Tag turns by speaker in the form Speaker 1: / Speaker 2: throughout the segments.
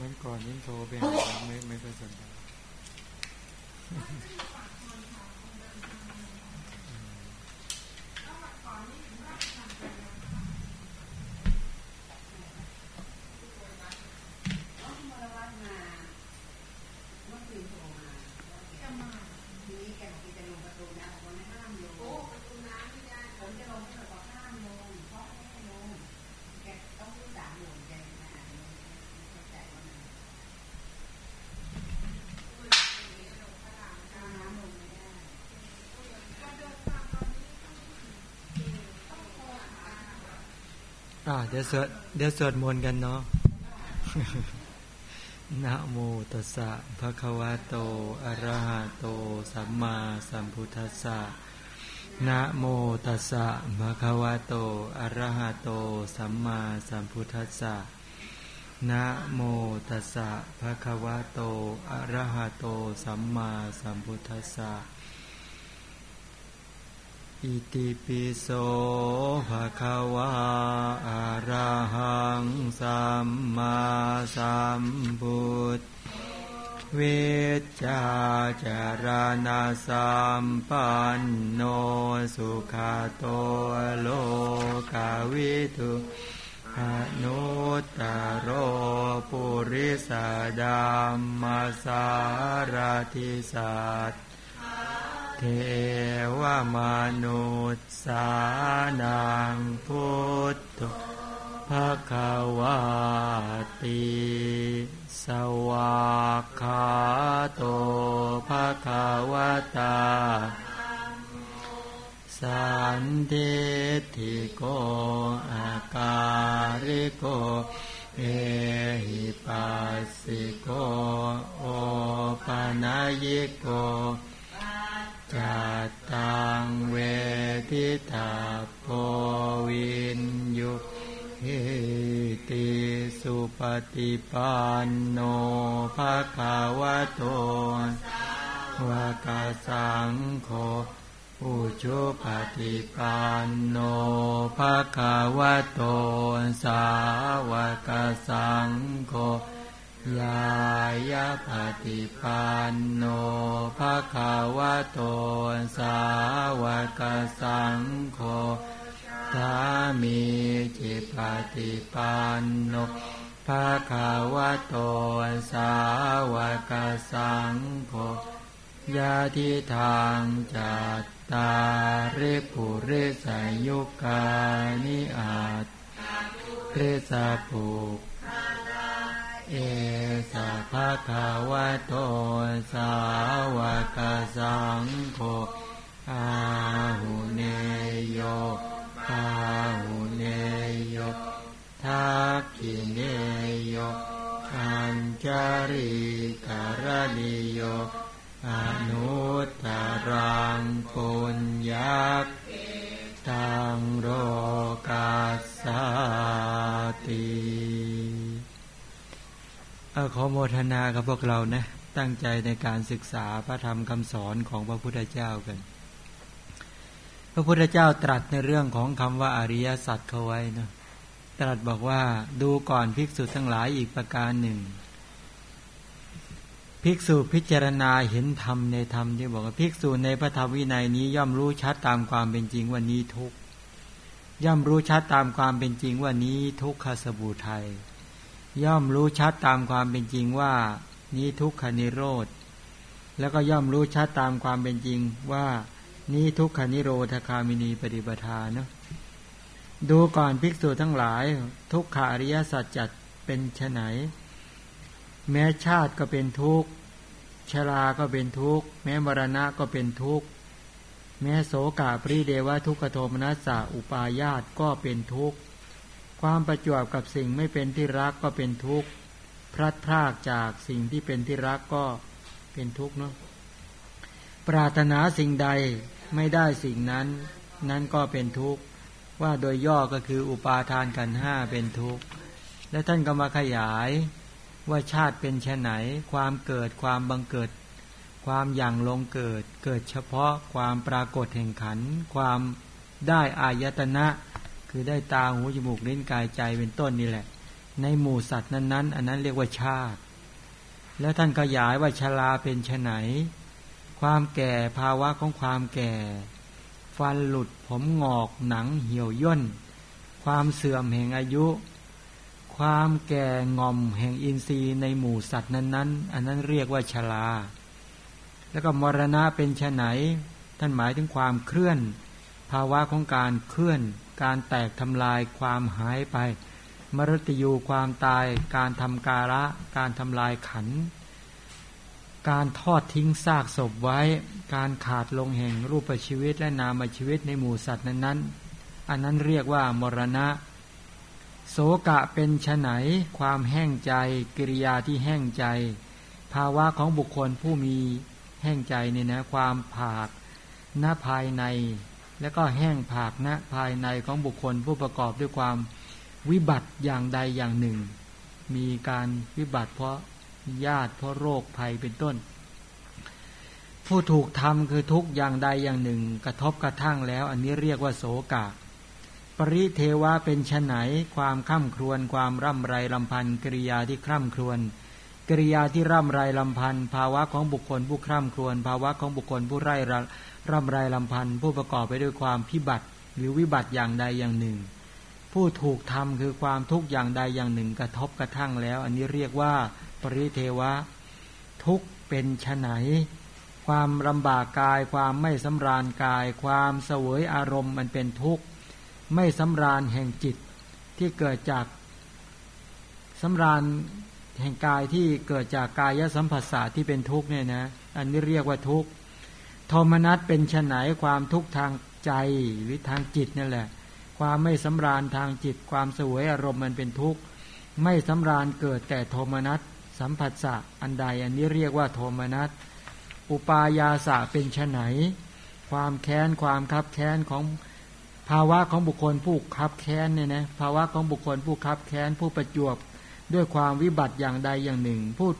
Speaker 1: วันก่อนยิ่งโทรไปหาไม่ไม่ค่อยสนใจ อ่าเดี๋ยวสวดเดี๋ยวสวดมนต์กันเนาะนะโมตัสสะภะคะวะโตอะระหะโต สัมมาสัมพุทธัสสะนะโมตัสสะภะคะวะโตอะระหะโต สัมมาสัมพุทธัสสะนะโมตัสสะภะคะวะโตอะระหะโต สัมมาสัมพุทธัสสะ อิติปิโสภะคะวะอะระหังสัมมาสัมพุทธเวชจาจารณาสัมปันโนสุขโตโลกาวิทุอนุตตโรปุริสดามมาสารทิสัต เทวมนุษย์สานังพุทธภะคะวาติสวากขาโตภะคะวตา สันติทิโกอาการิโก เอหิปัสสิโก โอปนายโก จัตตังเวทิตาโพวินยุหิติสุปฏิปันโนภะคะวะโตวากาสังโฆอุชุปฏิปันโนภะคะวะโตสาวกสังโฆ ยายาปฏิปันโนภะคะวะโตสาวกสังโฆทามีจิปฏิปันโนภะคะวะโตสาวกสังโฆยาทิทางจัตตาริปุริสายุกานิอาตริสาปุก เอสะภะคะวะโตสาวกสังโฆอาหุเนโยอาหุเนโยทักขิเนโยอัญจาริกรณิโยอนุตตรังปุญญาตังโรกัสสติ ขอโมทนากับพวกเรานะ ตั้งใจในการศึกษาพระธรรมคำสอนของพระพุทธเจ้ากัน พระพุทธเจ้าตรัสในเรื่องของคำว่าอริยสัจเขาไว้นะตรัสบอกว่าดูก่อนภิกษุทั้งหลายอีกประการหนึ่ง ภิกษุพิจารณาเห็นธรรมในธรรมที่บอกว่าภิกษุในพระธรรมวินัยนี้ย่อมรู้ชัดตามความเป็นจริงว่านี้ทุกย่อมรู้ชัดตามความเป็นจริงว่านี้ทุกขสบูไทย ย่อมรู้ชัดตามความเป็นจริงว่า นี้ทุกขนิโรธ แล้วก็ย่อมรู้ชัดตามความเป็นจริงว่า นี้ทุกขนิโรธคามินีปฏิปทานะดูก่อนภิกษุทั้งหลาย ทุกขาริยสัจจัดเป็นไหนแม้ชาติก็เป็นทุกข์ชราก็เป็นทุกข์แม้มรณะก็เป็นทุกข์แม้โสกาปริเดวะทุกขโทมนัสสะอุปายาตก็เป็นทุกข์ ความประจวบกับสิ่งไม่เป็นที่รักก็เป็นทุกข์พลัดพรากจากสิ่งที่เป็นที่รักก็เป็นทุกข์เนาะปรารถนาสิ่งใดไม่ได้สิ่งนั้น นั้นก็เป็นทุกข์ว่าโดยย่อก็คืออุปาทานกันห้าเป็นทุกข์และท่านก็มาขยายว่าชาติเป็นชไหน ความเกิดความบังเกิด ความอย่างลงเกิด เกิดเฉพาะความปรากฏแห่งขัน ความได้อายตนะ คือได้ตาหูจมูกลิ้นกายใจเป็นต้นนี่แหละ ในหมู่สัตว์นั้น ๆ อันนั้นเรียกว่าชาติ แล้วท่านขยายว่าชราเป็นชไฉนความแก่ภาวะของความแก่ ฟันหลุดผมงอกหนังเหี่ยวย่น ความเสื่อมแห่งอายุ ความแก่งอมแห่งอินทรีย์ในหมู่สัตว์นั้นๆ อันนั้นเรียกว่าชราแล้วก็มรณะเป็นชไฉนท่านหมายถึงความเคลื่อน ภาวะของการเคลื่อน การแตกทำลายความหายไป มรตยูความตาย การทำการะ การทำลายขัน การทอดทิ้งซากศพไว้ การขาดลงแห่งรูปชีวิตและนามชีวิตในหมู่สัตว์นั้นๆ อันนั้นเรียกว่ามรณะ โสกะเป็นไฉนความแห้งใจกิริยาที่แห้งใจ ภาวะของบุคคลผู้มีแห้งใจเนี่ยนะความผากหน้าภายใน และก็แห้งผากน้าภายในของบุคคลผู้ประกอบด้วยความวิบัติอย่างใดอย่างหนึ่ง มีการวิบัติเพราะญาติเพราะโรคภัยเป็นต้น ผู้ถูกทำคือทุกอย่างใดอย่างหนึ่ง กระทบกระทั่งแล้ว อันนี้เรียกว่าโสกะปริเทวะเป็นชไหนความข้ามครวนความร่ำไรลำพันกริยาที่ข้ามครวนกริยาที่ร่ำไรลำพันภาวะของบุคคลผู้คร่ำครวญภาวะของบุคคลผู้ไร้ ร่ำไรลำพันธ์ผู้ประกอบไปด้วยความพิบัติหรือวิบัติอย่างใดอย่างหนึ่ง ผู้ถูกทำคือความทุกข์อย่างใดอย่างหนึ่ง กระทบกระทั่งแล้ว อันนี้เรียกว่าปริเทวะ ทุกเป็นชไหนความลำบากกาย ความไม่สำราญกาย ความเสวยอารมณ์มันเป็นทุกข์ ไม่สำราญแห่งจิตที่เกิดจากสำราญแห่งกายที่เกิดจากกายสัมผัสสะที่เป็นทุกข์เนี่ยนะ อันนี้เรียกว่าทุกข์ โทมนัสเป็นชนไหนความทุกข์ทางใจหรือทางจิตนั่นแหละ ความไม่สำราญทางจิต ความสวยอารมณ์มันเป็นทุกข์ ไม่สำราญเกิดแต่โทมนัสสัมผัสสะอันใดอันนี้เรียกว่าโทมนัสอุปายาสะเป็นชนไหน ความแค้นความคับแค้นของภาวะของบุคคลผู้คับแค้นเนี่ยนะภาวะของบุคคลผู้คับแค้นผู้ประจวบด้วยความวิบัติอย่างใดอย่างหนึ่งพูด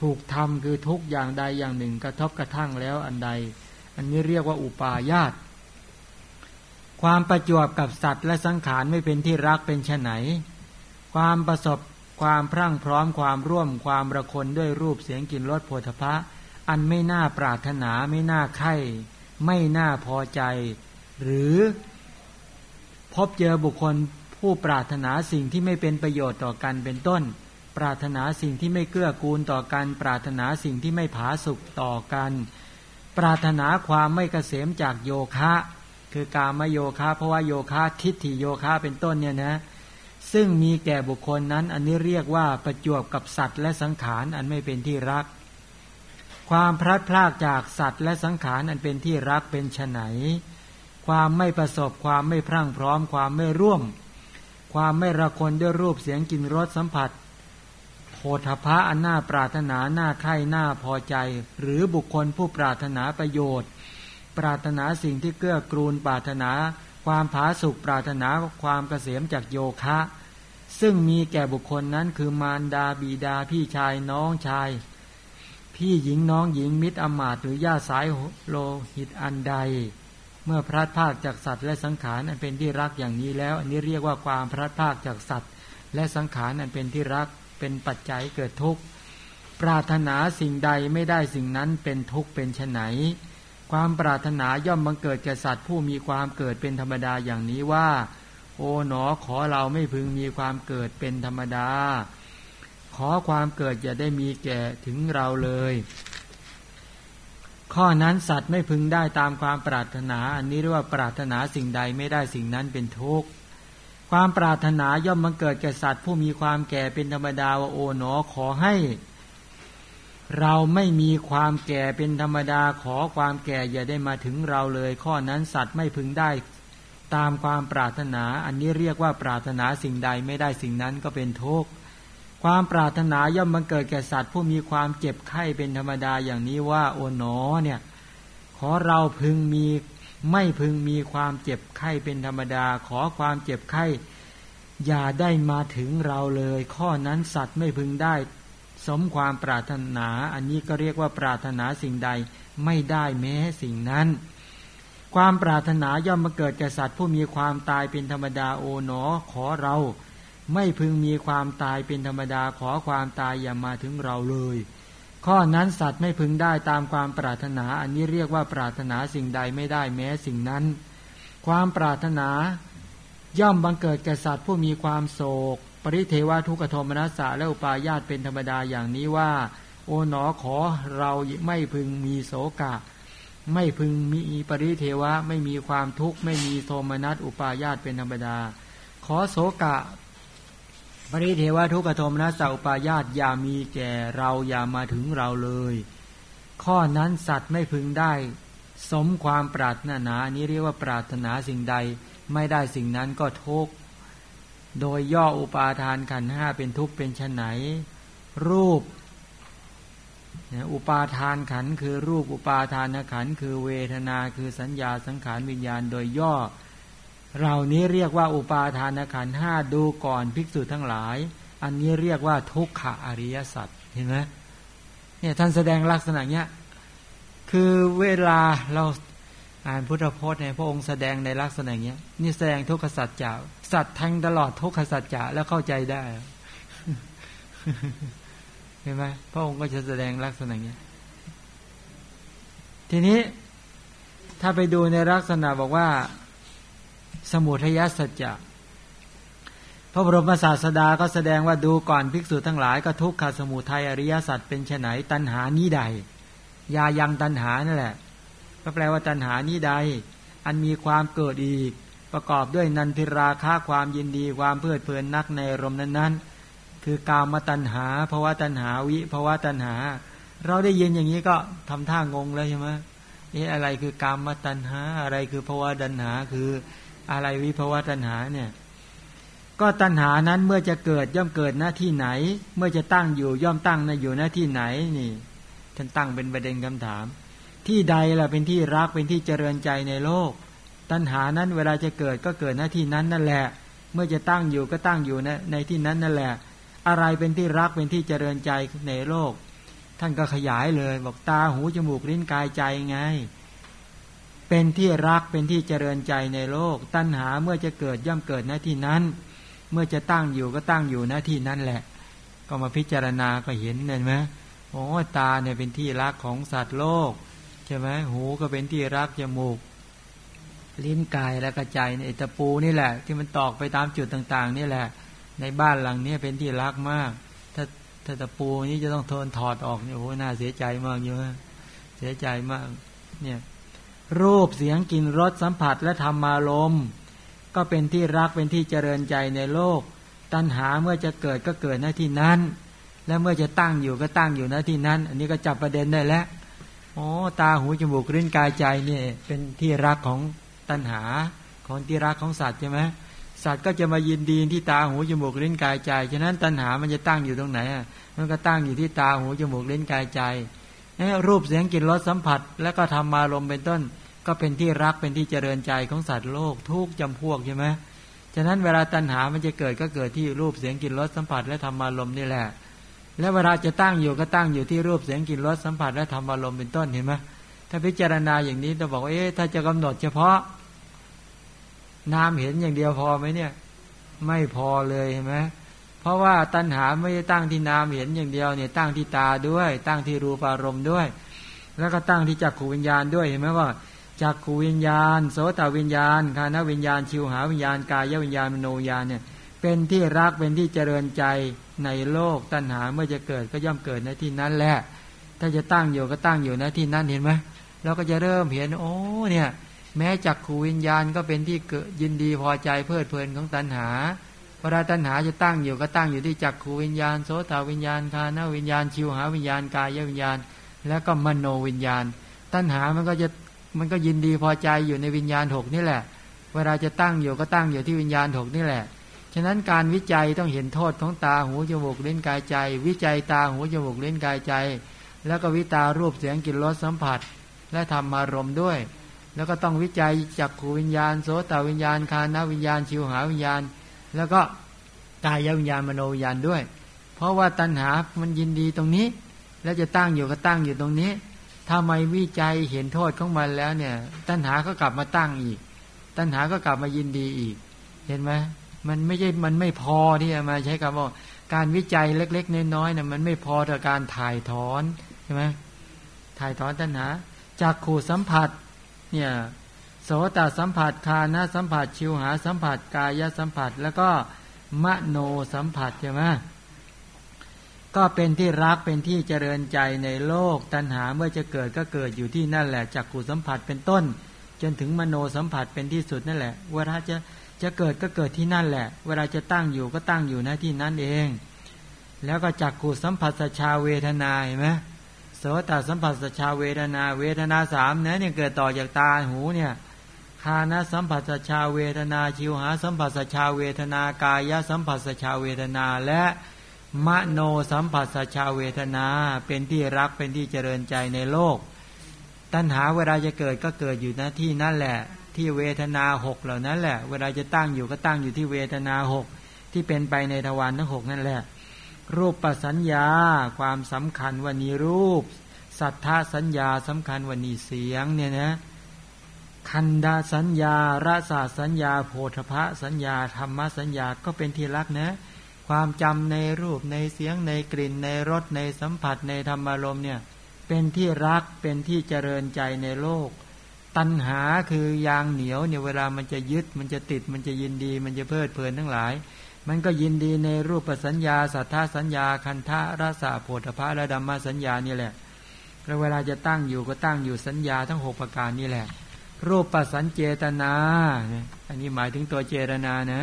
Speaker 1: ถูกทำคือทุกอย่างใดอย่างหนึ่ง กระทบกระทั่งแล้วอันใด อันนี้เรียกว่าอุปาญาตความประจวบกับสัตว์และสังขารไม่เป็นที่รักเป็นชไฉนความประสบความพรั่งพร้อมความร่วมความระคนด้วยรูปเสียงกลิ่นรสโผฏฐะอันไม่น่าปรารถนาไม่น่าไข่ไม่น่าพอใจ หรือพบเจอบุคคลผู้ปรารถนาสิ่งที่ไม่เป็นประโยชน์ต่อกันเป็นต้น ปรารถนาสิ่งที่ไม่เกื้อกูลต่อกัน ปรารถนาสิ่งที่ไม่ผาสุกต่อกัน ปรารถนาความไม่เกษมจากโยคะ คือการมโยคะเพราะว่าโยคะทิฏฐิโยคะเป็นต้นเนี่ยนะซึ่งมีแก่บุคคลนั้นอันนี้เรียกว่าประจวบกับสัตว์และสังขารอันไม่เป็นที่รัก ความพลัดพรากจากสัตว์และสังขารอันเป็นที่รักเป็นไฉนความไม่ประสบความไม่พรั่งพร้อม ความไม่ร่วม ความไม่ระคนด้วยรูปเสียงกลิ่นรสสัมผัส โพธพะอันน่าปรารถนาหน้าไข่หน้าพอใจ หรือบุคคลผู้ปรารถนาประโยชน์ ปรารถนาสิ่งที่เกื้อกรูนปรารถนา ความผาสุกปรารถนาความเกษมจากโยคะ ซึ่งมีแก่บุคคลนั้นคือมารดาบีดาพี่ชายน้องชาย พี่หญิงน้องหญิงมิตรอมาตหรือญาสายโลหิตอันใด เมื่อพระภาคจากสัตว์และสังขารอันเป็นที่รักอย่างนี้แล้ว อันนี้เรียกว่าความพระภาคจากสัตว์ และสังขารอันเป็นที่รัก เป็นปัจจัยเกิดทุกข์ ปรารถนาสิ่งใดไม่ได้สิ่งนั้นเป็นทุกข์เป็นไฉนความปรารถนาย่อมบังเกิดแก่สัตว์ผู้มีความเกิดเป็นธรรมดาอย่างนี้ว่า โอ๋หนอขอเราไม่พึงมีความเกิดเป็นธรรมดา ขอความเกิดอย่าได้มีแก่ถึงเราเลย ข้อนั้นสัตว์ไม่พึงได้ตามความปรารถนา อันนี้เรียกว่าปรารถนาสิ่งใดไม่ได้สิ่งนั้นเป็นทุกข์ ความปรารถนาย่อมบังเกิดแก่สัตว์ผู้มีความแก่เป็นธรรมดาว่าโอ๋หนอขอให้ เราไม่มีความแก่เป็นธรรมดาขอความแก่อย่าได้มาถึงเราเลย ข้อนั้นสัตว์ไม่พึงได้ตามความปรารถนา อันนี้เรียกว่าปรารถนาสิ่งใดไม่ได้สิ่งนั้นก็เป็นทุกข์ความปรารถนาย่อมบังเกิดแก่สัตว์ผู้มีความเจ็บไข้เป็นธรรมดาอย่างนี้ว่าโอ๋หนอเนี่ย ขอเราพึงมี ไม่พึงมีความเจ็บไข้เป็นธรรมดา ขอความเจ็บไข้อย่าได้มาถึงเราเลย ข้อนั้นสัตว์ไม่พึงได้ สมความปรารถนา อันนี้ก็เรียกว่าปรารถนาสิ่งใดไม่ได้แม้สิ่งนั้น ความปรารถนาย่อมมาเกิดแก่สัตว์ผู้มีความตายเป็นธรรมดาโอ๋หนอ ขอเรา ไม่พึงมีความตายเป็นธรรมดาขอความตายอย่ามาถึงเราเลย ข้อนั้นสัตว์ไม่พึงได้ตามความปรารถนา อันนี้เรียกว่าปรารถนาสิ่งใดไม่ได้แม้สิ่งนั้น ความปรารถนาย่อมบังเกิดแก่สัตว์ผู้มีความโศก ปริเทวทุกขโทมนัสสะและอุปาญาตเป็นธรรมดาอย่างนี้ว่า โอ๋หนอขอเราไม่พึงมีโศกะ ไม่พึงมีปริเทวะไม่มีความทุกข์ไม่มีโทมนัสอุปาญาตเป็นธรรมดา ขอโศกะ ปริเทวทุกขโทมนัสสะอุปาญาตอย่ามีแก่เราอย่ามาถึงเราเลย ข้อนั้นสัตว์ไม่พึงได้ สมความปรารถนานี้เรียกว่าปรารถนาสิ่งใด ไม่ได้สิ่งนั้นก็ทุกข์โดยย่ออุปาทานขันห้าเป็นทุกข์เป็นชนไหน รูปอุปาทานขันคือรูปอุปาทานขันคือเวทนาคือสัญญาสังขารวิญญาณโดยย่อ เรานี้เรียกว่าอุปาทานขันห้าดูก่อนภิกษุทั้งหลาย อันนี้เรียกว่าทุกขะอริยสัจเห็นไหมเนี่ยท่านแสดงลักษณะเนี้ยคือเวลาเราอ่านพุทธพจน์ในพระองค์แสดงในลักษณะเนี้ยนี่แสดงทุกขสัจจะสัตว์แทงตลอดทุกขสัจจะแล้วเข้าใจได้เห็นไหมพระองค์ก็จะแสดงลักษณะเนี้ยทีนี้ถ้าไปดูในลักษณะบอกว่า สมุทัยสัจจะพระบรมศาสดาก็แสดงว่าดูก่อนภิกษุทั้งหลายก็ทุกขสมุทัยอริยสัจเป็นไนตัณหานี้ใด ยายังตัณหานั่นแหละก็แปลว่าตัณหานี้ใด อันมีความเกิดอีก ประกอบด้วยนันทิราค่าความยินดีความเพลิดเพลินนักในรมนั้นๆ คือกามตัณหาภาวะตัณหาวิภาวะตัณหา เราได้ยินอย่างนี้ก็ทำท่างงเลยใช่ไหมนี่อะไรคือกามตัณหาอะไรคือภาวะตัณหาคือ อะไรวิภวตัณหาเนี่ย ก็ตัณหานั้นเมื่อจะเกิดย่อมเกิดหน้าที่ไหน เมื่อจะตั้งอยู่ย่อมตั้งในอยู่หน้าที่ไหนนี่ท่านตั้งเป็นประเด็นคำถาม ที่ใดล่ะเป็นที่รักเป็นที่เจริญใจในโลก ตัณหานั้นเวลาจะเกิดก็เกิดหน้าที่นั้นนั่นแหละ เมื่อจะตั้งอยู่ก็ตั้งอยู่ในในที่นั้นนั่นแหละ อะไรเป็นที่รักเป็นที่เจริญใจในโลก ท่านก็ขยายเลย บอกตาหูจมูกลิ้นกายใจไง เป็นที่รักเป็นที่เจริญใจในโลก ตัณหาเมื่อจะเกิดย่อมเกิดหน้าที่นั้น เมื่อจะตั้งอยู่ก็ตั้งอยู่หน้าที่นั้นแหละ ก็มาพิจารณาก็เห็นเห็นไหมโอ้ตาเนี่ยเป็นที่รักของสัตว์โลกใช่ไหมหูก็เป็นที่รักจมูก ลิ้นกายและกระใจในตะปูนี่แหละ ที่มันตอกไปตามจุดต่าง ๆ นี่แหละ ในบ้านหลังนี้เป็นที่รักมาก ถ้าถ้าตะปูนี้จะต้องทนถอดออกเนี่ยโอ้น่าเสียใจมากเยอะเสียใจมาก เนี่ย รูปเสียงกลิ่นรสสัมผัสและธรรมารมก็เป็นที่รักเป็นที่เจริญใจในโลก ตัณหาเมื่อจะเกิดก็เกิดหน้าที่นั้น และเมื่อจะตั้งอยู่ก็ตั้งอยู่หน้าที่นั้น อันนี้ก็จับประเด็นได้แล้วอ๋อตาหูจมูกลิ้นกายใจนี่เป็นที่รักของตัณหาของที่รักของสัตว์ใช่ไหมสัตว์ก็จะมายินดีที่ตาหูจมูกลิ้นกายใจฉะนั้นตัณหามันจะตั้งอยู่ตรงไหนอะมันก็ตั้งอยู่ที่ตาหูจมูกลิ้นกายใจรูปเสียงกลิ่นรสสัมผัส แล้วก็ทำมารมเป็นต้น ก็เป็นที่รักเป็นที่เจริญใจของสัตว์โลกทุกจำพวกใช่ไหมฉะนั้นเวลาตัณหามันจะเกิดก็เกิดที่รูปเสียงกลิ่นรสสัมผัสและธรรมารมนี่แหละ และเวลาจะตั้งอยู่ก็ตั้งอยู่ที่รูปเสียงกลิ่นรสสัมผัสและธรรมารมเป็นต้นเห็นไหมถ้าพิจารณาอย่างนี้จะบอกว่าเอ๊ะถ้าจะกำหนดเฉพาะ นามเห็นอย่างเดียวพอไหมเนี่ย ไม่พอเลยเห็นไหมเพราะว่าตัณหาไม่ได้ตั้งที่นามเห็นอย่างเดียวเนี่ยตั้งที่ตาด้วย ตั้งที่รูปารมณ์ด้วย แล้วก็ตั้งที่จักขูวิญญาณด้วยเห็นไหมว่า จักขูวิญญาณ โสตวิญญาณคานวิญญาณ ชิวหาวิญญาณ กายวิญญาณมโนวิญญาณเนี่ยเป็นที่รักเป็นที่เจริญใจในโลกตัณหาเมื่อจะเกิดก็ย่อมเกิดในที่นั้นแหละ ถ้าจะตั้งอยู่ก็ตั้งอยู่ในที่นั้นเห็นไหมเราก็จะเริ่มเห็นโอ้เนี่ย แม้จักขูวิญญาณก็เป็นที่เกิดยินดีพอใจเพลิดเพลินของตัณหาเวลาตัณหาจะตั้งอยู่ก็ตั้งอยู่ที่จักขูวิญญาณ โสตวิญญาณคานวิญญาณ ชิวหาวิญญาณกายวิญญาณ แล้วก็มโนวิญญาณ ตัณหามันก็จะ มันก็ยินดีพอใจอยู่ในวิญญาณหกนี่แหละ เวลาจะตั้งอยู่ก็ตั้งอยู่ที่วิญญาณหกนี่แหละ ฉะนั้นการวิจัยต้องเห็นโทษของตาหูจมูกเล่นกายใจ วิจัยตาหูจมูกเล่นกายใจ แล้วก็วิตารูปเสียงกลิ่นรสสัมผัส และทำมารมณ์ด้วย แล้วก็ต้องวิจัยจักขูวิญญาณโสตวิญญาณคานาวิญญาณชิวหาวิญญาณ แล้วก็กายวิญญาณมโนวิญญาณด้วย เพราะว่าตัณหามันยินดีตรงนี้ แล้วจะตั้งอยู่ก็ตั้งอยู่ตรงนี้ ถ้าไม่วิจัยเห็นโทษของมันแล้วเนี่ย ตัณหาก็กลับมาตั้งอีก ตัณหาก็กลับมายินดีอีก เห็นไหมมันไม่ใช่มันไม่พอที่จะมาใช้คำว่า การวิจัยเล็ก ๆ น้อยๆเนะ่ะมันไม่พอต่อการถ่ายถอนใช่ไหมถ่ายถอนตัณหา จากขู่สัมผัส เนี่ยโสตสัมผัสคานะสัมผัสชิวหาสัมผัสกายสัมผัส แล้วก็มโนสัมผัสใช่ไหม ก็เป็นที่รักเป็นที่เจริญใจในโลก ตัณหาเมื่อจะเกิดก็เกิดอยู่ที่นั่นแหละจากขู่สัมผัสเป็นต้น จนถึงมโนสัมผัสเป็นที่สุดนั่นแหละเวลาจะจะเกิดก็เกิดที่นั่นแหละ เวลาจะตั้งอยู่ก็ตั้งอยู่นะที่นั่นเอง แล้วก็จากขู่สัมผัสสชาเวทนาเห็นไหมโสตสัมผัสสชาเวทนาเวทนาสามนะเนี่ยเกิดต่อจากตาหูเนี่ยคานะสัมผัสชาเวทนาชิวหาสัมผัสชาเวทนากายสัมผัสชาเวทนาและ มโนสัมผัสชาเวทนาเป็นที่รักเป็นที่เจริญใจในโลก ตัณหาเวลาจะเกิดก็เกิดอยู่หน้าที่นั่นแหละ ที่เวทนาหกเหล่านั้นแหละ เวลาจะตั้งอยู่ก็ตั้งอยู่ที่เวทนาหกที่เป็นไปในทวารทั้งหกนั่นแหละ รูปปัสัญญา ความสำคัญวันนี้รูป สัทธาสัญญาสำคัญวันนี้เสียงเนี่ยนะคันดาสัญญาราสาสัญญา โพธพะสัญญาธรรมสัญญาก็เป็นที่รักนะ ความจำในรูปในเสียงในกลิ่นในรสในสัมผัสในธรรมารมเนี่ยเป็นที่รักเป็นที่เจริญใจในโลก ตัณหาคือยางเหนียวเนี่ยเวลามันจะยึดมันจะติดมันจะยินดี มันจะเพลิดเพลินทั้งหลาย มันก็ยินดีในรูปสัญญาสัทธาสัญญาคันธะรสะโพธพะและธรรมสัญญานี่แหละแล้วเวลาจะตั้งอยู่ก็ตั้งอยู่สัญญาทั้งหกประการนี่แหละรูปปัสัญเจตนา อันนี้หมายถึงตัวเจตนานะ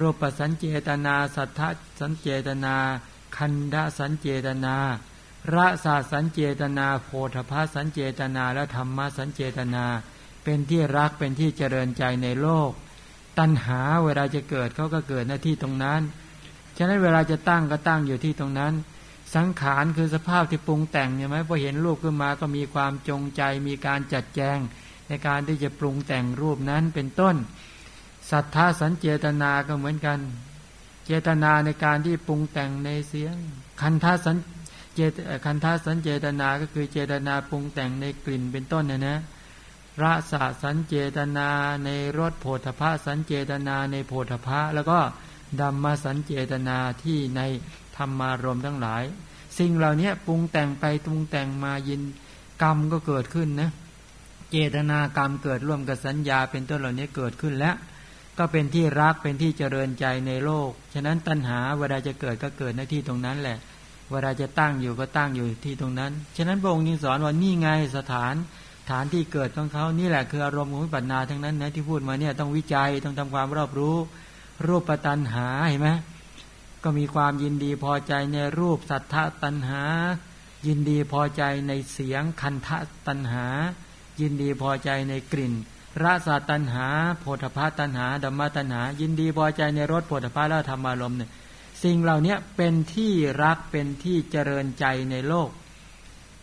Speaker 1: รูปสัญเจตนา สัทธสัญเจตนา คันดสัญเจตนาระสาสัญเจตนา โพธพาสัญเจตนา และธรรมสัญเจตนา เป็นที่รักเป็นที่เจริญใจในโลก ตัณหาเวลาจะเกิดเขาก็เกิดหน้าที่ตรงนั้น ฉะนั้นเวลาจะตั้งก็ตั้งอยู่ที่ตรงนั้น สังขารคือสภาพที่ปรุงแต่งใช่ไหมพอเห็นรูปขึ้นมาก็มีความจงใจมีการจัดแจง ในการที่จะปรุงแต่งรูปนั้นเป็นต้น ศรัทธาสัญเจตนาก็เหมือนกัน เจตนาในการที่ปรุงแต่งในเสียง คันธาสัญเจตคันธาสัญเจตนาก็คือเจตนาปรุงแต่งในกลิ่นเป็นต้นนะนะรสาสัญเจตนาในรสโพธพะสัญเจตนาในโพธพะแล้วก็ดัมมาสัญเจตนาที่ในธรรมารมทั้งหลาย สิ่งเหล่านี้ปรุงแต่งไปปรุงแต่งมายินกรรมก็เกิดขึ้นนะเจตนากรรมเกิดร่วมกับสัญญาเป็นต้นเหล่านี้เกิดขึ้นแล้ว ก็เป็นที่รักเป็นที่เจริญใจในโลก ฉะนั้นตัณหาเวลาจะเกิดก็เกิดในที่ตรงนั้นแหละ เวลาจะตั้งอยู่ก็ตั้งอยู่ที่ตรงนั้น ฉะนั้นพระองค์จึงสอนว่านี่ไงสถานฐานที่เกิดของเขานี่แหละคืออารมณ์ของปัญนาทั้งนั้นนะที่พูดมาเนี่ยต้องวิจัยต้องทำความรอบรู้ รูปตันหาเห็นไหมก็มีความยินดีพอใจในรูปสัทธตันหา ยินดีพอใจในเสียงคันทะตันหา ยินดีพอใจในกลิ่น รสาตัญหาโพธพาตัญหาดัมมาตัญหา ยินดีพอใจในรสโพธพาและธรรมารมณ์เนี่ยสิ่งเหล่านี้เป็นที่รักเป็นที่เจริญใจในโลก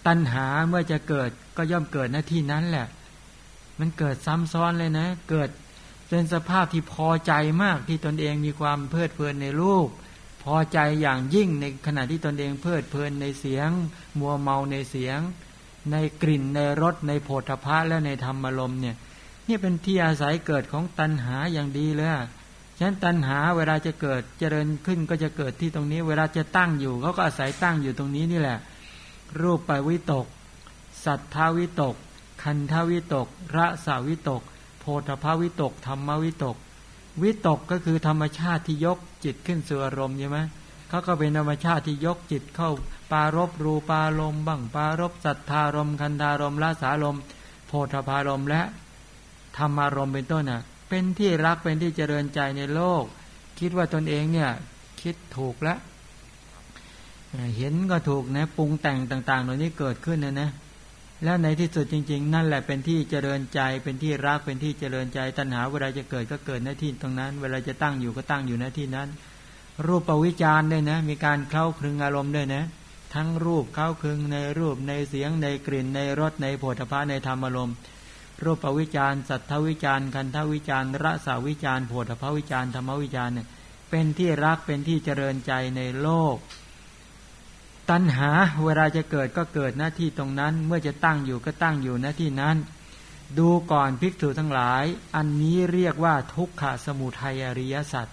Speaker 1: ตัณหาเมื่อจะเกิดก็ย่อมเกิดหน้าที่นั้นแหละ มันเกิดซ้ำซ้อนเลยนะ เกิดเป็นสภาพที่พอใจมากที่ตนเองมีความเพลิดเพลินในรูป พอใจอย่างยิ่งในขณะที่ตนเองเพลิดเพลินในเสียง มัวเมาในเสียง ในกลิ่นในรสในโพธพะและในธรรมารมณ์เนี่ย นี่เป็นที่อาศัยเกิดของตัณหาอย่างดีเลยฉะนั้นตัณหาเวลาจะเกิดเจริญขึ้นก็จะเกิดที่ตรงนี้ เวลาจะตั้งอยู่เขาก็อาศัยตั้งอยู่ตรงนี้นี่แหละ รูปไปวิตก สัทธาวิตก คันทวิตก ระสาวิตก โพธภาวิตก ธรรมวิตก วิตกก็คือธรรมชาติที่ยกจิตขึ้นสู่อารมณ์ใช่ไหมเขาก็เป็นธรรมชาติที่ยกจิตเข้าปารบรูปารมบังปารบสัทธารมคันธารมละสารมโพธพารมและ ธรรมารมเป็นต้นน่ะ เป็นที่รักเป็นที่เจริญใจในโลก คิดว่าตนเองเนี่ยคิดถูกแล้วเห็นก็ถูกนะปรุงแต่งต่างๆเหล่านี้เกิดขึ้นนะนะแล้วในที่สุดจริง ๆ นั่นแหละเป็นที่เจริญใจเป็นที่รักเป็นที่เจริญใจตัณหาเวลาจะเกิดก็เกิดหน้าที่ตรงนั้น เวลาจะตั้งอยู่ก็ตั้งอยู่หน้าที่นั้น รูปปวิจารณ์ด้วยนะ มีการเข้าคลึงอารมณ์ด้วยนะ ทั้งรูปเข้าคลึงในรูปในเสียงในกลิ่นในรสในโผฏฐะในธรรมอารมณ์ รูปวิจารสัทธวิจารคันธวิจารรสาวิจารโพธพวิจารธรรมวิจารเนี่ยเป็นที่รักเป็นที่เจริญใจในโลก ตัณหาเวลาจะเกิดก็เกิดหน้าที่ตรงนั้น เมื่อจะตั้งอยู่ก็ตั้งอยู่หน้าที่นั้น ดูก่อนภิกษุทั้งหลาย อันนี้เรียกว่าทุกขะสมุทัยอริยสัจ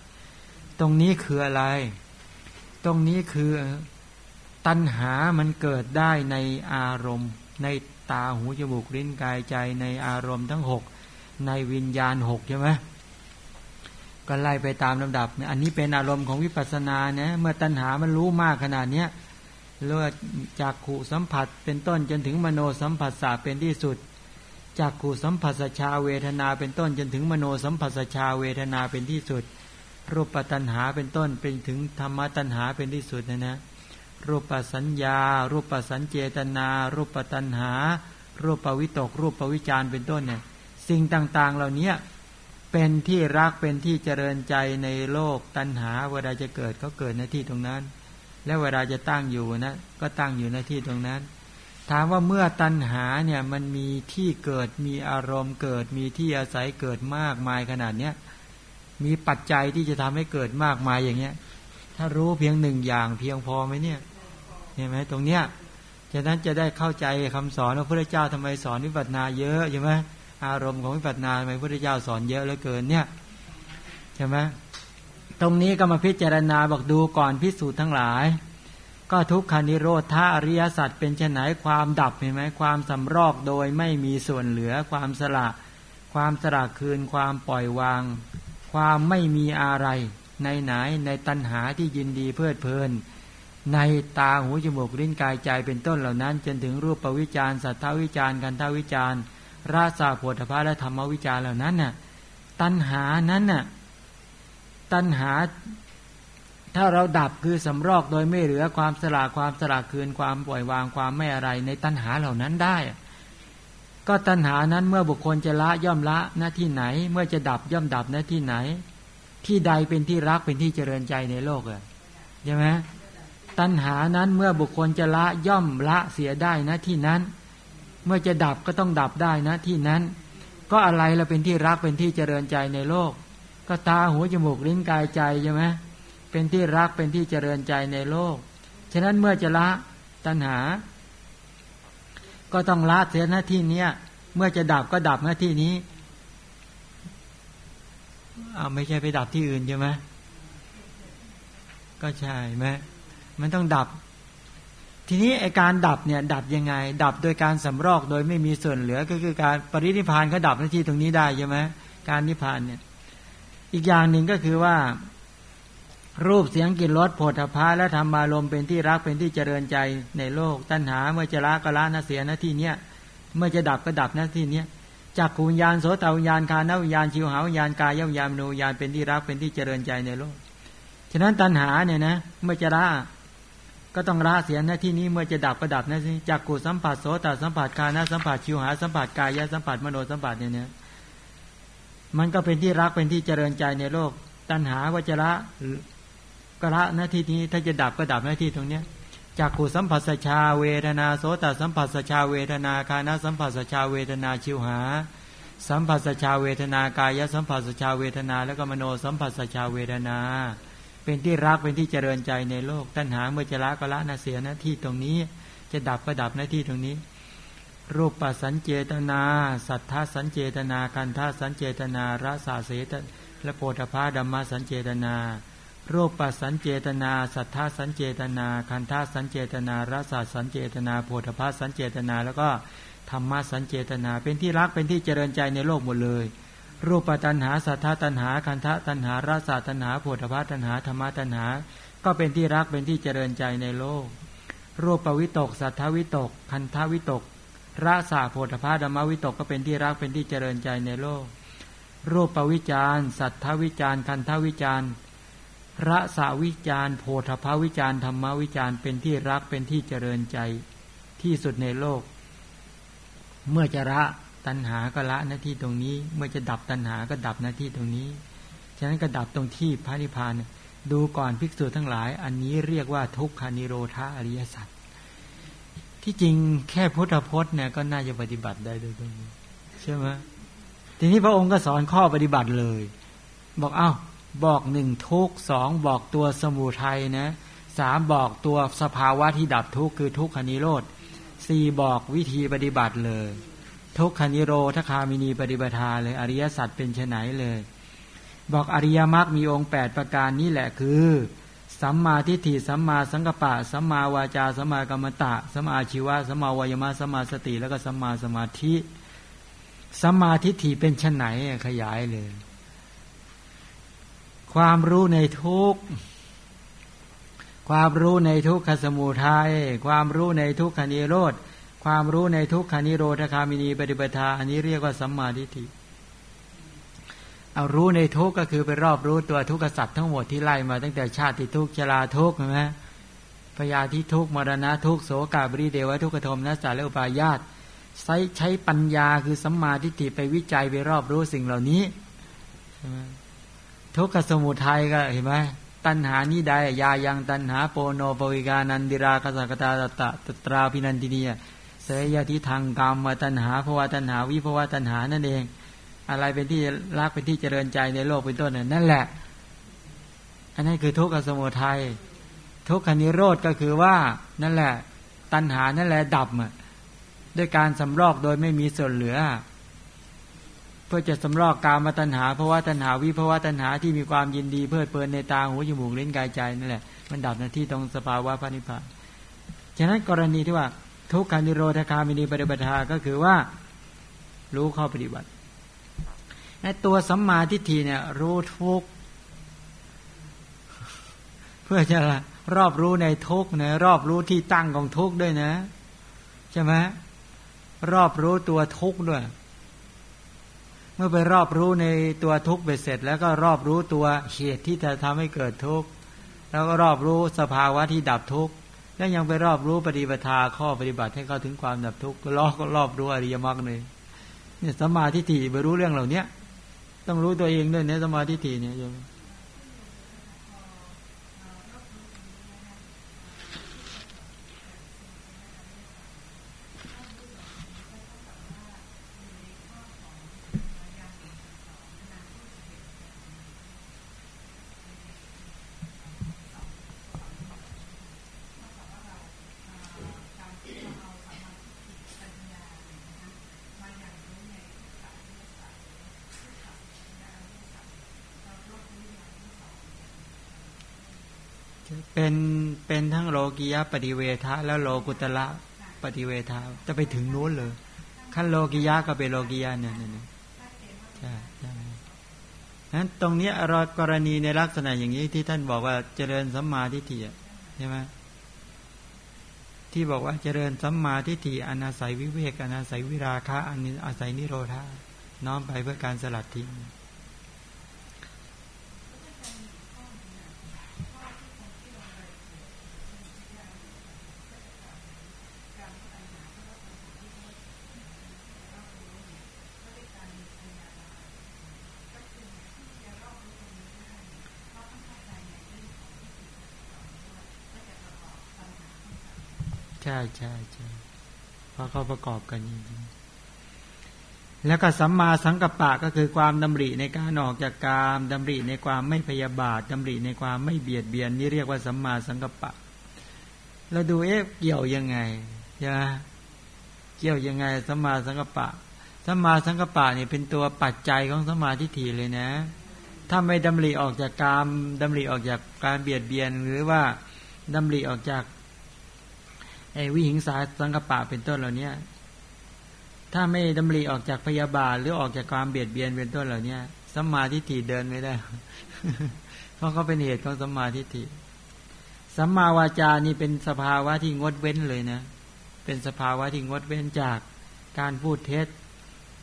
Speaker 1: ตรงนี้คืออะไร ตรงนี้คือตัณหามันเกิดได้ในอารมณ์ใน ตาหูจมูกลิ้นกายใจในอารมณ์ทั้งหกในวิญญาณหกใช่ไหมก็ไล่ไปตามลำดับอันนี้เป็นอารมณ์ของวิปัสสนาเนี่ยเมื่อตัณหามันรู้มากขนาดเนี้ยเลือดจากขู่สัมผัส เป็นต้นจนถึงมโนสัมผัสสาเป็นที่สุด จากขู่สัมผัสชาเวทนาเป็นต้นจนถึงมโนสัมผัสชาเวทนาเป็นที่สุด รูปตัณหาเป็นต้นเป็นถึงธรรมตัณหาเป็นที่สุดนะนะ รูปสัญญา รูปสัญเจตนา รูปตัณหา รูปวิตก รูปวิจารเป็นต้นเนี่ยสิ่งต่างๆเหล่านี้เป็นที่รักเป็นที่เจริญใจในโลกตัณหาเวลาจะเกิดก็เกิดในที่ตรงนั้น และเวลาจะตั้งอยู่นะก็ตั้งอยู่ในที่ตรงนั้น ถามว่าเมื่อตัณหาเนี่ยมันมีที่เกิดมีอารมณ์เกิดมีที่อาศัยเกิดมากมายขนาดเนี้ยมีปัจจัยที่จะทำให้เกิดมากมายอย่างเงี้ยถ้ารู้เพียงหนึ่งอย่างเพียงพอไหมเนี่ย เห็นไหมตรงเนี้ยจากนั้นจะได้เข้าใจคำสอนว่าพระเจ้าทำไมสอนวิปัสนาเยอะใช่ไหมอารมณ์ของวิปัสนาทำไมพระเจ้าสอนเยอะเหลือเกินเนี่ยใช่ไหมตรงนี้ก็มาพิจารณาบอกดูก่อนพิสูจน์ทั้งหลาย ก็ทุกขานิโรธท่าอริยสัจเป็นไนความดับเห็นไหมความสำรอกโดยไม่มีส่วนเหลือความสละ ความสละคืนความปล่อยวาง ความไม่มีอะไร ในไหนในตัณหาที่ยินดีเพลิดเพลิน ในตาหูจมูกลิ้นกายใจเป็นต้นเหล่านั้น จนถึงรูปปวิจารสัทธวิจารกันทวิจารราสาโพธพาและธรรมวิจารเหล่านั้นน่ะตัณหานั้นน่ะตัณหา ถ้าเราดับคือสำรอกโดยไม่เหลือความสละความสละคืนความปล่อยวางความไม่อะไรในตัณหาเหล่านั้นได้ ก็ตัณหานั้นเมื่อบุคคลจะละย่อมละหน้าที่ไหน เมื่อจะดับย่อมดับหน้าที่ไหน ที่ใดเป็นที่รักเป็นที่เจริญใจในโลกอะใช่ไหม ตัณหานั้นเมื่อบุคคลจะละย่อมละเสียได้นะที่นั้น เมื่อจะดับก็ต้องดับได้นะที่นั้น ก็อะไรเราเป็นที่รักเป็นที่เจริญใจในโลก ก็ตาหูจมูกลิ้นกายใจใช่ไหมเป็นที่รักเป็นที่เจริญใจในโลก ฉะนั้นเมื่อจะละตัณหา ก็ต้องละเสียหน้าที่เนี้ยเมื่อจะดับก็ดับหน้าที่นี้เอาไม่ใช่ไปดับที่อื่นใช่ไหมก็ใช่ไหม มันต้องดับ ทีนี้ไอการดับเนี่ย ดับยังไง ดับโดยการสำรอกโดยไม่มีส่วนเหลือก็คือการปรินิพานเขาดับหน้าที่ตรงนี้ได้ใช่ไหมการนิพานเนี่ย อีกอย่างหนึ่งก็คือว่า รูปเสียงกลิ่นรสโผฏฐาและธรรมารมเป็นที่รักเป็นที่เจริญใจในโลก ตัณหาเมื่อจะละก็ละนะเสียหน้าที่เนี้ยเมื่อจะดับก็ดับหน้าที่เนี้ยจากขุญญาณโสตวิญญาณคานวิญญาณชิวหาวิญญาณกายวิญญาณโนญาณเป็นที่รักเป็นที่เจริญใจในโลก ฉะนั้นตัณหาเนี่ยนะเมื่อจะละ ก็ต้องละเสียหน้าที่นี้เมื่อจะดับก็ดับนะสิจากกุสัมผัสโสตสัมผัสคานะสัมผัสชิวหาสัมผัสกายะสัมผัสมโนสัมผัสเนี่ยเนี่ยมันก็เป็นที่รักเป็นที่เจริญใจในโลก ตัณหาวจระกระหน้าที่นี้ถ้าจะดับก็ดับหน้าที่ตรงเนี้ยจากขูสัมผัสชาเวทนาโสตสัมผัสชาเวทนาคานาสัมผัสชาเวทนาชิวหา สัมผัสชาเวทนากายสัมผัสชาเวทนา แล้วก็มโนสัมผัสชาเวทนา เป็นที่รักเป็นที่เจริญใจในโลก ตัณหาเมื่อจะละก็ละนาเสียหน้าที่ตรงนี้ จะดับก็ดับหน้าที่ตรงนี้ รูปปัสัญเจตนา สัทธาสัญเจตนาคันธาสัญเจตนารสาเสตและโพธพาดัมมาสัญเจตนารูปปัสัญเจตนา สัทธาสัญเจตนา คันธาสัญเจตนารสาสัญเจตนาโพธพาสัญเจตนา แล้วก็ธรรมะสัญเจตนา เป็นที่รักเป็นที่เจริญใจในโลกหมดเลย รูปตัณหาสัทธาตัณหาคันธาตัณหารสาตัณหาโพธพาตัณหาธรรมตัณหา ก็เป็นที่รักเป็นที่เจริญใจในโลก รูปปวิตก สัทธวิตก คันธวิตกระสาโพธพาธรรมวิตกก็เป็นที่รักเป็นที่เจริญใจในโลก รูปปวิจารสัทธวิจารคันทวิจารระสาวิจารโพธพาวิจารธรรมวิจารเป็นที่รักเป็นที่เจริญใจที่สุดในโลก เมื่อจะละ ตัณหาก็ละหน้าที่ตรงนี้ เมื่อจะดับตัณหาก็ดับหน้าที่ตรงนี้ ฉะนั้นก็ดับตรงที่พระนิพพานดูก่อนภิกษุทั้งหลาย อันนี้เรียกว่าทุกขานิโรธาอริยสัจที่จริงแค่พุทธพจน์เนี่ยก็น่าจะปฏิบัติได้โดยตรงนี้ใช่ไหมทีนี้พระองค์ก็สอนข้อปฏิบัติเลย บอกเอา้าบอกหนึ่งทุกสองบอกตัวสมุทัยนะสามบอกตัวสภาวะที่ดับทุกคือทุกขานิโรธสี่บอกวิธีปฏิบัติเลย ทุกขานิโรธคามินีปฏิบัติเลย อริยสัจเป็นไฉนเลย บอกอริยมรรคมีองค์ 8 ประการนี้แหละคือ สัมมาทิฏฐิสัมมาสังกปะ สัมมาวาจา สัมมากรรมตะ สัมมาชีวะ สัมมาวายมะ สัมมาสติ แล้วก็สัมมาสมาธิ สัมมาทิฏฐิเป็นชนไหนขยายเลย ความรู้ในทุกความรู้ในทุกขสมุทัย ความรู้ในทุกขานิโรธ ความรู้ในทุกขนิโรธคามินีปฏิปทา อันนี้เรียกว่าสัมมาทิฏฐิเอารู้ในทุกข์ก็คือไปรอบรู้ตัวทุกขสัจจ์ทั้งหมดที่ไล่มาตั้งแต่ชาติทุกข์ชราทุกข์ใช่ไหมพยาธิทุกข์มรณะทุกข์โสกะปริเทวทุกขโทมนัสสะและอุปายาสใช้ใช้ปัญญาคือสัมมาทิฏฐิไปวิจัยไปรอบรู้สิ่งเหล่านี้ใช่ไหมทุกขสมุทัยก็เห็นไหมตัณหานี้ได้ยายังตัณหาโปโนพภวิกานันทิราคสหคตาตัตระตัตราภินันทินีเนี่ย เสยยทิทางกรรมมาตัณหาภวตัณหาวิภวตัณหานั่นเอง อะไรเป็นที่รักเป็นที่เจริญใจในโลกเป็นต้นนั่นแหละ อันนี้คือทุกขสมุทัยทุกขนิโรธก็คือว่านั่นแหละ ตัณหานั่นแหละดับด้วยการสำรอกโดยไม่มีส่วนเหลือ เพื่อจะสำรอกกามตัณหาเพราะว่าตัณหาวิภาวะตัณหาที่มีความยินดีเพื่อเพลินในตาหูจมูกลิ้นกายใจนั่นแหละมันดับหน้าที่ตรงสภาวะพระนิพพานฉะนั้นกรณีที่ว่า ทุกขานิโรธคามินีปฏิบัติก็คือว่า รู้ข้อปฏิบัติในตัวสัมมาทิฏฐิเนี่ย รู้ทุกเพื่อจะรอบรู้ในทุกนะรอบรู้ที่ตั้งของทุกด้วยนะใช่ไหมรอบรู้ตัวทุกด้วย เมื่อไปรอบรู้ในตัวทุกข์เบ็ดเสร็จ แล้วก็รอบรู้ตัวเหตุที่จะทำให้เกิดทุกแล้วก็รอบรู้สภาวะที่ดับทุกข์ แล้วยังไปรอบรู้ปฏิปทาข้อปฏิบัติให้เข้าถึงความดับทุกข์ก็รอบก็รอบรู้อริยมรรคเลยเนี่ยสมาธิถี่ไปรู้เรื่องเหล่านี้ต้องรู้ตัวเองด้วยเนี่ยสมาธิถี่เนี่ยโยม เป็นเป็นทั้งโลกียะปฏิเวทะแล้วโลกุตละปฏิเวทะจะไปถึงนู้นเลยขั้นโลกียะก็เป็นโลกียะเนี่ยเนี่ยใช่ใช่นั้นตรงนี้อรรถกรณีในลักษณะอย่างนี้ที่ท่านบอกว่าเจริญสัมมาทิฏฐิใช่ไหมที่บอกว่าเจริญสัมมาทิฏฐิอนาศัยวิเวกอนาศัยวิราคะอันอาศัยนิโรธาน้อมไปเพื่อการสลัดทิ้ง ใช่ใช่ใช่เพราะเขาประกอบกันจริงๆแล้วก็สัมมาสังกัปปะก็คือความดำริในการออกจากกามดำริในความไม่พยาบาทดำริในความไม่เบียดเบียนนี่เรียกว่าสัมมาสังกัปปะเราดูเอ๊ะเกี่ยวยังไงใช่ไหมเกี่ยวยังไงสัมมาสังกัปปะสัมมาสังกัปปะนี่เป็นตัวปัจจัยของสัมมาทิฏฐิเลยนะ ถ้าไม่ดำริออกจากกามดำริออกจากการเบียดเบียนหรือว่าดำริออกจาก ไอ้วิหิงสาสังกปะเป็นต้นเหล่านี้ถ้าไม่ดำริออกจากพยาบาทหรือออกจากความเบียดเบียนเป็นต้นเหล่านี้สัมมาทิฏฐิเดินไม่ได้ เพราะเขาเป็นเหตุของสัมมาทิฏฐิสัมมาวาจานี่เป็นสภาวะที่งดเว้นเลยนะ เป็นสภาวะที่งดเว้นจากการพูดเท็จ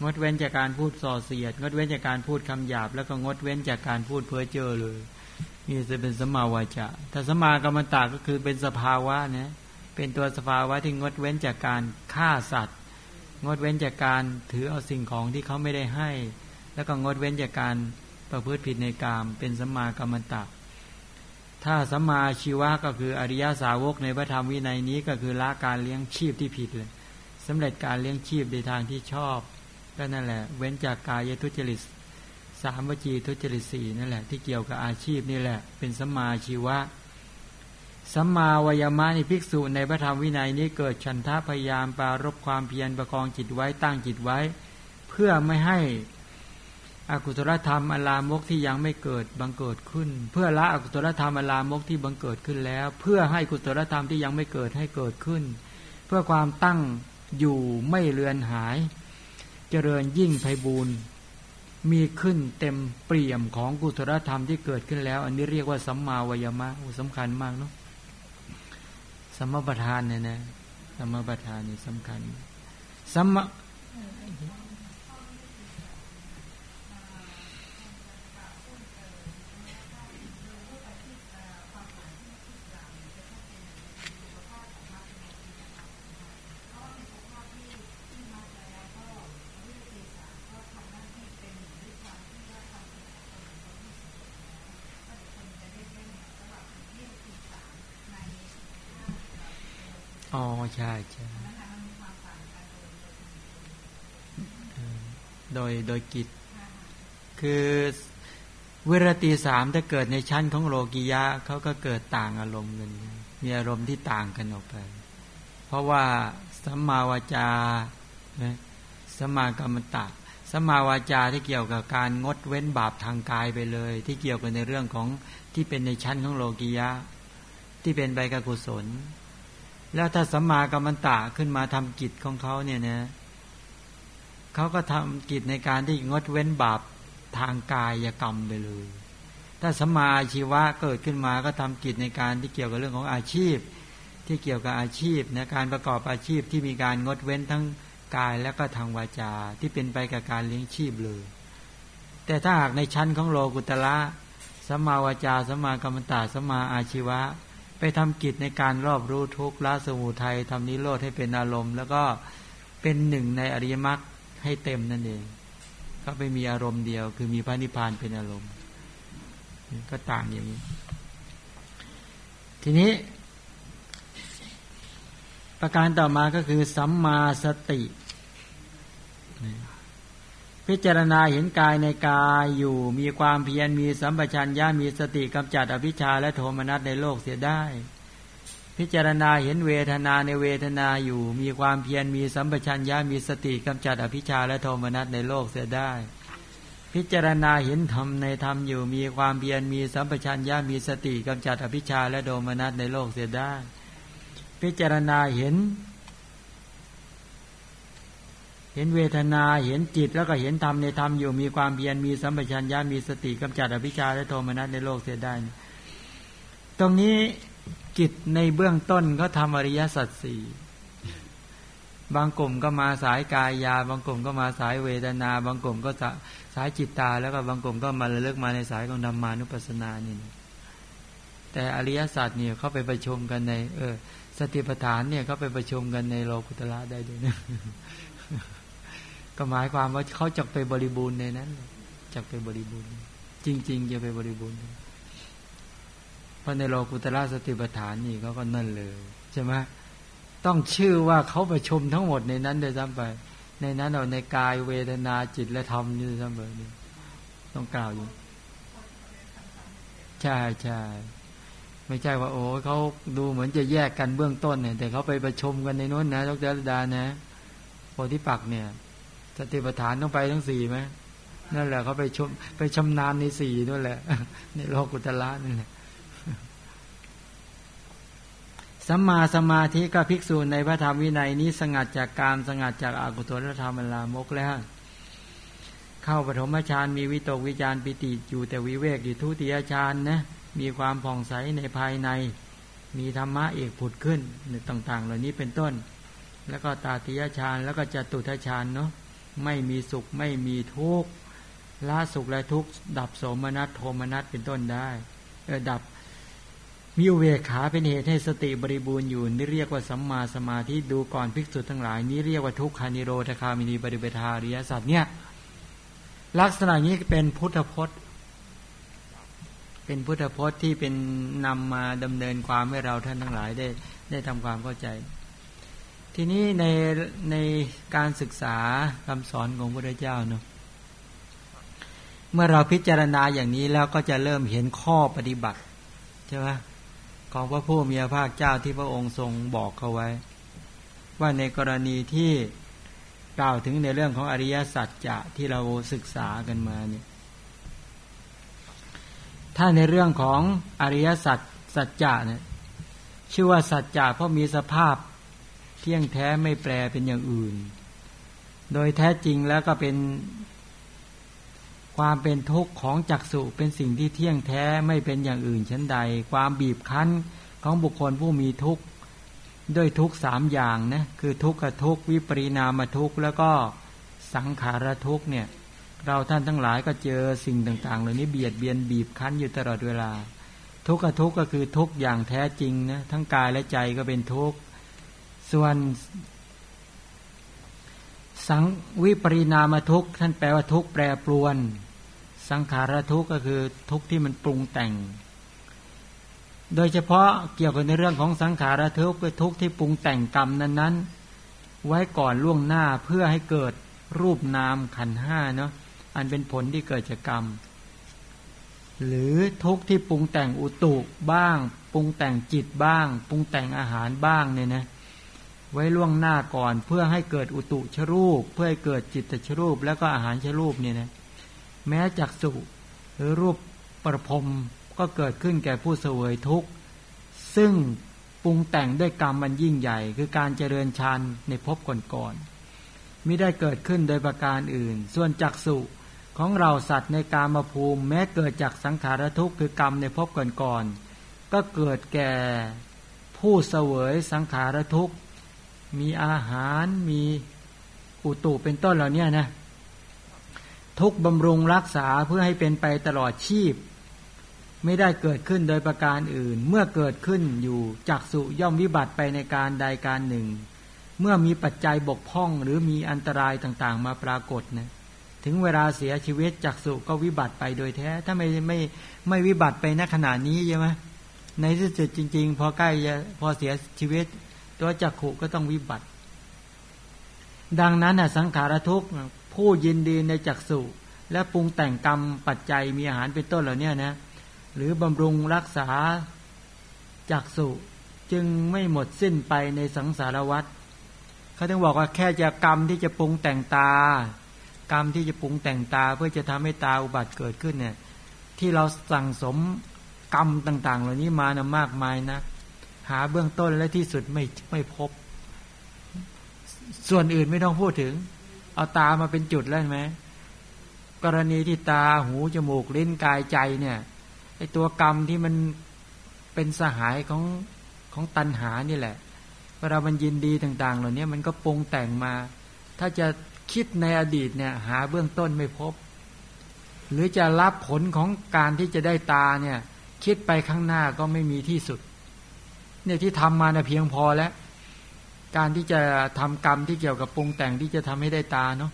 Speaker 1: งดเว้นจากการพูดส่อเสียด งดเว้นจากการพูดคำหยาบ แล้วก็งดเว้นจากการพูดเพ้อเจ้อเลย นี่จะเป็นสัมมาวาจาถ้าสัมมากรรมตาก็คือเป็นสภาวะนะ เป็นตัวสภาวะที่งดเว้นจากการฆ่าสัตว์ งดเว้นจากการถือเอาสิ่งของที่เขาไม่ได้ให้ แล้วก็งดเว้นจากการประพฤติผิดในกาม เป็นสัมมากรรมตะถ้าสัมมาชีวะก็คืออริยาสาวกในพระธรรมวินัยนี้ก็คือละการเลี้ยงชีพที่ผิดเลยสำเร็จการเลี้ยงชีพในทางที่ชอบก็นั่นแหละ เว้นจากกายทุจริตสามวจีทุจริตสี่นั่นแหละที่เกี่ยวกับอาชีพนี่แหละ เป็นสัมมาชีวะ สัมมาวายามะในภิกษุในพระธรรมวินัยนี้เกิดฉันทะพยายามปารบความเพียรประคองจิตไว้ตั้งจิตไว้ เพื่อไม่ให้อกุศลธรรมอลามกที่ยังไม่เกิดบังเกิดขึ้น เพื่อละอกุศลธรรมอลามกที่บังเกิดขึ้นแล้ว เพื่อให้กุศลธรรมที่ยังไม่เกิดให้เกิดขึ้น เพื่อความตั้งอยู่ไม่เลือนหาย เจริญยิ่งไพบูรณ์มีขึ้นเต็มเปี่ยมของกุศลธรรมที่เกิดขึ้นแล้ว อันนี้เรียกว่าสัมมาวยามะสำคัญมากเนาะ สมประธานเนี่ยนะสมประธานนี่สำคัญสม ใช่ใช่โดยโดยกิจ คือเวรตีสามถ้าเกิดในชั้นของโลกิยะเขาก็เกิดต่างอารมณ์กันมีอารมณ์ที่ต่างกันออกไป เพราะว่าสัมมาวาจาสัมมากรรมตะสัมมาวาจาที่เกี่ยวกับการงดเว้นบาปทางกายไปเลย ที่เกี่ยวกับในเรื่องของที่เป็นในชั้นของโลกิยะ ที่เป็นใบกกุศล แล้วถ้าสัมมากัมมันตะขึ้นมาทำกิจของเขาเนี่ยนะเขาก็ทำกิจในการที่งดเว้นบาปทางกายกรรมไปเลย ถ้าสัมมาอาชีวะเกิดขึ้นมาก็ทำกิจในการที่เกี่ยวกับเรื่องของอาชีพ ที่เกี่ยวกับอาชีพในการประกอบอาชีพที่มีการงดเว้นทั้งกายและก็ทางวาจาที่เป็นไปกับการเลี้ยงชีพเลย แต่ถ้าหากในชั้นของโลกุตละสัมมาวาจาสัมมากรรมตาสัมมาอาชีวะ ไปทำกิจในการรอบรู้ทุกข์ละสมุทัยทำนิโรธให้เป็นอารมณ์ แล้วก็เป็นหนึ่งในอริยมรรคให้เต็มนั่นเองก็ไปมีอารมณ์เดียว คือมีพระนิพพานเป็นอารมณ์ ก็ต่างอย่างนี้ ทีนี้ ประการต่อมาก็คือ สัมมาสติ พิจารณาเห็นกายในกายอยู่มีความเพียรมีสัมปชัญญะมีสติกำจัดอภิชาและโทมนัสในโลกเสียได้ พิจารณาเห็นเวทนาในเวทนาอยู่ มีความเพียรมีสัมปชัญญะมีสติกำจัดอภิชาและโทมนัสในโลกเสียได้ พิจารณาเห็นธรรมในธรรมอยู่ มีความเพียรมีสัมปชัญญะมีสติกำจัดอภิชาและโทมนัสในโลกเสียได้ พิจารณาเห็น เห็นเวทนา เห็นจิตแล้วก็เห็นธรรมในธรรมอยู่ มีความเพียร มีสัมปชัญญะ มีสติกำจัดอภิชาและโทมนัสในโลกเสียได้ ตรงนี้กิจในเบื้องต้นก็ทำอริยสัจสี่ บางกลุ่มก็มาสายกายยา บางกลุ่มก็มาสายเวทนา บางกลุ่มก็สายจิตตา แล้วก็บางกลุ่มก็มาเลิกมาในสายของธรรมานุปัสสนานี่ แต่อริยสัจเนี่ยเขาไปประชุมกันใน เออ สติปัฏฐานเนี่ยเขาไปประชุมกันในโลกุตละได้ด้วยนะ ก็หมายความว่าเขาจะไปบริบูรณ์ในนั้นจะไปบริบูรณ์ จริง ๆ จะไปบริบูรณ์เพราะในโลกุตระสติปัฏฐานนี่เขาก็นั่นเลยใช่ไหมต้องชื่อว่าเขาประชุมทั้งหมดในนั้นเลยซ้ำไป ในนั้นเราในกายเวทนาจิตและธรรมนี่ซ้ำไปนี่ต้องกล่าวอยู่ใช่ใช่ไม่ใช่ว่า โอ้เขาดูเหมือนจะแยกกันเบื้องต้นเนี่ยแต่เขาไปประชุมกันในนู้นนะดรดานะโพธิปักเนี่ย สติปัฏฐานต้องไปทั้งสี่ไหมนั่นแหละเขาไปชมไปชำนาญในสี่นั่นแหละในโลกุตละนั่นแหละสัมมาสมาธิก็ภิกษุในพระธรรมวินัยนี้สงัดจากการสงัดจากอากุศลธรรมลามกแล้ว เข้าปฐมฌานมีวิตกวิจารปิติอยู่แต่วิเวกอยู่ทุติยฌานนะมีความผ่องใสในภายใน มีธรรมะเอกผุดขึ้นในต่าง ๆ เหล่านี้เป็นต้น แล้วก็ตาติยฌานแล้วก็จตุทฌานเนาะ ไม่มีสุขไม่มีทุกข์ละสุขและทุกข์ดับโสมนัสโทมนัสเป็นต้นได้เออดับมีอุเวขาเป็นเหตุให้สติบริบูรณ์อยู่นี่เรียกว่าสัมมาสมาธิดูก่อนภิกษุทั้งหลาย นี้เรียกว่าทุกขานิโรธคามินีบริเบทาริยสัตว์เนี่ยลักษณะนี้เป็นพุทธพจน์ เป็นพุทธพจน์ที่เป็นนำมาดำเนินความให้เราท่านทั้งหลายได้ได้ทำความเข้าใจ ทีนี้ในในการศึกษาคำสอนของพระเจ้าเนาะเมื่อเราพิจารณาอย่างนี้แล้วก็จะเริ่มเห็นข้อปฏิบัติใช่ไหมของพระผู้มีพระภาคเจ้าที่พระองค์ทรงบอกเขาไว้ ว่าในกรณีที่กล่าวถึงในเรื่องของอริยสัจจะที่เราศึกษากันมาเนี่ยถ้าในเรื่องของอริยสัจสัจจะเนี่ยชื่อว่าสัจจะเพราะมีสภาพ ที่ยงแท้ไม่แปรเป็นอย่างอื่น โดยแท้จริงแล้วก็เป็น ความเป็นทุกข์ของจักษุเป็นสิ่งที่เที่ยงแท้ไม่เป็นอย่างอื่นชั้นใด ความบีบคั้นของบุคคลผู้มีทุกข์ด้วยทุกสามอย่างนะคือทุกขทุกวิปริณามทุกแล้วก็สังขารทุกเนี่ยเราท่านทั้งหลายก็เจอสิ่งต่างๆเหล่านี้เบียดเบียนบีบคั้นอยู่ตลอดเวลา ทุกขทุกก็คือทุกอย่างแท้จริงนะทั้งกายและใจก็เป็นทุกข์ ส่วน สังวิปริณามทุกท่านแปลว่าทุกแปรปรวน สังขารทุกก็คือทุกที่มันปรุงแต่ง โดยเฉพาะเกี่ยวกับในเรื่องของสังขารทุกคือทุกที่ปรุงแต่งกรรมนั้นๆ ไว้ก่อนล่วงหน้าเพื่อให้เกิดรูปนามขันห้าเนาะอันเป็นผลที่เกิดจากกรรม หรือทุกที่ปรุงแต่งอุตุบ้าง ปรุงแต่งจิตบ้าง ปรุงแต่งอาหารบ้างเนี่ยนะ ไว้ล่วงหน้าก่อน เพื่อให้เกิดอุตุชรูป เพื่อให้เกิดจิตตชรูป แล้วก็อาหารชรูปเนี่ยนะแม้จักสุหรือรูปประพรมก็เกิดขึ้นแก่ผู้เสวยทุกข์ ซึ่งปรุงแต่งด้วยกรรมมันยิ่งใหญ่ คือการเจริญฌานในภพก่อนๆมิได้เกิดขึ้นโดยประการอื่น ส่วนจักสุของเราสัตว์ในกามาภูมิ แม้เกิดจากสังขารทุกข์คือกรรมในภพก่อนๆก็เกิดแก่ผู้เสวยสังขารทุกข์ มีอาหารมีอุตุเป็นต้นเหล่านี้นะทุกบำรุงรักษาเพื่อให้เป็นไปตลอดชีพ ไม่ได้เกิดขึ้นโดยประการอื่น เมื่อเกิดขึ้นอยู่จักสุย่อมวิบัติไปในการใดการหนึ่ง เมื่อมีปัจจัยบกพร่องหรือมีอันตรายต่างๆ มาปรากฏนะถึงเวลาเสียชีวิตจักสุก็วิบัติไปโดยแท้ ถ้าไม่ไม่ไม่วิบัติไปณขณะนี้ใช่ไหมในที่สุดจริง ๆ พอใกล้พอเสียชีวิต ตัวจักขุก็ต้องวิบัติ ดังนั้นสังขารทุกผู้ยินดีในจักสุและปรุงแต่งกรรมปัจจัยมีอาหารเป็นต้นเหล่านี้นะหรือบำรุงรักษาจักสุจึงไม่หมดสิ้นไปในสังสารวัฏเขาต้องบอกว่าแค่จะกรรมที่จะปรุงแต่งตา กรรมที่จะปรุงแต่งตาเพื่อจะทำให้ตาอุบัติเกิดขึ้นเนี่ยที่เราสั่งสมกรรมต่าง ๆ เหล่านี้มานะมากมายนะ หาเบื้องต้นและที่สุดไม่ไม่พบ ส่วนอื่นไม่ต้องพูดถึง เอาตามาเป็นจุดแล้วไหมกรณีที่ตาหูจมูกลิ้นกายใจเนี่ยไอตัวกรรมที่มันเป็นสหายของของตันหานี่แหละเวลามันยินดีต่าง ๆ เหล่านี้มันก็ปรุงแต่งมา ถ้าจะคิดในอดีตเนี่ยหาเบื้องต้นไม่พบ หรือจะรับผลของการที่จะได้ตาเนี่ยคิดไปข้างหน้าก็ไม่มีที่สุด เนี่ยที่ทำมาเนี่ยเพียงพอแล้ว การที่จะทำกรรมที่เกี่ยวกับปรุงแต่งที่จะทำให้ได้ตาเนาะ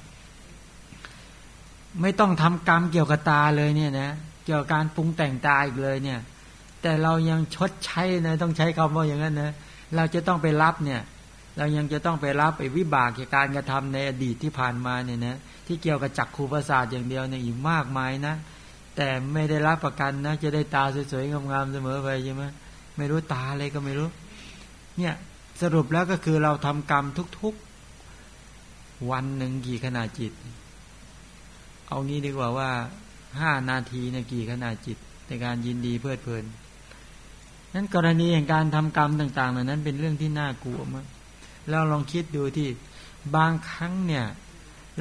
Speaker 1: ไม่ต้องทำกรรมเกี่ยวกับตาเลยเนี่ยนะเกี่ยวกับการปรุงแต่งตาอีกเลยเนี่ย แต่เรายังชดใช้นะต้องใช้คำว่าอย่างนั้นนะเราจะต้องไปรับเนี่ยเรายังจะต้องไปรับไปวิบากจากการกระทำในอดีตที่ผ่านมาเนี่ยนะที่เกี่ยวกับจักรคูประสาทอย่างเดียวเนี่ยอีกมากมายนะ แต่ไม่ได้รับประกันนะจะได้ตาสวยๆงามๆเสมอไปใช่ไหม ไม่รู้ตาอะไรก็ไม่รู้ เนี่ยสรุปแล้วก็คือเราทำกรรมทุกๆ วันหนึ่งกี่ขนาดจิต เอางี้ดีกว่าว่าห้านาทีในกี่ขนาดจิต ในการยินดีเพลิดเพลินนั้นกรณีแห่งการทำกรรมต่างๆเหล่านั้นเป็นเรื่องที่น่ากลัวมากเราลองคิดดูที่บางครั้งเนี่ย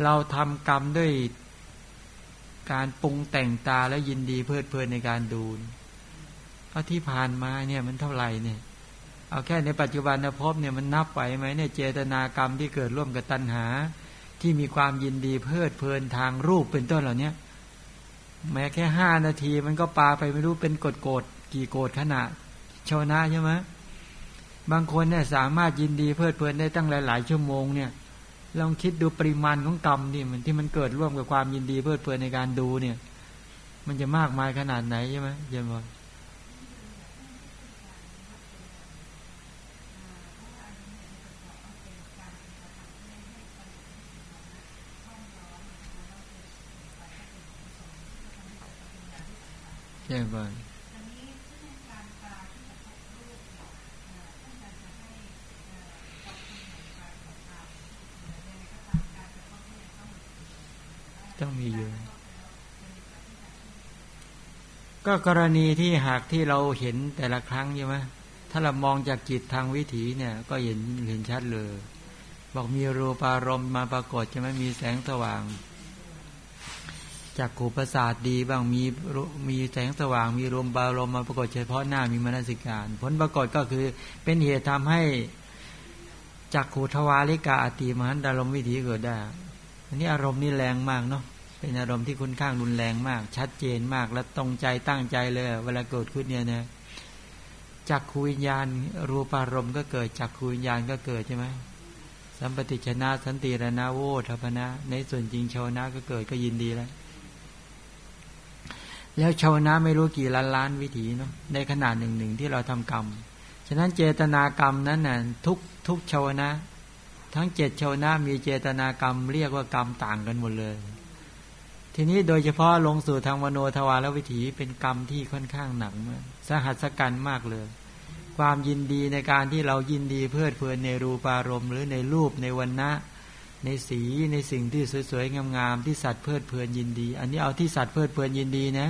Speaker 1: เราทำกรรมด้วยการปรุงแต่งตาและยินดีเพลิดเพลินในการดู เอาที่ผ่านมาเนี่ยมันเท่าไหร่เนี่ย เอาแค่ในปัจจุบันนะพบเนี่ยมันนับไปไหมเนี่ยเจตนากรรมที่เกิดร่วมกับตัณหา ที่มีความยินดีเพลิดเพลินทางรูปเป็นต้นเหล่านี้แม้แค่ห้านาทีมันก็ปาไปไม่รู้เป็นกดโกดกี่โกดขนาดชาวนาใช่ไหมบางคนเนี่ยสามารถยินดีเพลิดเพลินได้ตั้งหลาย ๆ ชั่วโมงเนี่ยลองคิดดูปริมาณของกรรมนี่มันที่มันเกิดร่วมกับความยินดีเพลิดเพลินในการดูเนี่ย มันจะมากมายขนาดไหนใช่ไหมเยี่ยมเล ใช่ไหมต้องมีอยู่ ก็กรณีที่หากที่เราเห็นแต่ละครั้งใช่ไหมถ้าเรามองจากจิตทางวิถีเนี่ย ก็เห็นเห็นชัดเลย บอกมีรูปารมณ์มาปรากฏใช่ไหมมีแสงสว่าง จากขูประสาทดีบ้างมีมีแสงสว่าง มีรมบารมมาปรากฏเฉพาะหน้ามีมนสิการ ผลปรากฏก็คือเป็นเหตุทำให้จากขูทวาริกาอติมหันดารมวิถีเกิดได้อันนี้อารมณ์นี่แรงมากเนาะเป็นอารมณ์ที่ค่อนข้างรุนแรงมาก ชัดเจนมากและตรงใจตั้งใจเลย เวลาเกิดขึ้นเนี่ยนะจักขูวิญญาณ รูปารมณ์ก็เกิดจักขูวิญญาณก็เกิดใช่ไหมสัมปติชนะสันติรนาโวทัพนะ ในส่วนจริงชาวนะก็เกิดก็ยินดีแล้ว แล้วชาวนะไม่รู้กี่ล้านล้านวิถีเนาะในขนาดหนึ่งหนึ่งที่เราทำกรรม ฉะนั้นเจตนากรรมนั้นน่ะทุกทุกชาวนะ ทั้งเจ็ดชาวนะมีเจตนากรรม เรียกว่ากรรมต่างกันหมดเลย ทีนี้โดยเฉพาะลงสู่ทางมโนทวารวิถีเป็นกรรมที่ค่อนข้างหนักมากสหัสกันมากเลย ความยินดีในการที่เรายินดีเพลิดเพลินในรูปารมณ์หรือในรูปในวันนะในสีในสิ่งที่สวยๆงามๆที่สัตว์เพลิดเพลินยินดี อันนี้เอาที่สัตว์เพลิดเพลินยินดีนะ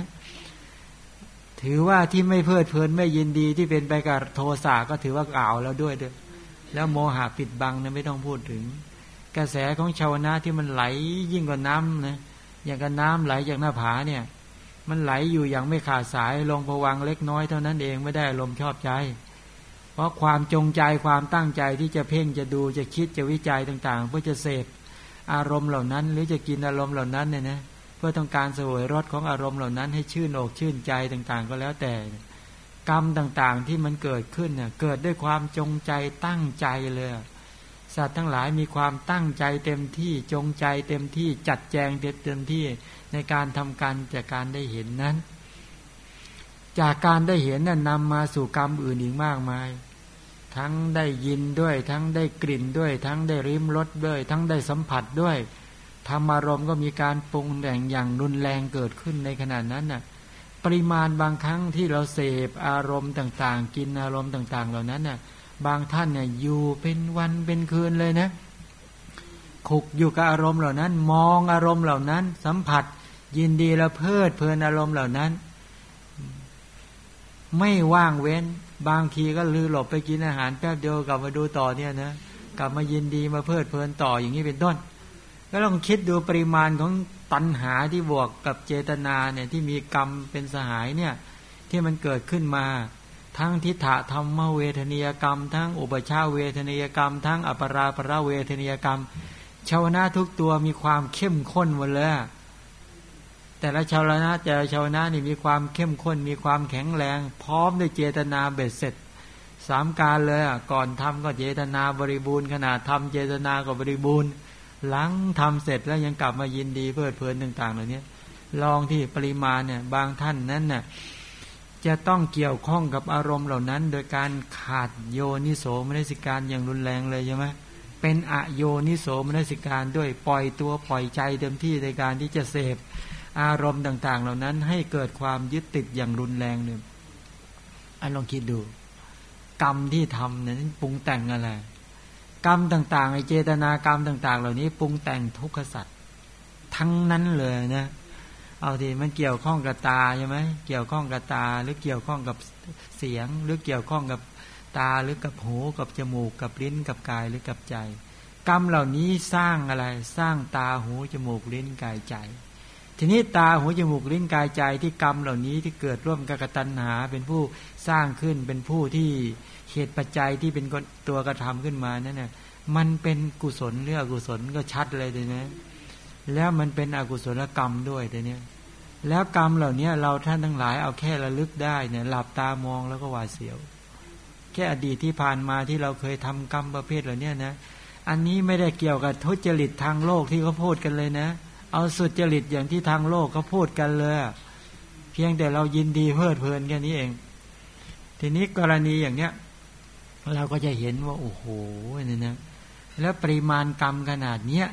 Speaker 1: ถือว่าที่ไม่เพลิดเพลินไม่ยินดีที่เป็นไปกับโทสะก็ถือว่าเก่าแล้วด้วยด้วย แล้วโมหะปิดบังนะไม่ต้องพูดถึง กระแสของชาวนาที่มันไหลยิ่งกว่าน้ำนะอย่างกับน้ำไหลจากหน้าผาเนี่ย มันไหลอยู่อย่างไม่ขาดสายลงผวังเล็กน้อยเท่านั้นเองไม่ได้ลมชอบใจ เพราะความจงใจความตั้งใจที่จะเพ่งจะดูจะคิดจะวิจัยต่าง ๆ เพื่อจะเสพอารมณ์เหล่านั้น หรือจะกินอารมณ์เหล่านั้นเนี่ยนะ เพื่อต้องการสวยรสของอารมณ์เหล่านั้นให้ชื่นอกชื่นใจต่างๆ ก็แล้วแต่ กรรมต่างๆที่มันเกิดขึ้นเนี่ยเกิดด้วยความจงใจตั้งใจเลยสัตว์ทั้งหลายมีความตั้งใจเต็มที่จงใจเต็มที่จัดแจงเต็มที่ในการทำการจากการได้เห็นนั้น จากการได้เห็นนั้นนำมาสู่กรรมอื่นอีกมากมาย ทั้งได้ยินด้วย ทั้งได้กลิ่นด้วย ทั้งได้ริมรสด้วย ทั้งได้สัมผัสด้วย ธรรมารมณ์ก็มีการปรุงแต่งอย่างรุนแรงเกิดขึ้นในขณะนั้นน่ะ ปริมาณบางครั้งที่เราเสพอารมณ์ต่างๆ กินอารมณ์ต่าง ๆ เหล่านั้นน่ะ บางท่านเนี่ยอยู่เป็นวันเป็นคืนเลยนะขุกอยู่กับอารมณ์เหล่านั้น มองอารมณ์เหล่านั้น สัมผัส ยินดีและเพลิดเพลินอารมณ์เหล่านั้น ไม่ว่างเว้น บางทีก็ลือหลบไปกินอาหารแป๊บเดียวกลับมาดูต่อเนี่ยนะกลับมายินดีมาเพลิดเพลินต่ออย่างนี้เป็นต้น ก็ลองคิดดูปริมาณของตัณหาที่บวกกับเจตนาเนี่ยที่มีกรรมเป็นสหายเนี่ยที่มันเกิดขึ้นมา ทั้งทิฏฐธรรมเวทนียกรรม ทั้งอุปชาเวทนียกรรม ทั้งอัปราปราเวทนียกรรม ชาวนาทุกตัวมีความเข้มข้นหมดเลยแต่ละชาวนะแต่ละชาวนะนี่มีความเข้มข้นมีความแข็งแรง พร้อมด้วยเจตนาเบ็ดเสร็จสามการเลยก่อนทำก็เจตนาบริบูรณ์ขนาดทำเจตนาก็บริบูรณ์ หลังทำเสร็จแล้วยังกลับมายินดีเพลิดเพลินต่างๆเหล่านี้ลองที่ปริมาณเนี่ยบางท่านนั้นน่ะจะต้องเกี่ยวข้องกับอารมณ์เหล่านั้น โดยการขาดโยนิโสมนสิการอย่างรุนแรงเลยใช่ไหมเป็นอโยนิโสมนสิการด้วยปล่อยตัวปล่อยใจเต็มที่ในการที่จะเสพอารมณ์ต่าง ๆ เหล่านั้น ให้เกิดความยึดติดอย่างรุนแรงเนี่ยอันลองคิดดู กรรมที่ทำนั้นปรุงแต่งอะไร กรรมต่างๆไอเจตนากรรมต่าง ๆ เหล่านี้ปรุงแต่งทุกขสัตว์ทั้งนั้นเลยนะเอาทีมันเกี่ยวข้องกับตาใช่ไหมเกี่ยวข้องกับตาหรือเกี่ยวข้องกับเสียง หรือเกี่ยวข้องกับตาหรือกับหูกับจมูกกับลิ้นกับกายหรือกับใจ กรรมเหล่านี้สร้างอะไรสร้างตาหูจมูกลิ้นกายใจ ทีนี้ตาหูจมูกลิ้นกายใจที่กรรมเหล่านี้ที่เกิดร่วมกับกตัญหาเป็นผู้สร้างขึ้นเป็นผู้ที่ เหตุปัจจัยที่เป็นตัวกระทำขึ้นมานั่นน่ะมันเป็นกุศลหรืออกุศลก็ชัดเลยเลยนะแล้วมันเป็นอกุศลกรรมด้วยแต่เนี้ยแล้วกรรมเหล่านี้เราท่านทั้งหลายเอาแค่ระลึกได้เนี่ยหลับตามองแล้วก็หวาดเสียว แค่อดีตที่ผ่านมาที่เราเคยทำกรรมประเภทเหล่านี้นะ อันนี้ไม่ได้เกี่ยวกับทุจริตทางโลกที่เขาพูดกันเลยนะ เอาสุดจริตอย่างที่ทางโลกเขาพูดกันเลย เพียงแต่เรายินดีเพลิดเพลินแค่นี้เอง ทีนี้กรณีอย่างเนี้ย เราก็จะเห็นว่า โอ้โหนี่นะแล้วปริมาณกรรมขนาดเนี้ย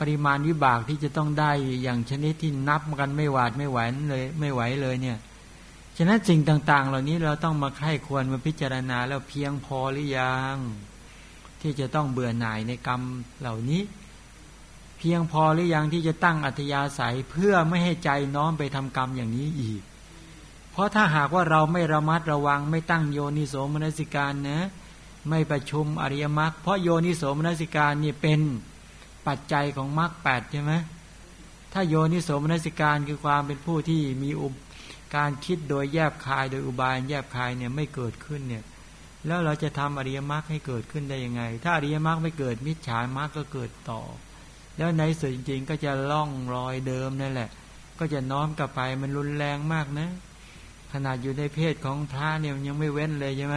Speaker 1: ปริมาณวิบากที่จะต้องได้อย่างชนิดที่นับกันไม่หวาดไม่ไหวเลยไม่ไหวเลยเนี่ยฉะนั้นสิ่งต่าง ๆ เหล่านี้เราต้องมาไข้ควรมาพิจารณาแล้วเพียงพอหรือยัง ที่จะต้องเบื่อหน่ายในกรรมเหล่านี้ เพียงพอหรือยังที่จะตั้งอัธยาศัยเพื่อไม่ให้ใจน้อมไปทำกรรมอย่างนี้อีก เพราะถ้าหากว่าเราไม่ระมัดระวังไม่ตั้งโยนิโสมนสิการนะ ไม่ประชุมอริยมรรคเพราะโยนิโสมนสิการนี่เป็นปัจจัยของมรรคแปดใช่ไหมถ้าโยนิโสมนสิการคือความเป็นผู้ที่มีอุการคิดโดยแยบคายโดยอุบายแยบคายเนี่ยไม่เกิดขึ้นเนี่ยแล้วเราจะทำอริยมรรคให้เกิดขึ้นได้ยังไง ถ้าอริยมรรคไม่เกิดมิจฉามรรคก็เกิดต่อ แล้วในสุดจริง ๆ ก็จะล่องรอยเดิมนั่นแหละ ก็จะน้อมกลับไปมันรุนแรงมากนะ ขนาดอยู่ในเพศของพระเนี่ยยังไม่เว้นเลยใช่ไหม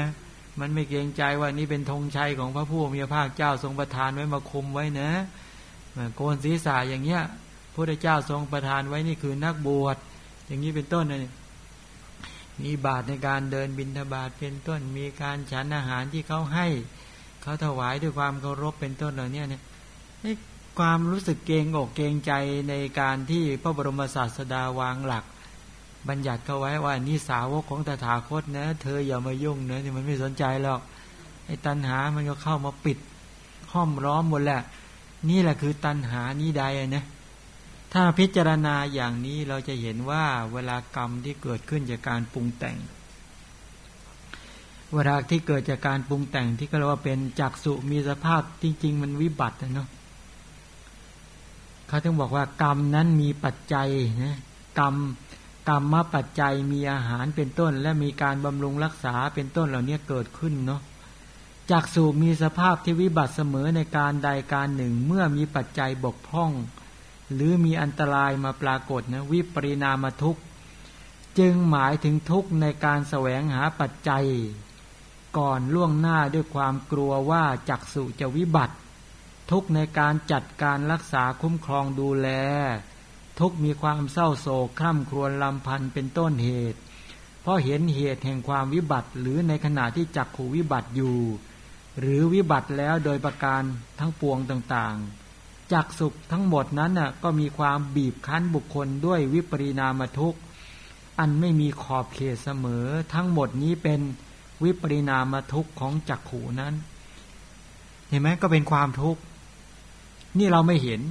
Speaker 1: มันไม่เกรงใจว่านี่เป็นธงชัยของพระผู้มีพระภาคเจ้าทรงประทานไว้มาคุมไว้นะโกนศีรษะอย่างเงี้ยพระเจ้าทรงประทานไว้นี่คือนักบวชอย่างนี้เป็นต้นนะมีบาตรในการเดินบินทบาทเป็นต้น มีการฉันอาหารที่เขาให้เขาถวายด้วยความเคารพเป็นต้นเหล่านี้เนี่ยความรู้สึกเกรงอกเกรงใจในการที่พระบรมศาสดาวางหลัก บัญญัติเขาไว้ว่านี่สาวกของตถาคตนะ เธออย่ามายุ่งนะที่มันไม่สนใจหรอกไอ้ตัณหามันก็เข้ามาปิดห้อมร้อมหมดแหละ นี่แหละคือตัณหานี้ใดนะถ้าพิจารณาอย่างนี้เราจะเห็นว่าเวลากรรมที่เกิดขึ้นจากการปรุงแต่ง เวลาที่เกิดจากการปรุงแต่งที่ก็เรียกว่าเป็นจักสุมีสภาพจริง ๆ มันวิบัตินะเนาะเขาถึงบอกว่ากรรมนั้นมีปัจจัยนะกรรม กรรมมาปัจจัยมีอาหารเป็นต้น และมีการบำรุงรักษาเป็นต้นเหล่านี้เกิดขึ้นเนาะจักสูมีสภาพที่วิบัติเสมอในการใดการหนึ่ง เมื่อมีปัจจัยบกพร่อง หรือมีอันตรายมาปรากฏนะวิปริณามทุกจึงหมายถึงทุกในการแสวงหาปัจจัย ก่อนล่วงหน้าด้วยความกลัวว่าจักสุจะวิบัติ ทุกในการจัดการรักษาคุ้มครองดูแล ทุกมีความเศร้าโศกคร่ำครวญลำพันเป็นต้นเหตุ เพราะเห็นเหตุแห่งความวิบัติหรือในขณะที่จักขูวิบัติอยู่ หรือวิบัติแล้วโดยประการทั้งปวงต่างๆจักสุขทั้งหมดนั้นน่ะก็มีความบีบคั้นบุคคลด้วยวิปริณามทุกข์ อันไม่มีขอบเขตเสมอ ทั้งหมดนี้เป็นวิปริณามทุกข์ของจักขูนั้น เห็นไหมก็เป็นความทุกข์ นี่เราไม่เห็น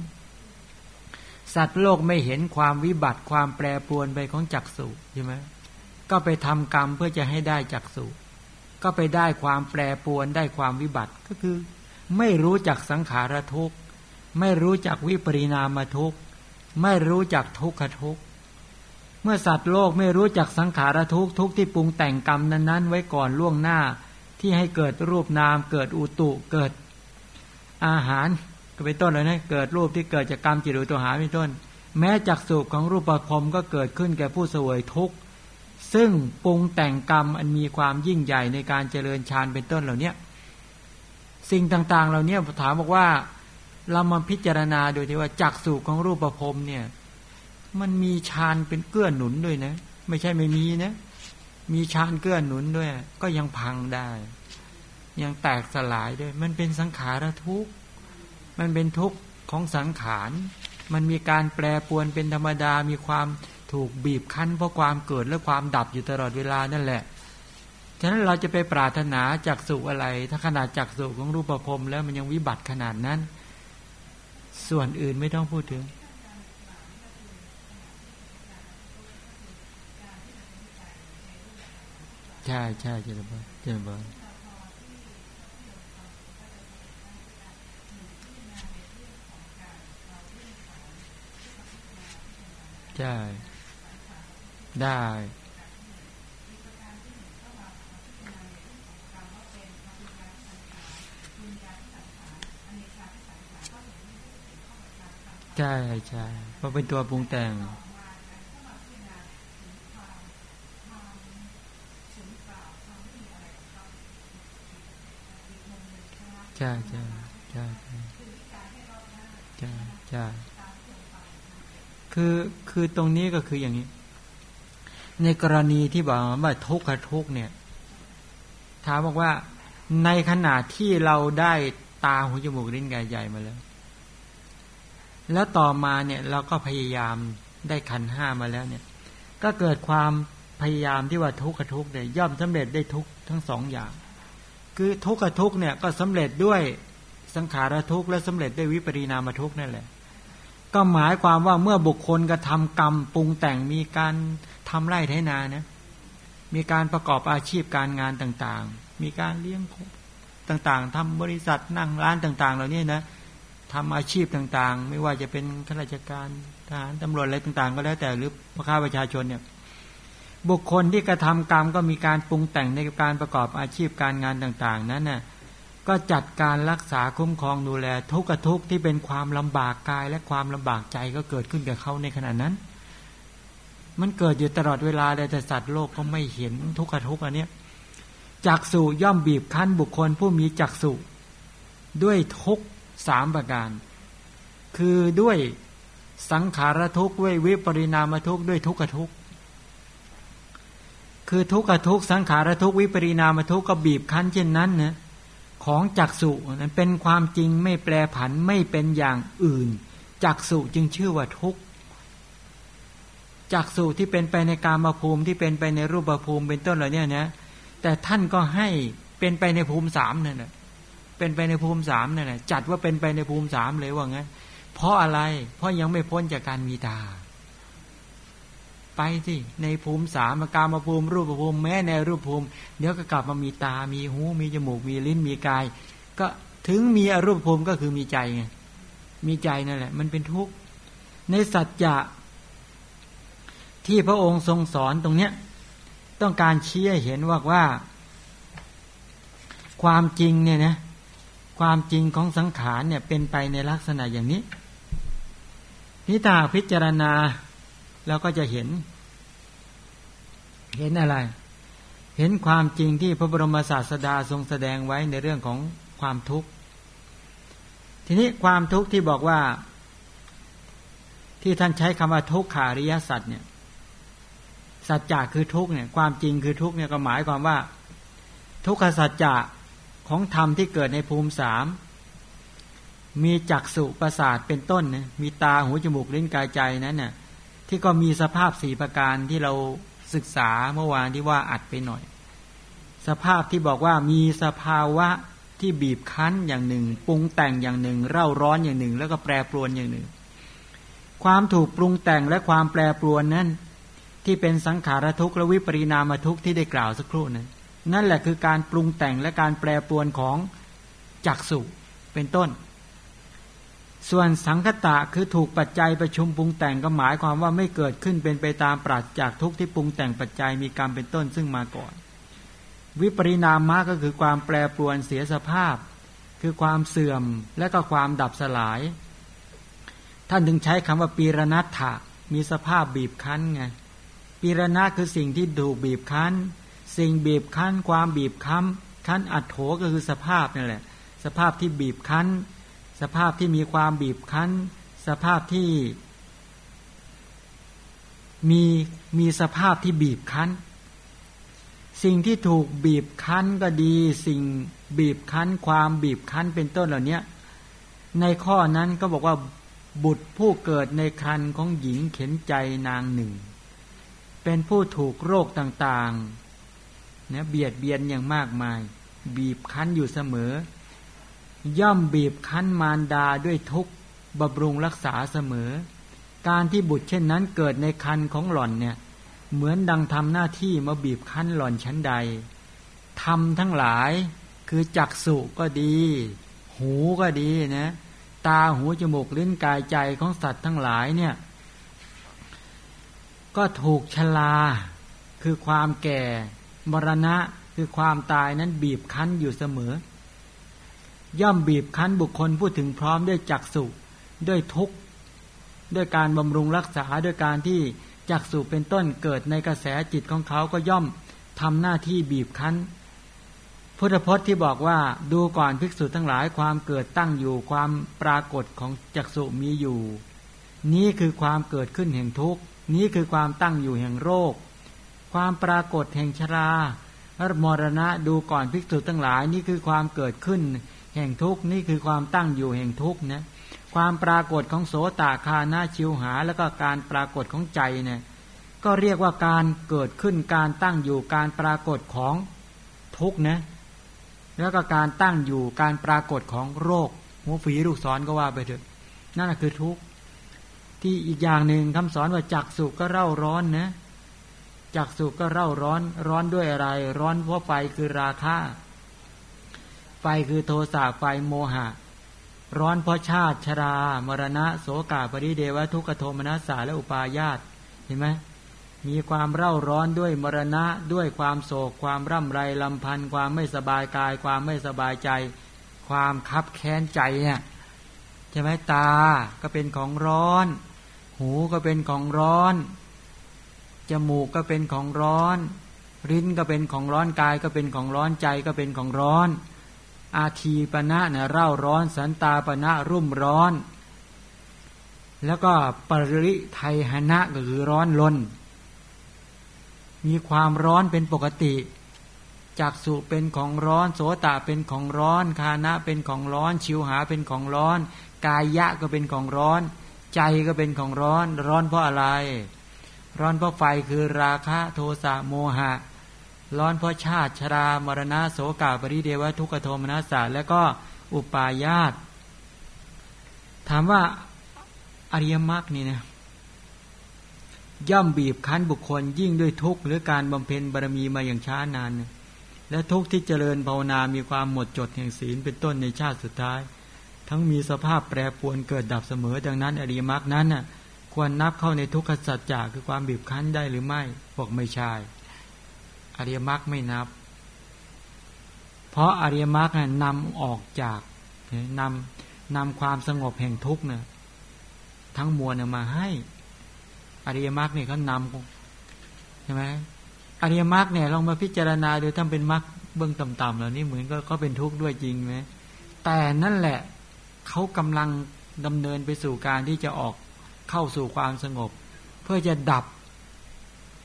Speaker 1: สัตว์โลกไม่เห็นความวิบัติความแปรปรวนไปของจักสุใช่ไหมก็ไปทำกรรมเพื่อจะให้ได้จักสุก็ไปได้ความแปรปรวนได้ความวิบัติก็คือ ไม่รู้จักสังขารทุกข์ ไม่รู้จักวิปริณามทุกข์ ไม่รู้จักทุกขทุกข์ เมื่อสัตว์โลกไม่รู้จักสังขารทุกข์ทุกที่ปรุงแต่งกรรมนั้นๆ ไว้ก่อนล่วงหน้าที่ให้เกิดรูปนามเกิดอุตุเกิดอาหาร ก็เป็นต้นเลยนะเกิดรูปที่เกิดจากกรรมจิตหรือตัวหาเป็นต้น แม้จักสูบของรูปประพรมก็เกิดขึ้นแก่ผู้เสวยทุกข์ซึ่งปรุงแต่งกรรมอันมีความยิ่งใหญ่ในการเจริญฌานเป็นต้นเหล่านี้สิ่งต่างๆ เหล่านี้ถามบอกว่าเรามาพิจารณาโดยที่ว่าจักสูของรูปประพรมเนี่ย มันมีฌานเป็นเกื้อหนุนด้วยนะ ไม่ใช่ไม่มีนะมีฌานเกื้อหนุนด้วย ก็ยังพังได้ ยังแตกสลายด้วย มันเป็นสังขารทุกข์ มันเป็นทุกข์ของสังขาร มันมีการแปรปวนเป็นธรรมดา มีความถูกบีบคั้นเพราะความเกิดและความดับอยู่ตลอดเวลานั่นแหละ ฉะนั้นเราจะไปปรารถนาจักสุอะไร ถ้าขนาดจักสุของรูปประพมแล้วมันยังวิบัติขนาดนั้น ส่วนอื่นไม่ต้องพูดถึงใช่ใช่เจริญบรเจริญบร ใช่ได้ ใช่ใช่เพราะเป็นตัวปรุงแต่งใช่ใช่ใช่ใช่ใช่ คือคือตรงนี้ก็คืออย่างนี้ ในกรณีที่บอกว่าทุกข์ทุกข์เนี่ยถามบอกว่า ในขณะที่เราได้ตาหูจมูกลิ้นกายใหญ่มาแล้วแล้วต่อมาเนี่ยเราก็พยายามได้ขันห้ามาแล้วเนี่ย ก็เกิดความพยายามที่ว่าทุกขทุกเนี่ยย่อมสำเร็จได้ทุกทั้งสองอย่าง คือทุกขทุกเนี่ยก็สำเร็จด้วยสังขารทุกและสำเร็จด้วยวิปริณามทุกนั่นแหละ ก็หมายความว่าเมื่อบุคคลกระทากรรมปรุงแต่งมีการทำไร่ไถนานะ มีการประกอบอาชีพการงานต่างๆ มีการเลี้ยงต่างๆทำบริษัทนั่งร้านต่าง ๆ เหล่านี้นะทำอาชีพต่างๆ ไม่ว่าจะเป็นข้าราชการทหารตำรวจอะไรต่างๆ ก็แล้วแต่หรือพ่อค้าประชาชนเนี่ยบุคคลที่กระทำกรรมก็มีการปรุงแต่งในการประกอบอาชีพการงานต่าง ๆ นั้นน่ะ ก็จัดการรักษาคุ้มครองดูแล ทุกข์ทุกข์ที่เป็นความลำบากกายและความลำบากใจก็เกิดขึ้นกับเขาในขณะนั้น มันเกิดอยู่ตลอดเวลาแต่สัตว์โลกก็ไม่เห็นทุกข์ทุกข์อันนี้จักสุย่อมบีบคั้นบุคคลผู้มีจักสุด้วยทุกสามประการ คือด้วยสังขารทุกข์ด้วยวิปริณามทุกข์ด้วยทุกขทุกข์คือทุกขทุกข์สังขารทุกข์วิปริณามทุกข์ก็บีบคั้นเช่นนั้นนะ ของจักสุนั้นเป็นความจริงไม่แปรผันไม่เป็นอย่างอื่น จักสุจึงชื่อว่าทุกจักสุที่เป็นไปในกามภูมิที่เป็นไปในรูปภูมิเป็นต้นเหล่านี้นะแต่ท่านก็ให้เป็นไปในภูมิสามนั่นแหละเป็นไปในภูมิสามนั่นแหละจัดว่าเป็นไปในภูมิสามเลยว่างั้น เพราะอะไร เพราะยังไม่พ้นจากการมีตา ไปที่ในภูมิสามกามาภูมิ รูปภูมิแม้ในรูปภูมิ เดี๋ยวก็กลับมามีตา มีหู มีจมูก มีลิ้น มีกาย ก็ถึงมีอรูปภูมิก็คือมีใจไง มีใจนั่นแหละ มันเป็นทุกข์ ในสัจจะที่พระองค์ทรงสอนตรงเนี้ย ต้องการเชี้ให้เห็นว่าว่า ความจริงเนี่ยนะ ความจริงของสังขารเนี่ยเป็นไปในลักษณะอย่างนี้นิตาพิจารณา เราก็จะเห็น เห็นอะไร เห็นความจริงที่พระบรมศาสดาทรงแสดงไว้ในเรื่องของความทุกข์ ทีนี้ความทุกข์ที่บอกว่า ที่ท่านใช้คำว่าทุกขาริยสัตว์เนี่ย สัจจะคือทุกเนี่ย ความจริงคือทุกเนี่ยก็หมายความว่า ทุกขสัจจะของธรรมที่เกิดในภูมิสามมีจักสุประสาทเป็นต้นนะมีตาหูจมูกลิ้นกายใจนั้นน่ะ ที่ก็มีสภาพสี่ประการที่เราศึกษาเมื่อวานที่ว่าอัดไปหน่อย สภาพที่บอกว่ามีสภาวะที่บีบคั้นอย่างหนึ่งปรุงแต่งอย่างหนึ่ง เร่าร้อนอย่างหนึ่ง แล้วก็แปรปรวนอย่างหนึ่ง ความถูกปรุงแต่งและความแปรปรวนนั้น ที่เป็นสังขารทุกข์และวิปริณามทุกข์ที่ได้กล่าวสักครู่นั้นนั่นแหละคือการปรุงแต่งและการแปรปรวนของจักสุเป็นต้น ส่วนสังคตะคือถูกปัจจัยประชุมปรุงแต่งก็หมายความว่าไม่เกิดขึ้นเป็นไปตามปราศจากทุกที่ปรุงแต่งปัจจัยมีกรรมเป็นต้นซึ่งมาก่อน วิปริณามะก็คือความแปรปรวนเสียสภาพ คือความเสื่อมและก็ความดับสลาย ท่านถึงใช้คำว่าปีรณัตถะมีสภาพบีบคั้นไงปีรณะคือสิ่งที่ถูกบีบคั้น สิ่งบีบคั้น ความบีบคั้นคั้นอัดโถก็คือสภาพนี่แหละ สภาพที่บีบคั้น สภาพที่มีความบีบคั้น สภาพที่ มีมีสภาพที่บีบคั้น สิ่งที่ถูกบีบคั้นก็ดี สิ่งบีบคั้น ความบีบคั้นเป็นต้นเหล่านี้ในข้อนั้นก็บอกว่าบุตรผู้เกิดในคันของหญิงเข็นใจนางหนึ่ง เป็นผู้ถูกโรคต่างๆเนี่ยเบียดเบียนอย่างมากมาย บีบคั้นอยู่เสมอ ย่อมบีบคั้นมารดาด้วยทุกบำรุงรักษาเสมอ การที่บุตรเช่นนั้นเกิดในคันของหล่อนเนี่ยเหมือนดังทำหน้าที่มาบีบคั้นหล่อนชั้นใดทำทั้งหลายคือจักสุก็ดี หูก็ดีนะตาหูจมูกลิ้นกายใจของสัตว์ทั้งหลายเนี่ย ก็ถูกชลา คือความแก่มรณะคือความตายนั้นบีบคั้นอยู่เสมอ ย่อมบีบคั้นบุคคลพูดถึงพร้อมด้วยจักสุด้วยทุกข์ด้วยการบำรุงรักษาด้วยการที่จักสุเป็นต้นเกิดในกระแสจิตของเขาก็ย่อมทำหน้าที่บีบคั้น พุทธพจน์ที่บอกว่าดูก่อนภิกษุทั้งหลายความเกิดตั้งอยู่ความปรากฏของจักสุมีอยู่ นี้คือความเกิดขึ้นแห่งทุกข์นี้คือความตั้งอยู่แห่งโรค ความปรากฏแห่งชรารมรณะดูก่อนภิกษุทั้งหลาย นี่คือความเกิดขึ้น แห่งทุกข์นี่คือความตั้งอยู่แห่งทุกข์นะความปรากฏของโสตาคานาชิวหา แล้วก็การปรากฏของใจเนี่ยก็เรียกว่าการเกิดขึ้นการตั้งอยู่การปรากฏของทุกข์นะแล้วก็การตั้งอยู่การปรากฏของโรคหัวฝีลูกศรก็ว่าไปเถอะนั่นคือทุกข์ที่อีกอย่างหนึ่งคำสอนว่าจักสุก็เร่าร้อนนะจักสุก็เร่าร้อน ร้อนด้วยอะไร ร้อนเพราะไฟคือราคะ ฟคือโทสะไฟโมหะ ร้อนเพราะชาติชรา มรณะ โสกาปริเดวะทุกขโทมนัสสาและอุปาญาตเห็นไหมมีความเร่าร้อนด้วยมรณะด้วยความโศก ความร่ำไรลำพันธ์ความไม่สบายกาย ความไม่สบายใจ ความคับแค้นใจเนี่ยใช่ไหมตาก็เป็นของร้อน หูก็เป็นของร้อน จมูกก็เป็นของร้อนริ้นก็เป็นของร้อนกายก็เป็นของร้อนใจก็เป็นของร้อน อาทีปณะเนี่ยเร่าร้อน สันตาปณะรุ่มร้อน แล้วก็ปริไทหณะก็คือร้อนลน มีความร้อนเป็นปกติจักสุเป็นของร้อน โสตะเป็นของร้อนคานะเป็นของร้อน ชิวหาเป็นของร้อน กายะก็เป็นของร้อน ใจก็เป็นของร้อน ร้อนเพราะอะไร ร้อนเพราะไฟคือราคะโทสะโมหะ ร้อนเพราะชาติชรามรณะโสกาปริเดวะทุกขโทมนัสสะแล้วก็อุปาญาตถามว่าอริยมรรคนี่นะย่อมบีบคั้นบุคคลยิ่งด้วยทุกข์หรือการบำเพ็ญบารมีมาอย่างช้านาน และทุกข์ที่เจริญภาวนามีความหมดจดแห่งศีลเป็นต้นในชาติสุดท้าย ทั้งมีสภาพแปรปวนเกิดดับเสมอ ดังนั้น อริยมักนั้นน่ะควรนับเข้าในทุกขสัจจะคือความบีบคั้นได้หรือไม่บอกไม่ใช่ อริยมรรคไม่นับ เพราะอริยมรรคนำออกจากนำนำความสงบแห่งทุกข์เนี่ยทั้งมวลมาให้ อริยมรรคเนี่ยเขานำใช่ไหมอริยมรรคเนี่ยลองมาพิจารณาดูถ้าเป็นมรรคเบื้องต่ำๆเหล่านี้เหมือนก็ก็เป็นทุกข์ด้วยจริงไหมแต่นั่นแหละเขากำลังดำเนินไปสู่การที่จะออกเข้าสู่ความสงบ เพื่อจะดับ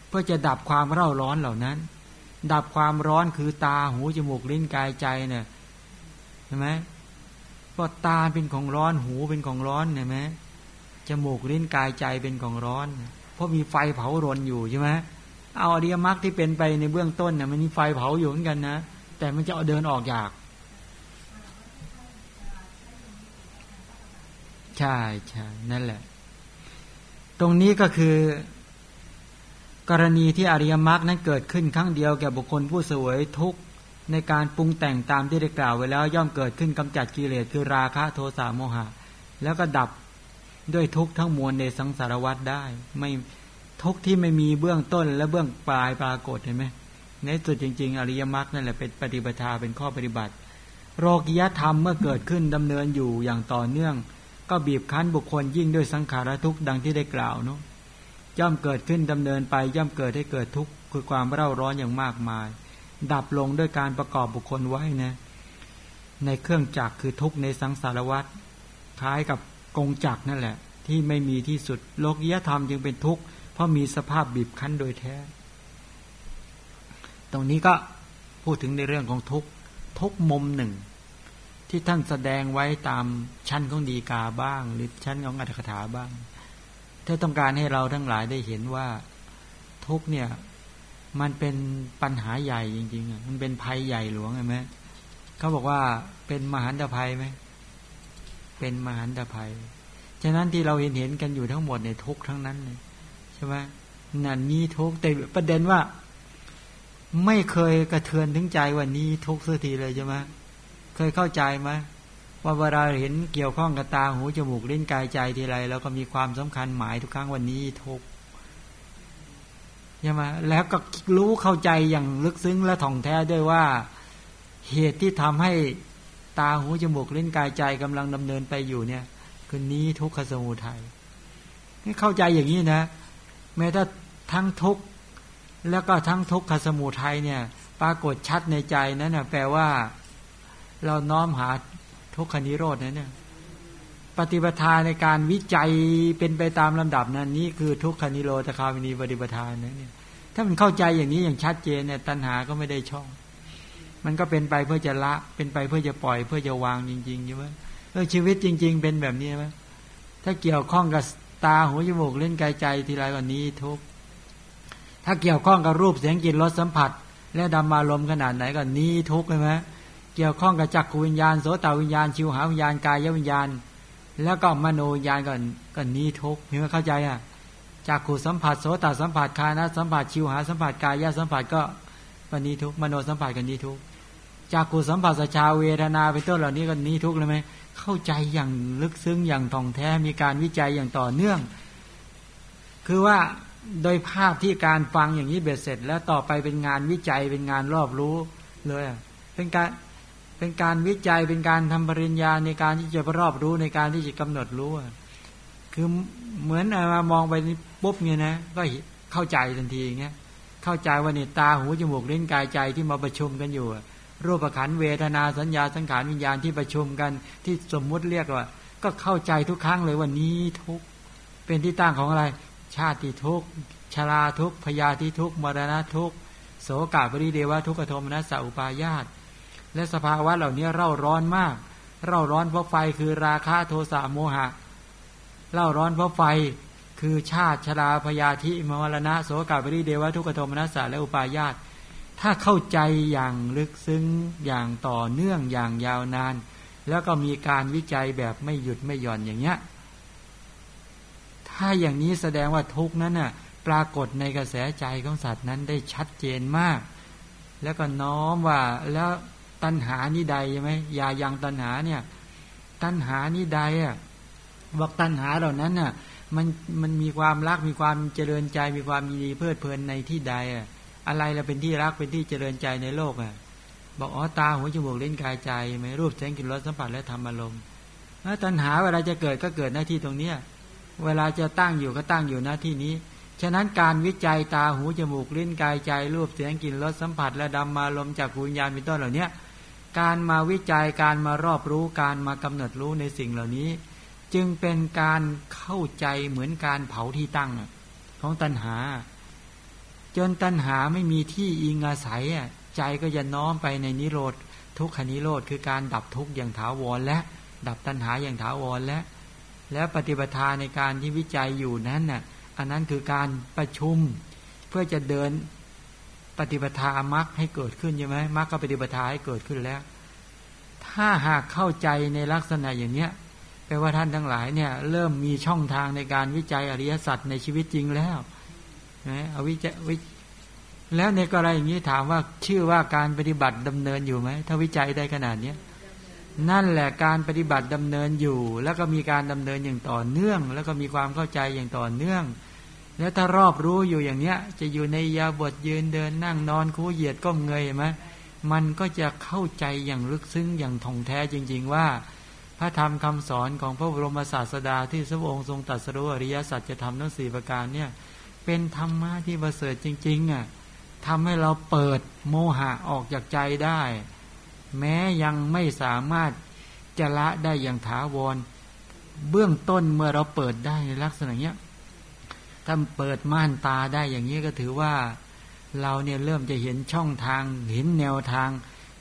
Speaker 1: เพื่อจะดับความเร่าร้อนเหล่านั้น ดับความร้อนคือตาหูจมูกลิ้นกายใจเนี่ยใช่ไหมเพราะตาเป็นของร้อนหูเป็นของร้อนเห็นไหมจมูกลิ้นกายใจเป็นของร้อน เพราะมีไฟเผารนอยู่ใช่ไหมเอาอริยมรรคที่เป็นไปในเบื้องต้นเนี่ยมันมีไฟเผาอยู่เหมือนกันนะแต่มันจะเอาเดินออกอยาก ใช่ใช่นั่นแหละ ตรงนี้ก็คือ กรณีที่อริยมรรคนั้นเกิดขึ้นครั้งเดียวแก่บุคคลผู้สวยทุกในการปรุงแต่งตามที่ได้กล่าวไว้แล้วย่อมเกิดขึ้นกำจัดกิเลสคือราคะโทสะโมหะ แล้วก็ดับด้วยทุกทั้งมวลในสังสารวัฏได้ ไม่ทุกที่ไม่มีเบื้องต้นและเบื้องปลายปรากฏเห็นไหมในสุดจริง ๆ อริยมรรคนั่นแหละเป็นปฏิปทาเป็นข้อปฏิบัติ โรกิยธรรมเมื่อเกิดขึ้นดำเนินอยู่อย่างต่อเนื่อง ก็บีบคั้นบุคคลยิ่งด้วยสังขารทุกข์ดังที่ได้กล่าวเนาะ ย่อมเกิดขึ้นดำเนินไปย่อมเกิดให้เกิดทุกข์คือความเร่าร้อนอย่างมากมาย ดับลงด้วยการประกอบบุคคลไว้นะ ในเครื่องจักรคือทุกข์ในสังสารวัฏคล้ายกับกงจักรนั่นแหละ ที่ไม่มีที่สุดโลกียธรรมจึงเป็นทุกข์เพราะมีสภาพบีบคั้นโดยแท้ ตรงนี้ก็พูดถึงในเรื่องของทุกทุกมุมหนึ่ง ที่ท่านแสดงไว้ตามชั้นของดีกาบ้าง หรือชั้นของอัตถกถาบ้าง ถ้าต้องการให้เราทั้งหลายได้เห็นว่าทุกเนี่ย มันเป็นปัญหาใหญ่จริงๆมันเป็นภัยใหญ่หลวงใช่ไหมเขาบอกว่าเป็นมหันตภัยไหมเป็นมหันตภัยฉะนั้นที่เราเห็นเห็นกันอยู่ทั้งหมดในทุกทั้งนั้นเลยใช่ไหมนั่นนี้ทุกแต่ประเด็นว่า ไม่เคยกระเทือนถึงใจว่านี้ทุกสักทีเลยใช่ไหมเคยเข้าใจไหม ว่าเวลาเห็นเกี่ยวข้องกับตาหูจมูกลิ้นกายใจทีไรเราก็มีความสำคัญหมายทุกครั้งวันนี้ทุกใช่ไหมแล้วก็รู้เข้าใจอย่างลึกซึ้งและถ่องแท้ด้วยว่าเหตุที่ทำให้ตาหูจมูกลิ้นกายใจกำลังดำเนินไปอยู่เนี่ยคือนี้ทุกขสมุทัยนี่เข้าใจอย่างนี้นะ แม้ถ้าทั้งทุกแล้วก็ทั้งทุกขสมุทัยเนี่ย ปรากฏชัดในใจนั้นนะแปลว่า เราน้อมหา ทุกขนิโรธนั้นเนี่ยปฏิปทาในการวิจัยเป็นไปตามลำดับนั้นนี่คือทุกขนิโรธคาวินีปฏิปทานนั้นเนี่ยถ้ามันเข้าใจอย่างนี้อย่างชัดเจนเนี่ยตัณหาก็ไม่ได้ช่อง มันก็เป็นไปเพื่อจะละ เป็นไปเพื่อจะปล่อย เพื่อจะวางจริงๆใช่ไหมเออชีวิตจริง ๆ เป็นแบบนี้ไหมถ้าเกี่ยวข้องกับตาหูจมูกเล่นกายใจทีไรวันนี้ทุกถ้าเกี่ยวข้องกับรูปเสียงกลิ่นรสสัมผัส และดำมาลมขนาดไหนก็นี้ทุกใช่ไหม เกี่ยวข้องกับจักรวิญญาณโสตวิญญาณ ชิวหาวิญญาณกายวิญญาณ แล้วก็มโนวิญญาณก่อนก็นี้ทุกเห็นไหมเข้าใจอะจากขูสัมผัสโสตสัมผัสคานะสัมผัสชิวหาสัมผัสกายสัมผัสก็วันนี้ทุกมโนสัมผัสกันนี้ทุกจากขูสัมผัสสชาเวทนาเป็นต้นเหล่านี้ก็นี้ทุกเลยไหมเข้าใจอย่างลึกซึ้งอย่างท่องแท้มีการวิจัยอย่างต่อเนื่อง คือว่าโดยภาพที่การฟังอย่างนี้เบ็ดเสร็จ แล้วต่อไปเป็นงานวิจัยเป็นงานรอบรู้เลยเป็นการ เป็นการวิจัยเป็นการทำปริญญาในการที่จะรอบรู้ในการที่จะกำหนดรู้คือเหมือนมามองไปปุ๊บเนี่ยนะก็เข้าใจทันทีอย่างเงี้ยเข้าใจว่าเนี่ยตาหูจมูกลิ้นกายใจที่มาประชุมกันอยู่ รูปขันเวทนาสัญญาสังขารวิญญาณที่ประชุมกันที่สมมุติเรียกว่า ก็เข้าใจทุกครั้งเลยว่านี้ทุกเป็นที่ตั้งของอะไร ชาติทุกชราทุกพยาธิทุกมรณะทุกโสกาบริเดวะทุกขโทมนัสสอุปายาต และสภาวะเหล่านี้เร่าร้อนมาก เร่าร้อนเพราะไฟคือราคะโทสะโมหะ เร่าร้อนเพราะไฟคือชาติชราพยาธิมรณะโสกาบริเดวะทุกขโทมนัสสะและอุปายาตถ้าเข้าใจอย่างลึกซึ้งอย่างต่อเนื่องอย่างยาวนาน แล้วก็มีการวิจัยแบบไม่หยุดไม่หย่อนอย่างเงี้ยถ้าอย่างนี้แสดงว่าทุกนั้นน่ะปรากฏในกระแสใจของสัตว์นั้นได้ชัดเจนมาก แล้วก็น้อมว่าแล้ว ตัณหานี่ใดใช่ไหมยายังตัณหาเนี่ย ตัณหานี่ใดอะบอกตัณหาเหล่านั้นน่ะ มันมันมีความรักมีความเจริญใจมีความยินดีเพลิดเพลินในที่ใดอะ อะไรเราเป็นที่รักเป็นที่เจริญใจในโลกอะ บอกอ๋อตาหูจมูกเล่นกายใจไหมรูปเสียงกลิ่นรสสัมผัสและธรรมอารมณ์ตัณหาเวลาจะเกิดก็เกิดหน้าที่ตรงเนี้ยเวลาจะตั้งอยู่ก็ตั้งอยู่หน้าที่นี้ฉะนั้นการวิจัยตาหูจมูกลิ้นกายใจรูปเสียงกลิ่นรสสัมผัสและดำมาลมจากวิญญาณเป็นต้นเหล่านี้ การมาวิจัยการมารอบรู้การมากำหนดรู้ในสิ่งเหล่านี้ จึงเป็นการเข้าใจเหมือนการเผาที่ตั้งของตัณหา จนตัณหาไม่มีที่อิงอาศัยใจก็จะน้อมไปในนิโรธทุกขนิโรธคือการดับทุกข์อย่างถาวรและ ดับตัณหาอย่างถาวรและ แล้วปฏิปทาในการที่วิจัยอยู่นั้นน่ะอันนั้นคือการประชุมเพื่อจะเดิน ปฏิปทามรรคให้เกิดขึ้นใช่ไหมมรรคก็ปฏิปทาให้เกิดขึ้นแล้ว ถ้าหากเข้าใจในลักษณะอย่างเนี้ยแปลว่าท่านทั้งหลายเนี่ยเริ่มมีช่องทางในการวิจัยอริยสัจในชีวิตจริงแล้วนะเอาวิจัยวิแล้วในกรณีอย่างนี้ถามว่าชื่อว่าการปฏิบัติดำเนินอยู่ไหมถ้าวิจัยได้ขนาดเนี้ยนั่นแหละการปฏิบัติดำเนินอยู่ แล้วก็มีการดำเนินอย่างต่อเนื่อง แล้วก็มีความเข้าใจอย่างต่อเนื่อง แล้วถ้ารอบรู้อยู่อย่างเนี้ย จะอยู่ในยาบทยืนเดินนั่งนอนคู่เหยียดก้มเงยไหมมันก็จะเข้าใจอย่างลึกซึ้งอย่างท่องแท้จริง ๆ ว่า พระธรรมคำสอนของพระบรมศาสดาที่พระองค์ทรงตรัสรู้อริยสัจจะทำทั้งสี่ประการเนี่ย เป็นธรรมะที่ประเสริฐจริงๆอะทำให้เราเปิดโมหะออกจากใจได้ แม้ยังไม่สามารถจะละได้อย่างถาวร เบื้องต้นเมื่อเราเปิดได้ในลักษณะเนี้ย ถ้าเปิดม่านตาได้อย่างนี้ก็ถือว่าเราเนี่ยเริ่มจะเห็นช่องทางเห็นแนวทาง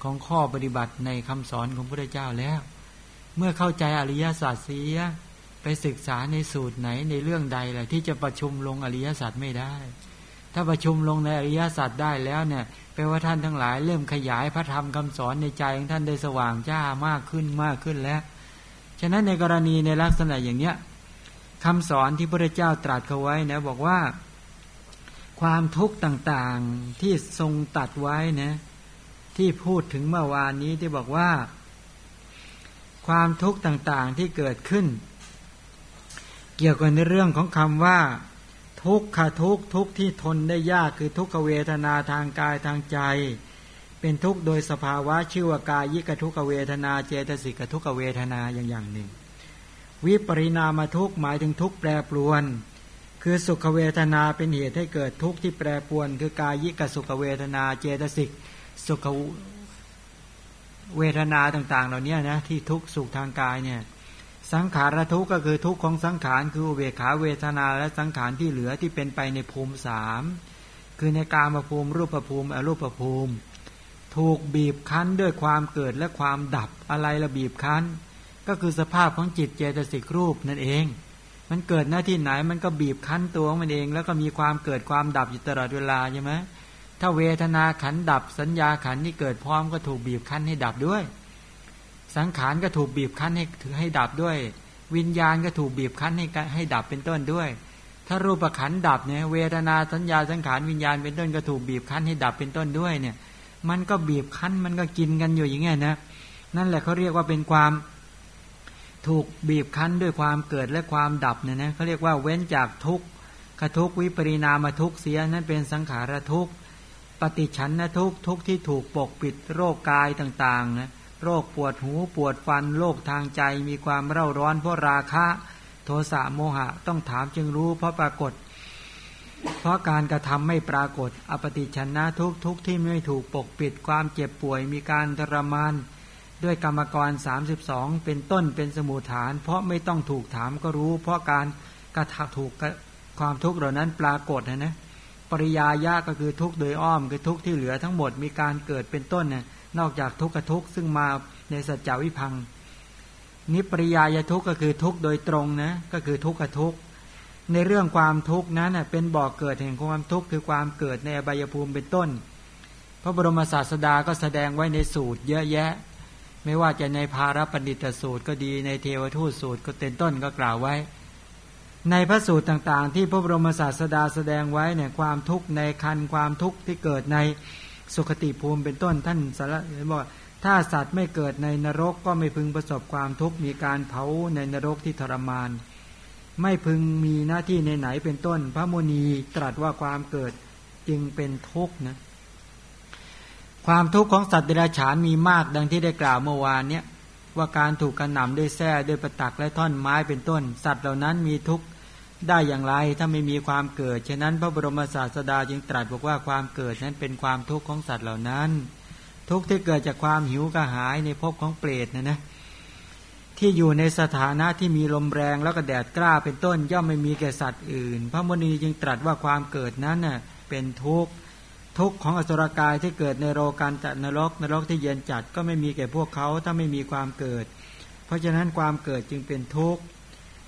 Speaker 1: ของข้อปฏิบัติในคำสอนของพระเจ้าแล้ว เมื่อเข้าใจอริยสัจเสียไปศึกษาในสูตรไหนในเรื่องใดแหละที่จะประชุมลงอริยสัจไม่ได้ ถ้าประชุมลงในอริยสัจได้แล้วเนี่ยแปลว่าท่านทั้งหลาย เริ่มขยายพระธรรมคำสอนในใจของท่านได้สว่างจ้ามากขึ้นมากขึ้นแล้ว ฉะนั้นในกรณีในลักษณะอย่างเนี้ย คำสอนที่พระเจ้าตรัสเขาไว้นะบอกว่า ความทุกข์ต่างๆที่ทรงตัดไว้นะที่พูดถึงเมื่อวานนี้ที่บอกว่า ความทุกข์ต่างๆที่เกิดขึ้น เกี่ยวกับในเรื่องของคำว่า ทุกขะทุกทุกที่ทนได้ยากคือทุกขเวทนาทางกายทางใจ เป็นทุกโดยสภาวะชื่อว่ากายยิกทุกขเวทนาเจตสิกทุกขเวทนาอย่างอย่างหนึ่ง วิปริณามทุกหมายถึงทุกแปรปรวน คือสุขเวทนาเป็นเหตุให้เกิดทุกข์ที่แปรปรวน คือกายิกสุขเวทนาเจตสิกสุขเวทนาต่าง ๆ เหล่านี้นะที่ทุกสุขทางกายเนี่ยสังขารทุกข์ก็คือทุกข์ของสังขารคือเวขาเวทนาและสังขารที่เหลือที่เป็นไปในภูมิสามคือในกามภูมิรูปภูมิอรูปภูมิ ถูกบีบคั้นด้วยความเกิดและความดับอะไรละบีบคั้น ก็คือสภาพของจิตเจตสิกรูปนั่นเอง มันเกิดหน้าที่ไหนมันก็บีบคั้นตัวมันเอง แล้วก็มีความเกิดความดับอยู่ตลอดเวลาใช่ไหมถ้าเวทนาขันดับสัญญาขันที่เกิดพร้อมก็ถูกบีบคั้นให้ดับด้วย สังขารก็ถูกบีบคั้นให้ถือให้ดับด้วย วิญญาณก็ถูกบีบคั้นให้ให้ดับเป็นต้นด้วย ถ้ารูปขันดับเนี่ยเวทนาสัญญาสังขารวิญญาณเป็นต้นก็ถูกบีบคั้นให้ดับเป็นต้นด้วยเนี่ย มันก็บีบคั้นมันก็กินกันอยู่อย่างเงี้ยนะนั่นแหละเขาเรียกว่าเป็นความ ถูกบีบคั้นด้วยความเกิดและความดับเนี่ยนะเขาเรียกว่าเว้นจากทุกขทุกวิปริณามทุกเสียนั่นเป็นสังขารทุกปฏิชันนทุกทุกที่ถูกปกปิดโรคกายต่างๆนะโรคปวดหูปวดฟันโรคทางใจมีความเร่าร้อนเพราะราคะ โทสะโมหะต้องถามจึงรู้เพราะปรากฏ เพราะการกระทำไม่ปรากฏ อปฏิชันนะทุกทุกที่ไม่ถูกปกปิดความเจ็บป่วยมีการทรมาน ด้วยกรรมกร 32 เป็นต้นเป็นสมุทฐาน เพราะไม่ต้องถูกถามก็รู้ เพราะการกระทำถูกความทุกข์เหล่านั้นปรากฏนะนะปริยายะก็คือทุกข์โดยอ้อมคือทุกข์ที่เหลือทั้งหมดมีการเกิดเป็นต้นนะนอกจากทุกขทุกข์ซึ่งมาในสัจจวิพังนิปริยายทุกข์ก็คือทุกข์โดยตรงนะก็คือทุกขทุกข์ในเรื่องความทุกข์นั้นเป็นบ่อกเกิดแห่งความทุกข์คือความเกิดในอบายภูมิเป็นต้น พระบรมศาสดาก็แสดงไว้ในสูตรเยอะแยะ ไม่ว่าจะในภารปณิตสูตรก็ดีในเทวทูตสูตรก็เต็นต้นก็กล่าวไว้ ในพระสูตรต่างๆ ที่พระบรมศาสดาแสดงไว้เนี่ยความทุกข์ในคันความทุกข์ที่เกิดในสุขติภูมิเป็นต้นท่านสารบอกถ้าสัตว์ไม่เกิดในนรกก็ไม่พึงประสบความทุกข์มีการเผาในนรกที่ทรมาน ไม่พึงมีหน้าที่ในไหนเป็นต้น พระโมนีตรัสว่าความเกิดจึงเป็นทุกข์นะ ความทุกข์ของสัตว์เดรัจฉานมีมากดังที่ได้กล่าวเมื่อวานเนี้ยว่าการถูกกระหน่ำด้วยแส้ด้วยประตักและท่อนไม้เป็นต้น สัตว์เหล่านั้นมีทุกข์ได้อย่างไรถ้าไม่มีความเกิด ฉะนั้นพระบรมศาสดาจึงตรัสบอกว่าความเกิดนั้นเป็นความทุกข์ของสัตว์เหล่านั้น ทุกข์ที่เกิดจากความหิวกระหายในภพของเปรตนะนะที่อยู่ในสถานะที่มีลมแรงแล้วก็แดดกล้าเป็นต้นย่อมไม่มีแก่สัตว์อื่น พระมณีจึงตรัสว่าความเกิดนั้นน่ะเป็นทุกข์ ทุกข์ของอสุรกายที่เกิดในโรกันจัดนรกนรกที่เย็นจัดก็ไม่มีแก่พวกเขาถ้าไม่มีความเกิด เพราะฉะนั้นความเกิดจึงเป็นทุกข์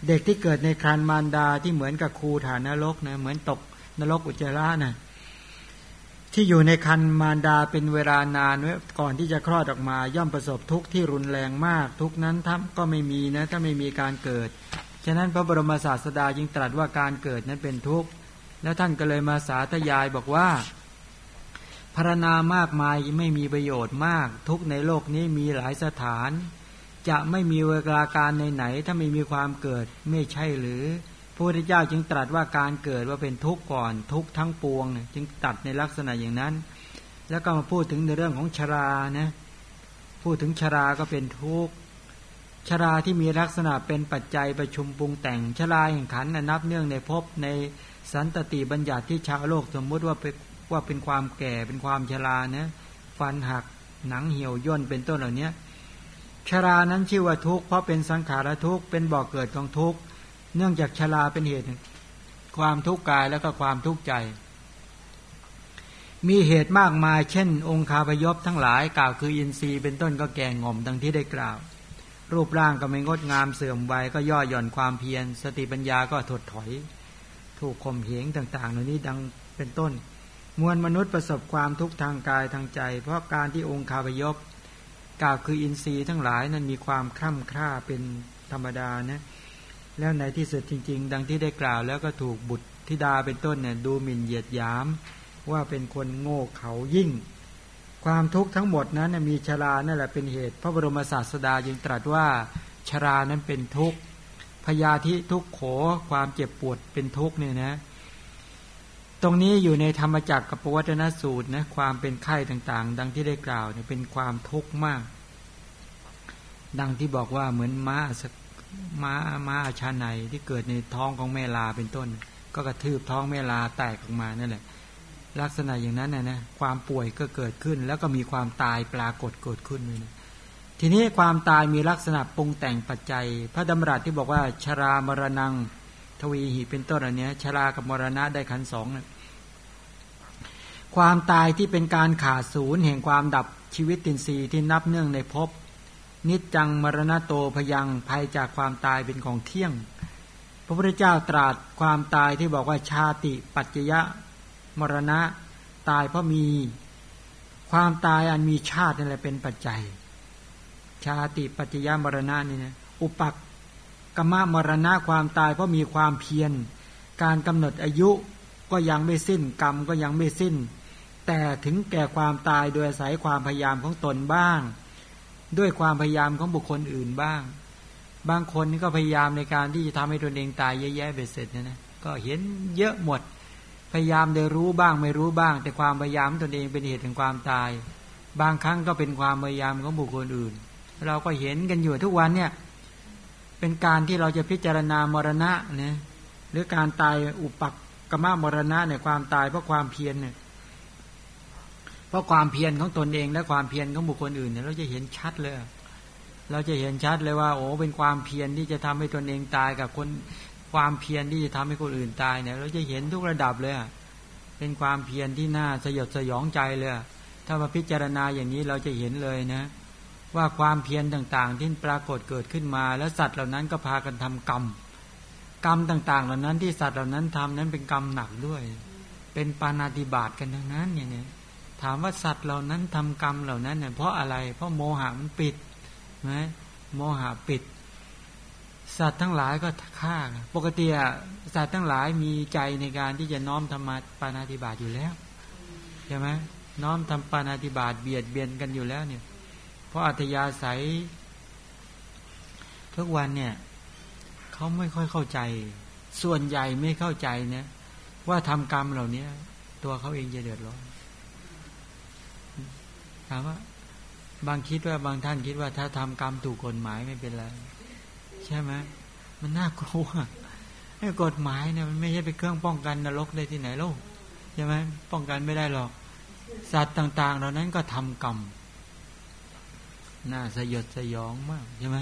Speaker 1: เด็กที่เกิดในครันมารดาที่เหมือนกับครูฐานนรกนะเหมือนตกนรกอุจจาระนะที่อยู่ในคันมารดาเป็นเวลานานก่อนที่จะคลอดออกมา ย่อมประสบทุกข์ที่รุนแรงมาก ทุกนั้นทัก็ไม่มีนะถ้าไม่มีการเกิด ฉะนั้นพระบรมศาสดาจึงตรัสว่าการเกิดนั้นเป็นทุกข์แล้วท่านก็เลยมาสาธยายบอกว่า พารณามากมายไม่มีประโยชน์มาก ทุกในโลกนี้มีหลายสถาน จะไม่มีเวลาการในไหนถ้าไม่มีความเกิดไม่ใช่หรือพระพุทธเจ้าจึงตรัสว่าการเกิดว่าเป็นทุกข์ก่อนทุกข์ทั้งปวง จึงตัดในลักษณะอย่างนั้น แล้วก็มาพูดถึงในเรื่องของชรานะพูดถึงชราก็เป็นทุกข์ชราที่มีลักษณะเป็นปัจจัยประชุมปรุงแต่งชราแห่งขันนับเนื่องในภพในสันตติบัญญัติที่ชาวโลกสมมุติว่าเป็น ว่าเป็นความแก่เป็นความชรานะฟันหักหนังเหี่ยวย่นเป็นต้นเหล่านี้ชรานั้นชื่อว่าทุกข์เพราะเป็นสังขารทุกข์เป็นบ่อกเกิดของทุกข์เนื่องจากชราเป็นเหตุ ความทุกข์กายแล้วก็ความทุกข์ใจ มีเหตุมากมาย เช่น องค์คาพยพทั้งหลายกล่าวคืออินทรีย์เป็นต้นก็แก่ง่อมดังที่ได้กล่าว รูปร่างก็ไม่งดงามเสื่อมวัยก็ย่อหย่อนความเพียร สติปัญญาก็ถดถอย ถูกข่มเหงต่างๆเหล่านี้ดังเป็นต้น มวลมนุษย์ประสบความทุกข์ทางกายทางใจ เพราะการที่องค์คาพยพกล่าวคืออินทรีย์ทั้งหลายนั้นมีความคร่ำคร่าเป็นธรรมดานะแล้วในที่สุดจริง ๆ ดังที่ได้กล่าวแล้วก็ถูกบุตรธิดาเป็นต้นเนี่ยดูหมิ่นเหยียดยาม ว่าเป็นคนโง่เขายิ่ง ความทุกข์ทั้งหมดนั้นมีชรานั่นแหละเป็นเหตุ พระบรมศาสดาจึงตรัสว่าชรานั้นเป็นทุกข์พยาธิทุกโขความเจ็บปวดเป็นทุกข์เนี่ยนะ ตรงนี้อยู่ในธรรมจักรกับปวัตนสูตรนะความเป็นไข้ต่างๆ ดังที่ได้กล่าวเนี่ยเป็นความทุกข์มาก ดังที่บอกว่าเหมือนม้าม้าม้าอาชาในที่เกิดในท้องของแม่ลาเป็นต้น ก็กระทืบท้องแม่ลาแตกออกมานั่นแหละ ลักษณะอย่างนั้นนะนะความป่วยก็เกิดขึ้น แล้วก็มีความตายปรากฏเกิดขึ้นเลยนะทีนี้ความตายมีลักษณะปรุงแต่งปัจจัย พระดำรัสที่บอกว่าชรามรณงทวีหีเป็นต้นอันนี้ชรากับมรณะได้ขันสองนะ ความตายที่เป็นการขาดศูนย์แห่งความดับชีวิตตินรีที่นับเนื่องในภพนิจจังมรณะโตพยังภัยจากความตายเป็นของเที่ยง พระพุทธเจ้าตรัสความตายที่บอกว่าชาติปัจจยะมรณะตายเพราะมี ความตายอันมีชาตินี่แหละเป็นปัจจัย ชาติปัจจยะมรณะนี่นะอุปักกรมมรณะความตายเพราะมีความเพียร การกำหนดอายุก็ยังไม่สิ้นกรรมก็ยังไม่สิ้น แต่ถึงแก่ความตายโดยอาศัยความพยายามของตนบ้าง ด้วยความพยายามของบุคคลอื่นบ้าง บางคนนี่ก็พยายามในการที่จะทำให้ตนเองตายแย่ๆเบ็ดเสร็จนะนะก็เห็นเยอะหมด พยายามได้รู้บ้างไม่รู้บ้าง แต่ความพยายามตนเองเป็นเหตุแห่งความตาย บางครั้งก็เป็นความพยายามของบุคคลอื่น เราก็เห็นกันอยู่ทุกวันเนี่ยเป็นการที่เราจะพิจารณามรณะนะหรือการตายอุปักกรรมมรณะเนี่ยความตายเพราะความเพียรเนี่ย เพราะความเพียรของตนเองและความเพียรของบุคคลอื่นเนี่ยเราจะเห็นชัดเลย เราจะเห็นชัดเลยว่า โอ้เป็นความเพียรที่จะทำให้ตนเองตายกับคนความเพียรที่จะทำให้คนอื่นตายเนี่ย เราจะเห็นทุกระดับเลยเป็นความเพียรที่น่าสยดสยองใจเลยถ้ามาพิจารณาอย่างนี้เราจะเห็นเลยนะ ว่าความเพียรต่างๆ ที่ปรากฏเกิดขึ้นมา แล้วสัตว์เหล่านั้นก็พากันทำกรรมกรรมต่างๆ เหล่านั้นที่สัตว์เหล่านั้นทำนั้นเป็นกรรมหนักด้วย เป็นปานาติบาตกันทั้งนั้นอย่างนี้ ถามว่าสัตว์เหล่านั้นทำกรรมเหล่านั้นเนี่ยเพราะอะไร เพราะโมหะมันปิดไหมโมหะปิด สัตว์ทั้งหลายก็ฆ่า ปกติอะสัตว์ทั้งหลายมีใจในการที่จะน้อมธรรมปานาติบาตอยู่แล้วใช่ไหมน้อมทำปานาติบาตเบียดเบียนกันอยู่แล้วเนี่ย เพราะอัตยาศัย ทุกวันเนี่ยเขาไม่ค่อยเข้าใจ ส่วนใหญ่ไม่เข้าใจเนี่ยว่าทำกรรมเหล่านี้ตัวเขาเองจะเดือดร้อนามว่า บางคิดว่าบางท่านคิดว่าถ้าทำกรรมถูกกฎหมายไม่เป็นไรใช่ไหมมันน่ากลัวไอ้กฎหมายเนี่ยมันไม่ใช่เป็นเครื่องป้องกันนรกได้ที่ไหนโลกใช่ไหมป้องกันไม่ได้หรอก สัตว์ต่าง ๆ เหล่านั้นก็ทำกรรมน่าสยดสยองมากใช่ไหม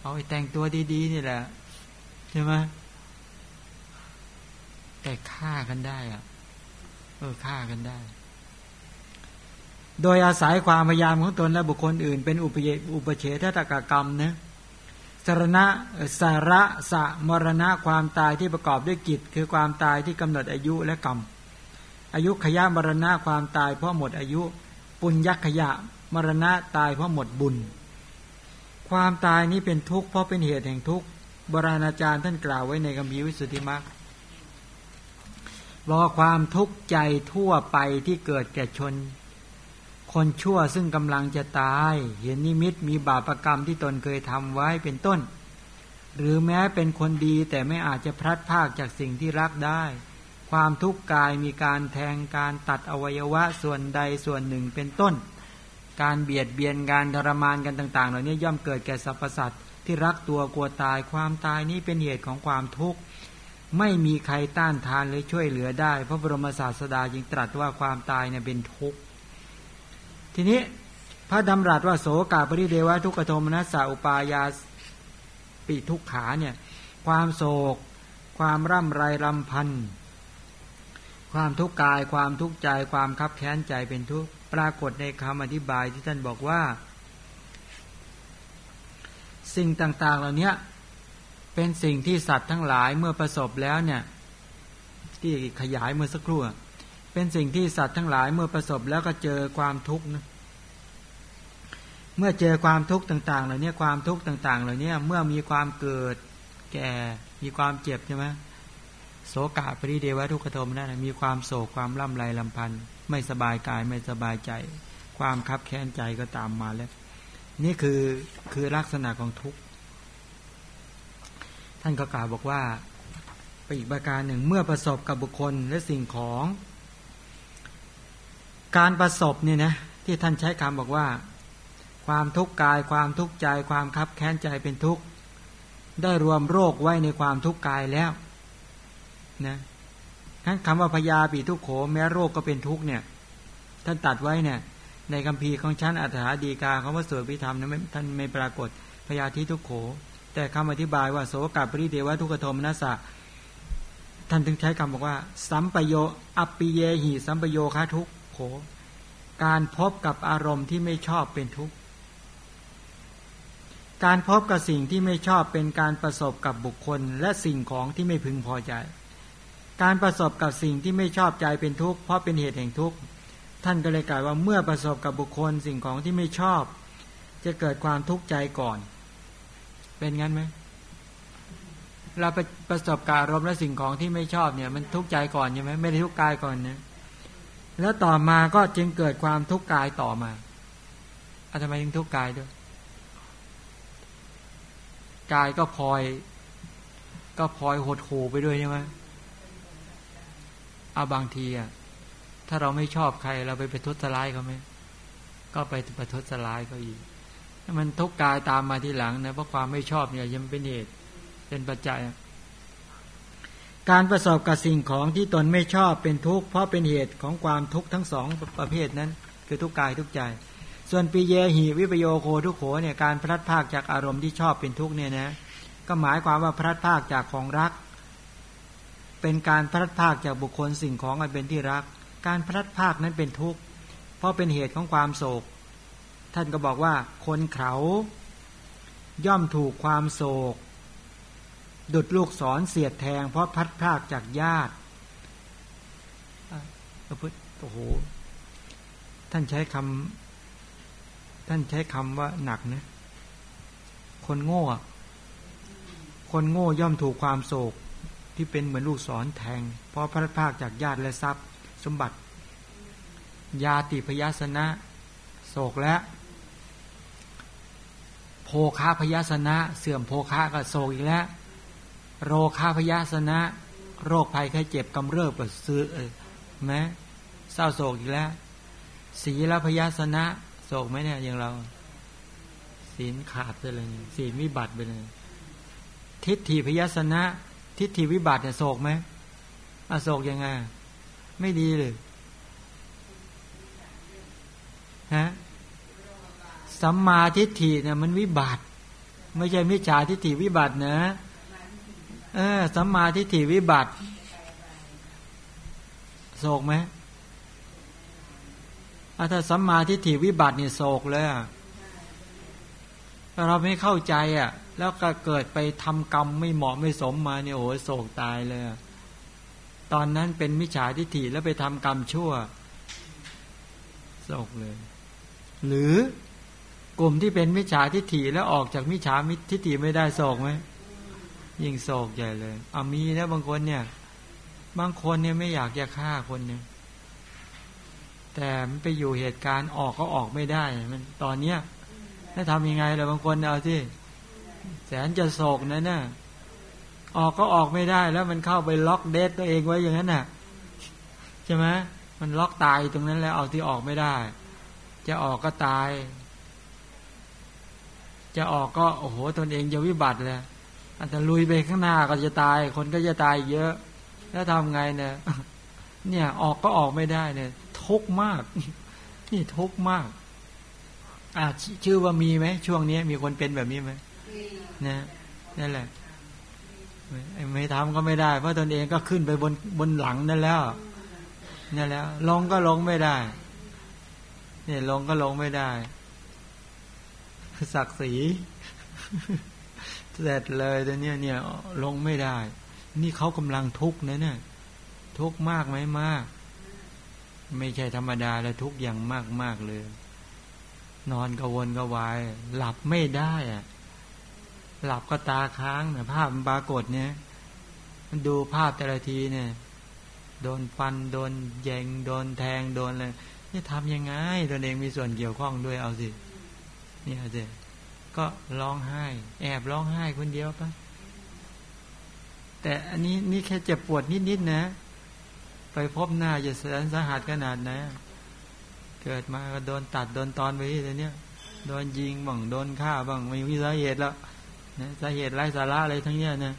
Speaker 1: เอาไอ้แต่งตัวดีๆนี่แหละใช่ไหมแต่ฆ่ากันได้อะเออฆ่ากันได้ โดยอาศัยความพยายามของตนและบุคคลอื่น เป็นอุปเยอุปเฉทตกกรรมนะสารณะสาระสะมรณะความตายที่ประกอบด้วยกิจ คือความตายที่กำหนดอายุและกรรม อายุขยะมรณะความตายเพราะหมดอายุ ปุญญขยะมรณะตายเพราะหมดบุญ ความตายนี้เป็นทุกข์เพราะเป็นเหตุแห่งทุกข์บราณาจารย์ท่านกล่าวไว้ในกัมพีวิสุทธิมรรคบอกความทุกข์ใจทั่วไปที่เกิดแก่ชน คนชั่วซึ่งกำลังจะตาย เห็นนิมิตมีบาปรกรรมที่ตนเคยทำไว้เป็นต้น หรือแม้เป็นคนดีแต่ไม่อาจจะพลัดพากจากสิ่งที่รักได้ ความทุกข์กายมีการแทงการตัดอวัยวะส่วนใดส่วนหนึ่งเป็นต้น การเบียดเบียนการทรมานกันต่าง ๆ เหล่านี้ย่อมเกิดแก่สรรพสัตว์ที่รักตัวกลัวตายความตายนี้เป็นเหตุของความทุกข์ไม่มีใครต้านทานหรือช่วยเหลือได้ พระบรมศาสดาจึงตรัสว่าความตายเนี่ยเป็นทุกข์ ทีนี้พระดำรัสว่าโสกาปริเดวะทุกขโทมนัสสาอุปายาปิทุกขาเนี่ยความโศก ความร่ำไรรำพันความทุกข์กาย ความทุกข์ใจ ความคับแค้นใจเป็นทุกข์ปรากฏในคำอธิบายที่ท่านบอกว่า สิ่งต่าง ๆ เหล่านี้เป็นสิ่งที่สัตว์ทั้งหลายเมื่อประสบแล้วเนี่ย ที่ขยายเมื่อสักครู่ เป็นสิ่งที่สัตว์ทั้งหลายเมื่อประสบแล้วก็เจอความทุกข์นะเมื่อเจอความทุกข์ต่างๆเหล่านี้ความทุกข์ต่าง ๆ เหล่านี้เมื่อมีความเกิด แก่มีความเจ็บใช่ไหมโศกะปริเดวะทุกขโทมนั่นมีความโศกความล่ำไรลำพันธ์ไม่สบายกายไม่สบายใจ ความคับแค้นใจก็ตามมาแล้ว นี่คือคือลักษณะของทุกข์ท่านก็กล่าวบอกว่าไปอีกประการหนึ่งเมื่อประสบกับบุคคลและสิ่งของ การประสบเนี่ยนะที่ท่านใช้คำบอกว่า ความทุกข์กายความทุกข์ใจความคับแค้นใจเป็นทุกข์ได้รวมโรคไว้ในความทุกข์กายแล้วนะทั้นคำว่าพยาปีทุกโข แม้โรคก็เป็นทุกข์เนี่ยท่านตัดไว้เนี่ยในคัมภีร์ของชั้นอัฏฐาดีกาคำว่าสวดพิธรรมนั้นท่านไม่ปรากฏพยาธิทุกโข แต่คำอธิบายว่าโสกับปริเดวะทุกขโทมนัสสะท่านถึงใช้คำบอกว่า สัมปโยอปิเยหิสัมปโยคาทุก การพบกับอารมณ์ที่ไม่ชอบเป็นทุกข์ การพบกับสิ่งที่ไม่ชอบเป็นการประสบกับบุคคล และสิ่งของที่ไม่พึงพอใจ การประสบกับสิ่งที่ไม่ชอบใจเป็นทุกข์เพราะเป็นเหตุแห่งทุกข์ ท่านก็เลยกล่าวว่าเมื่อประสบกับบุคคลสิ่งของที่ไม่ชอบ จะเกิดความทุกข์ใจก่อน เป็นงั้นไหมเราปประสบการรมและสิ่งของที่ไม่ชอบเนี่ย มันทุกข์ใจก่อนใช่ไหมไม่ได้ทุกข์กายก่อนนะ แล้วต่อมาก็จึงเกิดความทุกข์กายต่อมาอาทำไมถึงทุกข์กายด้วย กายก็พลอย ก็พลอยหดหูไปด้วยใช่ไหมเอาบางทีอะถ้าเราไม่ชอบใครเราไปไปทุสลายเขาไหมก็ไปประทุสลายเขาอีกมันทุกข์กายตามมาทีหลังนะเพราะความไม่ชอบเนี่ยยังเป็นเหตุเป็นปัจจัย การประสบกับสิ่งของที่ตนไม่ชอบเป็นทุกข์เพราะเป็นเหตุของความทุกข์ทั้งสองประเภทนั้น คือทุกกายทุกใจ ส่วนปีเยหีวิปโยโคทุกโขเนี่ยการพลัดพากจากอารมณ์ที่ชอบเป็นทุกข์เนี่ยนะก็หมายความว่าพลัดพากจากของรัก เป็นการพลัดพากจากบุคคลสิ่งของอันเป็นที่รัก การพลัดพากนั้นเป็นทุกข์เพราะเป็นเหตุของความโศก ท่านก็บอกว่าคนเขาย่อมถูกความโศก ดุดลูกศรเสียดแทง เพราะพัดพากจากญาติพระพุทธโอ้โห ท่านใช้คำท่านใช้คำว่าหนักนะคนโง่ คนโง่ย่อมถูกความโศกที่เป็นเหมือนลูกศรแทง เพราะพัดพากจากญาติและทรัพย์ สมบัติ ยาติพยาสนะ โศกและ โภคาพยาสนะ เสื่อมโภคาก็โศกอีกแล้ว โรคาพยาสนะ โรคภัยไข้เจ็บกำเริบก็ซื้อไหมเศร้าโศกอีกแล้ว ศีลพยาสนะ โศกไหมเนี่ยอย่างเรา ศีลขาดไปเลยศีลวิบัติไปเลย ทิฏฐิพยาสนะ ทิฏฐิวิบัติเนี่ยโศกไหมอโศกยังไง ไม่ดีเลยฮะสัมมาทิฏฐิเนี่ยมันวิบัติ ไม่ใช่มิจฉาทิฏฐิวิบัตินะ เออสัมมาทิฏฐิวิบัติ โศกไหมถ้าสัมมาทิฏฐิวิบัติเนี่ยโศกเลยเราไม่เข้าใจอะ แล้วก็เกิดไปทำกรรมไม่เหมาะไม่สมมาเนี่ยโอ้โศกตายเลยตอนนั้นเป็นมิจฉาทิฏฐิแล้วไปทำกรรมชั่วโศกเลย หรือกลุ่มที่เป็นมิจฉาทิฏฐิแล้วออกจากมิจฉาทิฏฐิไม่ได้โศกไหม ยิ่งโศกใหญ่เลยเอามีนะบางคนเนี่ย บางคนเนี่ยไม่อยากจะฆ่าคนเนี่ยแต่มันไปอยู่เหตุการณ์ออกก็ออกไม่ได้ มันตอนเนี้ยถ้าทำยังไงล่ะบางคนเอาที่แสนจะโศกนะเนี่ยออกก็ออกไม่ได้ แล้วมันเข้าไปล็อกเดทตัวเองไว้อย่างนั้นน่ะใช่ไหมมันล็อกตายตรงนั้นแล้วเอาที่ออกไม่ได้ จะออกก็ตาย จะออกก็โอ้โหตนเองจะวิบัติเลย อันแต่ลุยไปข้างหน้าก็จะตาย คนก็จะตายเยอะ แล้วทำไงเนี่ยเนี่ยออกก็ออกไม่ได้เนี่ยทุกมาก นี่ทุกมากอ่าชื่อว่ามีไหมช่วงนี้มีคนเป็นแบบนี้ไหมนะนั่นแหละไม่ทำก็ไม่ได้ เพราะตนเองก็ขึ้นไปบนบนหลังนั่นแล้วนั่นแล้วลงก็ลงไม่ได้ เนี่ยลงก็ลงไม่ได้ศักดิ์ศรี เสร็จเลยแต่เนี้ยเนี่ยลงไม่ได้ นี่เขากำลังทุกข์นะเนี่ยทุกข์มากไหมมาก ไม่ใช่ธรรมดาแล้วทุกข์อย่างมากมากเลย นอนกระวนกระวาย หลับไม่ได้อะหลับก็ตาค้างเนี่ยภาพมันปรากฏเนี่ย มันดูภาพแต่ละทีเนี่ย โดนฟันโดนแยงโดนแทงโดนเลยนี่ทำยังไงตนเองมีส่วนเกี่ยวข้องด้วยเอาสิ เนี่เอาสิ ก็ร้องไห้ แอบร้องไห้คนเดียวปะแต่อันนี้นี่แค่เจ็บปวดนิดๆนะ ไปพบหน้าจะแสนสาหัสขนาดไหนเกิดมาก็โดนตัดโดนตอนไปที่เนี้ยโดนยิงบ้างโดนฆ่าบ้างไม่มีสาเหตุแล้วนะสาเหตุไร้สาระอะไรทั้งเนี้ยนะ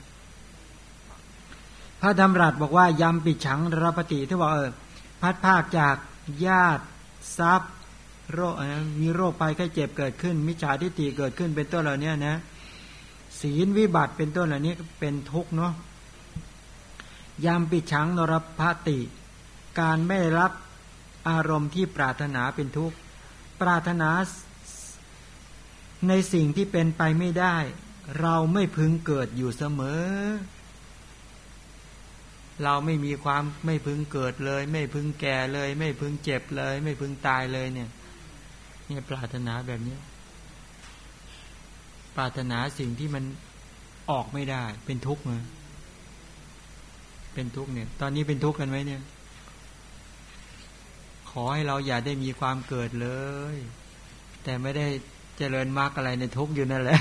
Speaker 1: พระดำรัสบอกว่ายำปิดฉังรปฏิที่บอกเออพัดภาคจากญาติทรัพย์ โรคมีโรคภัยไข้เจ็บเกิดขึ้น มิจฉาทิฏฐิเกิดขึ้นเป็นต้นเหล่านี้นะศีลวิบัติเป็นต้นเหล่านี้เป็นทุกข์เนาะยามปิดชังนรพติ การไม่รับอารมณ์ที่ปรารถนาเป็นทุกข์ ปรารถนาในสิ่งที่เป็นไปไม่ได้ เราไม่พึงเกิดอยู่เสมอ เราไม่มีความไม่พึงเกิดเลย ไม่พึงแก่เลย ไม่พึงเจ็บเลย ไม่พึงตายเลยเนี่ย เนี่ยปรารถนาแบบนี้ปรารถนาสิ่งที่มันออกไม่ได้ เป็นทุกข์มาเป็นทุกข์เนี่ย ตอนนี้เป็นทุกข์กันไหมเนี่ย ขอให้เราอย่าได้มีความเกิดเลย แต่ไม่ได้เจริญมรรคอะไรในทุกข์อยู่นั่นแหละ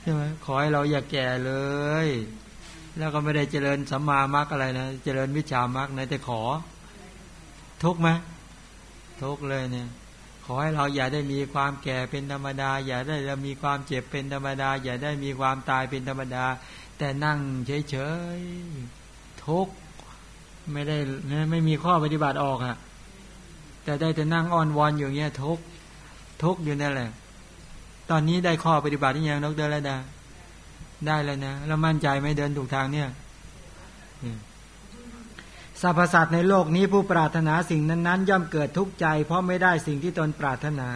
Speaker 1: ใช่ไหมขอให้เราอย่าแก่เลย แล้วก็ไม่ได้เจริญสัมมามรรคอะไรนะเจริญวิชามรรคนะแต่ขอ ทุกข์ไหมทุกข์เลยเนี่ย ขอให้เราอย่าได้มีความแก่เป็นธรรมดา อย่าได้มีความเจ็บเป็นธรรมดา อย่าได้มีความตายเป็นธรรมดา แต่นั่งเฉยๆทุกไม่ได้ไม่มีข้อปฏิบัติออกอะแต่ได้แต่นั่งอ้อนวอนอยู่เงี้ยทุกทุกอยู่นั่นแหละ ตอนนี้ได้ข้อปฏิบัติที่ยังนกเดินแล้วดาได้แล้วนะแล้วมั่นใจไม่เดินถูกทางเนี่ย สรรพสัตว์ในโลกนี้ผู้ปรารถนาสิ่งนั้นๆ ย่อมเกิดทุกข์ใจ เพราะไม่ได้สิ่งที่ตนปรารถนา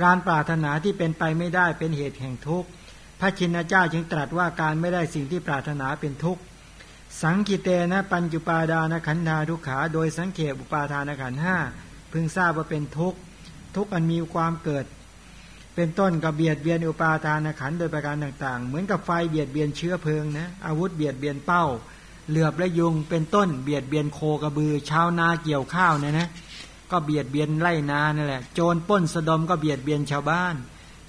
Speaker 1: การปรารถนาที่เป็นไปไม่ได้เป็นเหตุแห่งทุกข์พระชินเจ้าจึงตรัสว่าการไม่ได้สิ่งที่ปรารถนาเป็นทุกข์สังกิเตนะปัญจุปาดานขันธาทุกขาโดยสังเขปอุปาทานขันห้าพึงทราบว่าเป็นทุกข์ทุกข์อันมีความเกิด เป็นต้นกับเบียดเบียนอุปาทานขันโดยประการต่างๆ เหมือนกับไฟเบียดเบียนเชื้อเพลิงนะอาวุธเบียดเบียนเป้า เหลือบและยุงเป็นต้นเบียดเบียนโคกระบือชาวนาเกี่ยวข้าวเนี่ยนะก็เบียดเบียนไร่นานั่นแหละ โจรป้นสะดมก็เบียดเบียนชาวบ้าน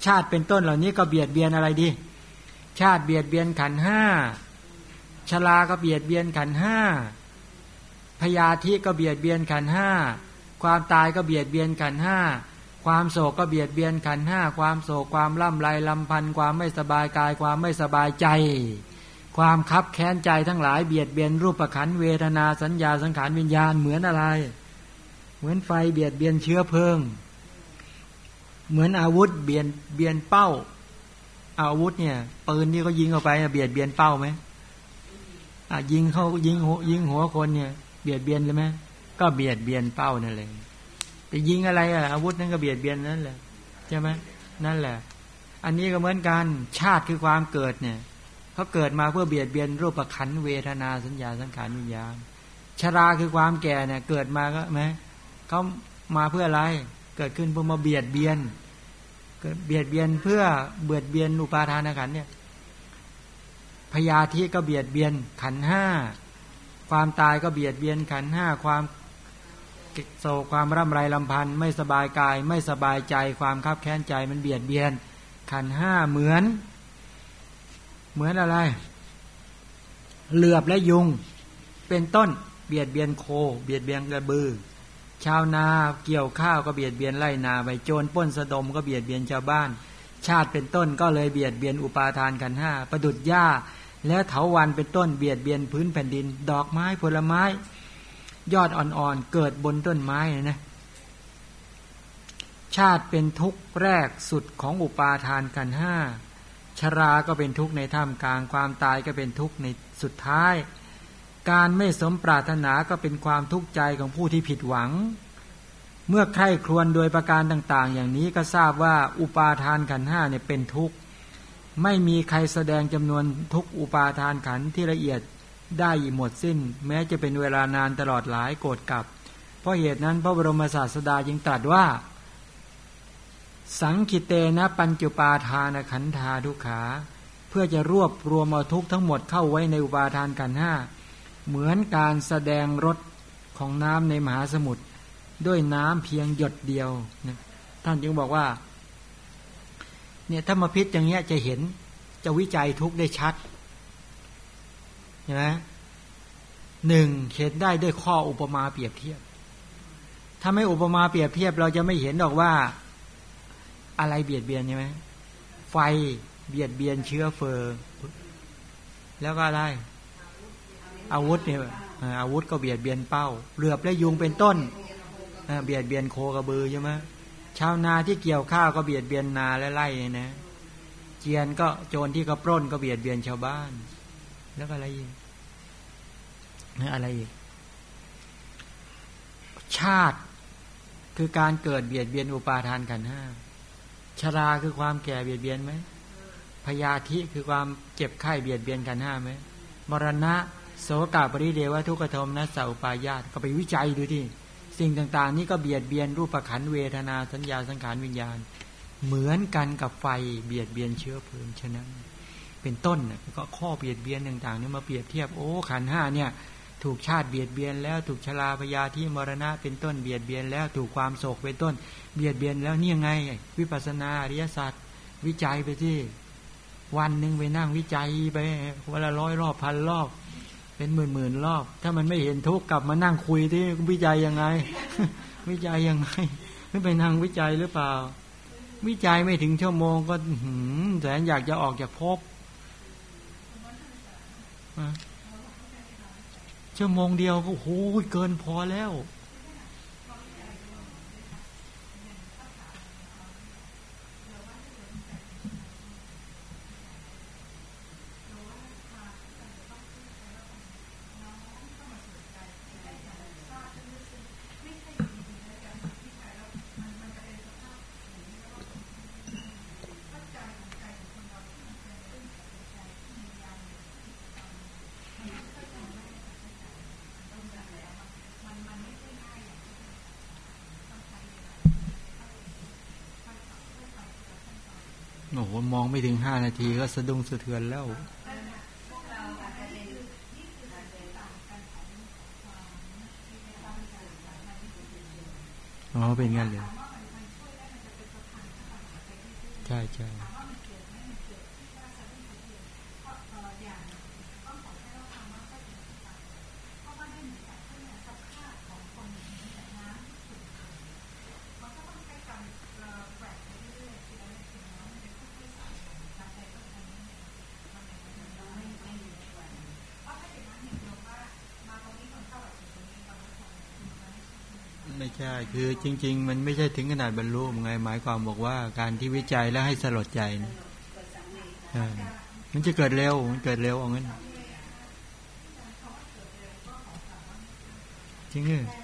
Speaker 1: ชาติเป็นต้นเหล่านี้ก็เบียดเบียนอะไรดี ชาติเบียดเบียนขันห้าชลาก็เบียดเบียนขันห้าพยาธิก็เบียดเบียนขันห้าความตายก็เบียดเบียนขันห้าความโศกก็เบียดเบียนขันห้าความโศกความล่ำไรลำพันธ์ความไม่สบายกายความไม่สบายใจ ความคับแค้นใจทั้งหลายเบียดเบียนรูปขันเวทนาสัญญาสังขารวิญญาณเหมือนอะไร เหมือนไฟเบียดเบียนเชื้อเพลิง เหมือนอาวุธเบียนเบียนเป้า อาวุธเนี่ยปืนที่เขายิงออกไปเบียดเบียนเป้าไหมอะยิงเขายิงหัวยิงหัวคนเนี่ย เบียดเบียนเลยไหมก็เบียดเบียนเป้านั่นเลยแต่ยิงอะไรอะอาวุธนั่นก็เบียดเบียนนั่นแหละใช่ไหมนั่นแหละ อันนี้ก็เหมือนกันชาติคือความเกิดเนี่ย เขาเกิดมาเพื่อเบียดเบียนรูปขันเวทนาสัญญาสังขารวิญญาณชราคือความแก่เนี่ย เกิดมาก็ไหมเขามาเพื่ออะไร เกิดขึ้นเพื่อมาเบียดเบียน เกิดเบียดเบียนเพื่อเบียดเบียนอุปาทานขันเนี่ยพยาธิก็เบียดเบียนขันห้าความตายก็เบียดเบียนขันห้าความโศกความร่ำไรลำพันธ์ไม่สบายกาย ไม่สบายใจ ความคับแค้นใจมันเบียดเบียน ขันห้าเหมือน เหมือนอะไร เหลือบและยุง เป็นต้น เบียดเบียนโค เบียดเบียนกระบือ ชาวนาเกี่ยวข้าวก็เบียดเบียนไร่นาไปโจรป้นสะดมก็เบียดเบียนชาวบ้าน ชาติเป็นต้นก็เลยเบียดเบียนอุปาทานกันห้าประดุดหญ้า และเถาวันเป็นต้นเบียดเบียนพื้นแผ่นดิน ดอกไม้ผลไม้ ยอดอ่อนๆเกิดบนต้นไม้นะชาติเป็นทุกข์แรกสุดของอุปาทานกันห้า ชราก็เป็นทุกข์ในท่ามกลาง ความตายก็เป็นทุกข์ในสุดท้าย การไม่สมปรารถนาก็เป็นความทุกข์ใจของผู้ที่ผิดหวัง เมื่อใครครวญโดยประการต่าง ๆ อย่างนี้ก็ทราบว่าอุปาทานขันห้าเนี่ยเป็นทุกข์ ไม่มีใครแสดงจำนวนทุกอุปาทานขันที่ละเอียดได้หมดสิ้น แม้จะเป็นเวลานานตลอดหลายโกรธกับ เพราะเหตุนั้นพระบรมศาสดาจึงตรัสว่า สังคิเตนะปัญจุปาทานขันธาทุกขา เพื่อจะรวบรวมเอาทุกทั้งหมดเข้าไว้ในอุปาทานกันห้าเหมือนการแสดงรถของน้ำในมหาสมุทรด้วยน้ำเพียงหยดเดียวนะท่านจึงบอกว่า เนี่ยถ้ามาพิษอย่างเงี้ยจะเห็นจะวิจัยทุกได้ชัดใช่ไหมหนึ่งเห็นได้ด้วยข้ออุปมาเปรียบเทียบ ถ้าไม่อุปมาเปรียบเทียบ เราจะไม่เห็นหรอกว่า อะไรเบียดเบียนใช่ไหมไฟเบียดเบียนเชื้อเฟอร์แล้วก็อะไรอาวุธเนี่ยอาวุธก็เบียดเบียนเป้าเหลือบและยุงเป็นต้นเบียดเบียนโคกระบือใช่ไหมชาวนาที่เกี่ยวข้าวก็เบียดเบียนนาและไร่นะเจียนก็โจรที่ก็ปล้นก็เบียดเบียนชาวบ้าน แล้วก็อะไรอีกอะไรอีกชาติคือการเกิดเบียดเบียนอุปาทานกันห้า ชราคือความแก่เบียดเบียนไหมพยาธิคือความเจ็บไข้เบียดเบียนกันห้าไหมมรณะโสกาปริเดวทุกขโทมนะสัปายาตก็ไปวิจัยดูที่สิ่งต่างๆ นี้ก็เบียดเบียนรูปขันเวทนาสัญญาสังขารวิญญาณ
Speaker 2: เหมือนกันกับไฟเบียดเบียนเชื้อเพลิงฉะนั้น เป็นต้นก็ข้อเบียดเบียนต่างๆนี่มาเปรียบเทียบโอ้ขันห้าเนี่ย ถูกชาติเบียดเบียนแล้วถูกชราพยาที่มรณะเป็นต้นเบียดเบียนแล้วถูกความโศกเป็นต้น เบียดเบียนแล้วนี่ยังไง วิปัสนาอริยสัจวิจัยไปที่ วันหนึ่งไปนั่งวิจัยไปวันละร้อยรอบพันรอบเป็นหมื่นหมื่นรอบ ถ้ามันไม่เห็นทุกข์กลับมานั่งคุยที่วิจัยยังไง วิจัยยังไงไม่ไปนั่งวิจัยหรือเปล่า วิจัยไม่ถึงชั่วโมงก็หืมแสนอยากจะออกจากภพชั่วโมงเดียวก็โอ้โหเกินพอแล้ว โอ้โหมองไม่ถึงห้านาทีก็สะดุ้งสะเทือนแล้วอ๋อเป็นงั้นเลยใช่ใช่ไม่ ใช่คือจริง ๆ มันไม่ใช่ถึงขนาดบรรลุไงหมายความบอกว่าการที่วิจัยแล้วให้สลดใจนะมันจะเกิดเร็วมันเกิดเร็วเอางั้นจริงเหรอ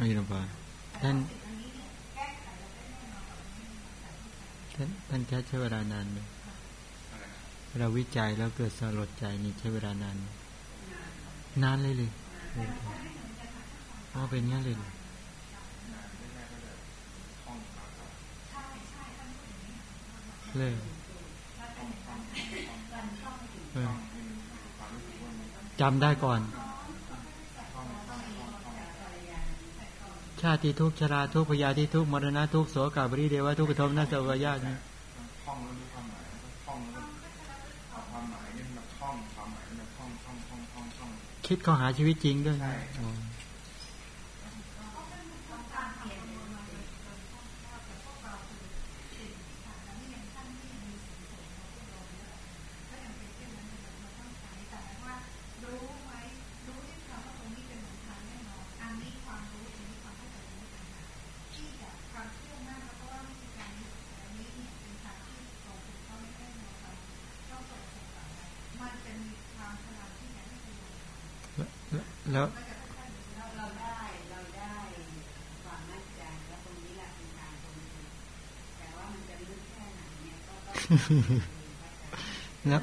Speaker 2: ไม่ลำบากท่าน ท่านท่านแค่ใช้เวลานานไหมเราวิจัยแล้วเกิดสลดใจนี่ใช้เวลานานไหมนานเลยเลยอ๋อเป็นงั้นเลยเลยจำได้ก่อน ชาติทุกชราทุกพยาธิทุกมรณะทุกโสกาบริเดวะทุกขโทมนาสวายานี่ท่ คิดเข้าหาชีวิตจริงด้วย แล้วแล้ว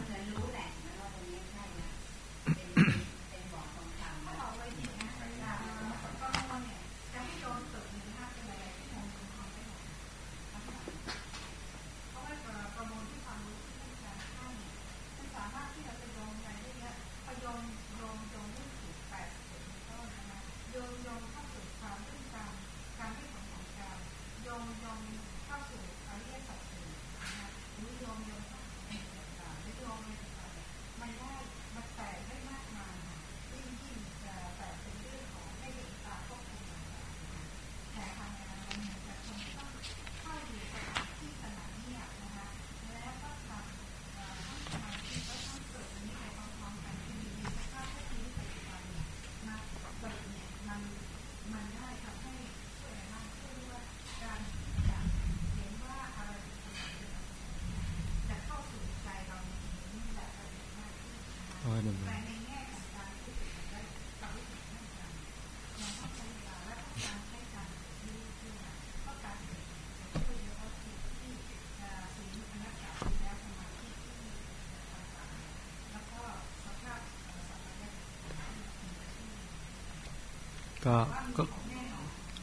Speaker 1: ก็ก็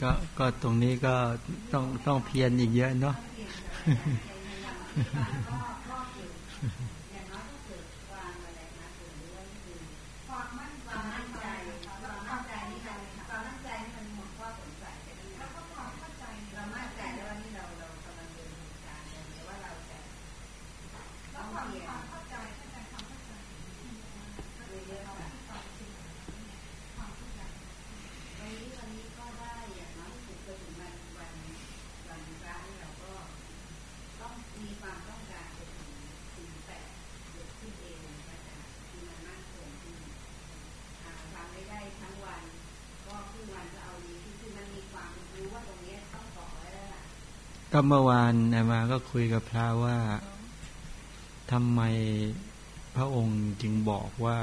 Speaker 1: ก็ก็ตรงนี้ก็ต้องต้องเพียรอีกเยอะเนาะ ก็เมื่อวานนามาก็คุยกับพระว่าทำไมพระองค์จึงบอกว่า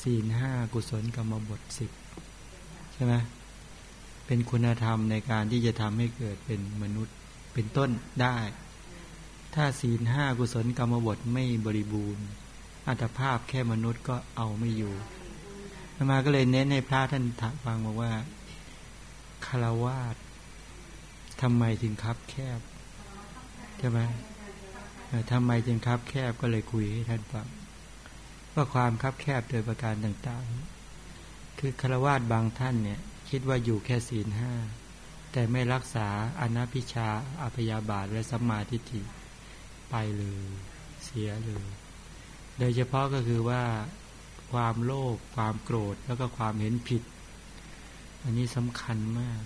Speaker 1: ศีลห้ากุศลกรรมบทสิบใช่ไหมเป็นคุณธรรมในการที่จะทำให้เกิดเป็นมนุษย์เป็นต้นได้ ถ้าศีลห้ากุศลกรรมบทไม่บริบูรณ์ อัตภาพแค่มนุษย์ก็เอาไม่อยู่มาก็เลยเน้นให้พระท่านฟังบอกว่าคารวาส ทำไมถึงคับแคบใช่ไหมทำไมจึงคับแคบก็เลยคุยให้ท่านฟังว่าความคับแคบโดยประการต่างๆ คือคาวาสบางท่านเนี่ย คิดว่าอยู่แค่ศีลห้าแต่ไม่รักษาอนัพิชาอภยาบาทและสัมมาทิฏฐิไปเลยเสียเลย โดยเฉพาะก็คือว่าความโลภความโกรธแล้วก็ความเห็นผิด อันนี้สำคัญมาก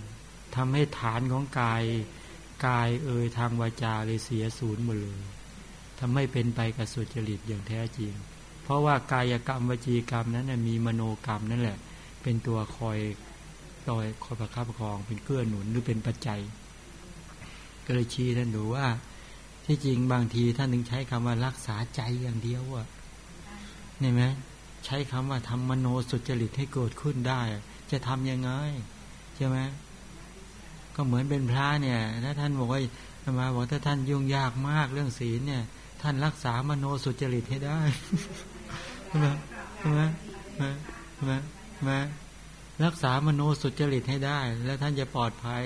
Speaker 1: ทำให้ฐานของกายกายเอ่ยทางวาจาเลยเสียศูนย์หมดเลยทำให้เป็นไปกับสุจริตอย่างแท้จริง เพราะว่ากายกรรมวจีกรรมนั้นมีมโนกรรมนั่นแหละ เป็นตัวคอยคอยคอยประคับประคองเป็นเกื้อหนุนหรือเป็นปัจจัย ก็เลยชี้ท่านดูว่า ที่จริงบางทีท่านถึงใช้คำว่ารักษาใจอย่างเดียวอะนี่ไหมใช้คำว่าทำมโนสุจริตให้เกิดขึ้นได้ จะทํำยังไงใช่ไหม ก็เหมือนเป็นพระเนี่ยถ้าท่านบอกว่ามาบอกถ้าท่านยุ่งยากมากเรื่องศีลเนี่ย ท่านรักษามโนสุจริตให้ได้ใช่ไหมใช่ไหมใช่ไหมใช่ไหมรักษามโนสุจริตให้ได้ แล้วท่านจะปลอดภัย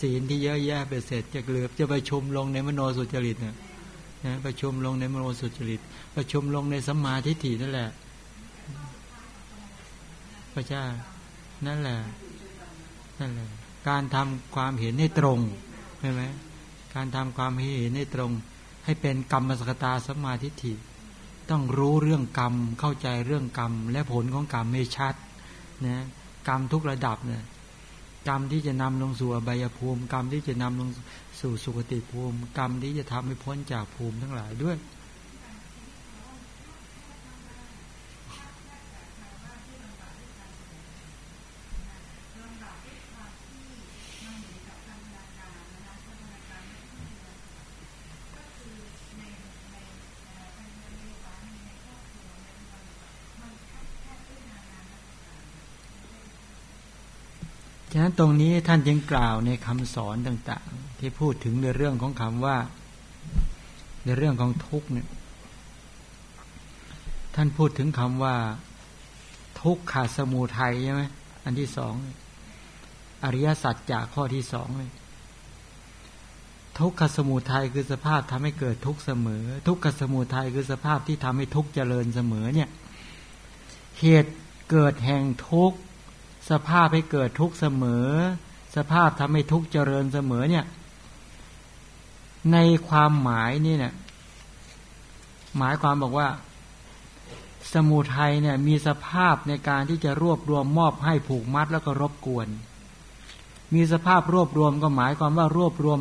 Speaker 1: ศีลที่เยอะแยะไปเสร็จจะเกลือจะไปชุมลงในมโนสุจริตเนี่ยนะประชุมลงในมโนสุจริต ประชุมลงในสัมมาทิฏฐินั่นแหละพระเจ้านั่นแหละนั่นแหละ การทำความเห็นให้ตรงใช่ไหมการทำความเห็นให้ตรง ให้เป็นกรรมสกตาสมาธิฐิต้องรู้เรื่องกรรมเข้าใจเรื่องกรรม และผลของกรรมไม่ชัดนะกรรมทุกระดับเนี่ยกรรมที่จะนำลงสู่อบายภูมิ กรรมที่จะนำลงสู่สุคติภูมิ กรรมที่จะทำให้พ้นจากภูมิทั้งหลายด้วยะนั้นตรงนี้ท่านยังกล่าวในคำสอนต่าง ๆ ที่พูดถึงในเรื่องของคำว่า ในเรื่องของทุกเนี่ย ท่านพูดถึงคำว่า ทุกขาสมูทัยใช่ไหมอันที่สองอริยสัจจากข้อที่สองเลยทุกขสมุทัยคือสภาพทำให้เกิดทุกเสมอ ทุกขสมุทัยคือสภาพที่ทำให้ทุกเจริญเสมอเนี่ย เหตุเกิดแห่งทุก สภาพให้เกิดทุกเสมอ สภาพทำให้ทุกเจริญเสมอเนี่ย ในความหมายนี่เนี่ย หมายความบอกว่า สมุทัยเนี่ย มีสภาพในการที่จะรวบรวมมอบให้ผูกมัดแล้วก็รบกวน มีสภาพรวบรวมก็หมายความว่ารวบรวม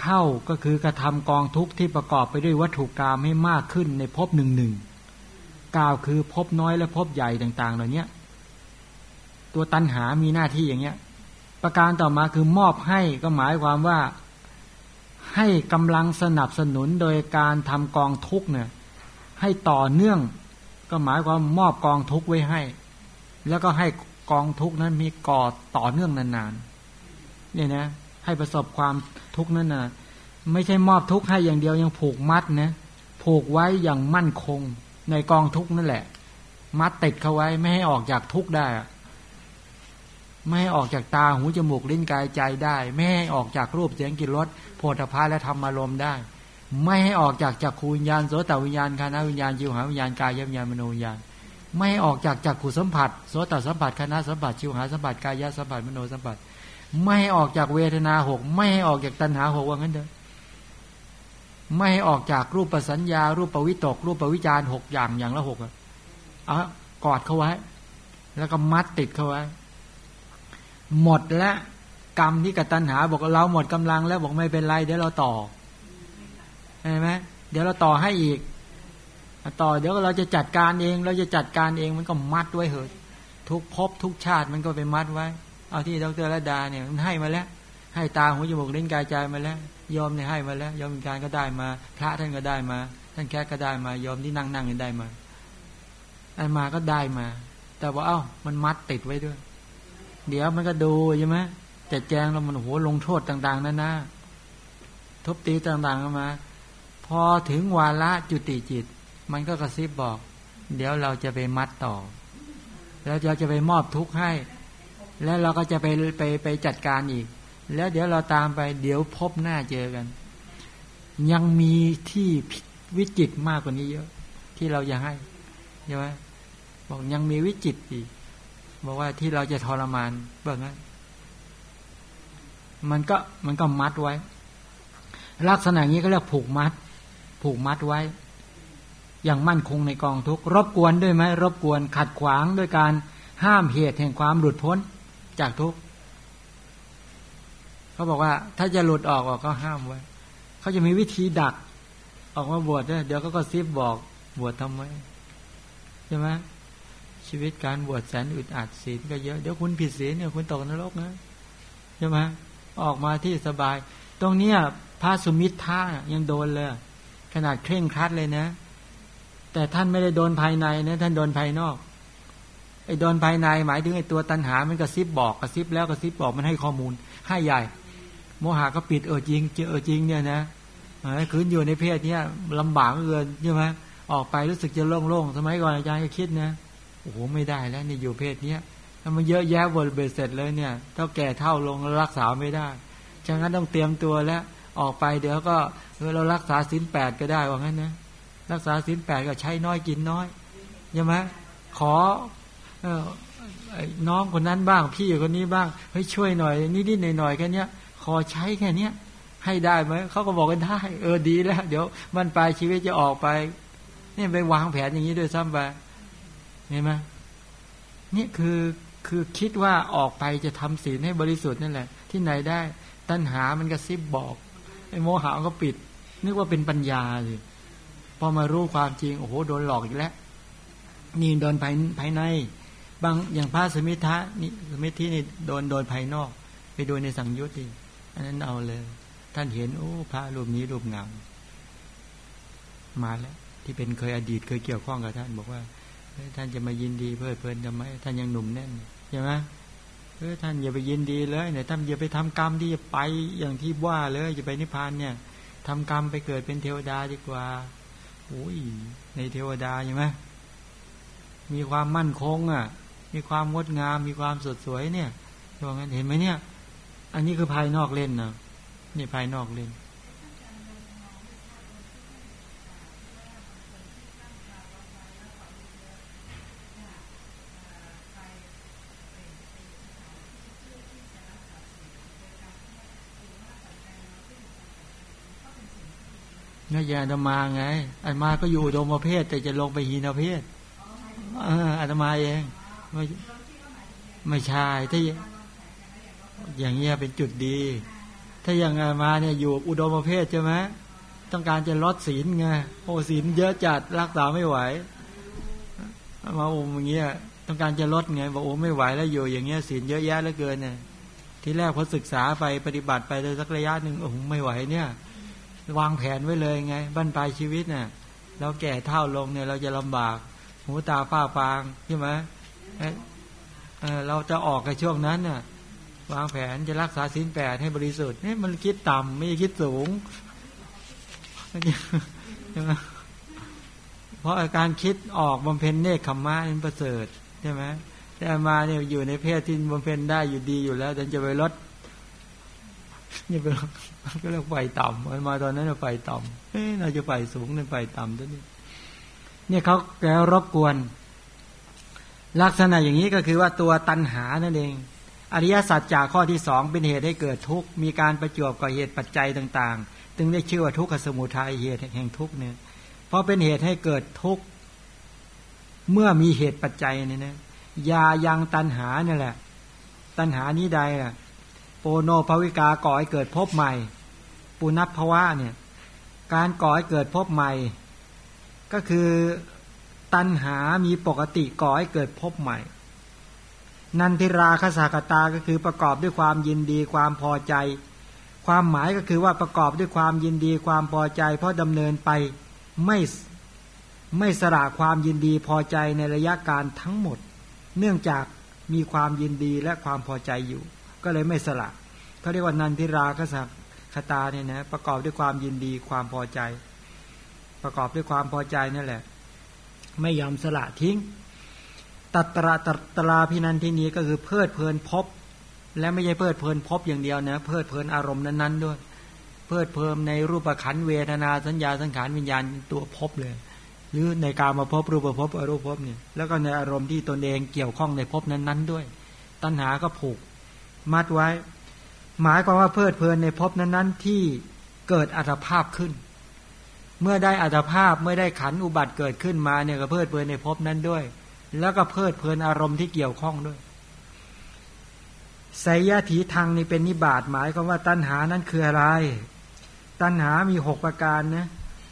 Speaker 1: เข้าก็คือกระทำกองทุกข์ที่ประกอบไปด้วยวัตถุกรรมให้มากขึ้นในภพหนึ่งหนึ่งกล่าวคือภพน้อยและภพใหญ่ต่าง ๆ เหล่านี้ ตัวตันหามีหน้าที่อย่างเงี้ย ประการต่อมาคือมอบให้ก็หมายความว่าให้กำลังสนับสนุนโดยการทำกองทุกเนี่ยให้ต่อเนื่อง ก็หมายความมอบกองทุกไว้ให้ แล้วก็ให้กองทุกนั้นมีก่อต่อเนื่องนานๆเนี่ยนะให้ประสบความทุกนั้นนะไม่ใช่มอบทุกให้อย่างเดียวยังผูกมัดนะผูกไว้อย่างมั่นคงในกองทุกนั่นแหละ มัดติดเขาไว้ไม่ให้ออกจากทุกได้ ไม่ให้ออกจากตาหูจมูกลิ้นกายใจได้ ไม่ให้ออกจากรูปเสียงกลิ่นรสโผฏฐาและธรรมารมณ์ได้ ไม่ให้ออกจากจักขูวิญญาณโสตวิญญาณคณะวิญญาณจิวหาวิญญาณกายวิญญาณมโนวิญญาณ ไม่ให้ออกจากจักขูสัมผัสโสตสัมผัสคณะสัมผัสจิวหาสัมผัสกายสัมผัสมโนสัมผัส ไม่ให้ออกจากเวทนาหกไม่ให้ออกจากตัณหาหกว่างั้นเถอะไม่ให้ออกจากรูปปัสัญญา รูปปวิตก รูปปวิจารหกอย่างอย่างละหกอะกอดเขาไว้ แล้วก็มัดติดเขาไว้ หมดแล้วกรรมที่กตัญหา บอกเราหมดกำลังแล้วบอกไม่เป็นไรเดี๋ยวเราต่อเห็นไหมเดี๋ยวเราต่อให้อีกต่อเดี๋ยวเราจะจัดการเอง เราจะจัดการเองมันก็มัดไว้เหอะทุกภพทุกชาติมันก็ไปมัดไว้ เอาที่ดรระดาเนี่ยมันให้มาแล้ว ให้ตาหูจมูกลิ้นกายใจมาแล้วยอมเนี่ยให้มาแล้วยอมการก็ได้มา พระท่านก็ได้มา ท่านแค่ก็ได้มายอมที่นั่งนั่งก็ได้มาอันมาก็ได้มา แต่ว่าเอ้ามันมัดติดไว้ด้วย เดี๋ยวมันก็ดูใช่ไหมจะแจงแล้วมันโหลงโทษต่าง ๆนั่นนะทุบตีต่างๆมา พอถึงวาระจุติจิต มันก็กระซิบบอก เดี๋ยวเราจะไปมัดต่อ แล้วเราจะไปมอบทุกข์ให้ แล้วเราก็จะไปไปไปจัดการอีก แล้วเดี๋ยวเราตามไป เดี๋ยวพบหน้าเจอกัน ยังมีที่วิจิตมากกว่านี้เยอะ ที่เราจะให้ใช่ไหมบอกยังมีวิจิตอีก บอกว่าที่เราจะทรมานเบื้องนั้นมันก็มันก็มัดไว้ ลักษณะนี้ก็เรียกผูกมัด ผูกมัดไว้ อย่างมั่นคงในกองทุกรบกวนด้วยไหมรบกวนขัดขวางด้วยการห้ามเหตุแห่งความหลุดพ้นจากทุกเขาบอกว่า ถ้าจะหลุดออกออกก็ห้ามไว้เขาจะมีวิธีดัก ออกมาบวชเดี๋ยวก็ก็ซิบบอกบวชทำไมใช่ไหม ชีวิตการบวชแสนอึดอัดศีลก็เยอะ เดี๋ยวคุณผิดศีลเนี่ยคุณตกนรกนะใช่ไหมออกมาที่สบาย ตรงเนี้ยพระสุมิท่ายังโดนเลย ขนาดเคร่งครัดเลยนะ แต่ท่านไม่ได้โดนภายในนะท่านโดนภายนอกไอ้โดนภายในหมายถึงไอ้ตัวตัณหา มันกระซิบบอกกระซิบแล้วกระซิบบอกมันให้ข้อมูล ให้ใหญ่ โมหะก็ปิดเออจริงเจอเออจริงเนี่ยนะคืนอยู่ในเพศเนี้ยลำบากเกินใช่ไหมออกไปรู้สึกจะโล่งๆสมัยก่อนอาจารย์ก็คิดนะ โอ้โหไม่ได้แล้วนี่อยู่เพศเนี้ยถ้ามันเยอะแยะบนเบ็ดเสร็จเลยเนี่ยเท่าแก่เท่าลงรักษาไม่ได้ฉะนั้นต้องเตรียมตัวแล้วออกไปเดี๋ยวก็เรารักษาสินแปดก็ได้ว่างั้นนะรักษาสินแปดก็ใช้น้อยกินน้อยใช่ไหมขอออน้องคนนั้นบ้างพี่คนนี้บ้างเฮ้ยช่วยหน่อยนิดๆหน่อยๆแค่นี้ขอใช้แค่เนี้ยให้ได้ไหมเขาก็บอกกันได้ เออดีแล้ว เดี๋ยวมันปลายชีวิตจะออกไปนี่ไปวางแผนอย่างนี้ด้วยซ้ำไป เห็นไหมนี่คือคือคิดว่าออกไปจะทำศีลให้บริสุทธิ์นั่นแหละ ที่ไหนได้ ตัณหามันก็ซิบบอกไอ้โมหะก็ปิด นึกว่าเป็นปัญญาเลยพอมารู้ความจริงโอ้โหโดนหลอกอีกแล้วนี่โดนภายภายใน บางอย่างพระสมิทะนี่สมิธินี่โดนโดนภายนอก ไปโดนในสังยุติ อันนั้นเอาเลย ท่านเห็น โอ้ พระรูปนี้รูปงามมาแล้ว ที่เป็นเคยอดีตเคยเกี่ยวข้องกับท่านบอกว่า ท่านจะมายินดีเพลิดเพลินทำไมท่านยังหนุ่มแน่นใช่ไหมเออท่านอย่าไปยินดีเลยเนี่ยท่านอย่าไปทำกรรมที่จะไปอย่างที่ว่าเลยจะไปนิพพานเนี่ยทำกรรมไปเกิดเป็นเทวดาดีกว่าโอ้ยในเทวดาใช่ไหมมีความมั่นคงอะ มีความงดงาม มีความสดสวยเนี่ยว่างั้นเห็นไหมเนี่ย อันนี้คือภายนอกเล่นนะนี่ภายนอกเล่น นี่ยอาตมาไงอาตมาก็อยู่โดมเพศแต่จะลงไปหีนเพศอาตมาเองไม่ไม่ใช่ถ้าอย่างเงี้ยเป็นจุดดี ถ้าอย่างมาเนี่ยอยู่อุดมเพศใช่ไหมต้องการจะลดศีลไงโอ้ศีลเยอะจัดรักษาไม่ไหวมาอ้อย่างเงี้ยต้องการจะลดไงบอกโอ้ไม่ไหวแล้วอยู่อย่างเงี้ยศีลเยอะแยะเหลือเกินเนี่ยทีแรกพอศึกษาไปปฏิบัติไปเลยสักระยะหนึ่งโอ้ไม่ไหวเนี่ย วางแผนไว้เลยไงบั้นปลายชีวิตเนะ่ยเราแก่เท่าลงเนี่ย เราจะลำบาก หูตาฝ้าฟางใช่ไหมเเราจะออกในช่วงนั้นเน่ยวางแผนจะรักษาสินแปดให้บริสุทธิ์นี่มันคิดต่ำไม่คิดสูงใช่ไหมเพราะอาการคิดออกบำเพ็ญเนคขมมะนันประเสริฐใช่ไหมแต่มาเนี่ยอยู่ในเพศที่บำเพ็ญได้อยู่ดีอยู่แล้วแต่จะไปลดนี่เป็ นก็เรียกไฟต่ำมันมาตอนนั้นเราไฟต่ำเฮ้ยเราจะไฟสูงนั่นไฟต่ำตัวนี้ เนี่ยเขาแล้วรบกวน ลักษณะอย่างนี้ก็คือว่าตัวตันหานั่นเอง อริยสัจจากข้อที่สองเป็นเหตุให้เกิดทุกข์มีการประจวบกับเหตุปัจจัยต่างๆจึงได้ชื่อว่าทุกขสมุทัยเหตุแห่งทุกข์เนี่ยเพราะเป็นเหตุให้เกิดทุกข์เมื่อมีเหตุปัจจัยเนี่ยนะยายังตันหาเนี่ยแหละ ตันหานี้ใดอะ โปโนภวิกาก่อให้เกิดพบใหม่ ปุณพภวะเนี่ยการก่อให้เกิดพบใหม่ ก็คือตัณหามีปกติก่อให้เกิดพบใหม่ นันทิราคสากตาก็คือประกอบด้วยความยินดีความพอใจ ความหมายก็คือว่าประกอบด้วยความยินดีความพอใจ เพราะดำเนินไปไม่ไม่สละความยินดีพอใจในระยะการทั้งหมด เนื่องจากมีความยินดีและความพอใจอยู่ ก็เลยไม่สละเขาเรียกว่านันทิรากษัตคตาเนี่ยนะประกอบด้วยความยินดีความพอใจ ประกอบด้วยความพอใจนั่นแหละ ไม่ยอมสละทิ้ง ตัตระตัตราพินันที่นี้ก็คือเพลิดเพลินพบ และไม่ใช่เพลิดเพลินพบอย่างเดียวนะเพลิดเพลินอารมณ์นั้นๆด้วย เพลิดเพลินในรูปขันเวทนาสัญญาสังขารวิญญาณตัวพบเลย หรือในการมาพบรูปภพอรูปภพเนี่ยแล้วก็ในอารมณ์ที่ตนเองเกี่ยวข้องในภพนั้นๆด้วย ตัณหาก็ผูก มัดไว้ หมายความว่าเพลิดเพลินในภพนั้นๆ ที่เกิดอัตภาพขึ้น เมื่อได้อัตภาพเมื่อได้ขันอุบัติเกิดขึ้นมาเนี่ยก็เพลิดเพลินในภพนั้นด้วย แล้วก็เพลิดเพลินอารมณ์ที่เกี่ยวข้องด้วยไสยถีทางนี่เป็นนิบาตหมายความว่าตัณหานั้นคืออะไร ตัณหามีหกประการนะ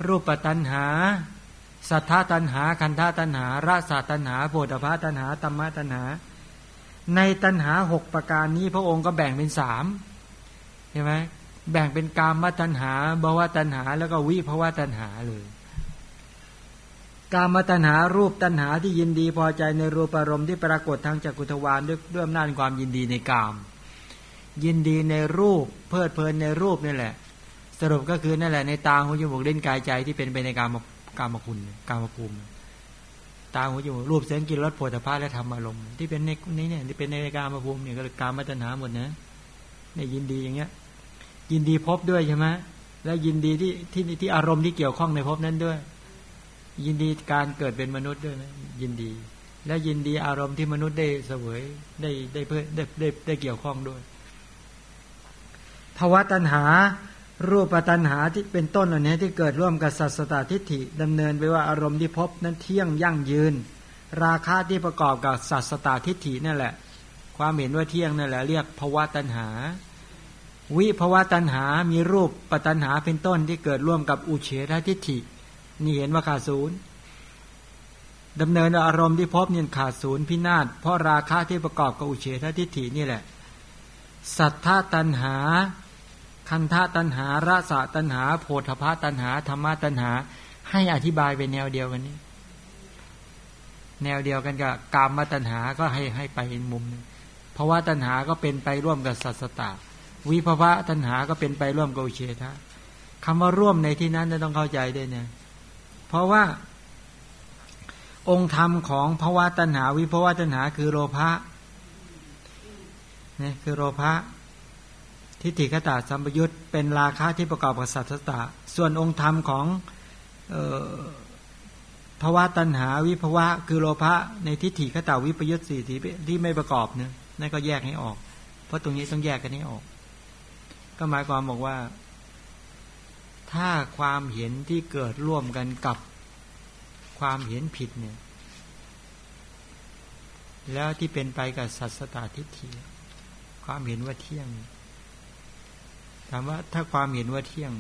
Speaker 1: รูปตัณหา สัทธาตัณหาคันธาตัณหาราสาตัณหาโพธพาตัณหาตัมมะตัณหา ในตัณหาหกประการนี้พระองค์ก็แบ่งเป็นสามใช่ไหมแบ่งเป็นกามมาตัณหาบวตัณหา แล้วก็วิภวตัณหาเลย กามตัณหารูปตัณหาที่ยินดีพอใจในรูปอารมณ์ที่ปรากฏทางจักรุทวารด้วยด้วยอำนาจความยินดีในกาม ยินดีในรูป เพลิดเพลินในรูปนี่แหละ สรุปก็คือนั่นแหละในตาหูจมูกเล่นกายใจที่เป็นไปในกามกามคุณกามภูมิ ตาหูจมูกรูปเสียงกินรสโผฏฐาและธรรมอารมณ์ที่เป็นในนี้เนี่ยที่เป็นในการมาภูมิเนี่ยก็เลยการมาตัณหาหมดนะเนี่ยยินดีอย่างเงี้ย ยินดีพบด้วยใช่ไหมแล้วยินดีที่ที่ที่อารมณ์ที่เกี่ยวข้องในพบนั้นด้วย ยินดีการเกิดเป็นมนุษย์ด้วยนะยินดี และยินดีอารมณ์ที่มนุษย์ได้เสวยได้ได้เพื่อได้ได้ได้เกี่ยวข้องด้วยภาวะตัณหา รูปตัณหาที่เป็นต้นอันนี้ที่เกิดร่วมกับสัสตทิฏฐิดำเนินไปว่าอารมณ์ที่พบนั้นเที่ยงยั่งยืน ราคาที่ประกอบกับสัสตทิฏฐินั่นแหละ ความเห็นว่าเที่ยงนั่นแหละเรียกภาวะตัณหา วิภาวะตัณหา มีรูปปตัณหาเป็นต้นที่เกิดร่วมกับอุเฉททิฏฐิ นี่เห็นว่าขาดศูนย์ดำเนินอารมณ์ที่พบเนี่ยขาดศูนย์พินาศเพราะราคาที่ประกอบกับอุเฉททิฏฐินี่แหละ สัทธาตัณหา คันธาตันหาระสะตันหา โพธพาตันหาธรรมะตันหา ให้อธิบายเป็นแนวเดียวกันนี้ แนวเดียวกันกับกามมาตันหาก็ให้ให้ไปมุมนึงเพราะว่าตันหาก็เป็นไปร่วมกับสัสตาวิภวะตันหาก็เป็นไปร่วมกับอุเฉทะคำว่าร่วมในที่นั้นจะต้องเข้าใจด้วยเนี่ย เพราะว่า องค์ธรรมของภาวะตัณหา วิภวะตัณหา คือโลภะเนี่ยคือโลภะ ทิฏฐิคตาสัมปยุตเป็นราคะที่ประกอบกับสัตตะ ส่วนองค์ธรรมของภาวะตัณหาวิภาวะ คือโลภะในทิฏฐิคตาวิปยุตสี่ที่ที่ไม่ประกอบเนี่ยนั่นก็แยกให้ออก เพราะตรงนี้ต้องแยกกันให้ออก ก็หมายความบอกว่า ถ้าความเห็นที่เกิดร่วมกันกับความเห็นผิดเนี่ย แล้วที่เป็นไปกับสัตสตาทิฏฐิความเห็นว่าเที่ยง ถามว่าถ้าความเห็นว่าเที่ยง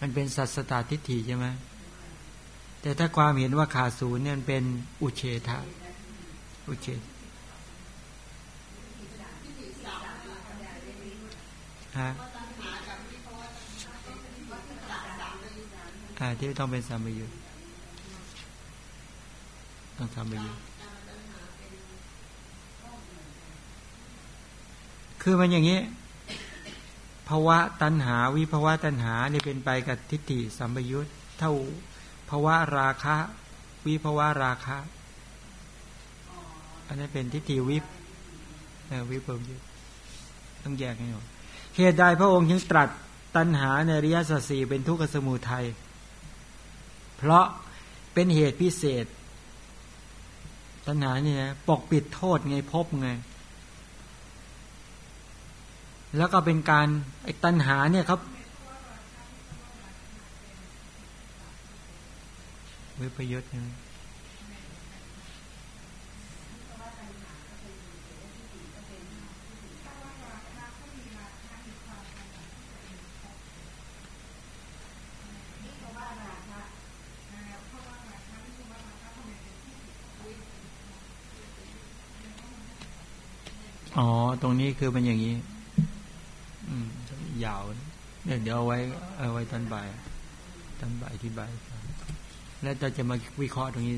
Speaker 1: มันเป็นสัสตาทิฏฐิใช่ไหมแต่ถ้าความเห็นว่าขาดศูนย์เนี่ยเป็นอุเฉทะอุเฉทฮะที่ต้องเป็นสัมปยุตต้องทำไปอยู่คือมันอย่างนี้ ภาวะตัณหาวิภาวะตัณหาเนี่เป็นไปกับทิฏฐิสัมปยุตเท่าภาวะราคะ วิภาวะราคะ อันนี้เป็นทิฏฐิวิปวิปยุตต้องแยกให้ออกเหตุใดพระองค์จึงตรัสตัณหาในริยสัสีเป็นทุกขสมุทัยเพราะเป็นเหตุพิเศษ ตัณหาเนี่ยปกปิดโทษไงพบไง แล้วก็เป็นการไอ้ตัณหาเนี่ยครับวิปยุทธ์นะอ๋อ ตรงนี้คือเป็นอย่างนี้ อืมยาวเดี๋ยวเดี๋ยวเอาไว้เอาไว้ตอนบ่ายตอนบ่ายที่บ่ายแล้วเราจะมาวิเคราะห์ตรงนี้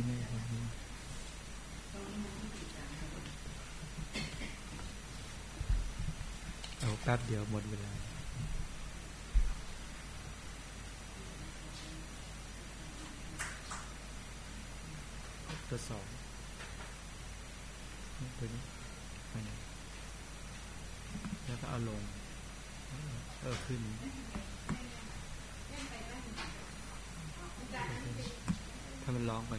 Speaker 1: เอาแป๊บเดียวหมดเวลาตัวสองตัวนี้แล้วก็เอาลง เออขึ้นถ้ามันร้องไป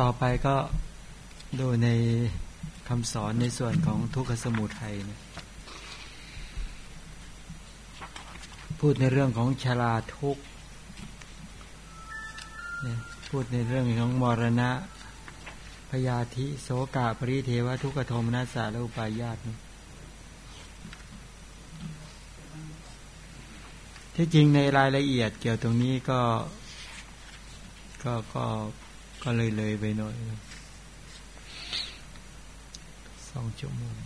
Speaker 1: ต่อไปก็ดูในคำสอนในส่วนของทุกขสมุทัยนะพูดในเรื่องของชาลาทุกพูดในเรื่องของมรณะ พยาธิโสกาปริเทวทุกขโทมนัสสะและอุปายาตนะที่จริงในรายละเอียดเกี่ยวตรงนี้ก็ก็ก็ ก็เลยเลยไปหน่อยสองชั่วโมง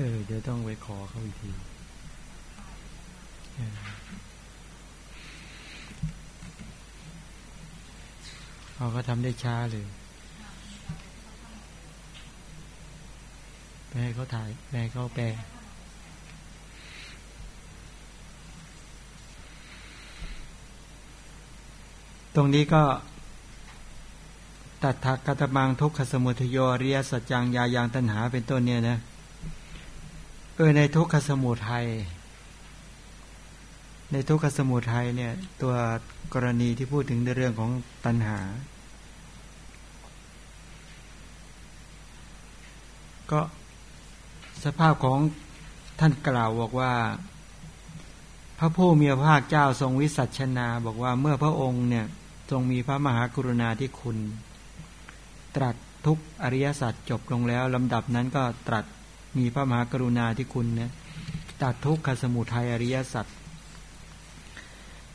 Speaker 1: เออเดี๋ยวต้ องไปขอเขาอีกทีเขาก็ทำได้ช้าเลยแม่เขาถ่ายแม่เขาแปลตรงนี้ก็ ตัดทักกัตมังทุกขสมุทโยเรียสัจจังยายางตัณหาเป็นต้นเนี่ยนะ เออในทุกขสมุทัยในทุกขสมุทัยเนี่ย ตัวกรณีที่พูดถึงในเรื่องของตัณหา ก็สภาพของท่านกล่าวบอกว่า พระผู้มีพระภาคเจ้าทรงวิสัชนา บอกว่าเมื่อพระองค์เนี่ยทรงมีพระมหากรุณาธิคุณ ตรัสทุกอริยสัจจบลงแล้วลำดับนั้นก็ตรัส มีพระมหากรุณาที่คุณเนี่ยตัดทุกขสมุทัยอริยสัจ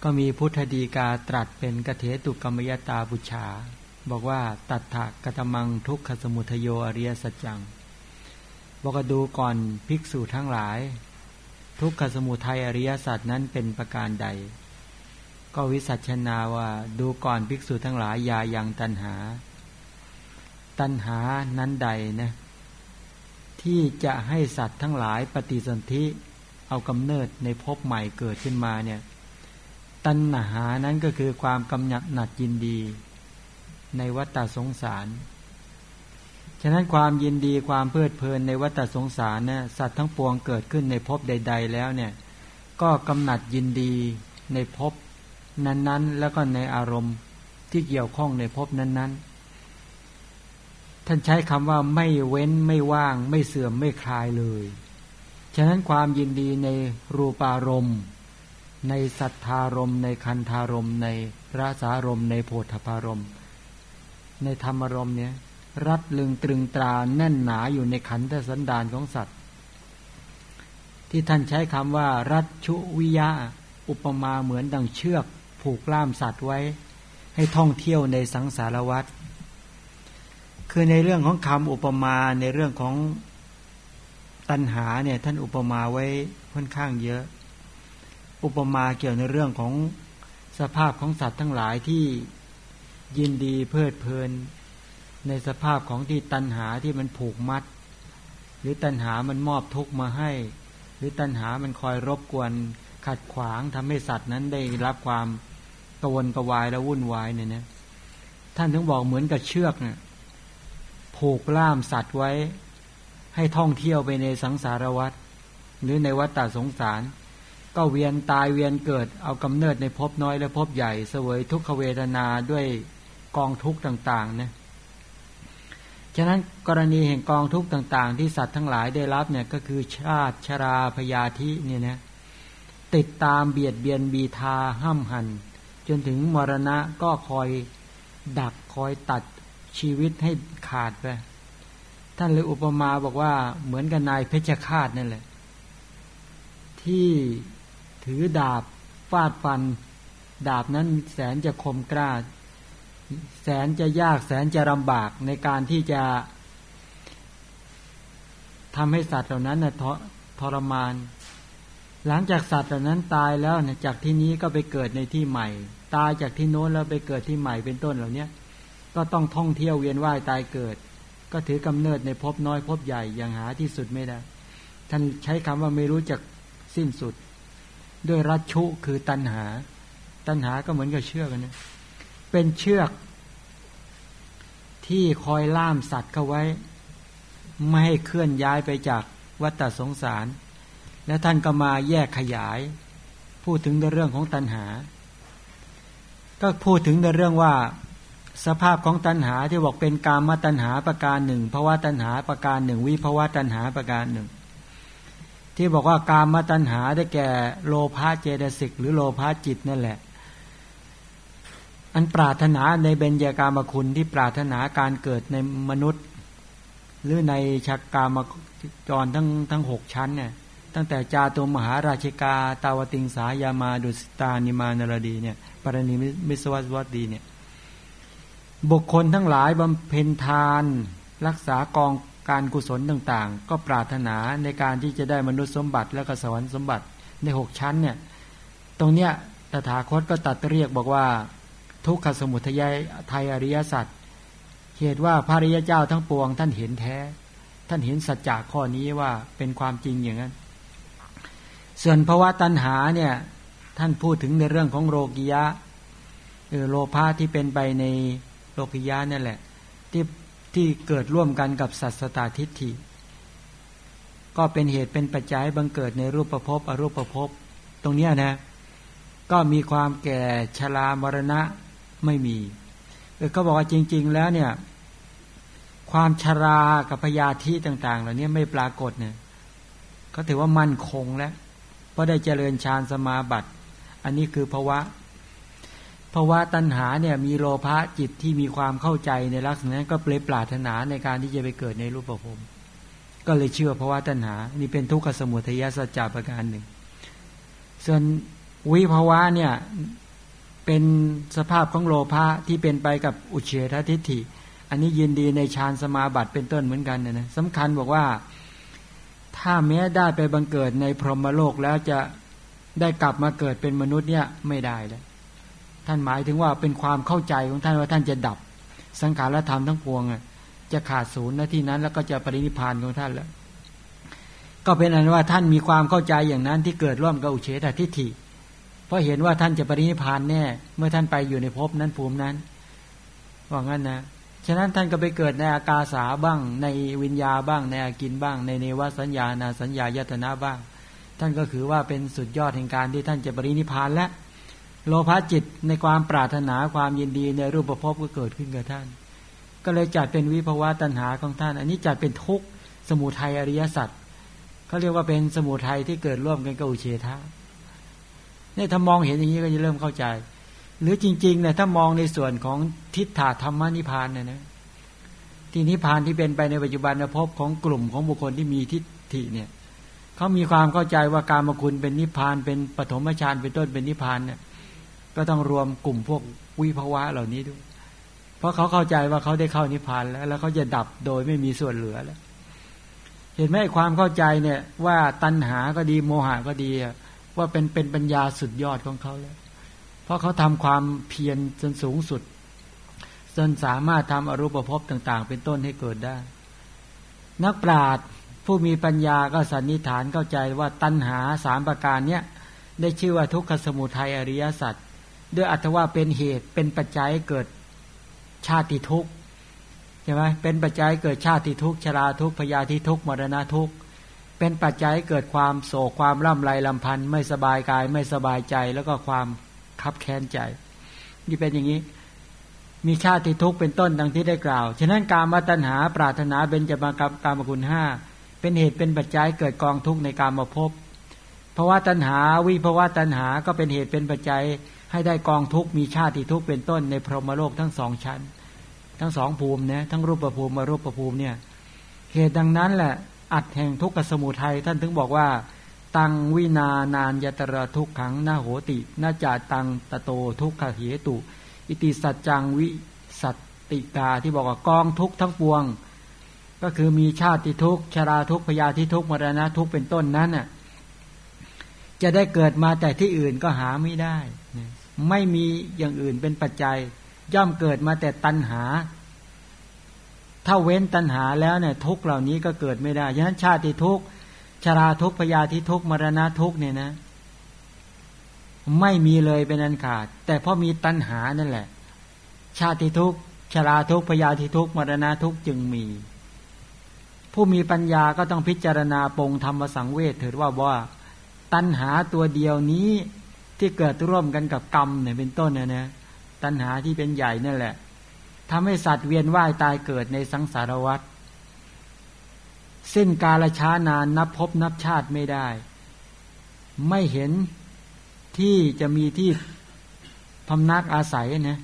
Speaker 1: ก็มีพุทธดีกาตรัสเป็นกเทตุกรรมยตาบุชา บอกว่าตัดถกตมังทุกขสมุทโยอริยสัจจังบอกดูก่อนภิกษุทั้งหลาย ทุกขสมุทัยอริยสัจนั้นเป็นประการใด ก็วิสัชนาว่าดูก่อนภิกษุทั้งหลายยายังตันหา ตันหานั้นใดนะ ที่จะให้สัตว์ทั้งหลายปฏิสนธิเอากำเนิดในภพใหม่เกิดขึ้นมาเนี่ยตัณหานั้นก็คือความกำหนัดหนัดยินดี ในวัฏสงสาร ฉะนั้นความยินดีความเพลิดเพลินในวัฏสงสารเนี่ยสัตว์ทั้งปวงเกิดขึ้นในภพใด ๆ แล้วเนี่ยก็กำหนัดยินดีในภพนั้นๆ แล้วก็ในอารมณ์ที่เกี่ยวข้องในภพนั้นๆ ท่านใช้คำว่าไม่เว้นไม่ว่าง ไม่เสื่อมไม่คลายเลย ฉะนั้นความยินดีในรูปารมณ์ ในสัทธารมในคันธารมในราสารมในโพธพารมในธรรมารมเนี่ยรัดลึงตรึงตราแน่นหนาอยู่ในขันธสันดานของสัตว์ ที่ท่านใช้คำว่า รัชชุวิยะ อุปมาเหมือนดังเชือก ผูกล่ามสัตว์ไว้ ให้ท่องเที่ยวในสังสารวัฏ คือในเรื่องของคำอุปมาในเรื่องของตัณหาเนี่ย ท่านอุปมาไว้ค่อนข้างเยอะ อุปมาเกี่ยวในเรื่องของสภาพของสัตว์ทั้งหลายที่ยินดีเพลิดเพลิน ในสภาพของที่ตัณหาที่มันผูกมัด หรือตัณหามันมอบทุกมาให้ หรือตัณหามันคอยรบกวนขัดขวางทำให้สัตว์นั้นได้รับความกวนกวายและวุ่นวายเนี่ยนะท่านถึงบอกเหมือนกับเชือกเนี่ย ผูกล่ามสัตว์ไว้ ให้ท่องเที่ยวไปในสังสารวัฏหรือในวัฏฏสงสาร ก็เวียนตายเวียนเกิดเอากำเนิดในภพน้อยและภพใหญ่เสวยทุกขเวทนาด้วยกองทุกข์ต่างๆนะฉะนั้นกรณีแห่งกองทุกข์ต่าง ๆ ที่สัตว์ทั้งหลายได้รับเนี่ยก็คือชาติชราพยาธิเนี่ยนะติดตามเบียดเบียนบีทาห้ามหัน จนถึงมรณะก็คอยดักคอยตัด ชีวิตให้ขาดไป ท่านเลยอุปมาบอกว่าเหมือนกับนายเพชฌฆาตนั่นแหละ ที่ถือดาบฟาดฟัน ดาบนั้นแสนจะคมกล้า แสนจะยากแสนจะลำบากในการที่จะทำให้สัตว์เหล่านั้นนะทรมาน หลังจากสัตว์เหล่านั้นตายแล้วนี่ยจากที่นี้ก็ไปเกิดในที่ใหม่ ตายจากที่โน้นแล้วไปเกิดที่ใหม่เป็นต้นเหล่านี้ ก็ต้องท่องเที่ยวเวียนว่ายตายเกิด ก็ถือกำเนิดในภพน้อยภพใหญ่อย่างหาที่สุดไม่ได้ ท่านใช้คำว่าไม่รู้จักสิ้นสุด ด้วยรัชชุคือตันหา ตันหาก็เหมือนกับเชือกนะเป็นเชือก ที่คอยล่ามสัตว์เข้าไว้ ไม่ให้เคลื่อนย้ายไปจากวัฏสงสาร และท่านก็มาแยกขยาย พูดถึงในเรื่องของตัณหา ก็พูดถึงในเรื่องว่า สภาพของตัณหาที่บอกเป็นกามตัณหาประการหนึ่งภาวะตัณหาประการหนึ่งวิภาวะตัณหาประการหนึ่ง ที่บอกว่ากามตัณหาได้แก่โลภะเจตสิกหรือโลภะจิตนั่นแหละ อันปรารถนาในเบญญากามคุณที่ปรารถนาการเกิดในมนุษย์ หรือในชักกามจรทั้งทั้งหกชั้นเนี่ยตั้งแต่จาตุมหาราชิกา ตาวติงสายามาดุสตานิมานรดีเนี่ยปรณิมิสวัสวัตดีเนี่ย บุคคลทั้งหลายบำเพ็ญทาน รักษากองการกุศลต่างๆ ก็ปรารถนาในการที่จะได้มนุษย์สมบัติและก็สวรรค์สมบัติในหกชั้นเนี่ยตรงเนี้ยตถาคตก็ตัดเรียกบอกว่า ทุกขสมุทัยไทยอริยสัจเหตุว่าพระริยเจ้าทั้งปวง ท่านเห็นแท้ ท่านเห็นสัจจะข้อนี้ว่าเป็นความจริงอย่างนั้น ส่วนภาวะตัณหาเนี่ยท่านพูดถึงในเรื่องของโลกิยะโลภะที่เป็นไปใน โลกิยะนั่นแหละ ที่ที่เกิดร่วมกันกับสัตสตาทิฏฐิ ก็เป็นเหตุเป็นปัจจัยบังเกิดในรูปประพบอรูปประพบตรงนี้นะ ก็มีความแก่ชรามรณะไม่มีเออก็บอกว่าจริง ๆ แล้วเนี่ย ความชรากับพยาธิต่าง ๆ เหล่านี้ไม่ปรากฏเนี่ยก็ถือว่ามั่นคงแล้วเพราะได้เจริญฌานสมาบัติ อันนี้คือภาวะ ภาวะตัณหาเนี่ยมีโลภะจิตที่มีความเข้าใจในลักษณะนั้นก็เปลปรารถนาในการที่จะไปเกิดในรูปภพก็เลยเชื่อภาะวะตัณหา นี่เป็นทุกขสมุทัยสัจจประการหนึ่ง ส่วนวิภาวะเนี่ยเป็นสภาพของโลภะที่เป็นไปกับอุเฉททิฏฐิ อันนี้ยินดีในฌานสมาบัติเป็นต้นเหมือนกันนะนะสำคัญบอกว่า ถ้าแม้ได้ไปบังเกิดในพรหมโลกแล้วจะได้กลับมาเกิดเป็นมนุษย์เนี่ยไม่ได้แล้ว ท่านหมายถึงว่าเป็นความเข้าใจของท่านว่าท่านจะดับ สังขารธรรมทั้งปวงจะขาดศูนย์ณที่นั้น แล้วก็จะปรินิพานของท่านแล้ว ก็เป็นอันว่าท่านมีความเข้าใจอย่างนั้นที่เกิดร่วมกับอุเฉตทิฏฐิ เพราะเห็นว่าท่านจะปรินิพานแน่ เมื่อท่านไปอยู่ในภพนั้นภูมินั้นว่างั้นนะฉะนั้นท่านก็ไปเกิดในอากาสาบ้าง ในวิญญาบ้าง ในอากินบ้าง ในเนวสัญญานาสัญญายตนาบ้าง ท่านก็คือว่าเป็นสุดยอดแห่งการที่ท่านจะปรินิพานและ โลภะจิตในความปรารถนาความยินดีในรูปภพก็เกิดขึ้นกับท่าน ก็เลยจัดเป็นวิภวะตัณหาของท่าน อันนี้จัดเป็นทุกข์สมุทัยอริยสัจเขาเรียกว่าเป็นสมุทัยที่เกิดร่วมกันกับอุเฉทะเนี่ยถ้ามองเห็นอย่างนี้ก็จะเริ่มเข้าใจ หรือจริงๆเนี่ยถ้ามองในส่วนของทิฏฐาธรรมนิพานเนี่ยนะที่นิพานที่เป็นไปในปัจจุบันภพของกลุ่มของบุคคลที่มีทิฏฐิเนี่ยเขามีความเข้าใจว่าการมคุณเป็นนิพานเป็นปฐมฌานเป็นต้นเป็นนิพานเนี่ย ก็ต้องรวมกลุ่มพวกวิภาวะเหล่านี้ด้วย เพราะเขาเข้าใจว่าเขาได้เข้านิพพานแล้ว แล้วเขาจะดับโดยไม่มีส่วนเหลือแล้ว เห็นไหมความเข้าใจเนี่ย ว่าตัณหาก็ดีโมหะก็ดีว่าเป็นเป็นปัญญาสุดยอดของเขาแล้ว เพราะเขาทำความเพียรจนสูงสุด จนสามารถทำอรูปภพต่าง ๆ เป็นต้นให้เกิดได้ นักปราชญ์ผู้มีปัญญาก็สันนิษฐานเข้าใจว่าตัณหาสามประการเนี้ยได้ชื่อว่าทุกขสมุทัยอริยสัจ ด้วยอัตว่าเป็นเหตุเป็นปัจจัยเกิดชาติทุกข์ใช่ไหมเป็นปัจจัยเกิดชาติทุกข์ชราทุกข์พยาธิทุกข์มรณะทุกข์เป็นปัจจัยเกิดความโศกความร่ำไรลำพันธ์ไม่สบายกายไม่สบายใจแล้วก็ความคับแค้นใจ นี่เป็นอย่างนี้ มีชาติทุกข์เป็นต้นดังที่ได้กล่าว ฉะนั้นการมาตัญหาปรารถนาเป็นจะมากับการมคุณห้าเป็นเหตุเป็นปัจจัยเกิดกองทุกข์ในการมาพบเพราะว่าตัญหาวิภาวะตัญหาก็เป็นเหตุเป็นปัจจัย ให้ได้กองทุกมีชาติทุกเป็นต้นในพรหมโลกทั้งสองชั้น ทั้งสองภูมินะทั้งรูปภูมิมารูปภูมิเนี่ยเหตุดังนั้นแหละ อัดแห่งทุกขสมุทัยท่านถึงบอกว่า ตังวินานานยตระทุกขังนาโหตินาจาตังตะโตทุกขเหตุ อิติสัจจังวิสัตติกาที่บอกว่ากองทุกทั้งปวง ก็คือมีชาติทุกชราทุกพยาธิทุกมรณะทุกเป็นต้นนั้นน่ะจะได้เกิดมาแต่ที่อื่นก็หาไม่ได้ ไม่มีอย่างอื่นเป็นปัจจัย ย่อมเกิดมาแต่ตัณหา ถ้าเว้นตัณหาแล้วเนี่ยทุกเหล่านี้ก็เกิดไม่ได้ฉะนั้นชาติทุกชราทุกพยาธิทุกมรณะทุกเนี่ยนะ ไม่มีเลยเป็นอันขาด แต่เพราะมีตัณหานั่นแหละ ชาติทุกชราทุกพยาธิทุกมรณะทุกจึงมี ผู้มีปัญญาก็ต้องพิจารณาปงธรรมสังเวชเถิดว่าว่า ตัณหาตัวเดียวนี้ ที่เกิดร่วมกันกับกรรมเนี่ยเป็นต้นเนี่ยนะตัณหาที่เป็นใหญ่นั่นแหละทำให้สัตว์เวียนว่ายตายเกิดในสังสารวัฏสิ้นกาลช้านานนับพบนับชาติไม่ได้ ไม่เห็นที่จะมีที่พำนักอาศัยนะ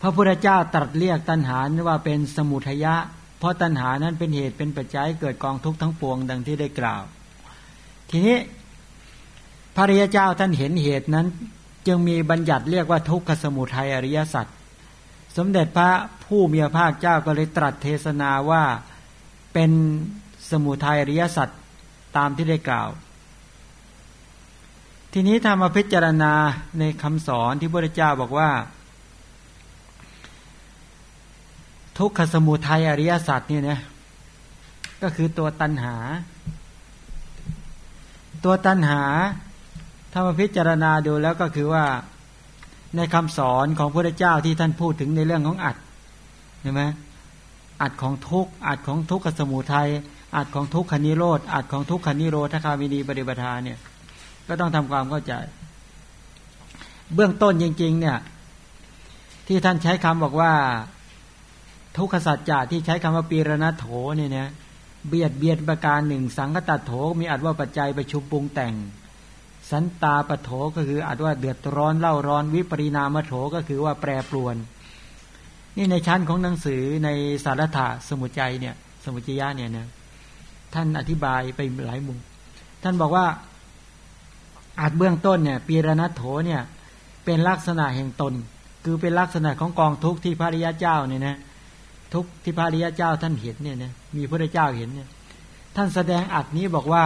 Speaker 1: พระพุทธเจ้าตรัสเรียกตัณหาว่าเป็นสมุทยะ เพราะตัณหานั้นเป็นเหตุเป็นปัจจัยเกิดกองทุกข์ทั้งปวงดังที่ได้กล่าว ทีนี้ พระริยเจ้าท่านเห็นเหตุนั้น จึงมีบัญญัติเรียกว่าทุกขสมุทัยอริยสัจสมเด็จพระผู้มีพระภาคเจ้าก็เลยตรัสเทศนาว่าเป็นสมุทัยอริยสัจตามที่ได้กล่าว ทีนี้ถ้ามาพิจารณาในคำสอนที่พระเจ้าบอกว่า ทุกขสมุทัยอริยสัจเนี่ยนะก็คือตัวตัณหา ตัวตัณหา ถ้ามาพิจารณาดูแล้วก็คือว่าในคำสอนของพระเจ้าที่ท่านพูดถึงในเรื่องของอัดเห็นไหมอัดของทุกอัดของทุกขสมุทัยอัดของทุกขนิโรธอัดของทุกขนิโรธคามินีปฏิปทาเนี่ย ก็ต้องทำความเข้าใจ เบื้องต้นจริง ๆ เนี่ย ที่ท่านใช้คำบอกว่า ทุกขสัจจะที่ใช้คำว่าปีรณโถเนี่ยนะเบียดเบียนประการหนึ่งสังกตัดโถมีอัดว่าปัจจัยประชุมปรุงแต่ง สันตาปโถก็คืออัดว่าเดือดร้อนเล่าร้อนวิปริณามโถก็คือว่าแปรปรวน นี่ในชั้นของหนังสือในสารถะสมุจัยเนี่ย สมุจยะเนี่ยนะท่านอธิบายไปหลายมุมท่านบอกว่า อาจเบื้องต้นเนี่ยปีรณโถเนี่ย เป็นลักษณะแห่งตน คือเป็นลักษณะของกองทุกข์ที่พระริยะเจ้าเนี่ยนะทุกข์ที่พระริยเจ้าท่านเห็นเนี่ยนะมีพระเจ้าเห็นเนี่ย ท่านแสดงอัดนี้บอกว่า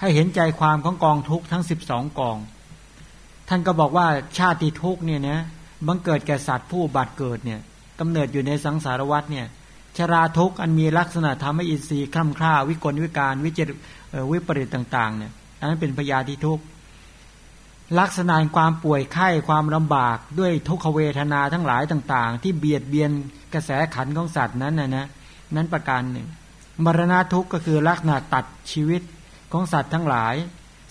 Speaker 1: ให้เห็นใจความของกองทุกทั้งสิบสองกอง ท่านก็บอกว่าชาติทุกเนี่ยนะบังเกิดแก่สัตว์ผู้บาดเกิดเนี่ยกำเนิดอยู่ในสังสารวัฏเนี่ยชราทุกอันมีลักษณะทำให้อินทรีย์คล่ำคล้าวิกลวิการวิจิตวิปริตต่างๆเนี่ยอันนั้นเป็นพยาธิทุกลักษณะความป่วยไข้ความลำบากด้วยทุกขเวทนาทั้งหลายต่าง ๆ ที่เบียดเบียนกระแสขันของสัตว์นั้นนะนะนั้นประการหนึ่งมรณะทุกข์ก็คือลักษณะตัดชีวิต ของสัตว์ทั้งหลาย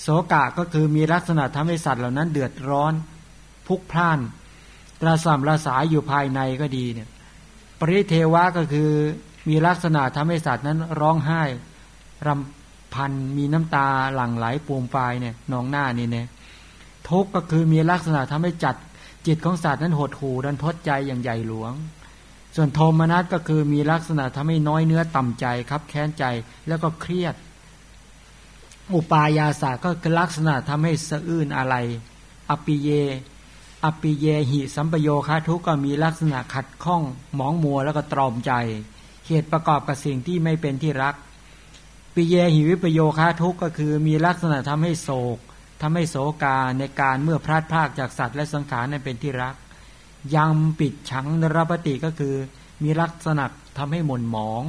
Speaker 1: โสกะก็คือมีลักษณะทำให้สัตว์เหล่านั้นเดือดร้อน พุกพล่านตราสัมระสายอยู่ภายในก็ดีเนี่ย ปริเทวะก็คือมีลักษณะทำให้สัตว์นั้นร้องไห้รำพันมีน้ำตาหลั่งไหลปูมปลายเนี่ยนองหน้านี่เนี่ยทุกก็คือมีลักษณะทำให้จัดจิตของสัตว์นั้นหดหู่ดันทดใจอย่างใหญ่หลวง ส่วนโทมนัสก็คือมีลักษณะทำให้น้อยเนื้อต่ำใจครับแค้นใจแล้วก็เครียด อุปายาสาก็คือลักษณะทำให้สะอื้นอะไร อปิเย อปิเยหิสัมปโยคาทุกก็มีลักษณะขัดข้องหมองมัวแล้วก็ตรอมใจ เหตุประกอบกับสิ่งที่ไม่เป็นที่รัก ปิเยหิวิปโยคาทุกก็คือมีลักษณะทำให้โศกทำให้โศกาในการเมื่อพลาดพลาดจากสัตว์และสังขารนั้นเป็นที่รัก ยังปิดฉังนรปฏิก็คือ มีลักษณะทำให้หม่นหมอง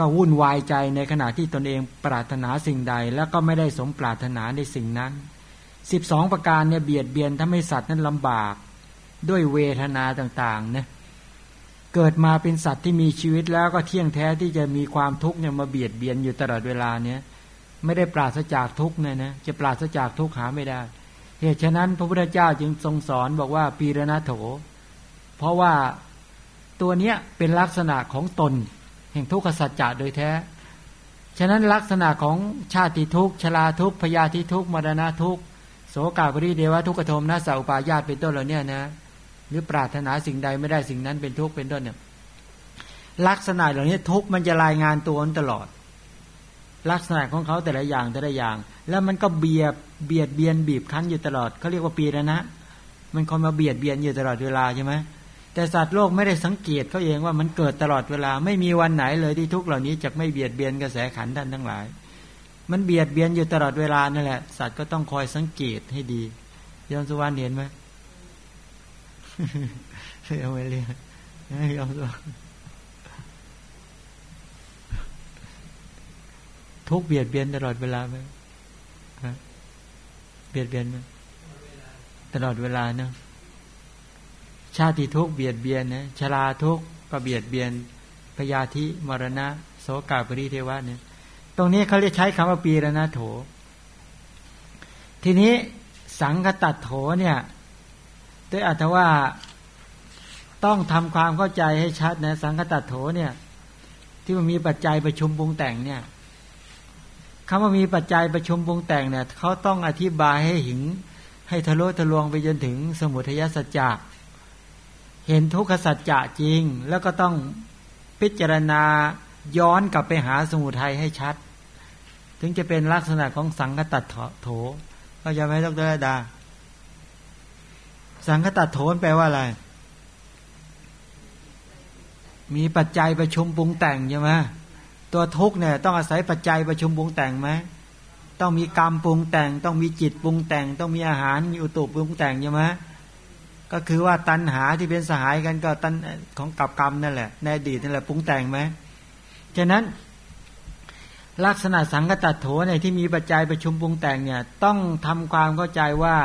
Speaker 1: ก็วุ่นวายใจในขณะที่ตนเองปรารถนาสิ่งใด แล้วก็ไม่ได้สมปรารถนาในสิ่งนั้นสิบสองประการเนี่ยเบียดเบียนทำให้สัตว์นั้นลำบาก ด้วยเวทนาต่างๆนะเกิดมาเป็นสัตว์ที่มีชีวิตแล้วก็เที่ยงแท้ที่จะมีความทุกข์เนี่ยมาเบียดเบียนอยู่ตลอดเวลาเนี่ยไม่ได้ปราศจากทุกเนี่ยนะจะปราศจากทุกข์หาไม่ได้ เหตุฉะนั้นพระพุทธเจ้าจึงทรงสอนบอกว่าปีรณโถ เพราะว่าตัวเนี้ยเป็นลักษณะของตน แห่งทุกขสัจจะโดยแท้ ฉะนั้นลักษณะของชาติทุกชราทุกพยาธิทุกมรณะทุกโสกาปริเดวะทุกขโทมนาสาอุปายาตเป็นต้นเหล่านี้นะ หรือปรารถนาสิ่งใดไม่ได้สิ่งนั้นเป็นทุกข์เป็นต้นเนี่ยลักษณะเหล่านี้ทุกมันจะรายงานตัวตลอด ลักษณะของเขาแต่ละอย่างแต่ละอย่าง แล้วมันก็เบียดเบียดเบียนบีบคั้นอยู่ตลอดเขาเรียกว่าปีนะนะมันคอยมาเบียดเบียนอยู่ตลอดเวลาใช่ไหม แต่สัตว์โลกไม่ได้สังเกตเขาเองว่ามันเกิดตลอดเวลา ไม่มีวันไหนเลยที่ทุกเหล่านี้จะไม่เบียดเบียนกระแสขันท่านทั้งหลาย มันเบียดเบียนอยู่ตลอดเวลานั่นแหละ สัตว์ก็ต้องคอยสังเกตให้ดียอมสุวรรณเห็นไหมเอาไว้เรียกยอมสุวรรณทุกเบียดเบียนตลอดเวลาไหมเบียดเบียนไหมตลอดเวลาเนาะ ชาติทุกเบียดเบียนนะชราทุกก็เบียดเบียนพยาธิมรณะ โสกาปริเทวะเนี่ย ตรงนี้เขาเรียกใช้คำว่าปีรณะโถ ทีนี้สังกตัดโถเนี่ยด้วยอัตว่าต้องทำความเข้าใจให้ชัดนะสังกตัดโถเนี่ย ที่มันมีปัจจัยประชุมปรุงแต่งเนี่ยคำว่ามีปัจจัยประชุมปรุงแต่งเนี่ยเขาต้องอธิบายให้หิงให้ทะลุทะลวงไปจนถึงสมุทัยสัจจ เห็นทุกขสัจจะจริง แล้วก็ต้องพิจารณาย้อนกลับไปหาสมุทัยให้ชัด ถึงจะเป็นลักษณะของสังคตัดโถก็จะไม่ต้องดา สังคตัดโถนแปลว่าอะไร มีปัจจัยประชุมปรุงแต่งใช่ไหมตัวทุกเนี่ยต้องอาศัยปัจจัยประชุมปรุงแต่งไหมต้องมีกรรมปรุงแต่ง ต้องมีจิตปรุงแต่ง ต้องมีอาหารมีอุตุปรุงแต่งใช่ไหม ก็คือว่าตัณหาที่เป็นสหายกันก็ตันของกับกรรมนั่นแหละในอดีตนั่นแหละปรุงแต่งไหมฉะนั้น ลักษณะสังกตัดโถเนี่ยที่มีปัจจัยประชุมปรุงแต่งเนี่ย ต้องทำความเข้าใจว่า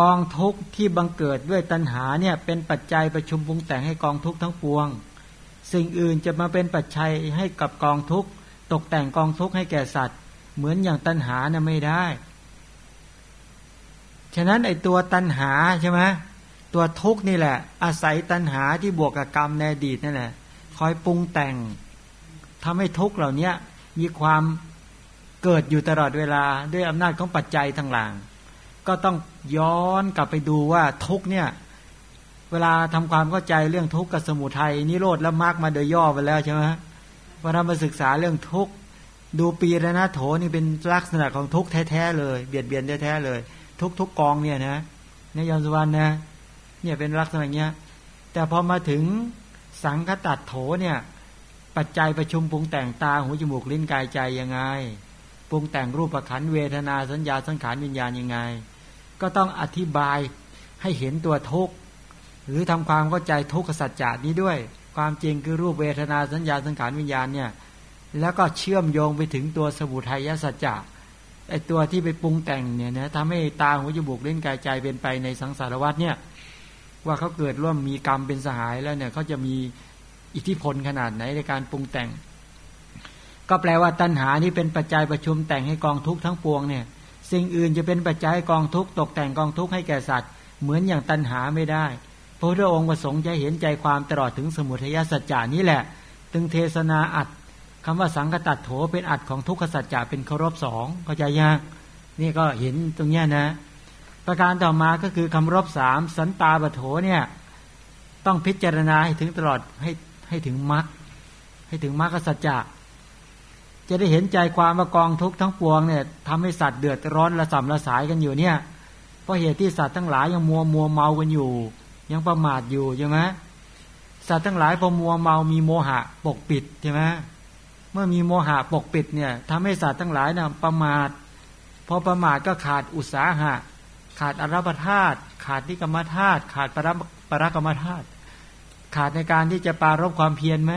Speaker 1: กองทุกข์ที่บังเกิดด้วยตัณหาเนี่ยเป็นปัจจัยประชุมปรุงแต่งให้กองทุกข์ทั้งปวง สิ่งอื่นจะมาเป็นปัจจัยให้กับกองทุกข์ตกแต่งกองทุกข์ให้แก่สัตว์ เหมือนอย่างตัณหาน่ะไม่ได้ ฉะนั้นไอตัวตัณหาใช่ไหมตัวทุกนี่แหละ อาศัยตัณหาที่บวกกับกรรมในอดีตนั่นแหละคอยปรุงแต่งทำให้ทุกเหล่านี้มีความเกิดอยู่ตลอดเวลาด้วยอำนาจของปัจจัยทั้งหลังก็ต้องย้อนกลับไปดูว่าทุกเนี่ยเวลาทำความเข้าใจเรื่องทุกข์กับสมุทัยนิโรธและมรรคมาโดยย่อไปแล้วใช่ไหมเวลามาศึกษาเรื่องทุกข์ดูปีระนาโถนี่เป็นลักษณะของทุกข์แท้ๆเลย เบียดเบียนแท้ๆเลย ทุกทุกกองเนี่ยนะในยอนสวรรค์นะเนี่ยเป็นลักษณะเนี้ย แต่พอมาถึงสังคตัดโถเนี่ย ปัจจัยประชุมปรุงแต่งตาหูจมูกลิ้นกายใจยังไงปรุงแต่งรูปประขันเวทนาสัญญาสังขารวิญญาณยังไง ก็ต้องอธิบายให้เห็นตัวทุกข์หรือทำความเข้าใจทุกขสัจจะนี้ด้วย ความจริงคือรูปเวทนาสัญญาสังขารวิญญาณเนี่ยแล้วก็เชื่อมโยงไปถึงตัวสมุทัยสัจจะ ไอตัวที่ไปปรุงแต่งเนี่ยนะทำให้ตาหูจมูกเล่นกายใจเป็นไปในสังสารวัฏเนี่ย ว่าเขาเกิดร่วมมีกรรมเป็นสหายแล้วเนี่ยเขาจะมีอิทธิพลขนาดไหนในการปรุงแต่ง ก็แปลว่าตัณหานี้เป็นปัจจัยประชุมแต่งให้กองทุกข์ทั้งปวงเนี่ยสิ่งอื่นจะเป็นปัจจัยกองทุกข์ตกแต่งกองทุกข์ให้แก่สัตว์ เหมือนอย่างตัณหาไม่ได้พระพุทธองค์ประสงค์จะเห็นใจความตลอดถึงสมุทัยสัจจานี้แหละ ตึงเทศนาอัด คำว่าสังกตัดโถเป็นอัดของทุกขสัจจะเป็นเคารพสองเข้าใจยากนี่ก็เห็นตรงเนี้ยนะ ประการต่อมาก็คือคำรบสามสันตาบโถเนี่ย ต้องพิจารณาให้ถึงตลอดให้ให้ถึงมรรคให้ถึงมรรคสัจจะจะได้เห็นใจความว่ากองทุกทั้งปวงเนี่ยทำให้สัตว์เดือดร้อนระสำระสายกันอยู่เนี่ย เพราะเหตุที่สัตว์ทั้งหลายยังมัวมัวเมากันอยู่ ยังประมาทอยู่ใช่ไหมสัตว์ทั้งหลายพอมัวเมามีโมหะปกปิดใช่ไหม เมื่อมีโมหะปกปิดเนี่ยทำให้สัตว์ทั้งหลายนะประมาทพอประมาทก็ขาดอุตสาหะ ขาดอรัปธาตุขาดนิกรรมธาตุขาดปรปรกรรมธาตุขาดในการที่จะปารบความเพียรไหม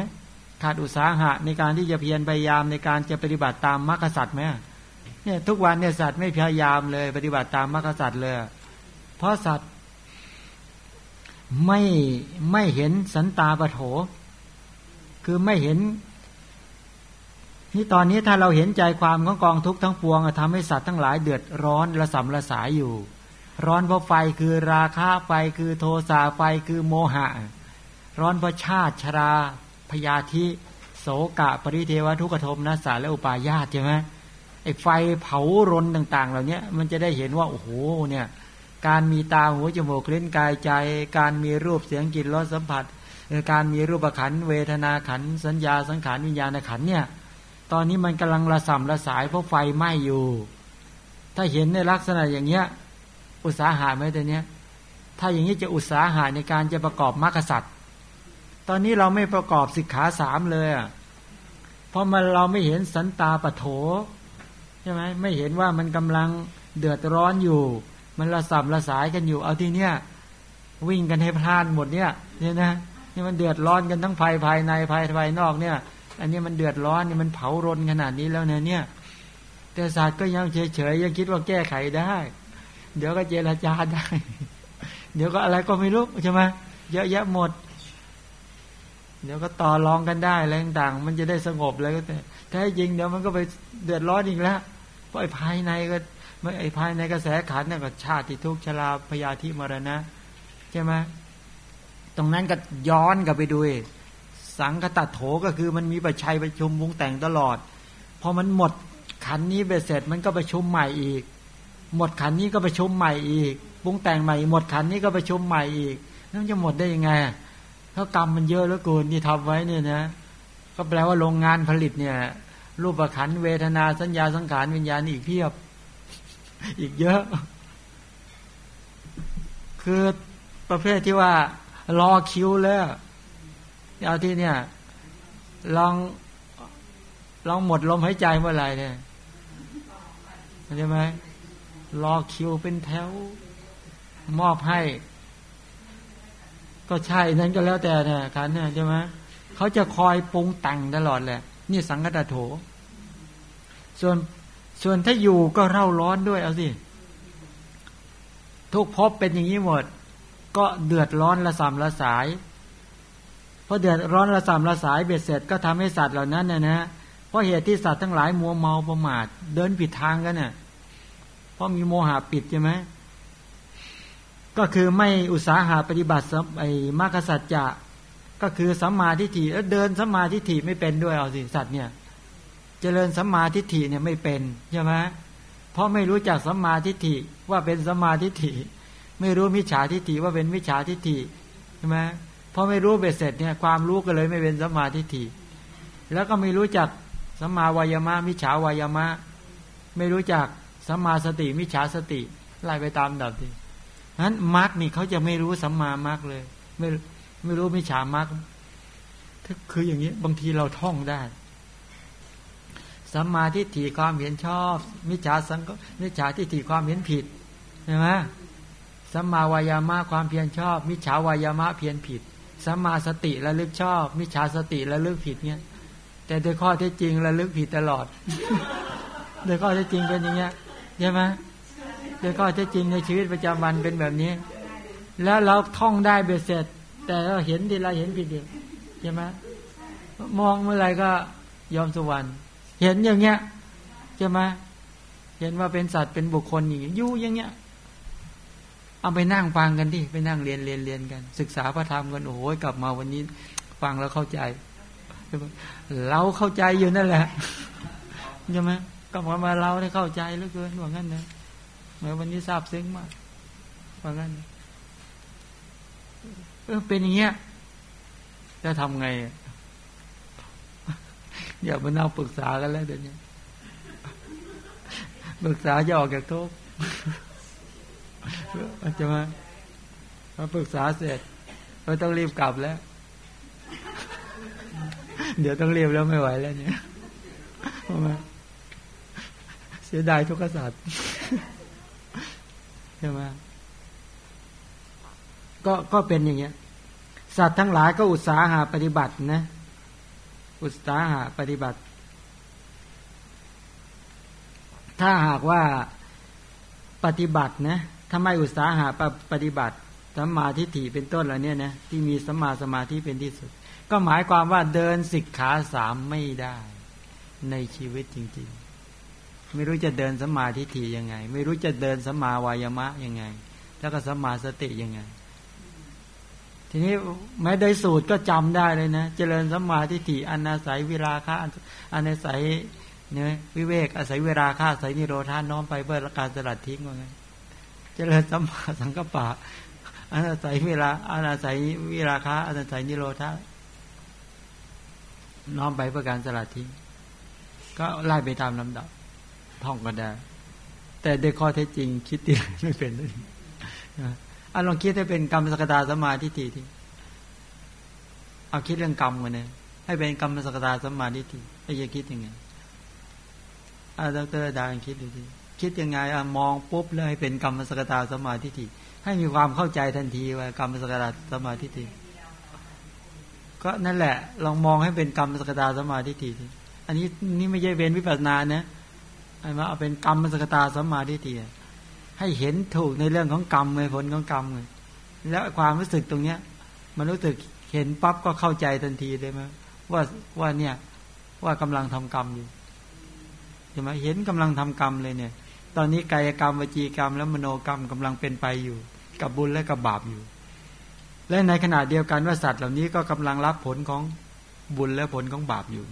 Speaker 1: ขาดอุตสาหะในการที่จะเพียรพยายามในการจะปฏิบัติตามมรรคสัตว์ไหมเนี่ยทุกวันเนี่ยสัตว์ไม่พยายามเลย ปฏิบัติตามมรรคสัตว์เลย เพราะสัตว์ไม่ไม่เห็นสันตาปโถ คือไม่เห็น นี่ตอนนี้ถ้าเราเห็นใจความของกองทุกข์ทั้งปวงทำให้สัตว์ทั้งหลายเดือดร้อนระสำระสายอยู่ ร้อนเพราะไฟคือราคะไฟคือโทสะไฟคือโมหะ ร้อนเพราะชาติชราพยาธิโสกะ ปริเทวทุกขโทมนัสสาและอุปาญาตใช่ไหมไอ้ไฟเผารนต่าง ๆ เหล่านี้มันจะได้เห็นว่าโอ้โหเนี่ย การมีตาหูจมูกเล่นกายใจ การมีรูปเสียงกลิ่นรสสัมผัสการมีรูปขันเวทนาขันสัญญาสังขารวิญญาณขันเนี่ย ตอนนี้มันกำลังระส่ำระสายเพราะไฟไหม้อยู่ ถ้าเห็นในลักษณะอย่างเนี้ย อุตสาหะไหมแต่เนี้ย ถ้าอย่างนี้จะอุตสาหะในการจะประกอบมรรคสัตว์ตอนนี้เราไม่ประกอบสิกขาสามเลยเพราะมันเราไม่เห็นสันตาปโถใช่ไหมไม่เห็นว่ามันกำลังเดือดร้อนอยู่ มันระสับระสายกันอยู่ เอาที่เนี้ยวิ่งกันให้พลานหมดเนี่ยเนี่ยนะนี่มันเดือดร้อนกันทั้งภายภายในภายภายนอกเนี่ย นนี้มันเดือดร้อนนี่มันเผารนขนาดนี้แล้วเนี่ยเนี่ย แต่ศาสตร์ก็ยังเฉยเฉยยังคิดว่าแก้ไขได้ เดี๋ยวก็เจรจาได้ เดี๋ยวก็อะไรก็ไม่รู้ใช่ไหมเยอะแยะหมด เดี๋ยวก็ต่อรองกันได้อะไรต่างมันจะได้สงบแล้วก็แต่แท้จริงเดี๋ยวมันก็ไปเดือดร้อนอีกแล้วเพราะไอ้ภายในก็ไม่ไอ้ภายในกระแสขันนี่ก็ชาติทุกชราพยาธิมรณะใช่ไหมตรงนั้นก็ย้อนกลับไปดู สังคตัดโถก็คือมันมีประชัยประชุมวงแต่งตลอด พอมันหมดขันนี้ไปเสร็จมันก็ประชุมใหม่อีก หมดขันนี้ก็ประชุมใหม่อีกวงแต่งใหม่ หมดขันนี้ก็ประชุมใหม่อีกนั่นจะหมดได้ยังไงถ้ากรรมมันเยอะแล้วกูนี่ทำไว้เนี่ยนะ ก็แปลว่าโรงงานผลิตเนี่ย รูปขันเวทนาสัญญาสังขารวิญญาณอีกเพียบ อีกเยอะ คือประเภทที่ว่ารอคิวแล้ว เอาที่เนี่ย ลองลองหมดลมหายใจเมื่อไหร่เนี่ยใช่ไหมรอคิวเป็นแถว มอบให้ ก็ใช่นั้นก็แล้วแต่เนี่ยขันเนี่ยใช่ไหมเขาจะคอยปรุงแต่งตลอดแหละ นี่สังกัตโถ ส่วนส่วนถ้าอยู่ก็เร่าร้อนด้วยเอาสิทุกภพเป็นอย่างนี้หมด ก็เดือดร้อนละสามละสาย พราะเดือดร้อนระสามระสายเบ็ดเสร็จก็ทำให้สัตว์เหล่านั้นเนี่ยนะเพราะเหตุที่สัตว์ทั้งหลายมัวเมาประมาท เดินผิดทางกันเนี่ยเพราะมีโมหะปิดใช่ไหมก็คือไม่อุตสาหะปฏิบัติไอ้มรรคสัจจะก็คือสัมมาทิฏฐิแล้วเดินสัมมาทิฏฐิไม่เป็นด้วยเอาสิสัตว์เนี่ย เจริญสัมมาทิฏฐิเนี่ยไม่เป็นใช่ไหมเพราะไม่รู้จักสัมมาทิฏฐิว่าเป็นสัมมาทิฏฐิ ไม่รู้มิจฉาทิฏฐิว่าเป็นมิจฉาทิฏฐิใช่ไหม พอไม่รู้เบ็ดเสร็จเนี่ยความรู้ก็เลยไม่เป็นสัมมาทิฏฐิแล้วก็ไม่รู้จักสัมมาวายามะมิจฉาวายามะ ไม่รู้จักสัมมาสติมิจฉาสติไล่ไปตามดับทีนั้นมรรคนี่เขาจะไม่รู้สัมมามรรคเลย ไม่ไม่รู้มิจฉามรรคคืออย่างนี้บางทีเราท่องได้สัมมาทิฏฐิความเห็นชอบ มิจฉาสังกมิจฉาทิฏฐิความเห็นผิดใช่ไหมสัมมาวายามะความเพียรชอบ มิจฉาวายามะเพียรผิด สัมมาสติระลึกชอบ มิจฉาสติระลึกผิดเนี่ยแต่โดยข้อเท็จจริงระลึกผิดตลอด โดยข้อเท็จจริงเป็นอย่างเงี้ยใช่ไหมโดยข้อเท็จจริงในชีวิตประจำวันเป็นแบบนี้ แล้วเราท่องได้เบ็ดเสร็จ แต่เราเห็นทีไรเห็นผิดเดียวใช่ไหมมองเมื่อไรก็ยอมสุวรรค์เห็นอย่างเงี้ยใช่ไหมเห็นว่าเป็นสัตว์เป็นบุคคลอย่างนี้ยู่อย่างเงี้ย เอาไปนั่งฟังกันดิไปนั่งเรียนเรียนเรียนกัน ศึกษาพระธรรมกันโอ้ยกลับมาวันนี้ ฟังแล้วเข้าใจเราเข้าใจอยู่นั่นแหละใช่ไหมกลับมามาเราได้เข้าใจเหลือเกินว่างั้นนะเมื่อวันนี้ทราบซึ้งมากว่างั้นเออเป็นอย่างเงี้ยจะทำไงอย่ามานั่งปรึกษากันแล้วเดี๋ยวนี้ปรึกษาจะออกจากทุกข์ จะมามาปรึกษาเสร็จเราต้องรีบกลับแล้ว เดี๋ยวต้องรีบแล้วไม่ไหวแล้วเนี่ยเพรามาเสียดายทุกขสัตว์ใช่ไหมก็ก็เป็นอย่างเงี้ย สัตว์ทั้งหลายก็อุตสาหะปฏิบัตินะ อุตสาหะปฏิบัติ ถ้าหากว่าปฏิบัตินะ ทำไมอุตสาหะปฏิบัติสัมมาทิฏฐิเป็นต้นเหล่านี้นะที่มีสัมมาสมาธิเป็นที่สุด ก็หมายความว่าเดินสิกขาสามไม่ได้ ในชีวิตจริง ๆ ไม่รู้จะเดินสัมมาทิฏฐิยังไง ไม่รู้จะเดินสัมมาวายมะยังไง แล้วก็สัมมาสติยังไง ทีนี้แม้ได้สูตรก็จำได้เลยนะ เจริญสัมมาทิฏฐิอนาศัยเวลาค่าอนาศัยเนี่ยวิเวกอาศัยเวลาค่าอาศัยนิโรธาน้อมไปเพื่อการสลัดทิ้งว่าไง เจริญสัมมาสังกปะอาศัยเวลาอาศัยวิราคะอาศัยนิโรธาน้อมไปเพื่อการสลัดทิ้งก็ไล่ไปตามลำดับ ท่องก็ได้ แต่โดยข้อเท็จจริง คิดตีไม่เป็นเลยอันลองคิดให้เป็นกรรมสกตาสมาธิทีทีเอาคิดเรื่องกรรมกันเนี่ยให้เป็นกรรมสกตาสมาทิฏฐิไอ้จะคิดยังไงอ่าดรดาคิดดูดิ คิดยังไงอะมองปุ๊บแล้วให้เป็นกรรมสกตาสมาทิฏฐิให้มีความเข้าใจทันทีว่ากรรมสกตาสมาทิฏฐิก็นั่นแหละ ลองมองให้เป็นกรรมสกตาสมาทิฏฐิอันนี้นี่ไม่ใช่เว้นวิปัสสนานะไอ้มาเอาเป็นกรรมสกตาสมาทิฏฐิให้เห็นถูกในเรื่องของกรรมในผลของกรรมเลยแล้วความรู้สึกตรงเนี้ย มันรู้สึกเห็นปั๊บก็เข้าใจทันทีเลยไหมว่าว่าเนี่ยว่ากำลังทำกรรมอยู่ใช่ไหมเห็นกำลังทำกรรมเลยเนี่ย ตอนนี้กายกรรมวจีกรรม และมโนกรรมกำลังเป็นไปอยู่ กับบุญและกับบาปอยู่ และในขณะเดียวกันว่าสัตว์เหล่านี้ก็กำลังรับผลของบุญและผลของบาปอยู่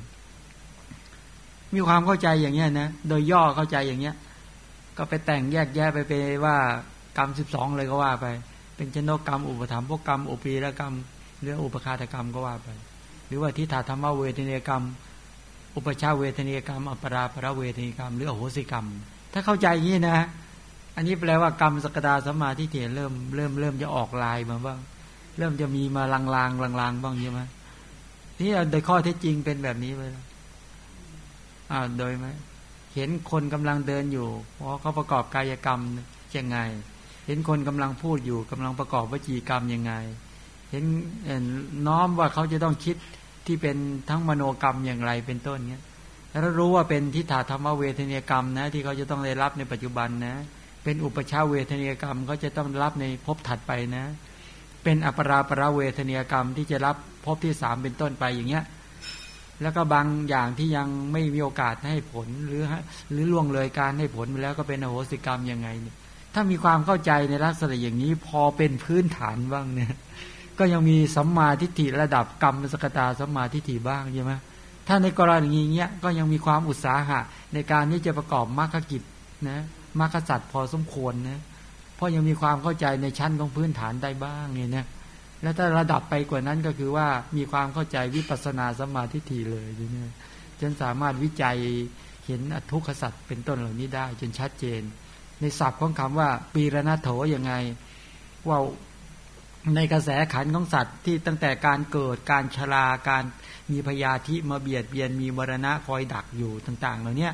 Speaker 1: มีความเข้าใจอย่างเงี้ยนะโดยย่อเข้าใจอย่างเงี้ย ก็ไปแต่งแยกแยะไปไปว่ากรรมสิบสองเลยก็ว่าไป เป็นชนกกรรม อุปธรรมพวกกรรมอุปีรกรรมหรืออุปคาตกรรมก็ว่าไป หรือว่าทิฏฐธรรมเวทนียกรรม อุปชาเวทนียกรรมอัปราภรเวทนียกรรม หรืออโหสิกรรม ถ้าเข้าใจอย่างนี้นะ อันนี้แปลว่ากรรมสกดาสมาธิเถเริ่มเริ่มเริ่มจะออกลายมาบ้าง เริ่มจะมีมาลางๆลางๆบ้างใช่ไหมนี่โดยข้อเท็จจริงเป็นแบบนี้ไปอ่าโดยไหมเห็นคนกำลังเดินอยู่ เพราะเขาประกอบกายกรรมยังไง เห็นคนกำลังพูดอยู่กำลังประกอบวจีกรรมยังไง เห็นน้อมว่าเขาจะต้องคิดที่เป็นทั้งมโนกรรมอย่างไรเป็นต้นเนี้ย แล้วรู้ว่าเป็นทิฏฐธรรมเวทนียกรรมนะ ที่เขาจะต้องได้รับในปัจจุบันนะ เป็นอุปชาเวทนียกรรมเขาจะต้องรับในภพถัดไปนะ เป็นอปราปราเวทนียกรรมที่จะรับภพที่สามเป็นต้นไปอย่างเงี้ย แล้วก็บางอย่างที่ยังไม่มีโอกาสให้ผลหรือหรือล่วงเลยการให้ผลไปแล้วก็เป็นอโหสิกรรมยังไงเนี่ยถ้ามีความเข้าใจในลักษณะอย่างนี้พอเป็นพื้นฐานบ้างเนี่ย ก็ยังมีสัมมาทิฏฐิระดับกรรมสกตาสัมมาทิฏฐิบ้างใช่ไหม ถ้าในกรณีเงี้ยก็ยังมีความอุตสาหะ ในการที่จะประกอบมรรคกิจนะมรรคสัตว์พอสมควรนะเพราะยังมีความเข้าใจในชั้นของพื้นฐานได้บ้างเนี่ยนะแล้วถ้าระดับไปกว่านั้นก็คือว่ามีความเข้าใจวิปัสนาสมาธิทีเลยเนี่ยจนสามารถวิจัยเห็นอทุกขสัตว์เป็นต้นเหล่านี้ได้ จนชัดเจน ในศัพท์ของคำว่าปีรณโถยังไงว่า ในกระแสขันของสัตว์ที่ตั้งแต่การเกิดการชราการมีพยาธิมาเบียดเบียนมีมรณะคอยดักอยู่ต่างๆเหล่านี้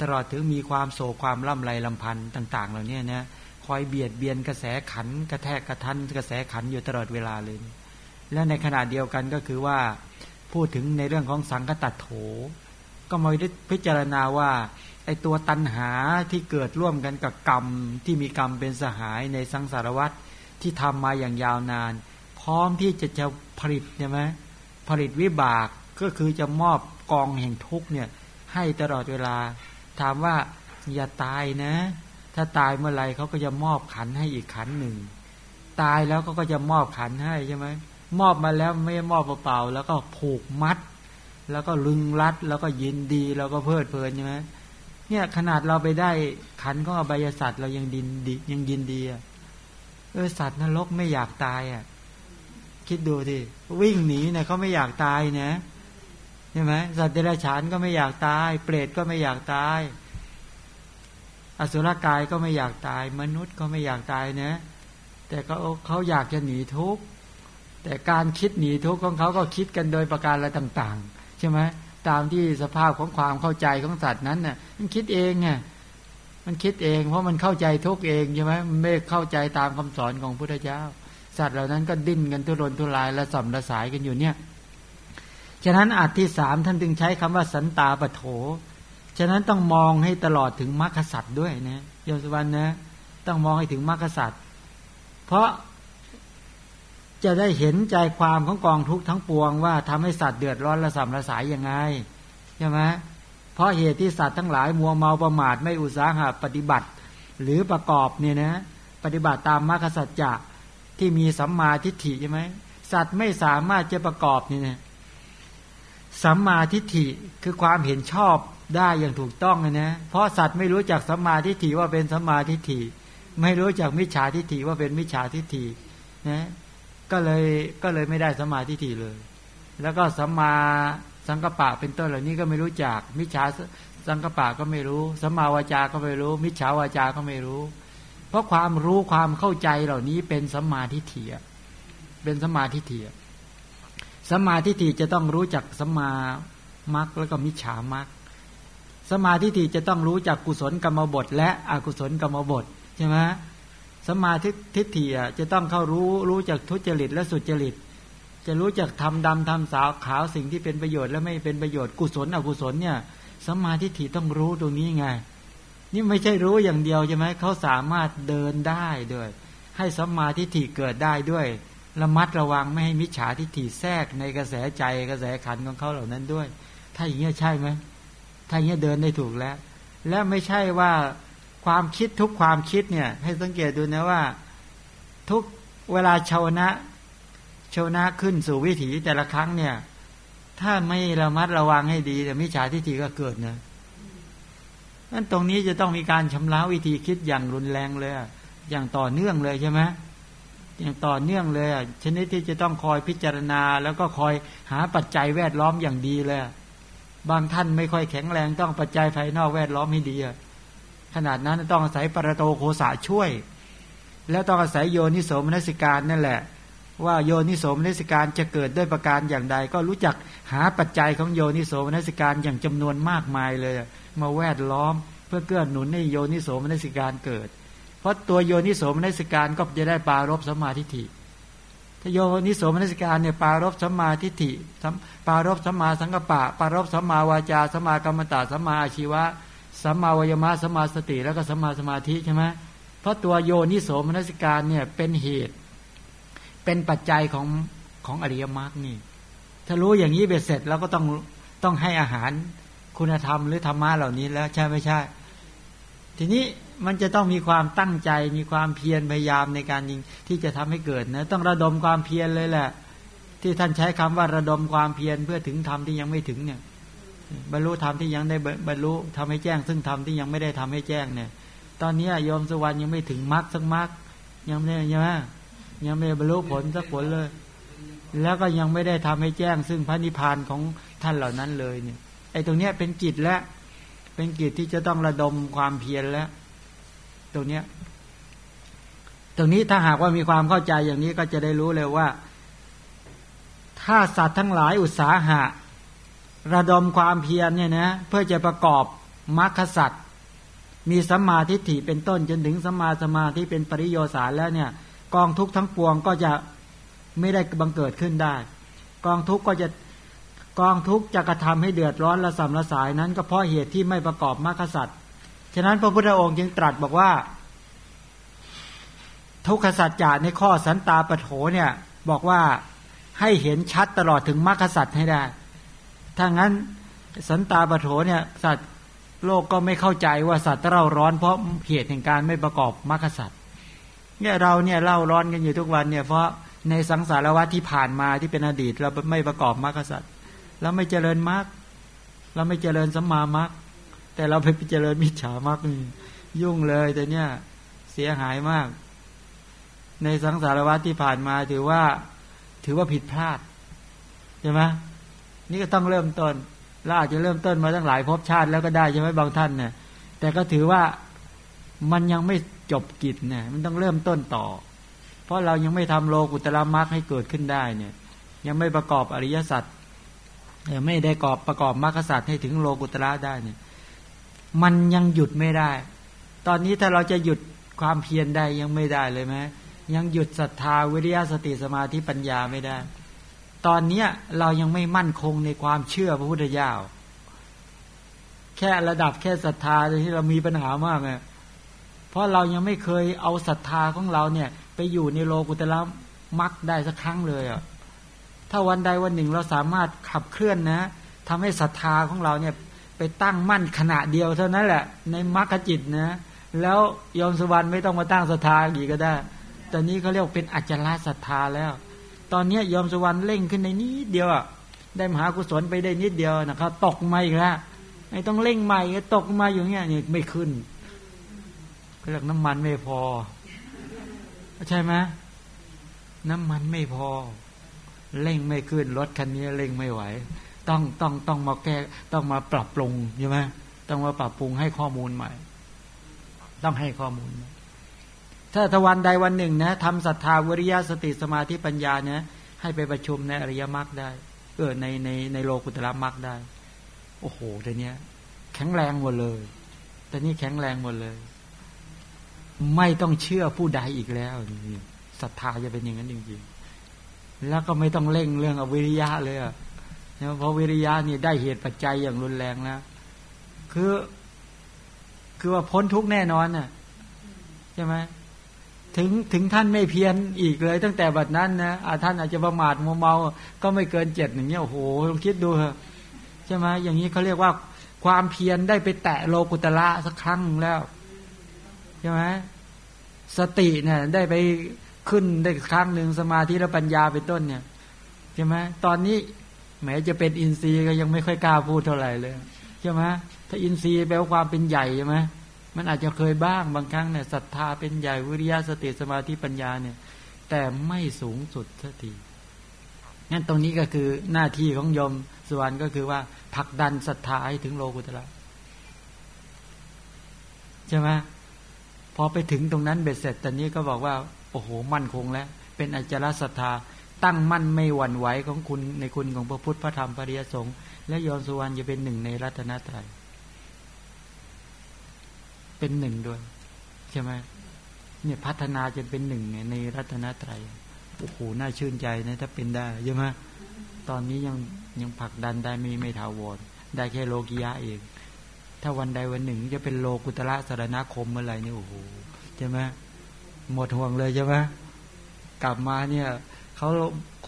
Speaker 1: ตลอดถึงมีความโศกความล่ำไรลำพันธ์ต่าง ๆ เหล่านี้นะคอยเบียดเบียนกระแสขันกระแทกกระทันกระแสขันอยู่ตลอดเวลาเลย และในขณะเดียวกันก็คือว่า พูดถึงในเรื่องของสังกตัดโถ ก็มาพิจารณาว่าไอตัวตันหาที่เกิดร่วมกันกับกรรมที่มีกรรมเป็นสหายในสังสารวัตร ที่ทำมาอย่างยาวนาน พร้อมที่จะจะผลิตใช่ไหมผลิตวิบากก็คือจะมอบกองแห่งทุกเนี่ยให้ตลอดเวลา ถามว่าอย่าตายนะ ถ้าตายเมื่อไรเขาก็จะมอบขันให้อีกขันหนึ่ง ตายแล้วเขาก็จะมอบขันให้ใช่ไหมมอบมาแล้วไม่มอบเปล่าๆแล้วก็ผูกมัด แล้วก็ลึงรัดแล้วก็ยินดีแล้วก็เพลิดเพลินใช่ไหมเนี่ยขนาดเราไปได้ขันของอบายสัตว์เรายังดินดียังยินดีอะ เออสัตว์นรกไม่อยากตายอะ คิดดูดิวิ่งหนีเนี่ยเขาไม่อยากตายนะใช่ไหมสัตว์เดรัจฉานก็ไม่อยากตาย เปรตก็ไม่อยากตาย อสุรกายก็ไม่อยากตาย มนุษย์ก็ไม่อยากตายนะแต่ก็เขาอยากจะหนีทุกข์แต่การคิดหนีทุกข์ของเขาก็คิดกันโดยประการอะไรต่าง ๆ ใช่ไหมตามที่สภาพของความเข้าใจของสัตว์นั้นน่ะมันคิดเองไง มันคิดเองเพราะมันเข้าใจทุกเองใช่ไหมมันไม่เข้าใจตามคำสอนของพุทธเจ้า สัตว์เหล่านั้นก็ดิ้นกันทุรนทุรายและสัมระสายกันอยู่เนี่ย ฉะนั้นอาจที่สามท่านจึงใช้คำว่าสันตาปโถ ฉะนั้นต้องมองให้ตลอดถึงมรรคสัตว์ด้วยนะโยมสุวรรณนะต้องมองให้ถึงมรรคสัตว์เพราะจะได้เห็นใจความของกองทุกทั้งปวงว่าทำให้สัตว์เดือดร้อนระสำระสายยังไงใช่ไหม ราะเหตุที่สัตว์ทั้งหลายมัวเมาประมาทไม่อุตสาหะปฏิบัติ หรือประกอบเนี่ยนะปฏิบัติตามมรรคสัจจะที่มีสัมมาทิฏฐิใช่ไหมสัตว์ไม่สามารถจะประกอบนี่นะสัมมาทิฏฐิคือความเห็นชอบได้อย่างถูกต้องนะ เพราะสัตว์ไม่รู้จักสัมมาทิฏฐิว่าเป็นสัมมาทิฏฐิ ไม่รู้จักมิจฉาทิฏฐิว่าเป็นมิจฉาทิฏฐินะก็เลยก็เลยไม่ได้สัมมาทิฏฐิเลย แล้วก็สัมมา สังกปะเป็นต้นเหล่านี้ก็ไม่รู้จัก มิจฉาสังกปะก็ไม่รู้สัมมาวาจาก็ไม่รู้ มิจฉาวาจาก็ไม่รู้ เพราะความรู้ความเข้าใจเหล่านี้เป็นสัมมาทิฏฐิเป็นสัมมาทิฏฐิสมาธิฏฐิจะต้องรู้จักสมามักแล้วก็มิจฉามักสมาธิฏฐิจะต้องรู้จักกุศลกรรมบท และอกุศลกรรมบทใช่ไหมสมาธิทิฏฐิจะต้องเข้ารู้รู้จักทุจริตและสุจริต จะรู้จักทำดำทำสาวขาวสิ่งที่เป็นประโยชน์และไม่เป็นประโยชน์กุศลอกุศลเนี่ยสมาธิฏฐิต้องรู้ตรงนี้ไง นี่ไม่ใช่รู้อย่างเดียวใช่ไหมเขาสามารถเดินได้ด้วย ให้สมาธิฏฐิเกิดได้ด้วยระมัดระวังไม่ให้มิจฉาทิฏฐิแทรกในกระแสใจกระแสขันของเขาเหล่านั้นด้วย ถ้าอย่างนี้ใช่ไหมถ้าอย่างนี้เดินได้ถูกแล้ว และไม่ใช่ว่าความคิดทุกความคิดเนี่ย ให้สังเกตดูนะว่า ทุกเวลาชาวนะ ชวนะขึ้นสู่วิถีแต่ละครั้งเนี่ย ถ้าไม่ระมัดระวังให้ดี แต่มิจฉาทิฏฐิก็เกิดนะนั้นตรงนี้จะต้องมีการชำระวิธีคิดอย่างรุนแรงเลย อย่างต่อเนื่องเลยใช่ไหมอย่างต่อเนื่องเลยชนิดที่จะต้องคอยพิจารณา แล้วก็คอยหาปัจจัยแวดล้อมอย่างดีเลย บางท่านไม่ค่อยแข็งแรงต้องปัจจัยภายนอกแวดล้อมให้ดีขนาดนั้นต้องอาศัยปรโตโคสาช่วย แล้วต้องอาศัยโยนิโสมนสิการนั่นแหละ ว่าโยนิโสมนสิการจะเกิดด้วยประการอย่างใด ก็รู้จักหาปัจจัยของโยนิโสมนสิการอย่างจำนวนมากมายเลย มาแวดล้อมเพื่อเกื้อหนุนให้โยนิโสมนสิการเกิด เพราะตัวโยนิโสมนสิการก็จะได้ปารบสมาธิฐิถ้าโยนิโสมนสิการเนี่ยปารบสมาธิฐิปารบสมาสังกปะ ปารบสมาวาจาสมากรรมตาสมาอาชีวะสมาวยมะสมาสติแล้วก็สมาสมาธิใช่ไหมเพราะตัวโยนิโสมนสิการเนี่ยเป็นเหตุ เป็นปัจจัยของของอริยมรรคนี่ ถ้ารู้อย่างนี้เบ็ดเสร็จแล้วก็ต้องต้องให้อาหารคุณธรรมหรือธรรมะเหล่านี้แล้วใช่ไม่ใช่ ทีนี้มันจะต้องมีความตั้งใจมีความเพียรพยายามในการยิงที่จะทำให้เกิดนะต้องระดมความเพียรเลยแหละ ที่ท่านใช้คำว่าระดมความเพียรเพื่อถึงธรรมที่ยังไม่ถึงเนี่ยบรรลุธรรมที่ยังได้บรรลุทำให้แจ้ง ซึ่งธรรมที่ยังไม่ได้ทำให้แจ้งเนี่ย ตอนนี้โยมสุวรรณยังไม่ถึงมรรคสักมรรคยังไม่ใช่ไหม ยังไม่บรรลุผลสักผลเลย แล้วก็ยังไม่ได้ทำให้แจ้ง ซึ่งพระนิพพานของท่านเหล่านั้นเลยเนี่ย ไอ้ตรงเนี้ยเป็นกิจและเป็นกิจที่จะต้องระดมความเพียรแล้ว ตรงเนี้ย ตรงนี้ถ้าหากว่ามีความเข้าใจอย่างนี้ก็จะได้รู้เลยว่า ถ้าสัตว์ทั้งหลายอุตสาหะ ระดมความเพียรเนี่ยนะเพื่อจะประกอบมรรคสัตว์มีสัมมาทิฏฐิเป็นต้นจนถึงสัมมาสมาธิเป็นปริโยสารแล้วเนี่ย กองทุกข์ทั้งปวงก็จะไม่ได้บังเกิดขึ้นได้ กองทุกข์ก็จะกองทุกข์จะกระทำให้เดือดร้อนละสำละสายนั้นก็เพราะเหตุที่ไม่ประกอบมรรคสัตว์ฉะนั้นพระพุทธองค์จึงตรัสบอกว่า ทุกขสัจจะในข้อสันตาปโถเนี่ยบอกว่าให้เห็นชัดตลอดถึงมรรคสัตว์ให้ได้ ถ้างั้นสันตาปโถเนี่ยสัตว์โลกก็ไม่เข้าใจว่าสัตว์เราร้อนเพราะเหตุแห่งการไม่ประกอบมรรคสัตว์ เนี่ยเราเนี่ยเล่าร้อนกันอยู่ทุกวันเนี่ยเพราะในสังสารวัฏที่ผ่านมาที่เป็นอดีต เราไม่ประกอบมรรคสัตว์เราไม่เจริญมรรคเราไม่เจริญสัมมามรรคแต่เราไปเจริญมิจฉามากยุ่งเลยแต่เนี้ยเสียหายมาก ในสังสารวัฏที่ผ่านมาถือว่า ถือว่าผิดพลาดใช่ไหมนี่ก็ต้องเริ่มต้นเราอาจจะเริ่มต้นมาตั้งหลายภพชาติแล้วก็ได้ใช่ไหมบางท่านเนี่ยแต่ก็ถือว่ามันยังไม่ จบกิจเนี่ยมันต้องเริ่มต้นต่อ เพราะเรายังไม่ทำโลกุตละมรรคให้เกิดขึ้นได้เนี่ยยังไม่ประกอบอริยสัจยังไม่ได้กอบประกอบมรรคสัจให้ถึงโลกุตละได้เนี่ยมันยังหยุดไม่ได้ ตอนนี้ถ้าเราจะหยุดความเพียรได้ยังไม่ได้เลยไหมยังหยุดศรัทธาวิริยะสติสมาธิปัญญาไม่ได้ ตอนเนี้ยเรายังไม่มั่นคงในความเชื่อพระพุทธเจ้า แค่ระดับแค่ศรัทธาที่เรามีปัญหามากเลย เพราะเรายังไม่เคยเอาศรัทธาของเราเนี่ย ไปอยู่ในโลกุตละมักได้สักครั้งเลยอะถ้าวันใดวันหนึ่งเราสามารถขับเคลื่อนนะทำให้ศรัทธาของเราเนี่ยไปตั้งมั่นขณะเดียวเท่านั้นแหละ ในมรรคจิตนะ แล้วยมสวรรค์ไม่ต้องมาตั้งศรัทธาอีกก็ได้ตอนนี้เขาเรียกเป็นอัจฉริศรัทธาแล้ว ตอนนี้ยมสวรรค์เร่งขึ้นในนิดเดียวได้มหากุศลไปได้นิดเดียวนะครับตกมาอีกแล้วไอ้ต้องเร่งใหม่ตกมาอยู่เงี้ยนี่ไม่ขึ้น เรียกน้ำมันไม่พอ ใช่ไหมน้ำมันไม่พอ เร่งไม่ขึ้นรถคันนี้เร่งไม่ไหว ต้องต้องต้องมาแก้ต้องมาปรับปรุงใช่ไหมต้องมาปรับปรุงให้ข้อมูลใหม่ ต้องให้ข้อมูล ถ้าทวันใดวันหนึ่งนะทำศรัทธาวิริยะสติสมาธิปัญญาเนี่ยให้ไปประชุมในอริยมรรคได้ เออในในในโลกุตละมรรคได้ โอ้โหแต่เนี้ย แข็งแรงหมดเลย แต่นี่แข็งแรงหมดเลย ไม่ต้องเชื่อผู้ใดอีกแล้วศรัทธาจะเป็นอย่างนั้นจริงๆ แล้วก็ไม่ต้องเร่งเรื่องอวิริยะเลยอะเพราะวิริยะนี่ได้เหตุปัจจัยอย่างรุนแรงแล้วคือ คือว่าพ้นทุกแน่นอนน่ะใช่ไหมถึงถึงท่านไม่เพียรอีกเลย ตั้งแต่บัดนั้นนะอาท่านอาจจะประมาทมัวเมา ก็ไม่เกินเจ็ดอย่างเงี้ยโอ้โหลองคิดดูเถอะใช่ไหมอย่างนี้เขาเรียกว่าความเพียรได้ไปแตะโลกุตละสักครั้งแล้ว ใช่ไหมสติเนี่ยได้ไปขึ้นได้ครั้งหนึ่งสมาธิและปัญญาเป็นต้นเนี่ยใช่ไหมตอนนี้แม้จะเป็นอินทรีย์ก็ยังไม่ค่อยกล้าพูดเท่าไหร่เลยใช่ไหมถ้าอินทรีย์แปลว่าความเป็นใหญ่ใช่ไหมมันอาจจะเคยบ้างบางครั้งเนี่ยศรัทธาเป็นใหญ่วิริยะสติสมาธิปัญญาเนี่ย แต่ไม่สูงสุดสักทีงั้นตรงนี้ก็คือหน้าที่ของยมสุวรรค์ก็คือว่าผลักดันศรัทธาให้ถึงโลกุตละใช่ไหม อไปถึงตรงนั้นเบ็ดเสร็จตอนนี้ก็บอกว่า โอ้โหมั่นคงแล้ว เป็นอจารศรัทธา ตั้งมั่นไม่หวั่นไหวของคุณในคุณของพระพุทธพระธรรมพระริยสงฆ์และยอนสุวรรณจะเป็นหนึ่งในรัตนตรัยเป็นหนึ่งด้วยใช่ไหมเนี่ยพัฒนาจนเป็นหนึ่งในรัตนตรัยโอ้โหน่าชื่นใจนะถ้าเป็นได้ใช่ไหมตอนนี้ยังยังผลักดันได้ไม่ไม่ถาวรได้แค่โลกิยะเอง ถ้าวันใดวันหนึ่ง จะเป็นโลกุตระสารณคมเมื่อไรนี่โอ้โหใช่ไหมหมดห่วงเลยใช่ไหมกลับมาเนี่ยเขา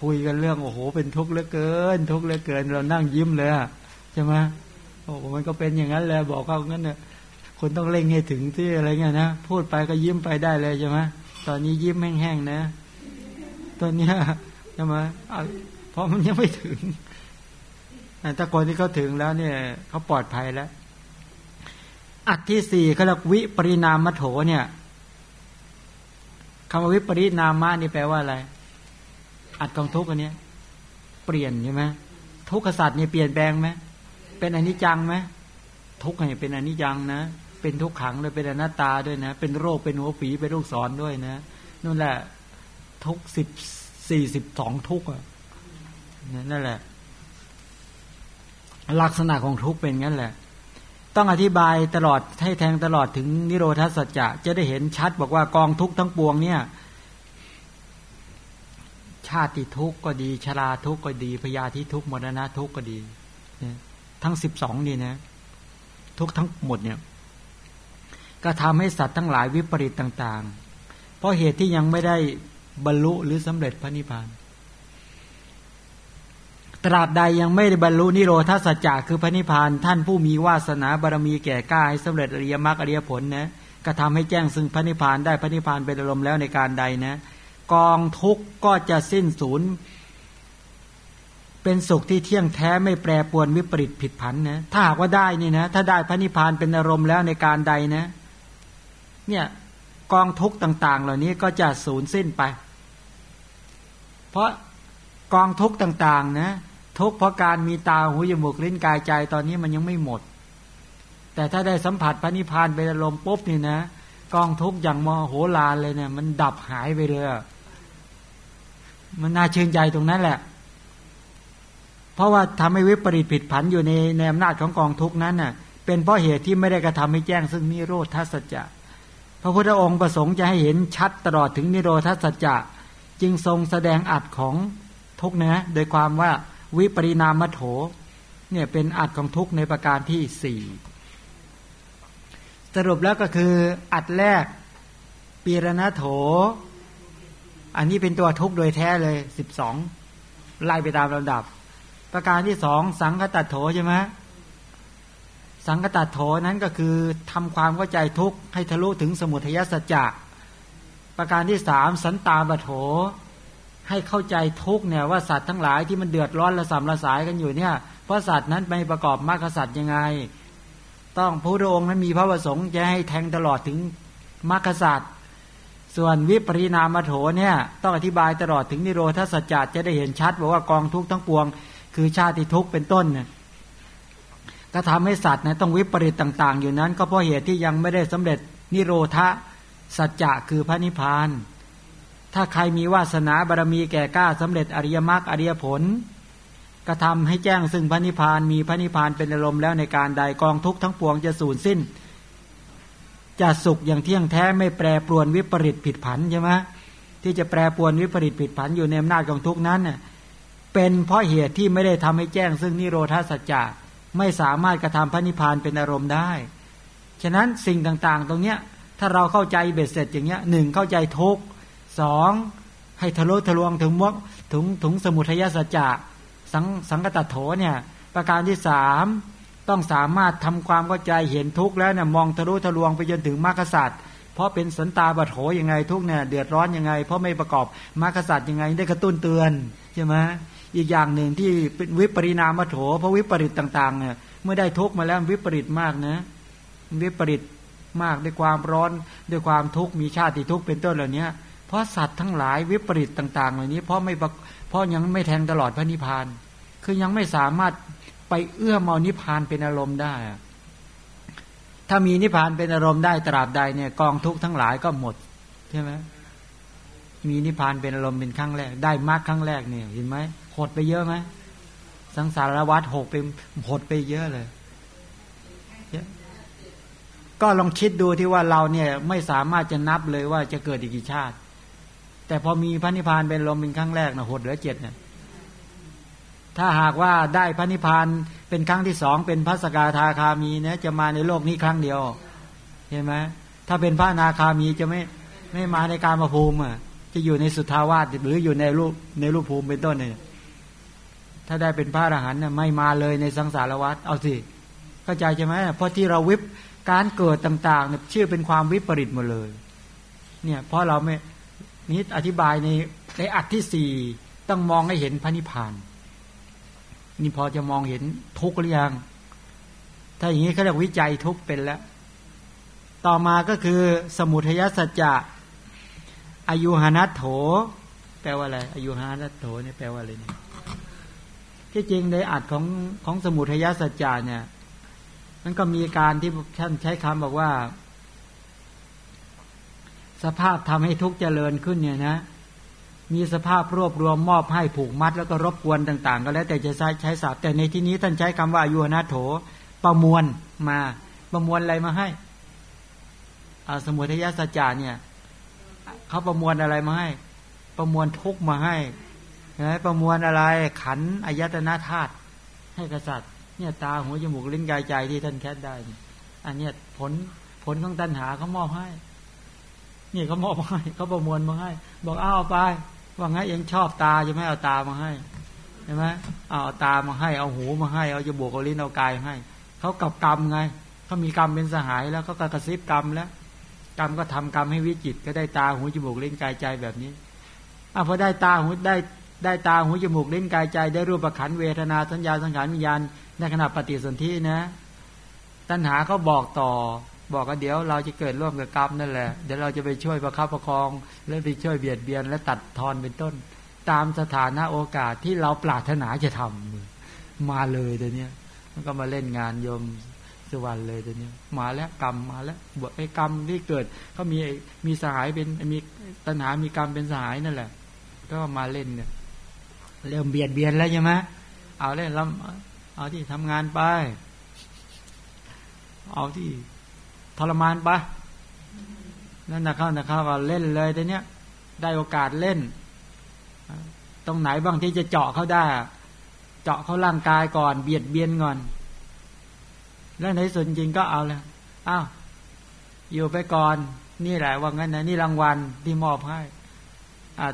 Speaker 1: คุยกันเรื่องโอ้โห เป็นทุกข์เหลือเกิน ทุกข์เหลือเกิน เรานั่งยิ้มเลยใช่ไหมโอ้มันก็เป็นอย่างนั้นแหละบอกเขางั้นเนี่ยคุณต้องเล่งให้ถึงที่อะไรเงี้ยนะพูดไปก็ยิ้มไปได้เลยใช่ไหมตอนนี้ยิ้มแห้งๆนะตอนนี้ใช่ไหมเพราะมันยังไม่ถึงถ้าคนที่เขาถึงแล้วเนี่ยเขาปลอดภัยแล้ว อัดที่สี่เขาเรียกวิปริณามโถเนี่ยคำว่าวิปริณามะนี่แปลว่าอะไร อัดกองทุกอันนี้เปลี่ยนใช่ไหมทุกขสัตว์นี่เปลี่ยนแปลงไหมเป็นอนิจจังไหมทุกข์เนี่ยเป็นอนิจจังนะ เป็นทุกขังเลยเป็นอนัตตาด้วยนะ เป็นโรคเป็นหัวฝีเป็นลูกศรด้วยนะนั่นแหละ ทุกสิบสี่สิบสองทุกอะนั่นแหละ ลักษณะของทุกเป็นงั้นแหละ ต้องอธิบายตลอดให้แทงตลอดถึงนิโรธสัจจะจะได้เห็นชัดบอกว่ากองทุกทั้งปวงเนี่ย ชาติทุกข์ก็ดี ชราทุกข์ก็ดีพยาธิทุกข์มรณะทุกข์ก็ดีทั้งสิบสองนี่นะ ทุกทั้งหมดเนี่ย ก็ทำให้สัตว์ทั้งหลายวิปริตต่าง ๆ เพราะเหตุที่ยังไม่ได้บรรลุหรือสำเร็จพระนิพพาน ตราบใดยังไม่ได้บรรลุนิโรธาสัจจะคือพระนิพพานท่านผู้มีวาสนาบารมีแก่กล้าให้สำเร็จอริยมรรคอริยผลนะก็ทำให้แจ้งซึ่งพระนิพพานได้พระนิพพานเป็นอารมณ์แล้วในการใดนะ กองทุกข์ก็จะสิ้นสูญเป็นสุขที่เที่ยงแท้ไม่แปรปวนวิปริตผิดผันนะถ้าหากว่าได้นี่นะถ้าได้พระนิพพานเป็นอารมณ์แล้วในการใดนะ เนี่ยกองทุกข์ต่าง ๆ เหล่านี้ก็จะสูญสิ้นไป เพราะกองทุกต่าง ๆ นะ ทุกเพราะการมีตาหูจมูกลิ้นกายใจตอนนี้มันยังไม่หมด แต่ถ้าได้สัมผัสพระนิพพานเป็นอารมณ์ปุ๊บนี่นะกองทุกอย่างมโหฬารเลยเนี่ย มันดับหายไปเลยมันน่าชื่นใจตรงนั้นแหละ เพราะว่าทำให้วิปริตผิดผันอยู่ในในอำนาจของกองทุกนั้นน่ะ เป็นเพราะเหตุที่ไม่ได้กระทำให้แจ้งซึ่งนิโรธทัศจะพระพุทธองค์ประสงค์จะให้เห็นชัดตลอดถึงนิโรธสัจจะจึงทรงแสดงอัดของทุกนะโดยความว่า วิปริณามโถเนี่ยเป็นอัดของทุกในประการที่สี่สรุปแล้วก็คืออัดแรกปีรณโถ อันนี้เป็นตัวทุกโดยแท้เลยสิบสองไล่ไปตามลำดับ ประการที่สองสังคตัดโถใช่ไหมสังกตัดโถนั้นก็คือทำความเข้าใจทุกให้ทะลุถึงสมุทัยสัจจะประการที่สามสันตาบโถ ให้เข้าใจทุกเนี่ยว่าสัตว์ทั้งหลายที่มันเดือดร้อนระสำระสายกันอยู่เนี่ย เพราะสัตว์นั้นไม่ประกอบมรรคสัตว์ยังไง ต้องพระองค์นั้นมีพระประสงค์จะให้แทงตลอดถึงมรรคสัตว์ส่วนวิปริณามโถเนี่ยต้องอธิบายตลอดถึงนิโรธสัจจะจะได้เห็นชัดบอกว่ากองทุกทั้งปวง คือชาติทุกเป็นต้นเนี่ยก็ทำให้สัตว์นะต้องวิปริตต่าง ๆ อยู่นั้น ก็เพราะเหตุที่ยังไม่ได้สำเร็จนิโรธะสัจจะคือพระนิพพาน ถ้าใครมีวาสนาบารมีแก่กล้าสำเร็จอริยมรรคอริยผลกระทำให้แจ้งซึ่งพระนิพพานมีพระนิพพานเป็นอารมณ์แล้วในการใดกองทุกข์ทั้งปวงจะสูญสิ้น จะสุขอย่างเที่ยงแท้ไม่แปรปรวนวิปริตผิดผันใช่ไหมที่จะแปรปรวนวิปริตผิดผันอยู่ในอำนาจของทุกนั้นเน่ยเป็นเพราะเหตุที่ไม่ได้ทำให้แจ้งซึ่งนิโรธาสัจจะไม่สามารถกระทำพระนิพพานเป็นอารมณ์ได้ ฉะนั้นสิ่งต่างๆ ตรงเนี้ยถ้าเราเข้าใจเบ็ดเสร็จอย่างเงี้ยหนึ่งเข้าใจทุก สองให้ทะลุทะลวงถึงมวกถึงถึงสมุทัยสัจจะสังสังกตโถเนี่ยประการที่สามต้องสามารถทำความเข้าใจเห็นทุกข์แล้วเนี่ยมองทะลุทะลวงไปจนถึงมรรคสัตว์เพราะเป็นสันตาบัตโถยังไงทุกเนี่ยเดือดร้อนยังไง เพราะไม่ประกอบมรรคสัตว์ยังไงได้กระตุ้นเตือนใช่ไหมอีกอย่างหนึ่งที่เป็นวิปริณามัโถเพราะวิปริตต่างๆเนี่ยเมื่อได้ทุกมาแล้ววิปริตมากนะวิปริตมากด้วยความร้อนด้วยความทุกข์มีชาติทุกข์เป็นต้นเหล่านี้ เพราะสัตว์ทั้งหลายวิปริตต่าง ๆ เหล่านี้ เพราะไม่เพราะยังไม่แทงตลอดพระนิพพาน คือยังไม่สามารถไปเอื้อมเอานิพพานเป็นอารมณ์ได้ ถ้ามีนิพพานเป็นอารมณ์ได้ตราบใดเนี่ยกองทุกข์ทั้งหลายก็หมดใช่ไหมมีนิพพานเป็นอารมณ์เป็นครั้งแรก ได้มากครั้งแรกเนี่ยเห็นไหมหดไปเยอะไหมสังสารวัฏหกไปหดไปเยอะเลยก็ลองคิดดูที่ว่าเราเนี่ยไม่สามารถจะนับเลยว่าจะเกิดอีกกี่ชาติ แต่พอมีพระนิพพานเป็นลมเป็นครั้งแรกนะหดเหลือเจ็ดเนี่ยถ้าหากว่าได้พระนิพพานเป็นครั้งที่สองเป็นพระสกาทาคามีเนี่ยจะมาในโลกนี้ครั้งเดียวเห็นไหมถ้าเป็นพระนาคามีจะไม่ไม่มาในการมาภูมิอะจะอยู่ในสุทาวาสหรืออยู่ในรูปในรูปภูมิเป็นต้นเนี่ยถ้าได้เป็นพระอรหันต์ไม่มาเลยในสังสารวัฏเอาสิเข้าใจใช่ไหมเพราะที่เราวิบการเกิดต่างๆเนี่ยชื่อเป็นความวิปริตหมดเลย เนี่ยเพราะเราไม่ นี้อธิบายในในอัดที่สี่ต้องมองให้เห็นพระนิพพาน นี่พอจะมองเห็นทุกข์หรือยัง ถ้าอย่างนี้เขาเรียกวิจัยทุกข์เป็นแล้ว ต่อมาก็คือสมุทัยสัจจะอายุหานัตโถ แปลว่าอะไรอายุหานัตโถเนี่ยแปลว่าอะไรเนี่ยที่จริงในอัดของของสมุทัยสัจจะเนี่ยมันก็มีการที่ท่านใช้คำบอกว่า สภาพทำให้ทุกข์เจริญขึ้นเนี่ยนะ มีสภาพรวบรวมมอบให้ผูกมัดแล้วก็รบกวนต่าง ๆ ก็แล้วแต่จะใช้ใช้ศัพท์แต่ในที่นี้ท่านใช้คำว่ายุนาโถ ประมวลมาประมวลอะไรมาให้อาสมุทัยสัจจาเนี่ยเขาประมวลอะไรมาให้ ประมวลทุกมาให้นะประมวลอะไรขันอายตนะธาตุให้กษัตริย์ เนี่ยตาหูจมูกลิ้นกายใจที่ท่านแคสได้ อันเนี้ยผลผลของตัณหาเขามอบให้ นี่เขามอบให้เขาประมวลมาให้ บอกอ้าวไปว่าไงเองชอบตาจะไม่เอาตามาให้ใช่ไหมเอาตามาให้เอาหูมาให้เอาจมูกเอาลิ้นเอากายให้เขากับกรรมไงเขามีกรรมเป็นสหายแล้วก็กระซิบกรรมแล้ว กรรมก็ทำกรรมให้วิจิตก็ได้ตาหูจมูกลิ้นกายใจแบบนี้อะพอได้ตาหูได้ได้ตาหูจมูกลิ้นกายใจ ได้รูปขันเวทนาสัญญาสังขารวิญญาณในขณะปฏิสนธินะ ตัณหาเขาบอกต่อ บอกว่าเดี๋ยวเราจะเกิดร่วมกับกรรมนั่นแหละ เดี๋ยวเราจะไปช่วยประคับประคอง และไปช่วยเบียดเบียนและตัดทอนเป็นต้น ตามสถานะโอกาสที่เราปรารถนาจะทำมาเลยเดี๋ยวนี้มันก็มาเล่นงานโยมสุวรรณเลยเดี๋ยวนี้มาแล้วกรรมมาแล้วบวไอ้กรรมที่เกิดเขามีมีสหายเป็นมีตัณหามีกรรมเป็นสหายนั่นแหละ ก็มาเล่นเนี่ยเริ่มเบียดเบียนแล้วใช่ไหมเอาเล่นแล้วเอาที่ทำงานไป เอาที่ รมานปะนั่นนะครับนะครับว่าเล่นเลยแต่เนี้ยได้โอกาสเล่น ตรงไหนบ้างที่จะเจาะเขาได้ เจาะเขาร่างกายก่อนเบียดเบียนก่อน แล้วในส่วนจริงก็เอาแล้วอ้าวอยู่ไปก่อน นี่แหละว่างั้นนะนี่รางวัลที่มอบให้อ่า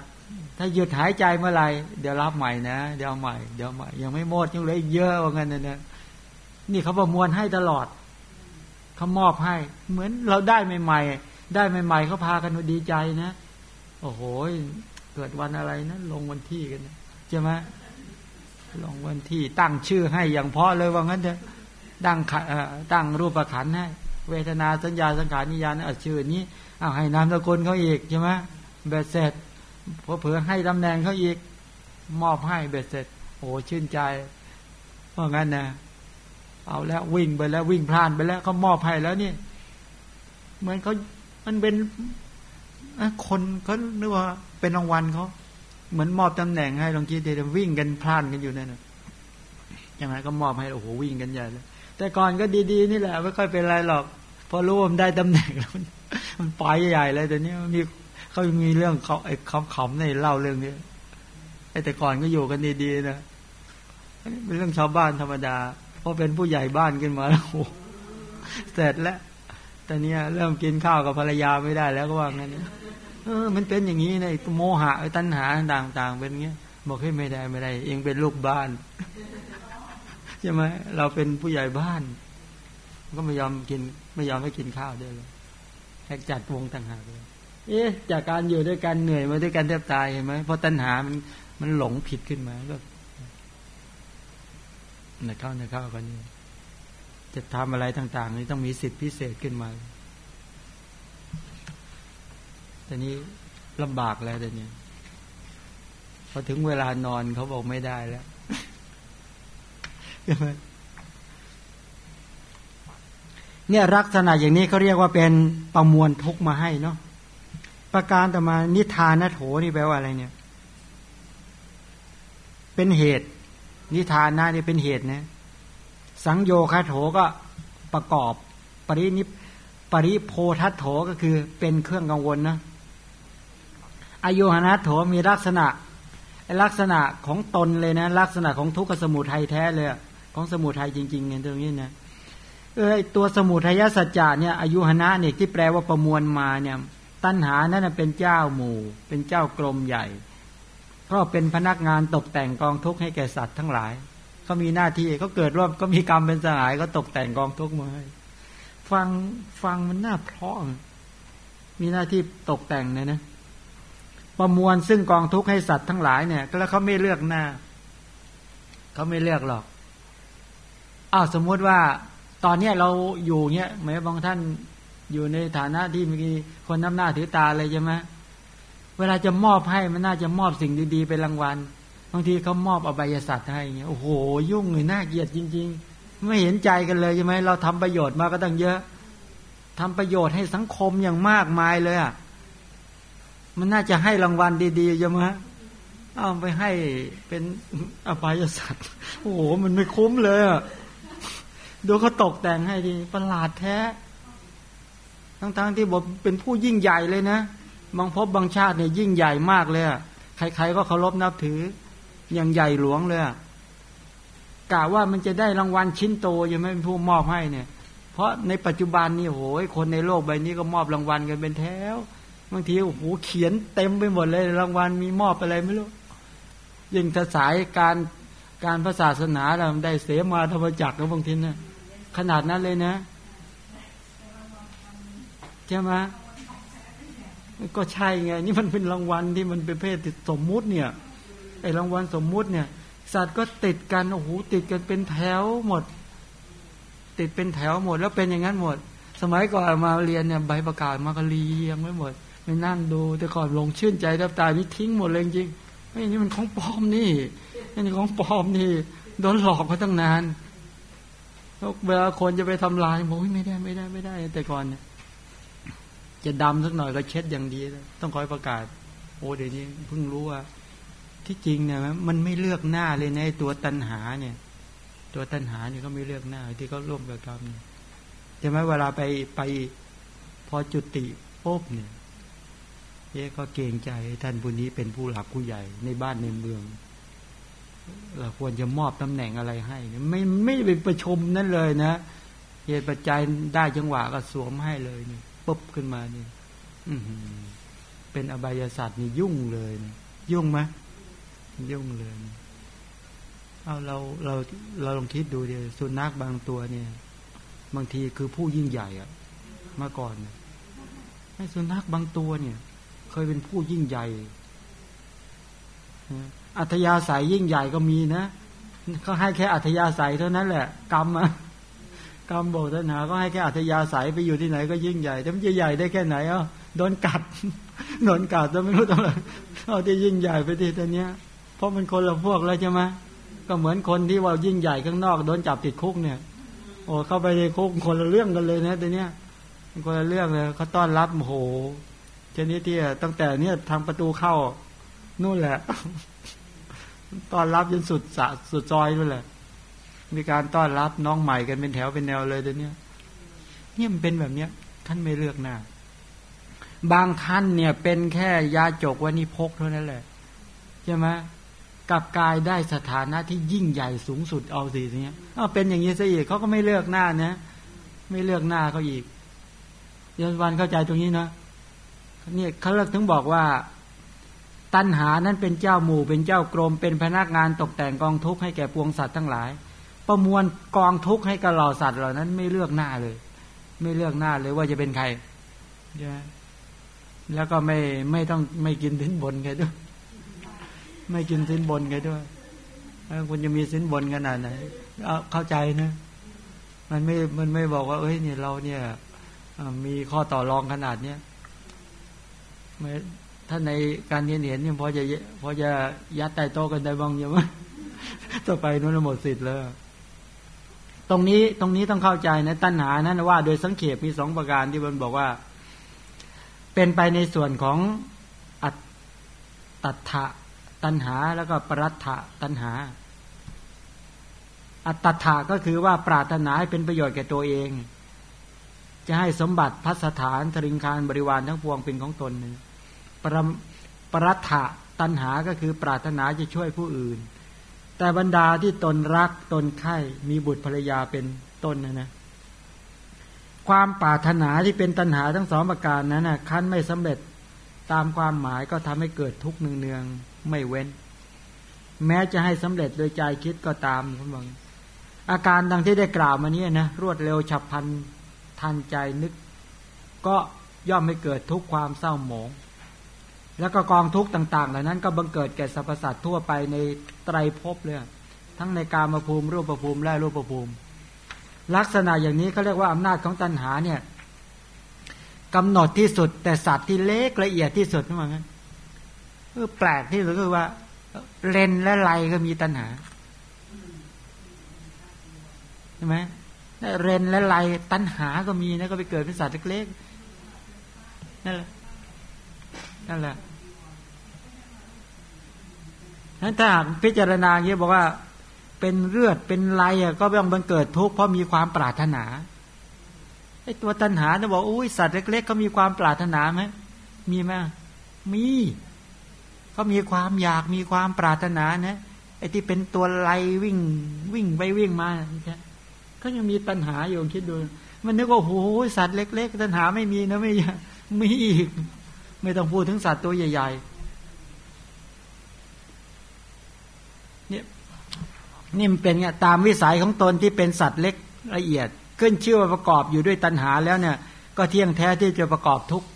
Speaker 1: ถ้าหยุดหายใจเมื่อไหร่เดี๋ยวรับใหม่นะ เดี๋ยวใหม่ เดี๋ยวใหม่ ยังไม่หมดยังเหลือเยอะว่างั้นนะเนี่ยนี่เขาประมวลให้ตลอด เขามอบให้ เหมือนเราได้ใหม่ๆได้ใหม่ๆเขาพากันดีใจนะโอ้โหเกิดวันอะไรนะลงวันที่กันใช่ไหมลงวันที่ตั้งชื่อให้อย่างเพาะเลยว่างั้นเถอะตั้งตั้งรูปประขันให้เวทนาสัญญาสังขารนิยานเอาชื่อนี้เอาให้นามสกุลเขาอีกใช่ไหมเบ็ดเสร็จพอเผื่อให้ตำแหน่งเขาอีก มอบให้เบ็ดเสร็จ โอ้ชื่นใจว่างั้นนะ เอาแล้ววิ่งไปแล้ววิ่งพลานไปแล้วเขามอบให้แล้วนี่เหมือนเขามันเป็นคนเขานึกว่าเป็นรางวัลเขาเหมือนมอบตำแหน่งให้ลองคิดเดี๋ยววิ่งกันพลานกันอยู่นั่นนะยังไงก็มอบให้โอ้โหวิ่งกันใหญ่เลยแต่ก่อนก็ดีๆนี่แหละไม่ค่อยเป็นไรหรอก พอรู้ว่ามันได้ตำแหน่งแล้วมันไปใหญ่เลยแต่นี้มีเขามีเรื่องเขาไอ้คำขำในเล่าเรื่องนี้ไอ้แต่ก่อนก็อยู่กันดีๆนะเป็นเรื่องชาวบ้านธรรมดา อเป็นผู้ใหญ่บ้านขึ้นมาแล้วโอ้เสร็จแล้วแต่เนี้ยเริ่มกินข้าวกับภรรยาไม่ได้แล้วก็ว่างั้นเออ มันเป็นอย่างนี้นะโมหะไอ้ตัณหาต่างๆ เป็นเงี้ยบอกให้ไม่ได้ไม่ได้ เองเป็นลูกบ้านใช่ไหมเราเป็นผู้ใหญ่บ้าน ก็ไม่ยอมกิน ไม่ยอมให้กินข้าวด้วยเลยแค่จัดวงต่างหากเลยเอ๊ะจากการอยู่ด้วยกันเหนื่อยมาด้วยกันแทบตายเห็นไหมเพราะตัณหามันมันหลงผิดขึ้นมาก็ ในเข้าในเข้ากันนี่จะทำอะไรต่าง ๆ นี่ต้องมีสิทธิพิเศษขึ้นมาแต่นี้ลำบากแล้วแต่นี้พอถึงเวลานอนเขาบอกไม่ได้แล้วเนี่ยลักษณะอย่างนี้เขาเรียกว่าเป็นประมวลทุกมาให้เนาะประการต่อมานิทานโถนี่แปลว่าอะไรเนี่ย เป็นเหตุ นิทานนะนี่เป็นเหตุนะ สังโยคาโถก็ประกอบปรินิปริโพทัตโถก็คือเป็นเครื่องกังวลนะอายุหนะโถมีลักษณะลักษณะของตนเลยนะ ลักษณะของทุกขสมุทัยแท้เลยของสมุทัยจริงๆเนี่ยตรงนี้นะเออตัวสมุทัยสัจจะเนี่ยอายุหนะเนี่ยที่แปลว่าประมวลมาเนี่ย ตัณหานั้นเป็นเจ้าหมู่ เป็นเจ้ากรมใหญ่ เพราะเป็นพนักงานตกแต่งกองทุกข์ให้แก่สัตว์ทั้งหลายเขามีหน้าที่เขาเกิดร่วมก็มีกรรมเป็นสหายก็ตกแต่งกองทุกข์มาให้ฟังฟังมันน่าเพราะมีหน้าที่ตกแต่งเนี่ยนะประมวลซึ่งกองทุกข์ให้สัตว์ทั้งหลายเนี่ยแล้วเขาไม่เลือกหน้าเขาไม่เลือกหรอกอ้าวสมมุติว่า ตอนเนี้ยเราอยู่เนี้ยแม้บางท่านอยู่ในฐานะที่มีคนน้ำหน้าถือตาเลยใช่ไหม เวลาจะมอบให้มันน่าจะมอบสิ่งดีๆเป็นรางวัลบางทีเขามอบอบายสัตว์ให้เงี้ยโอ้โห ยุ่งเลยน่าเกลียดจริง ๆ ไม่เห็นใจกันเลยใช่ไหมเราทำประโยชน์มาก็ตั้งเยอะทำประโยชน์ให้สังคมอย่างมากมายเลยอะมันน่าจะให้รางวัลดีๆใช่ไหมเอาไปให้เป็นอภัยสัตว์โอ้โหมันไม่คุ้มเลยอะดูเขาตกแต่งให้ดีประหลาดแท้ ทั้งๆที่บอกเป็นผู้ยิ่งใหญ่เลยนะ บางพบบางชาติเนี่ยยิ่งใหญ่มากเลยใครๆก็เคารพนับถือ อย่างใหญ่หลวงเลยกะว่ามันจะได้รางวัลชิ้นโตยังไม่เป็นผู้มอบให้เนี่ย เพราะในปัจจุบันนี่โหยคนในโลกใบนี้ก็มอบรางวัลกันเป็นแถวบางทีโอ้โหเขียนเต็มไปหมดเลย รางวัลมีมอบอะไรไม่รู้ยิ่งถ้าสายการการพระศาสนาเราได้เสมาธรรมจักรแล้วบางทีนะขนาดนั้นเลยนะใช่ไหม ก็ใช่ไง นี่มันเป็นรางวัลที่มันเป็นเพศติดสมมุติเนี่ยไอ้รางวัลสมมุติเนี่ย สัตว์ก็ติดกันโอ้โหติดกันเป็นแถวหมด ติดเป็นแถวหมด แล้วเป็นอย่างนั้นหมด สมัยก่อนมาเรียนเนี่ยใบประกาศมาก็เรียงไว้หมดไปนั่งดูแต่ก่อนลงชื่นใจแทบตายนี่ทิ้งหมดเลยจริงไอ้นี่มันของปลอมนี่ไอ้นี่ของปลอมนี่โดนหลอกมาตั้งนานเวลาคนจะไปทำลายบอกไม่ได้ไม่ได้ไม่ได้ แต่ก่อนเนี่ย จะดำสักหน่อยก็เช็ดอย่างดีต้องคอยประกาศ โอ้เดี๋ยวนี้เพิ่งรู้ว่า ที่จริงเนี่ยมันไม่เลือกหน้าเลยในตัวตันหาเนี่ย ตัวตันหาเนี่ยก็ไม่เลือกหน้า ที่เขาร่วมกับกรรมใช่ไหมเวลาไปไปพอจุติปุ๊บเนี่ยเอ๊ก็เกรงใจท่านผู้นี้เป็นผู้หลักผู้ใหญ่ในบ้านในเมืองเราควรจะมอบตำแหน่งอะไรให้ไม่ไม่ไปประชุมนั่นเลยนะเหตุปัจจัยได้จังหวะก็สวมให้เลยนี่ ปุ๊บขึ้นมานี่อืเป็นอบายศาสตร์นี่ยุ่งเลยนะยุ่งไหมยุ่งเลยเอาเราเราเราลองคิดดูเดียวสุนัขบางตัวเนี่ย บางทีคือผู้ยิ่งใหญ่อะมื่อก่อนให้สุนัขบางตัวเนี่ย เคยเป็นผู้ยิ่งใหญ่อัธยาศัยยิ่งใหญ่ก็มีนะเขาให้แค่อัธยาศัยเท่านั้นแหละ กรรมอะ กรรมบอกท่านหาก็ให้แค่อัธยาศัยไปอยู่ที่ไหนก็ยิ่งใหญ่แต่มันจะใหญ่ได้แค่ไหนอะโดนกัดโดนกัดจะไม่รู้ทำไมเอาที่ยิ่งใหญ่ไปที่ตัวเนี้ย เพราะมันคนละพวกแล้วใช่ไหมก็เหมือนคนที่ว่ายิ่งใหญ่ข้างนอกโดนจับติดคุกเนี่ย โอ้เข้าไปในคุกคนละเรื่องกันเลยนะตัวเนี้ยคนละเรื่องเลยเขาต้อนรับโหชนิดที่ตั้งแต่เนี่ยทางประตูเข้านู่นแหละต้อนรับจนสุดสะสุดซอยนู่นแหละ มีการต้อนรับน้องใหม่กันเป็นแถวเป็นแนวเลยเดี๋ยวนี้เนี่ยมันเป็นแบบเนี้ย ท่านไม่เลือกหน้า บางท่านเนี่ยเป็นแค่ยาจกวันิพกเท่านั้นแหละใช่ไหมกับกายได้สถานะที่ยิ่งใหญ่สูงสุดเอาสิเนี้ยเอาเป็นอย่างนี้ซะอีกเขาก็ไม่เลือกหน้านะไม่เลือกหน้าเขาอีกยนวันเข้าใจตรงนี้นะเนี่ยเขาเลิกถึงบอกว่า ตัณหานั้นเป็นเจ้าหมู่เป็นเจ้ากรม เป็นพนักงานตกแต่งกองทุกข์ให้แก่ปวงสัตว์ทั้งหลาย ประมวลกองทุกข์ให้กับเหล่าสัตว์เหล่านั้น ไม่เลือกหน้าเลย ไม่เลือกหน้าเลยว่าจะเป็นใครใช่แล้วก็ไม่ไม่ต้องไม่กินสินบนใครด้วย ไม่กินสินบนใครด้วยคุณจะมีสินบนขนาดไหนเอาเข้าใจนะมันไม่ มันไม่บอกว่า เอ้ยเนี่ยเราเนี่ยมีข้อต่อรองขนาดเนี้ยถ้าในการเรียนเห็นเนี่ยพอจะพอจะยัดใต้โต๊ะกันได้บ้างยังไหมต่อไปนู้นหมดสิทธิ์แล้ว ตรงนี้ตรงนี้ต้องเข้าใจนะตัณหานั้นว่า โดยสังเขปมีสองประการที่มันบอกว่า เป็นไปในส่วนของอัตตัถะตัณหาแล้วก็ปรัตถะตัณหา อัตถะก็คือว่าปรารถนาให้เป็นประโยชน์แก่ตัวเอง จะให้สมบัติพัสถานทริงคารบริวารทั้งปวงเป็นของตนนึงปรปรัตถะตัณหาก็คือปรารถนาจะช่วยผู้อื่น แต่บรรดาที่ตนรักตนไข่มีบุตรภรรยาเป็นต้นนะนะความปรารถนาที่เป็นตัณหาทั้งสองประการนั้นนะขั้นไม่สำเร็จตามความหมายก็ทำให้เกิดทุกข์เนืองๆไม่เว้น แม้จะให้สำเร็จโดยใจคิดก็ตามคุณบังอาการดังที่ได้กล่าวมานี้นะรวดเร็วฉับพลันทันใจนึก ก็ย่อมไม่เกิดทุกความเศร้าหมอง แล้วก็กองทุกข์ต่างๆ เหล่านั้นก็บังเกิดแก่สรรพสัตว์ทั่วไปในไตรภพเลยทั้งในกามภูมิรูปภูมิและรูปภูมิ ลักษณะอย่างนี้เขาเรียกว่าอำนาจของตัณหาเนี่ยกำหนดที่สุด แต่สัตว์ที่เล็กละเอียดที่สุดนั่นเองแปลกที่สุดคือว่าเลนและไลก็มีตัณหาใช่ไหมเรนและไลตัณหาก็มีนะก็ไปเกิดเป็นสัตว์เล็กๆนั่นแหละนั่นแหละ นั้นถ้าพิจารณาอย่างนี้บอกว่าเป็นเลือดเป็นไรอะก็ต้องบังเกิดทุกข์เพราะมีความปรารถนาไอ้ตัวตัณหาเนี่ยบอกอุ้ยสัตว์เล็กๆเขามีความปรารถนาไหมมีไหมมีเขามีความอยากมีความปรารถนานะไอ้ที่เป็นตัวไรวิ่งวิ่งไปวิ่งมาใช่เขายังมีตัณหาอยู่คิดดู มันนึกว่าโอ้โหสัตว์เล็ก ๆ ตัณหาไม่มีนะไม่มีอีก ไม่ต้องพูดถึงสัตว์ตัวใหญ่ ๆเนี่ย นี่มันเป็นเนี่ยตามวิสัยของตนที่เป็นสัตว์เล็กละเอียด ขึ้นชื่อว่าประกอบอยู่ด้วยตัณหาแล้วเนี่ย ก็เที่ยงแท้ที่จะประกอบทุกข์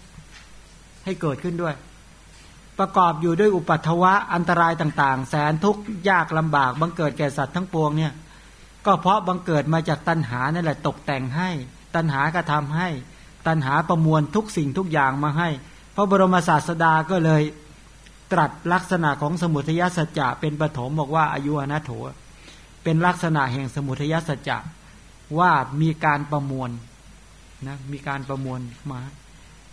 Speaker 1: ให้เกิดขึ้นด้วย ประกอบอยู่ด้วยอุปัตวะอันตรายต่าง ๆ แสนทุกข์ยากลำบากบังเกิดแก่สัตว์ทั้งปวงเนี่ยก็เพราะบังเกิดมาจากตัณหานั่นแหละตกแต่งให้ ตัณหากระทาให้ ตัณหาประมวลทุกสิ่งทุกอย่างมาให้ พระบรมศาสดาก็เลยตรัสลักษณะของสมุทัยสัจจะเป็นปฐมบอกว่าอายุอนาโถ เป็นลักษณะแห่งสมุทัยสัจจะว่ามีการประมวลนะมีการประมวลมา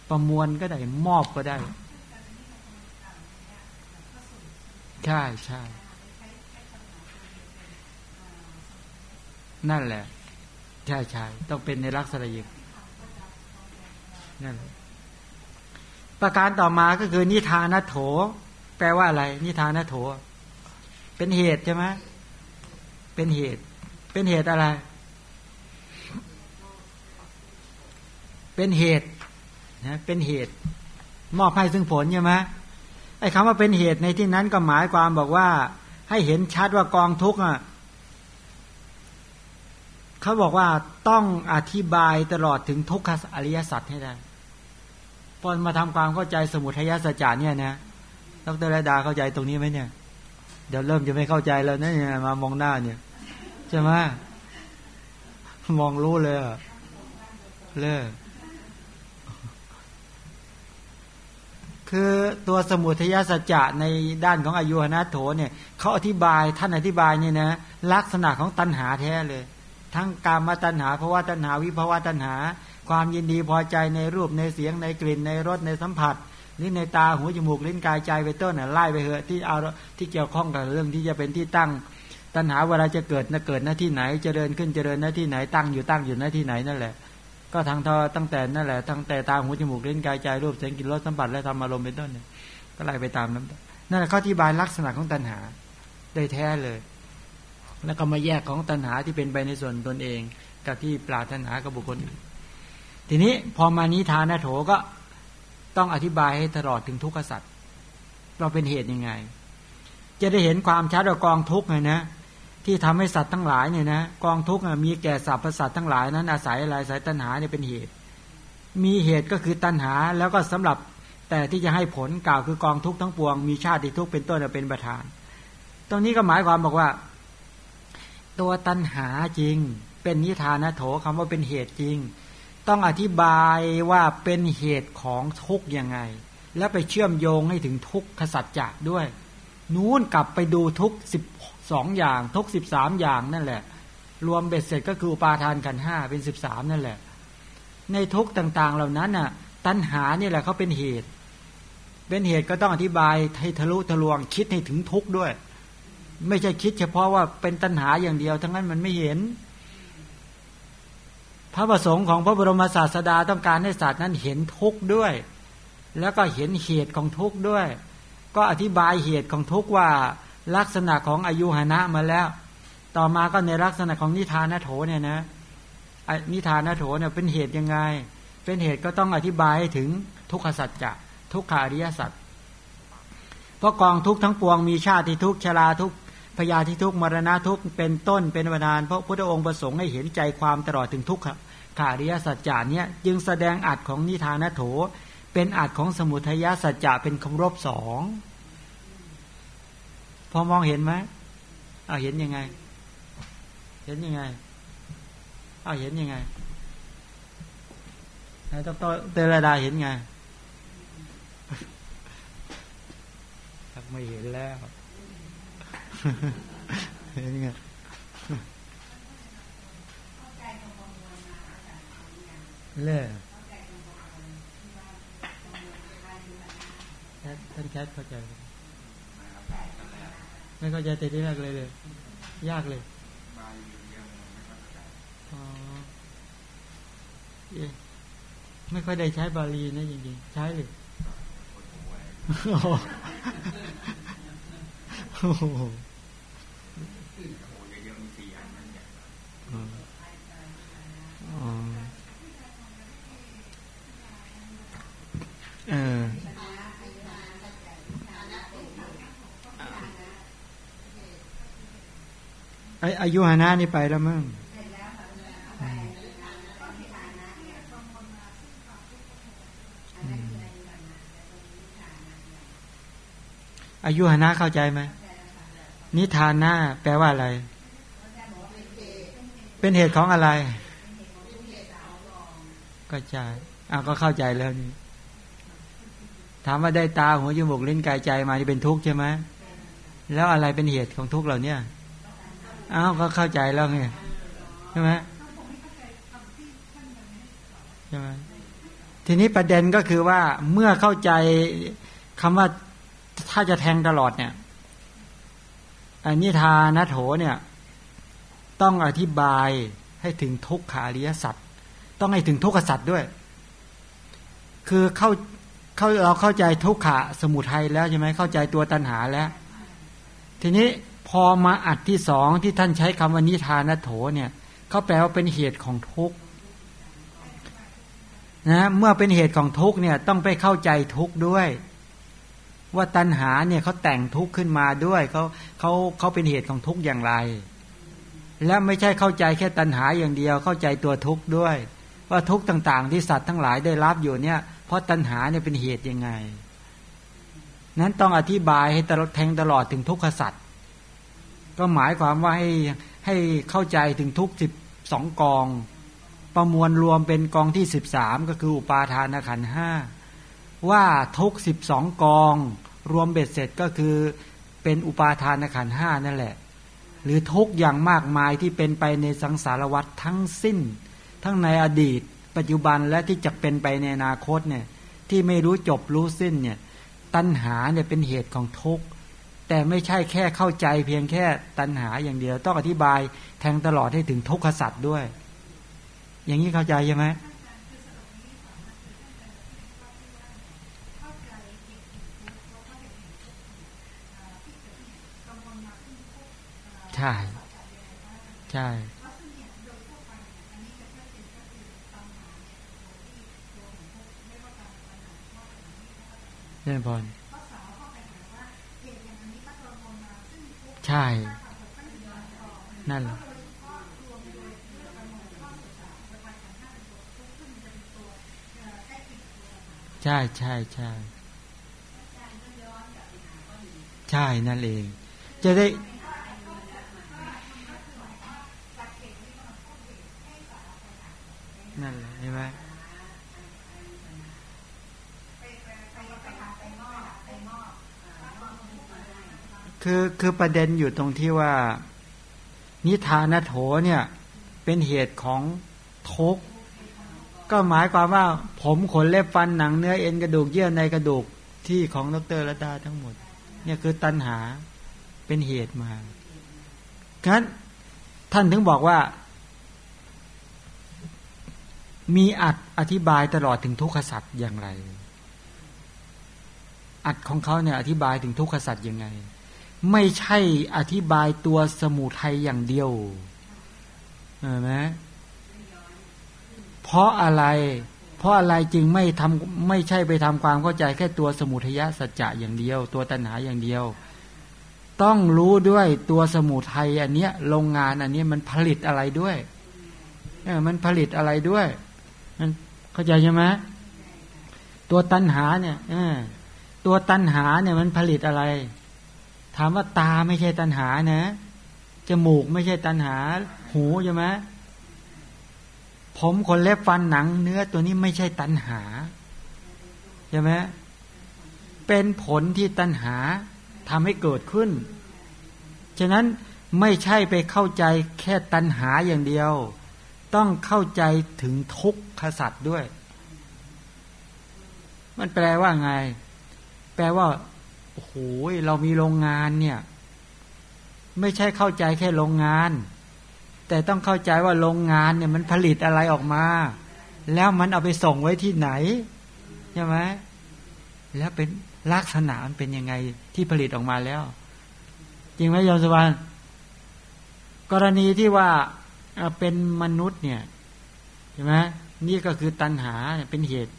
Speaker 1: ประมวลก็ได้มอบก็ได้ ใช่ใช่นั่นแหละ ใช่ใช่ต้องเป็นในลักษณะอย่างนั่นแหละประการต่อมาก็คือนิทานโถ แปลว่าอะไร นิทานโถ เป็นเหตุใช่ไหม เป็นเหตุ เป็นเหตุอะไร เป็นเหตุนะเป็นเหตุ มอบให้ซึ่งผลใช่ไหมไอ้คำว่าเป็นเหตุในที่นั้นก็หมายความบอกว่า ให้เห็นชัดว่ากองทุกข์อะเขาบอกว่าต้องอธิบายตลอดถึงทุกขอริยสัจให้ได้พอมาทำความเข้าใจสมุทัยสัจจาเนี่ยนะดรระดาเข้าใจตรงนี้ไหมเนี่ย เดี๋ยวเริ่มจะไม่เข้าใจแล้วนะเนี่ยมามองหน้าเนี่ย ใช่ไหมมองรู้เลยเลยคือตัวสมุทัยสัจจะในด้านของอายุหนาโถเนี่ยเขาอธิบายท่านอธิบายเนี่ยนะลักษณะของตัณหาแท้เลย ทั้งกามมาตัณหาภาวะตัณหาวิภาวะตัณหา ความยินดีพอใจในรูปในเสียงในกลิ่นในรสในสัมผัสนี่ในตาหูจมูกลิ้นกายใจไปต้นน่ะไล่ไปเหอะที่เอาที่เกี่ยวข้องกับเรื่องที่จะเป็นที่ตั้ง ตัณหาเวลาจะเกิดนะเกิดหน้าที่ไหนจเจริญขึ้นจเจริญหน้าที่ไหนตั้งอยู่ตั้งอยู่หน้าที่ไหนนั่นแหละ ก็ทางทอตั้งแต่นั่นแหละตั้งแต่ตาหูจมูกเลิ้นกายใจรูปเสียงกลิ่นรสสัมผัสและธรรมอารมณ์เป็นต้นเนี่ยก็ไล่ไปตามนั้นนั่นแหละข้อที่บายลักษณะของตัณหาได้แท้เลย แล้วก็มาแยกของตัณหาที่เป็นไปในส่วนตนเอง กับที่ปราถนากับบุคคลทีนี้พอมานิทานโถก็ต้องอธิบายให้ตลอดถึงทุกขสัตว์เราเป็นเหตุยังไง จะได้เห็นความชัดว่ากองทุกข์ไงนะ ที่ทำให้สัตว์ทั้งหลายเนี่ยนะกองทุกข์มีแก่สรรพสัตว์ทั้งหลายนั้นอาศัยอะไรอายตัณหาเนี่ยเป็นเหตุ มีเหตุก็คือตัณหาแล้วก็สำหรับแต่ที่จะให้ผลกล่าวคือกองทุกข์ทั้งปวงมีชาติทุกข์เป็นต้นเป็นประธาน ตรงนี้ก็หมายความบอกว่า ตัวตัณหาจริง เป็นนิทานโถคำว่าเป็นเหตุจริง ต้องอธิบายว่าเป็นเหตุของทุกข์ยังไง แล้วไปเชื่อมโยงให้ถึงทุกขสัจจะด้วย นู้นกลับไปดูทุกสิบ สองอย่างทุกสิบสามอย่างนั่นแหละ รวมเบ็ดเสร็จก็คือปาทานกันห้าเป็นสิบสามนั่นแหละ ในทุกต่างๆเหล่านั้นน่ะ ตัณหาเนี่ยแหละเขาเป็นเหตุ เป็นเหตุก็ต้องอธิบายให้ทะลุทะลวงคิดให้ถึงทุกข์ด้วย ไม่ใช่คิดเฉพาะว่าเป็นตัณหาอย่างเดียว ทั้งนั้นมันไม่เห็น พระประสงค์ของพระบรมศาสดาต้องการให้ศาสตร์นั้นเห็นทุกข์ด้วย แล้วก็เห็นเหตุของทุกข์ด้วย ก็อธิบายเหตุของทุกข์ว่า ลักษณะของอายุหนะมาแล้ว ต่อมาก็ในลักษณะของนิทานโถเนี่ยนะนิทานโถเนี่ยเป็นเหตุยังไง เป็นเหตุก็ต้องอธิบายให้ถึงทุกขสัจจะทุกขาริยสัจเพราะกองทุกทั้งปวงมีชาติทุกชราทุกพยาธิทุกมรณะทุกเป็นต้นเป็นวานเพราะพระองค์ประสงค์ให้เห็นใจความตลอดถึงทุกขขาริยสัจจานี้จึงแสดงอัดของนิทานโถ เป็นอัดของสมุทัยสัจจะเป็นคำรบสอง พอมองเห็นไหมเอาเห็นยังไง เห็นยังไง เอาเห็นยังไงไอ้ต้องเตระดาเห็นไงไม่เห็นแล้วเห็นไงเล่ท่านแคทเข้าใจไม่ เข้าใจแต่ที่แรกเลยเลย ยากเลยไม่ค่อยได้ใช้บาลีนะจริงๆใช้เลยโอ้โหเออ ไออายุหานานี่ไปแล้วมั้งอายุหานะเข้าใจไหมนิทานหน้าแปลว่าอะไร เป็นเหตุของอะไร ก็ใช่อ่าก็เข้าใจแล้วนี่ถามว่าได้ตาหัวจมูกลิ้นกายใจมาที่เป็นทุกข์ใช่ไหมแล้วอะไรเป็นเหตุของทุกข์เหล่านี้ อ้าวก็เข้าใจแล้วไงใช่ไหมใช่ไหมทีนี้ประเด็นก็คือว่าเมื่อเข้าใจคำว่าถ้าจะแทงตลอดเนี่ยอันนี้ทานโถเนี่ย ต้องอธิบายให้ถึงทุกขาริยสัตว์ต้องให้ถึงทุกขสัตว์ด้วย คือเข้าเข้าเราเข้าใจทุกขะสมุทัยแล้วใช่ไหมเข้าใจตัวตัณหาแล้ว ทีนี้ พอมาอัดที่สองที่ท่านใช้คำว่านิทานโถเนี่ยเขาแปลว่าเป็นเหตุของทุกข์นะเมื่อเป็นเหตุของทุกข์เนี่ยต้องไปเข้าใจทุกข์ด้วย ว่าตัณหาเนี่ยเขาแต่งทุกข์ขึ้นมาด้วยเขาเขาเขาเป็นเหตุของทุกข์อย่างไร และไม่ใช่เข้าใจแค่ตัณหาอย่างเดียวเข้าใจตัวทุกข์ด้วย ว่าทุกข์ต่าง ๆ ที่สัตว์ทั้งหลายได้รับอยู่เนี่ยเพราะตัณหาเนี่ยเป็นเหตุยังไง นั้นต้องอธิบายให้ตลอดแทงตลอดถึงทุกขสัตว์ ก็หมายความว่าให้ให้เข้าใจถึงทุกสิบสองกอง ประมวลรวมเป็นกองที่สิบสามก็คืออุปาทานขันห้าว่าทุกสิบสองกอง รวมเบ็ดเสร็จก็คือเป็นอุปาทานขันห้านั่นแหละ หรือทุกอย่างมากมายที่เป็นไปในสังสารวัฏทั้งสิ้น ทั้งในอดีต ปัจจุบันและที่จะเป็นไปในอนาคตเนี่ยที่ไม่รู้จบรู้สิ้นเนี่ยตัณหาเนี่ยเป็นเหตุของทุกข์ แต่ไม่ใช่แค่เข้าใจเพียงแค่ตัณหาอย่างเดียว ต้องอธิบายแทงตลอดให้ถึงทุกขสัตว์ด้วย อย่างนี้เข้าใจใช่ไหมใช่ใช่เน่นพร ใช่ นั่นแหละใช่ใช่ใช่ใช่นั่นเอง จะได้นั่นแหละใช่ไหม คือคือประเด็นอยู่ตรงที่ว่า นิทานโถเนี่ย เป็นเหตุของทุกข์ก็หมายความว่า ผมขนเล็บฟันหนังเนื้อเอ็นกระดูกเยื่อในกระดูกที่ของดรระดาทั้งหมด เนี่ยคือตัณหาเป็นเหตุมาฉะนั้นท่านถึงบอกว่า มีอัดอธิบายตลอดถึงทุกขสัตว์อย่างไร อัดของเขาเนี่ยอธิบายถึงทุกขสัตว์ยังไง ไม่ใช่อธิบายตัวสมุทัยอย่างเดียวเห็นไหมเพราะอะไร เพราะอะไรจึงไม่ทำไม่ใช่ไปทำความเข้าใจแค่ตัวสมุทัยสัจจะอย่างเดียว ตัวตัณหาอย่างเดียว ต้องรู้ด้วยตัวสมุทัยอันเนี้ยโรงงานอันนี้มันผลิตอะไรด้วยเออมันผลิตอะไรด้วย มันเข้าใจใช่ไหมตัวตัณหาเนี่ยเออตัวตัณหาเนี่ยมันผลิตอะไร ถามว่าตาไม่ใช่ตัณหานะจมูกไม่ใช่ตัณหา หูใช่ไหมผมขนเล็บฟันหนัง เนื้อตัวนี้ไม่ใช่ตัณหาใช่ไหมเป็นผลที่ตัณหาทำให้เกิดขึ้น ฉะนั้นไม่ใช่ไปเข้าใจแค่ตัณหาอย่างเดียว ต้องเข้าใจถึงทุกขสัตว์ด้วย มันแปลว่าไง แปลว่า อ้โหเรามีโรงงานเนี่ย ไม่ใช่เข้าใจแค่โรงงาน แต่ต้องเข้าใจว่าโรงงานเนี่ยมันผลิตอะไรออกมา แล้วมันเอาไปส่งไว้ที่ไหนใช่ไหมแล้วเป็นลักษณะมันเป็นยังไงที่ผลิตออกมาแล้ว จริงไหมยมสวรรค์กรณีที่ว่าเป็นมนุษย์เนี่ยใช่ไหมนี่ก็คือตัณหาเป็นเหตุ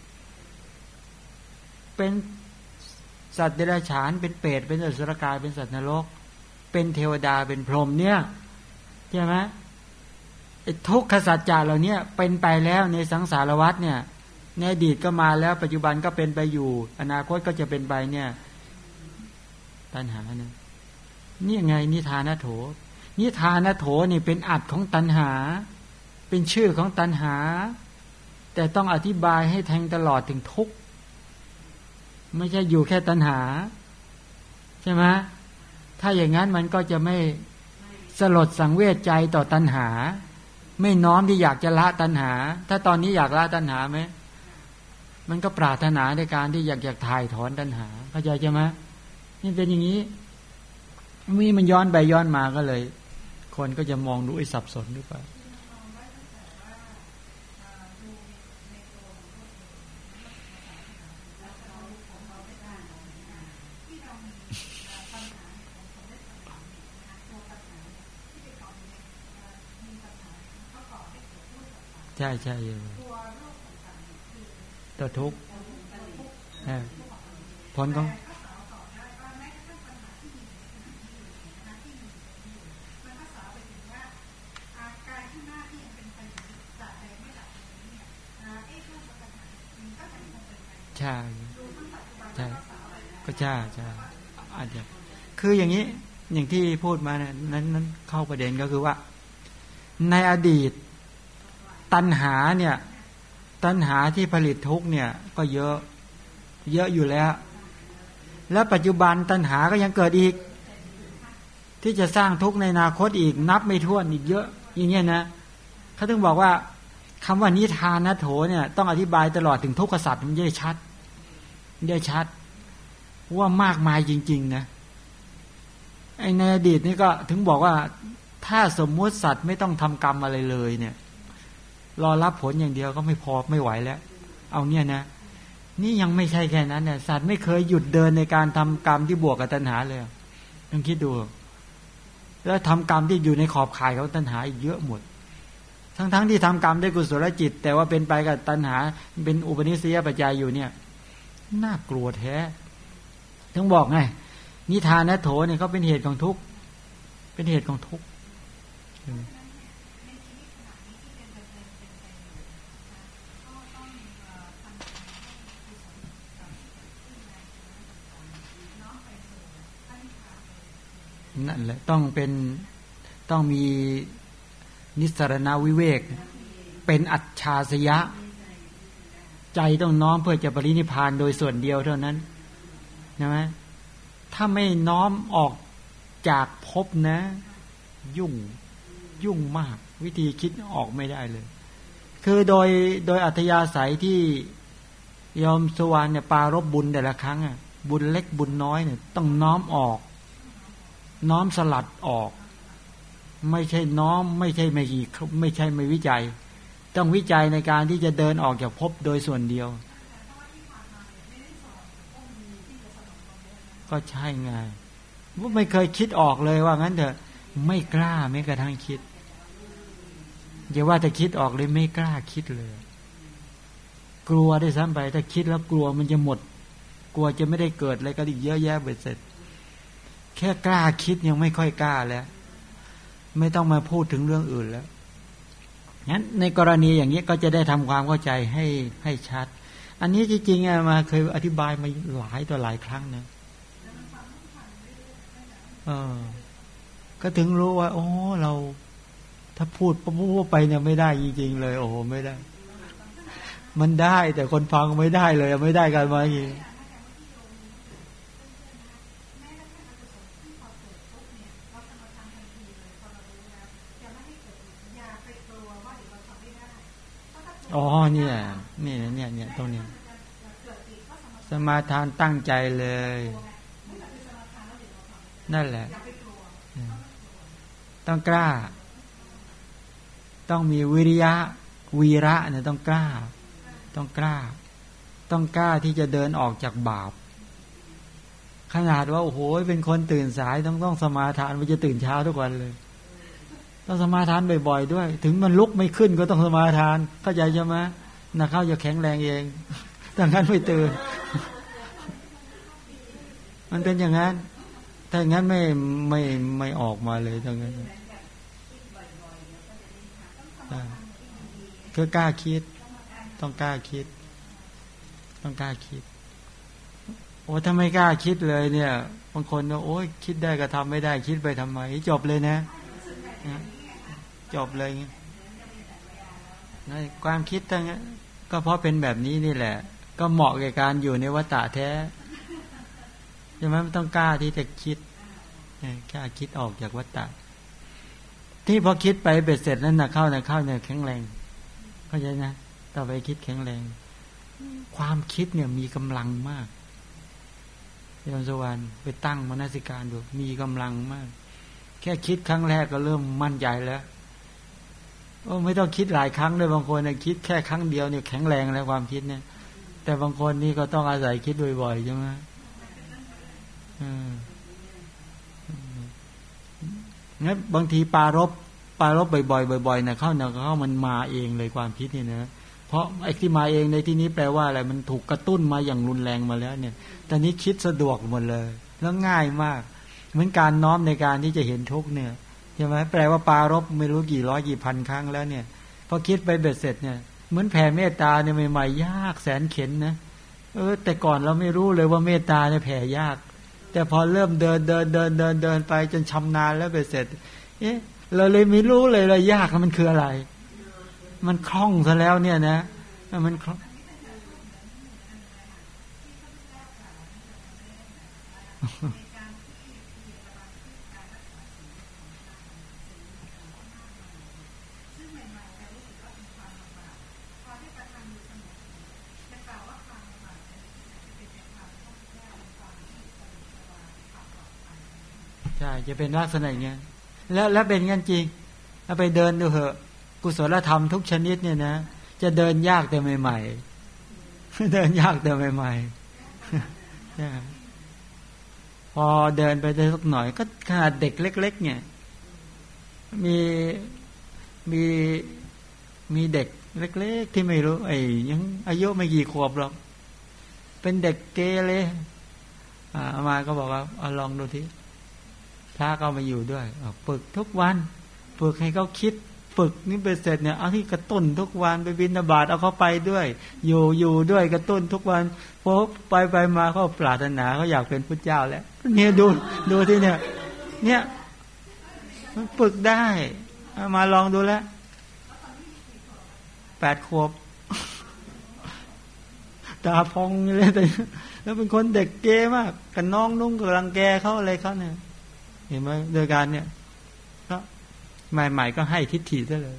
Speaker 1: เป็น สัตว์เดรัจฉานเป็นเปรตเป็นอสุรกายเป็นสัตว์นรก เป็นเทวดาเป็นพรหมเนี่ยใช่ไหมทุกขสัจจะเหล่านี้เป็นไปแล้วในสังสารวัฏเนี่ยในอดีตก็มาแล้วปัจจุบันก็เป็นไปอยู่ อนาคตก็จะเป็นไปเนี่ยตัณหาเนี่ยนี่ไงนิทานโถ นิทานโถนี่เป็นอัดของตัณหา เป็นชื่อของตัณหา แต่ต้องอธิบายให้แทงตลอดถึงทุก ไม่ใช่อยู่แค่ตัณหา ใช่ไหมถ้าอย่างนั้นมันก็จะไม่สลดสังเวชใจต่อตัณหา ไม่น้อมที่อยากจะละตัณหา ถ้าตอนนี้อยากละตัณหาไหมมันก็ปรารถนาในการที่อยากอยากถ่ายถอนตัณหาเข้าใจใช่ไหมนี่เป็นอย่างนี้มีมันย้อนไปย้อนมาก็เลย คนก็จะมองดูไอ้สับสนหรือเปล่า ใช่ใช่ตัวทุกข์ผลของใช่ใช่ก็ใช่ใช่อาจจะคืออย่างนี้อย่างที่พูดมาเนี่ยนั้นนั้นเข้าประเด็นก็คือว่า ในอดีต ตัณหาเนี่ย ตัณหาที่ผลิตทุกเนี่ย ก็เยอะเยอะอยู่แล้ว แล้วปัจจุบันตัณหาก็ยังเกิดอีก ที่จะสร้างทุกในอนาคตอีก นับไม่ถ้วนอีกเยอะอย่างเงี้ยนะเขาถึงบอกว่าคำว่านิทานนะโถเนี่ยต้องอธิบายตลอดถึงทุกขสัตว์มันจะชัดได้ชัด ว่ามากมายจริง ๆ นะไอในอดีตนี่ก็ถึงบอกว่าถ้าสมมุติสัตว์ไม่ต้องทำกรรมอะไรเลยเนี่ย รอรับผลอย่างเดียวก็ไม่พอไม่ไหวแล้ว เอาเนี่ยนะ นี่ยังไม่ใช่แค่นั้นเนี่ยสัตว์ไม่เคยหยุดเดินในการทำกรรมที่บวกกับตัณหาเลยต้องคิดดู แล้วทำกรรมที่อยู่ในขอบข่ายของตัณหาอีกเยอะหมด ทั้งๆทที่ทำกรรมได้กุศลจิต แต่ว่าเป็นไปกับตัณหา เป็นอุปนิสัยปัจจัยอยู่เนี่ย น่ากลัวแท้ต้องบอกไงนิทานนะโถเนี่ยเขาเป็นเหตุของทุกข์เป็นเหตุของทุกข์ นั่นแหละต้องเป็นต้องมีนิสรณวิเวก เป็นอัจฉาสยะ ใจต้องน้อมเพื่อจะปรินิพานโดยส่วนเดียวเท่านั้นนะไหมถ้าไม่น้อมออกจากภพนะ ยุ่งยุ่งมาก วิธีคิดออกไม่ได้เลย คือโดยโดยอัธยาศัยที่ยอมสวรรค์เนี่ยปารบบุญแต่ละครั้งอะบุญเล็กบุญน้อยเนี่ยต้องน้อมออก น้อมสลัดออก ไม่ใช่น้อม ไม่ใช่ไม่อีกไม่ใช่ไม่วิจัย ต้องวิจัยในการที่จะเดินออกจากภพโดยส่วนเดียว ก็ใช่ไงว่าไม่เคยคิดออกเลยว่างั้นเถอะ ไม่กล้าแม้กระทั่งคิดอย่าว่าจะคิดออกเลยไม่กล้าคิดเลย กลัวได้ซ้ำไปถ้าคิดแล้วกลัวมันจะหมด กลัวจะไม่ได้เกิดอะไรก็อีกเยอะแยะไปเสร็จ แค่กล้าคิดยังไม่ค่อยกล้าแล้ว ไม่ต้องมาพูดถึงเรื่องอื่นแล้วงั้นในกรณีอย่างนี้ก็จะได้ทำความเข้าใจให้ให้ชัด อันนี้จริงๆมาเคยอธิบายมาหลายต่อหลายครั้งนะออ ก็ถึงรู้ว่า โอ้เรา ถ้าพูดปุ๊บไปเนี่ยไม่ได้จริงๆเลย โอ้โหไม่ได้ มันได้แต่คนฟังไม่ได้เลย ไม่ได้กันมาอีก อ๋อเนี่ยนี่เนี่ยเนี่ยตรงนี้ สมาทานตั้งใจเลย นั่นแหละ ต้องกล้า ต้องมีวิริยะ วีระเนี่ยต้องกล้า ต้องกล้า ต้องกล้าที่จะเดินออกจากบาป ขนาดว่าโอ้โหเป็นคนตื่นสายต้องต้องสมาทานมันจะตื่นเช้าทุกวันเลย ต้องสมาทานบ่อยๆด้วย ถึงมันลุกไม่ขึ้นก็ต้องสมาทาน เข้าใจใช่ไหมนะเข้าจะแข็งแรงเองดังนั้นไม่ตื่น มันเป็นอย่างนั้น ถ้าอย่างนั้นไม่ไม่ไม่ออกมาเลยถ้างั้นคือกล้าคิด ต้องกล้าคิด ต้องกล้าคิด โอ้ถ้าไม่กล้าคิดเลยเนี่ย บางคนเนี่ยโอ้ยคิดได้ก็ทำไม่ได้ คิดไปทำไม จบเลยนะ จบเลยความคิดทั้งนั้ก็เพราะเป็นแบบนี้นี่แหละ ก็เหมาะกับการอยู่ในวัฏฏะแท้ใช่ไหมมันต้องกล้าที่จะคิดกล้าคิดออกจากวัฏฏะที่พอคิดไปเบ็ดเสร็จนั้นนะเข้านะเข้าเนี่ยแข็งแรงเข้าใจนะต่อไปคิดแข็งแรง ความคิดเนี่ยมีกำลังมากยมสวรรค์ไปตั้งมนสิการดูมีกำลังมาก แค่คิดครั้งแรกก็เริ่มมั่นใจแล้วโอ้ไม่ต้องคิดหลายครั้งเลยบางคนเนี่ยคิดแค่ครั้งเดียวเนี่ยแข็งแรงแล้วความคิดเนี่ย แต่บางคนนี่ก็ต้องอาศัยคิดบ่อยๆใช่ไหมงั้นบางทีปารบปารบบ่อยๆบ่อยๆนะเข้าเนี่ยเข้ามันมาเองเลยความคิดเนี่ยนะเพราะไอ้ที่มาเองในที่นี้แปลว่าอะไรมันถูกกระตุ้นมาอย่างรุนแรงมาแล้ว เนี่ย ตอนนี้คิดสะดวกหมดเลย แล้วง่ายมาก เหมือนการน้อมในการที่จะเห็นทุกเนี่ยใช่ไหมแปลว่าปารบไม่รู้กี่ร้อยกี่พันครั้งแล้วเนี่ยพอคิดไปเบ็ดเสร็จเนี่ยเหมือนแผ่เมตตาเนี่ยใหม่ๆยากแสนเข็นนะเออ แต่ก่อนเราไม่รู้เลยว่าเมตตาเนี่ยแผ่ยาก แต่พอเริ่มเดินเดินเดินเดินเดินไปจนชำนาญแล้วไปเสร็จ เอ๊ะเราเลยไม่รู้เลยเลยยากมันคืออะไร มันคล่องซะแล้วเนี่ยนะมันคล่องใจะเป็นลักษณะอย่างเงี้ยแล้วแล้วเป็นงั้นจริงถ้าไปเดินดูเหอะ กุศลธรรมทุกชนิดเนี่ยนะ จะเดินยากแต่ใหม่ๆเดินยากแต่ใหม่ๆพอเดินไปได้สักหน่อย ก็ขนาดเด็กเล็ก ๆ เนี่ย มีมีมีเด็กเล็ก ๆ ที่ไม่รู้ ไอ้ยังอายุไม่กี่ขวบหรอกเป็นเด็กเกเรอามาก็บอกว่าเอาลองดูที ระก็มาอยู่ด้วยฝึกทุกวันฝึกให้เขาคิดฝึกนี่เป็นเสร็จเนี่ยเอาที่กระตุ้นทุกวันไปบินบาตเอาเขาไปด้วย อยู่อยู่ด้วยกระตุ้นทุกวันพบไปไปมาเขาปรารถนาเขาอยากเป็นพระเจ้าแล้วเนี่ยดูดูที่เนี่ย เนี่ยมันฝึกได้มาลองดูแล้วแปดขวบตาพองเลยแต่แล้วเป็นคนเด็กเกมากกับน้องนุ่งกับรังแกเขาอะไรเขาเนี่ย เห็นไหมโดยการเนี่ยก็ใหม่ ๆ ก็ให้ทิฏฐิซะเลย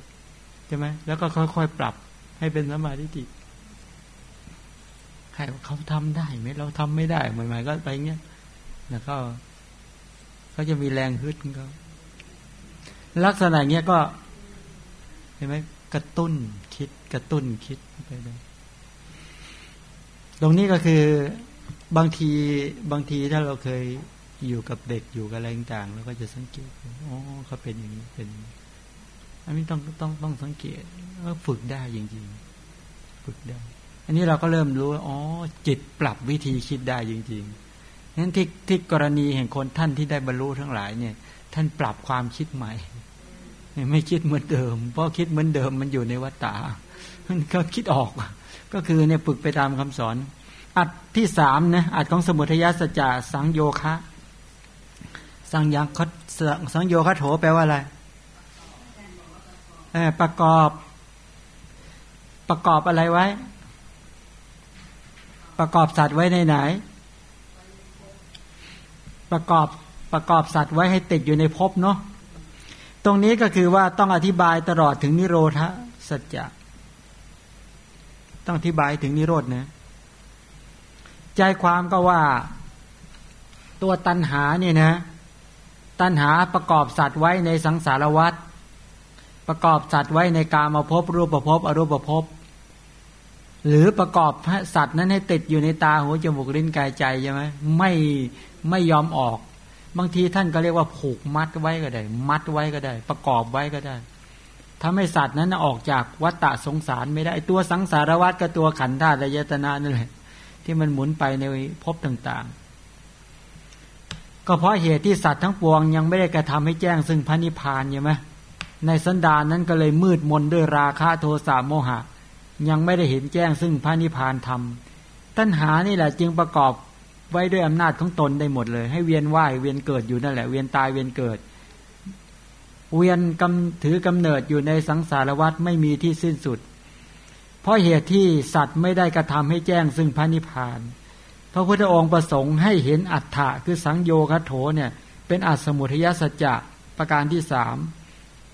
Speaker 1: ใช่ไหมแล้วก็ค่อยๆปรับให้เป็นสมาธิิให้เขาทำได้ไหมเราทำไม่ได้ใหม่ ๆ ก็ไปเงี้ยแล้วก็เขาจะมีแรงฮึดเขาลักษณะเงี้ยก็ เห็นไหมกระตุ้นคิด กระตุ้นคิดไปเลยตรงนี้ก็คือบางทีบางทีถ้าเราเคย อยู่กับเด็กอยู่กับอะไรต่างเราก็จะสังเกตอ๋อเขาเป็นอย่างนี้เป็นอันนี้ต้องต้องต้องสังเกตว่าฝึกได้จริงๆฝึกได้ อันนี้เราก็เริ่มรู้อ๋อจิตปรับวิธีคิดได้จริงๆนั้นที่ที่กรณีแห่งคนท่านที่ได้บรรลุทั้งหลายเนี่ย ท่านปรับความคิดใหม่ไม่คิดเหมือนเดิม เพราะคิดเหมือนเดิมมันอยู่ในวัฏฏะมันก็คิดออก ก็คือเนี่ยฝึกไปตามคำสอน อัดที่สามนะอัดของสมุทัยสัจจะสังโยคะ สังยังสังโยคะโถแปลว่าอะไรประกอบ ประกอบอะไรไว้ ประกอบสัตว์ไว้ในไหน ประกอบประกอบสัตว์ไว้ให้ติดอยู่ในภพเนาะตรงนี้ก็คือว่าต้องอธิบายตลอดถึงนิโรธสัจจะต้องอธิบายถึงนิโรธนะใจความก็ว่า ตัวตันหาเนี่ยนะ ตันหาประกอบสัตว์ไว้ในสังสารวัฏประกอบสัตว์ไว้ในกามาพบรูปภพอรูปภพหรือประกอบสัตว์นั้นให้ติดอยู่ในตาหูจมูกลิ้นกายใจใช่ไหมไม่ไม่ยอมออก บางทีท่านก็เรียกว่าผูกมัดไว้ก็ได้ มัดไว้ก็ได้ ประกอบไว้ก็ได้ทำให้สัตว์นั้นออกจากวัฏฏะสงสารไม่ได้ตัวสังสารวัฏกับตัวขันธ์ธาตุยตนานั่นแหละที่มันหมุนไปในภพต่างๆ ก็เพราะเหตุที่สัตว์ทั้งปวงยังไม่ได้กระทำให้แจ้งซึ่งพระนิพพานใช่ไหมในสันดานนั้นก็เลยมืดมนด้วยราคะโทสะโมหะ ยังไม่ได้เห็นแจ้งซึ่งพระนิพพานธรรมตัณหานี่แหละจึงประกอบไว้ด้วยอำนาจของตนได้หมดเลย ให้เวียนว่ายเวียนเกิดอยู่นั่นแหละเวียนตายเวียนเกิด เวียนกำถือกำเนิดอยู่ในสังสารวัฏไม่มีที่สิ้นสุด เพราะเหตุที่สัตว์ไม่ได้กระทำให้แจ้งซึ่งพระนิพพาน พระพุทธองค์ประสงค์ให้เห็นอัฏฐะคือสังโยคโถเนี่ย เป็นอัสมุทยสัจจะประการที่สาม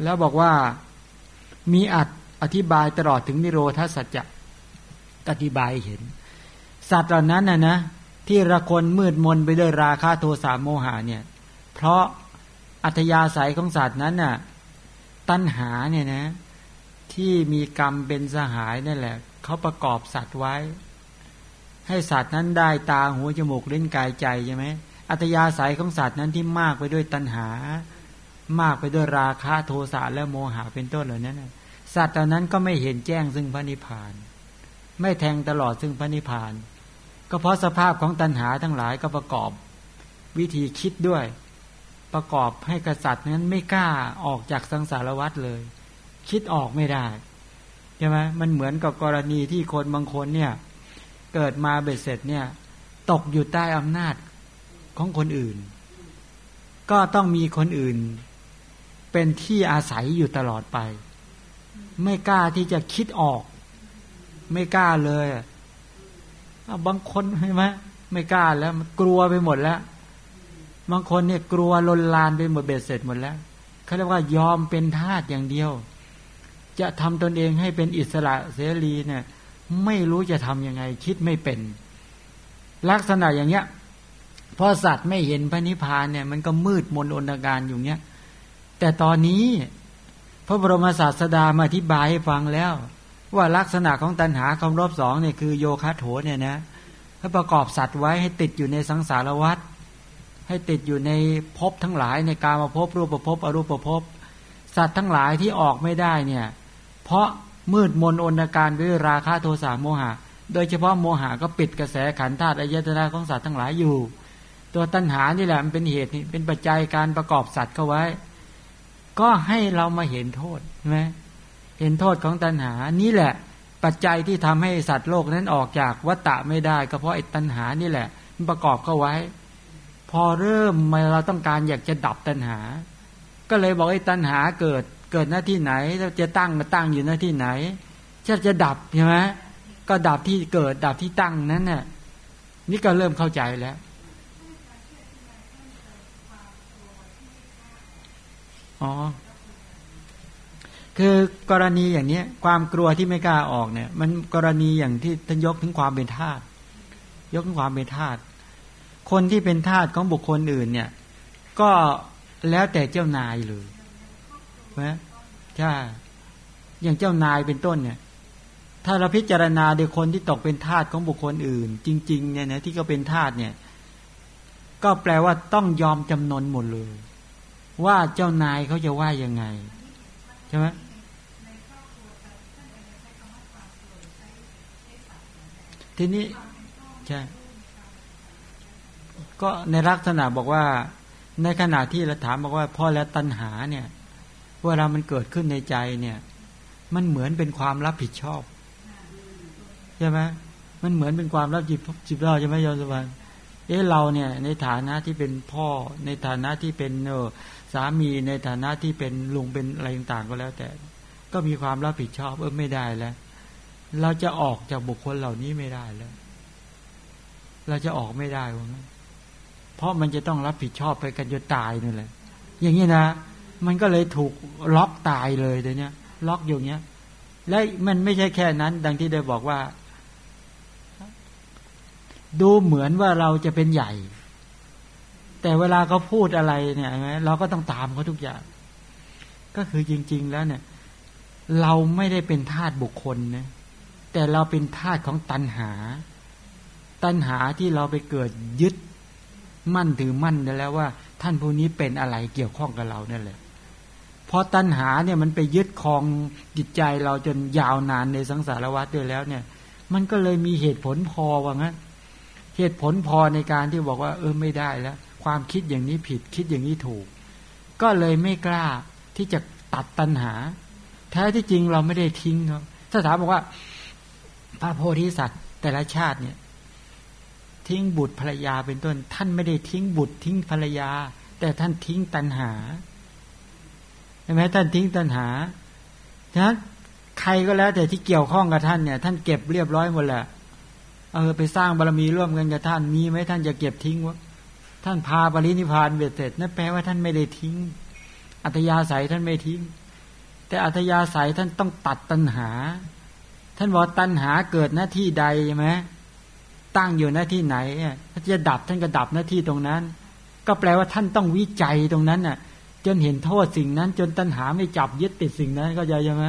Speaker 1: แล้วบอกว่ามีอัดอธิบายตลอดถึงนิโรธาสัจจะอธิบายเห็น สัตว์เหล่านั้นนะนะที่ระคนมืดมนไปด้วยราคะโทสะโมหะเนี่ย เพราะอัธยาศัยของสัตว์นั้นน่ะตัณหาเนี่ยนะที่มีกรรมเป็นสหายนั่นแหละเขาประกอบสัตว์ไว้ ให้สัตว์นั้นได้ตาหูจมูกเล่นกายใจใช่ไหมอัธยาศัยของสัตว์นั้นที่มากไปด้วยตัณหา มากไปด้วยราคะโทสะและโมหะเป็นต้นเหล่านั้นสัตว์เหล่านั้นก็ไม่เห็นแจ้งซึ่งพระนิพพาน ไม่แทงตลอดซึ่งพระนิพพาน ก็เพราะสภาพของตัณหาทั้งหลายก็ประกอบ วิธีคิดด้วย ประกอบให้กษัตริย์นั้นไม่กล้าออกจากสังสารวัฏเลย คิดออกไม่ได้ใช่ไหมมันเหมือนกับกรณีที่คนบางคนเนี่ย เกิดมาเบ็ดเสร็จเนี่ย ตกอยู่ใต้อำนาจของคนอื่น ก็ต้องมีคนอื่น เป็นที่อาศัยอยู่ตลอดไป ไม่กล้าที่จะคิดออก ไม่กล้าเลยบางคนใช่ไหมไม่กล้าแล้วกลัวไปหมดแล้ว บางคนเนี่ยกลัวลนลานไปหมดเบ็ดเสร็จหมดแล้วเขาเรียกว่ายอมเป็นทาสอย่างเดียว จะทำตนเองให้เป็นอิสระเสรีเนี่ย ไม่รู้จะทํำยังไง คิดไม่เป็น ลักษณะอย่างเงี้ยพราะสัตว์ไม่เห็นพระนิพพานเนี่ย มันก็มืดมนอนการอยู่เนี้ย แต่ตอนนี้ พระบรมศาสดามาอธิบายให้ฟังแล้ว ว่าลักษณะของตัณหาคำรอบสองเนี่ยคือโยคะโถเนี่ยนะให้ประกอบสัตว์ไว้ให้ติดอยู่ในสังสารวัฏให้ติดอยู่ในภพทั้งหลายในการมาภพรูปภพอรูปภพสัตว์ทั้งหลายที่ออกไม่ได้เนี่ย เพราะ มืดมนอนการด้วยราคะโทสะโมหะ โดยเฉพาะโมหะก็ปิดกระแสขันธาตุอายตนะของสัตว์ทั้งหลายอยู่ ตัวตัณหานี่แหละมันเป็นเหตุเป็นปัจจัยการประกอบสัตว์เข้าไว้ ก็ให้เรามาเห็นโทษใช่ไหมเห็นโทษของตัณหานี่แหละ ปัจจัยที่ทำให้สัตว์โลกนั้นออกจากวัฏฏะไม่ได้ ก็เพราะไอ้ตัณหานี่แหละมันประกอบเข้าไว้ พอเริ่มมาเราต้องการอยากจะดับตัณหา ก็เลยบอกไอ้ตัณหาเกิด เกิดหน้าที่ไหนเราจะตั้งมาตั้งอยู่หน้าที่ไหนจะจะดับใช่ไหมก็ดับที่เกิดดับที่ตั้งนั้นน่ะนี่ก็เริ่มเข้าใจแล้วอ๋อคือกรณีอย่างนี้ความกลัวที่ไม่กล้าออกเนี่ย มันกรณีอย่างที่ท่านยกถึงความเป็นทาสยกถึงความเป็นทาสคนที่เป็นทาสของบุคคลอื่นเนี่ย ก็แล้วแต่เจ้านายเลย นะใช่อย่างเจ้านายเป็นต้นเนี่ย ถ้าเราพิจารณาโดยคนที่ตกเป็นทาสของบุคคลอื่น จริง ๆ เนี่ยนะที่ก็เป็นทาสเนี่ย ก็แปลว่าต้องยอมจำนนหมดเลย ว่าเจ้านายเขาจะว่ายังไง ใช่ไหมทีนี้ใช่ก็ในลักษณะบอกว่า ในขณะที่เราถามบอกว่าพ่อและตัณหาเนี่ย เวลามันเกิดขึ้นในใจเนี่ย มันเหมือนเป็นความรับผิดชอบใช่ไหมมันเหมือนเป็นความรับผิดจิบเราใช่ไหมโยอสวรรค์เอ๊ะเราเนี่ย ในฐานะที่เป็นพ่อ ในฐานะที่เป็นเออสามีในฐานะที่เป็นลุงเป็นอะไรต่างๆก็แล้วแต่ ก็มีความรับผิดชอบเออไม่ได้แล้ว เราจะออกจากบุคคลเหล่านี้ไม่ได้แล้ว เราจะออกไม่ได้เพราะมันจะต้องรับผิดชอบไปกันจนตายนี่แหละอย่างนี้นะ มันก็เลยถูกล็อกตายเลยเดี๋ยวนี้ล็อกอยู่เนี้ย และมันไม่ใช่แค่นั้น ดังที่ได้บอกว่า ดูเหมือนว่าเราจะเป็นใหญ่ แต่เวลาเขาพูดอะไรเนี่ยเราก็ต้องตามเขาทุกอย่าง ก็คือจริง ๆ แล้วเนี่ย เราไม่ได้เป็นทาสบุคคลนะแต่เราเป็นทาสของตัณหา ตัณหาที่เราไปเกิดยึดมั่นถือมั่นแล้วว่า ท่านผู้นี้เป็นอะไรเกี่ยวข้องกับเรานั่นแหละ พอตัณหาเนี่ยมันไปยึดครองจิตใจเราจนยาวนานในสังสารวัฏด้วยแล้วเนี่ย มันก็เลยมีเหตุผลพอว่างั้น เหตุผลพอในการที่บอกว่า เออไม่ได้แล้ว ความคิดอย่างนี้ผิดคิดอย่างนี้ถูก ก็เลยไม่กล้าที่จะตัดตัณหา แท้ที่จริงเราไม่ได้ทิ้งครับถ้าถามบอกว่า พระโพธิสัตว์ แต่ละชาติเนี่ย ทิ้งบุตรภรรยาเป็นต้น ท่านไม่ได้ทิ้งบุตรทิ้งภรรยา แต่ท่านทิ้งตัณหา ช่ไหมท่านทิ้งตัณหาฉะนั้นใครก็แล้วแต่ที่เกี่ยวข้องกับท่านเนี่ย ท่านเก็บเรียบร้อยหมดแหละ เออไปสร้างบารมีร่วมกันกับท่านมีไหมท่านจะเก็บทิ้งวะ ท่านพาปรินิพานเบ็ดเสร็จนั่นแปลว่าท่านไม่ได้ทิ้ง อัตยาศัยท่านไม่ทิ้ง แต่อัตยาศัยท่านต้องตัดตัณหา ท่านบอกตัณหาเกิดหน้าที่ใดใช่ไหมตั้งอยู่หน้าที่ไหนถ้าจะดับท่านก็ดับหน้าที่ตรงนั้น ก็แปลว่าท่านต้องวิจัยตรงนั้นน่ะ จนเห็นโทษสิ่งนั้น จนตัณหาไม่จับยึดติดสิ่งนั้นก็จะใช่ไหม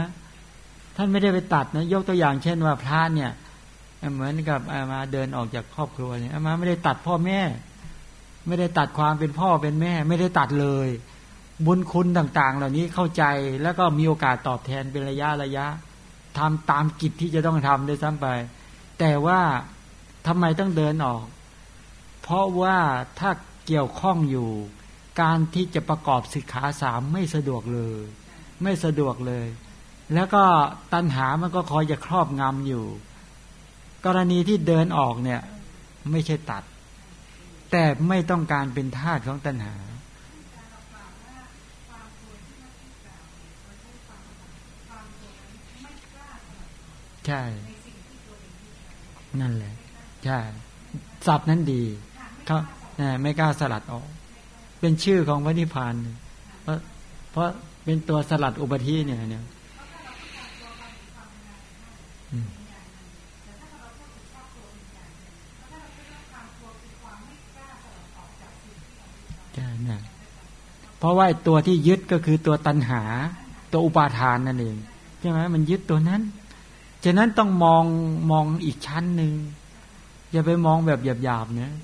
Speaker 1: ท่านไม่ได้ไปตัดนะ ยกตัวอย่างเช่นว่าพระเนี่ยเหมือนกับอามาเดินออกจากครอบครัวเนี่ยอามาไม่ได้ตัดพ่อแม่ ไม่ได้ตัดความเป็นพ่อเป็นแม่ ไม่ได้ตัดเลย บุญคุณต่าง ๆ เหล่านี้เข้าใจแล้วก็มีโอกาสตอบแทนเป็นระยะระยะทำตามกิจที่จะต้องทำด้วยซ้ำไป แต่ว่าทำไมต้องเดินออก เพราะว่าถ้าเกี่ยวข้องอยู่ การที่จะประกอบสิกขาสามไม่สะดวกเลย ไม่สะดวกเลย แล้วก็ตัณหามันก็คอยจะครอบงำอยู่ กรณีที่เดินออกเนี่ย ไม่ใช่ตัด แต่ไม่ต้องการเป็นทาสของตัณหา ใช่ นั่นแหละ ใช่สับนั้นดีเขาไม่กล้าสลัดออก เป็นชื่อของพระนิพพานเพราะเพราะเป็นตัวสลัดอุปธิเนี่ยเนี่ยเพราะว่าตัวที่ยึดก็คือตัวตัณหา ตัวอุปาทานนั่นเองใช่ไหมมันยึดตัวนั้น ฉะนั้นต้องมองมองอีกชั้นหนึ่งอย่าไปมองแบบหยาบๆเนี่ย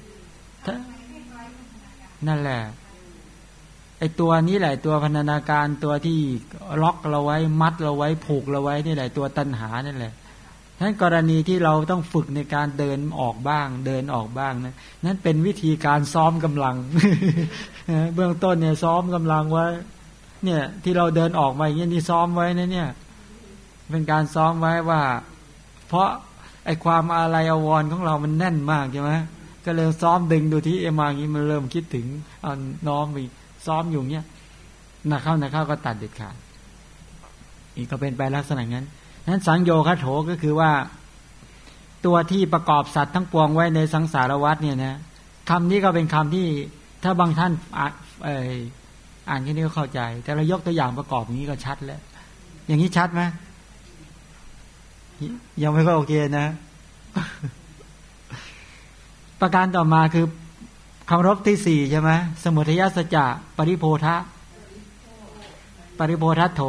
Speaker 1: นั่นแหละ ไอตัวนี้แหละตัวพันธนาการตัวที่ล็อกเราไว้มัดเราไว้ผูกเราไว้นี่แหละตัวตัณหานั่แหละนั้นกรณีที่เราต้องฝึกในการเดินออกบ้าง เดินออกบ้างนะนั่นเป็นวิธีการซ้อมกำลัง เบื้องต้นเนี่ยซ้อมกำลังไว้เนี่ย ที่เราเดินออกมาอย่างนี้นี่ซ้อมไว้นะเนี่ย เป็นการซ้อมไว้ว่า เพราะไอความอะไรอววรของเรามันแน่นมากใช่ไหมก็เลยซ้อมดึงดูที่เอมาอย่างนี้มันเริ่มคิดถึงเอาน้อมไป ซ้อมอยู่เนี้ยหนักเข้าหนักเข้าก็ตัดเด็ดขาดอีกก็เป็นไปลักษณะนั้นนั้นสังโยคะโถก็คือว่า ตัวที่ประกอบสัตว์ทั้งปวงไว้ในสังสารวัฏเนี่ยนะคำนี้ก็เป็นคำที่ถ้าบางท่านอ่านอ่านแค่นี้ก็เข้าใจ แต่เรายกตัวอย่างประกอบอย่างนี้ก็ชัดแล้ว อย่างนี้ชัดไหมยังไม่ค่อยโอเคนะ ประการต่อมาคือ คำรบที่สี่ใช่ไหมสมุทัยสัจจะปริโพธะปริโพธะโถ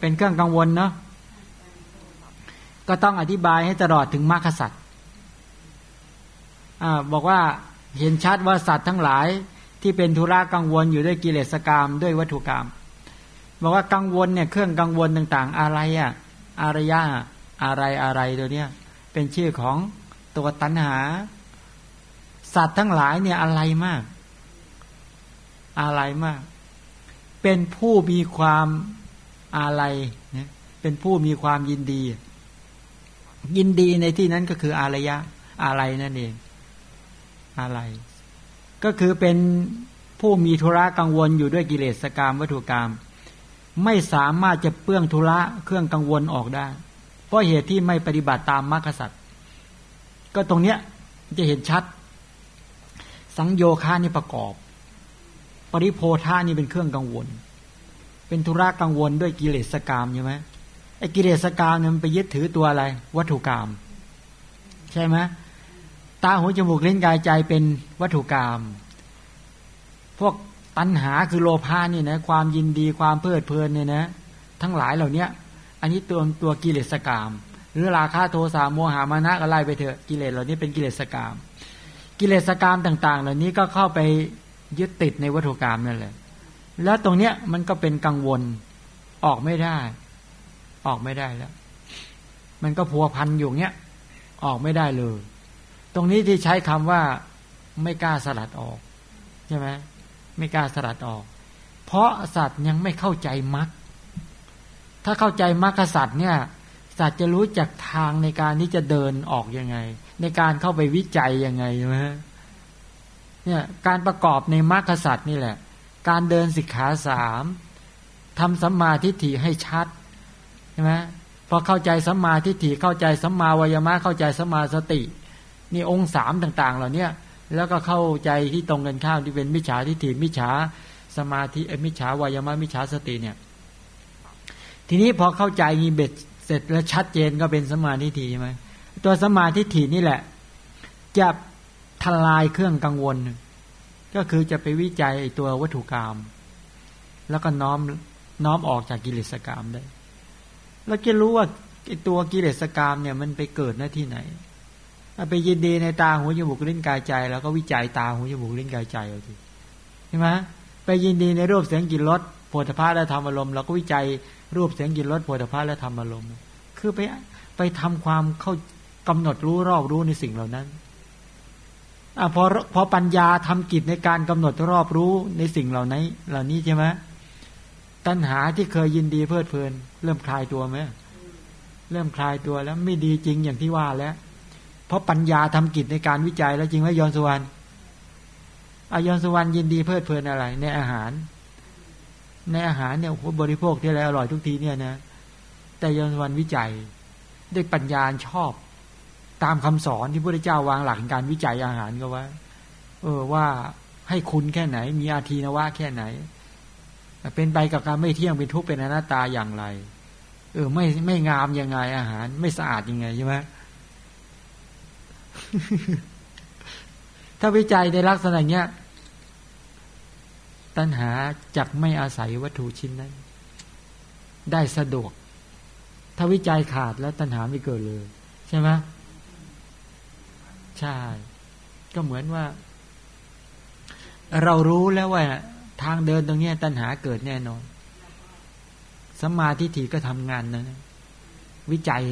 Speaker 1: เป็นเครื่องกังวลเนาะก็ต้องอธิบายให้ตลอดถึงมรรคสัตว์บอกว่าเห็นชัดว่าสัตว์ทั้งหลายที่เป็นธุระกังวลอยู่ด้วยกิเลสกรรมด้วยวัตถุกรรม บอกว่ากังวลเนี่ยเครื่องกังวลต่าง ๆ อะไรอะอารยะอะไรอะไรตัวเนี้ยเป็นชื่อของตัวตัณหา สัตว์ทั้งหลายเนี่ยอะไรมาก อะไรมาก เป็นผู้มีความอะไรเนี่ยเป็นผู้มีความยินดี ยินดีในที่นั้นก็คืออารยะอะไรนั่นเอง อะไร ก็คือเป็นผู้มีธุระกังวลอยู่ด้วยกิเลสกรรมวัตถุกรรม ไม่สามารถจะเปื้องธุระเครื่องกังวลออกได้ เพราะเหตุที่ไม่ปฏิบัติตามมรรคสัตว์ก็ตรงเนี้ยจะเห็นชัด สังโยคานี่ประกอบ ปริโพธานี่เป็นเครื่องกังวล เป็นธุระกังวลด้วยกิเลสกรรมใช่ไหมไอ้กิเลสกรรมเนี่ยมันไปยึดถือตัวอะไร วัตถุกรรมใช่ไหมตาหูจมูกลิ้นกายใจเป็นวัตถุกรรมพวกตัณหาคือโลภะนี่นะความยินดีความเพลิดเพลินเนี่ยนะทั้งหลายเหล่านี้อันนี้ตัวตัวกิเลสกรรมหรือราคะโทสะโมหามานะอะไรไปเถอะกิเลสเหล่านี้เป็นกิเลสกรรม กิเลสกรรมต่าง ๆ เหล่านี้ก็เข้าไปยึดติดในวัตถุกรรมนั่นแหละแล้วตรงเนี้ยมันก็เป็นกังวลออกไม่ได้ ออกไม่ได้แล้ว มันก็พัวพันอยู่เนี้ยออกไม่ได้เลย ตรงนี้ที่ใช้คำว่าไม่กล้าสลัดออกใช่ไหมไม่กล้าสลัดออก เพราะสัตว์ยังไม่เข้าใจมรรคถ้าเข้าใจมรรคสัตว์เนี่ยสัตว์จะรู้จักทางในการที่จะเดินออกยังไง ในการเข้าไปวิจัยยังไงใช่ไหมเนี่ยการประกอบในมรรคสัตว์นี่แหละ การเดินสิกขาสามทำสัมมาทิฏฐิให้ชัดใช่ไหมพอเข้าใจสัมมาทิฏฐิเข้าใจสัมมาวายมะเข้าใจสัมมาสตินี่องค์สามต่าง ๆ เหล่านี้แล้วก็เข้าใจที่ตรงกันข้ามที่เป็นมิจฉาทิฏฐิมิจฉาสมาธิมิจฉาวายมะมิจฉาสติเนี่ย ทีนี้พอเข้าใจมีเบ็ดเสร็จแล้วชัดเจนก็เป็นสมาธิฏฐิใช่ไหม ตัวสมาธิฏฐินี่แหละ จะทลายเครื่องกังวล ก็คือจะไปวิจัยตัววัตถุกรรมแล้วก็น้อมน้อมออกจากกิเลสกรรมได้เราจะรู้ว่าตัวกิเลสกรรมเนี่ยมันไปเกิดหน้าที่ไหนไปยินดีในตาหูจมูกลิ้นกายใจ แล้วก็วิจัยตาหูจมูกลิ้นกายใจเอาทีใช่ไหมไปยินดีในรูปเสียงกลิ่นรสโผฏฐาและธรรมอารมณ์เราก็วิจัยรูปเสียงกลิ่นรสโผฏฐาและธรรมอารมณ์คือไปไปทำความเข้า กำหนดรู้รอบรู้ในสิ่งเหล่านั้นอพอพอปัญญาทำกิจในการกำหนดรอบรู้ในสิ่งเหล่านี้เหล่านี้ใช่ไหมตัณหาที่เคยยินดีเพลิดเพลิน เริ่มคลายตัวไหมเริ่มคลายตัวแล้วไม่ดีจริงอย่างที่ว่าแล้ว เพราะปัญญาทำกิจในการวิจัยแล้วจริงไหมยอนสุวรรณอายอนสุวรรณยินดีเพลิดเพลินอะไร ในอาหาร ในอาหารเนี่ยโอ้บริโภคที่อะไรอร่อยทุกทีเนี่ยนะแต่ยอนสุวรรณวิจัยด้วยปัญญาชอบ ตามคำสอนที่พระเจ้าวางหลักการวิจัยอาหารก็ว่าเออว่าให้คุณแค่ไหน มีอาทีนวะแค่ไหน เป็นไปกับการไม่เที่ยงเป็นทุกข์เป็นอนัตตาอย่างไร เออ ไม่ไม่งามยังไงอาหาร ไม่สะอาดยังไงใช่ไหมถ้าวิจัยในลักษณะเนี้ย ตัณหาจักไม่อาศัยวัตถุชิ้นนั้น ได้สะดวก ถ้าวิจัยขาดแล้วตัณหาไม่เกิดเลย ใช่ไหม ใช่ ก็เหมือนว่า เรารู้แล้วว่า ทางเดินตรงนี้ตัณหาเกิดแน่นอนสมาธิถี่ก็ทำงานนะวิจัย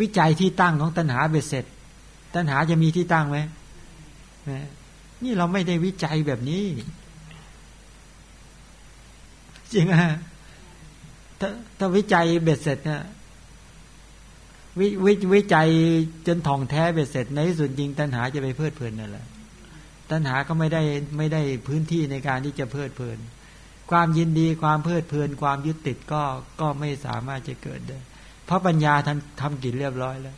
Speaker 1: วิจัยที่ตั้งของตัณหาเบ็ดเสร็จ ตัณหาจะมีที่ตั้งไหมนี่เราไม่ได้วิจัยแบบนี้จริงอะถ้าถ้าวิจัยเบ็ดเสร็จเนี่ย วิวิวิจัยจนท่องแท้เบ็ดเสร็จในที่สุดจริงตัณหาจะไปเพลิดเพลินนั่นแหละตัณหาก็ไม่ได้ไม่ได้พื้นที่ในการที่จะเพลิดเพลิน ความยินดีความเพลิดเพลิน ความยึดติดก็ก็ไม่สามารถจะเกิดได้ เพราะปัญญาท่านทำกิจเรียบร้อยแล้ว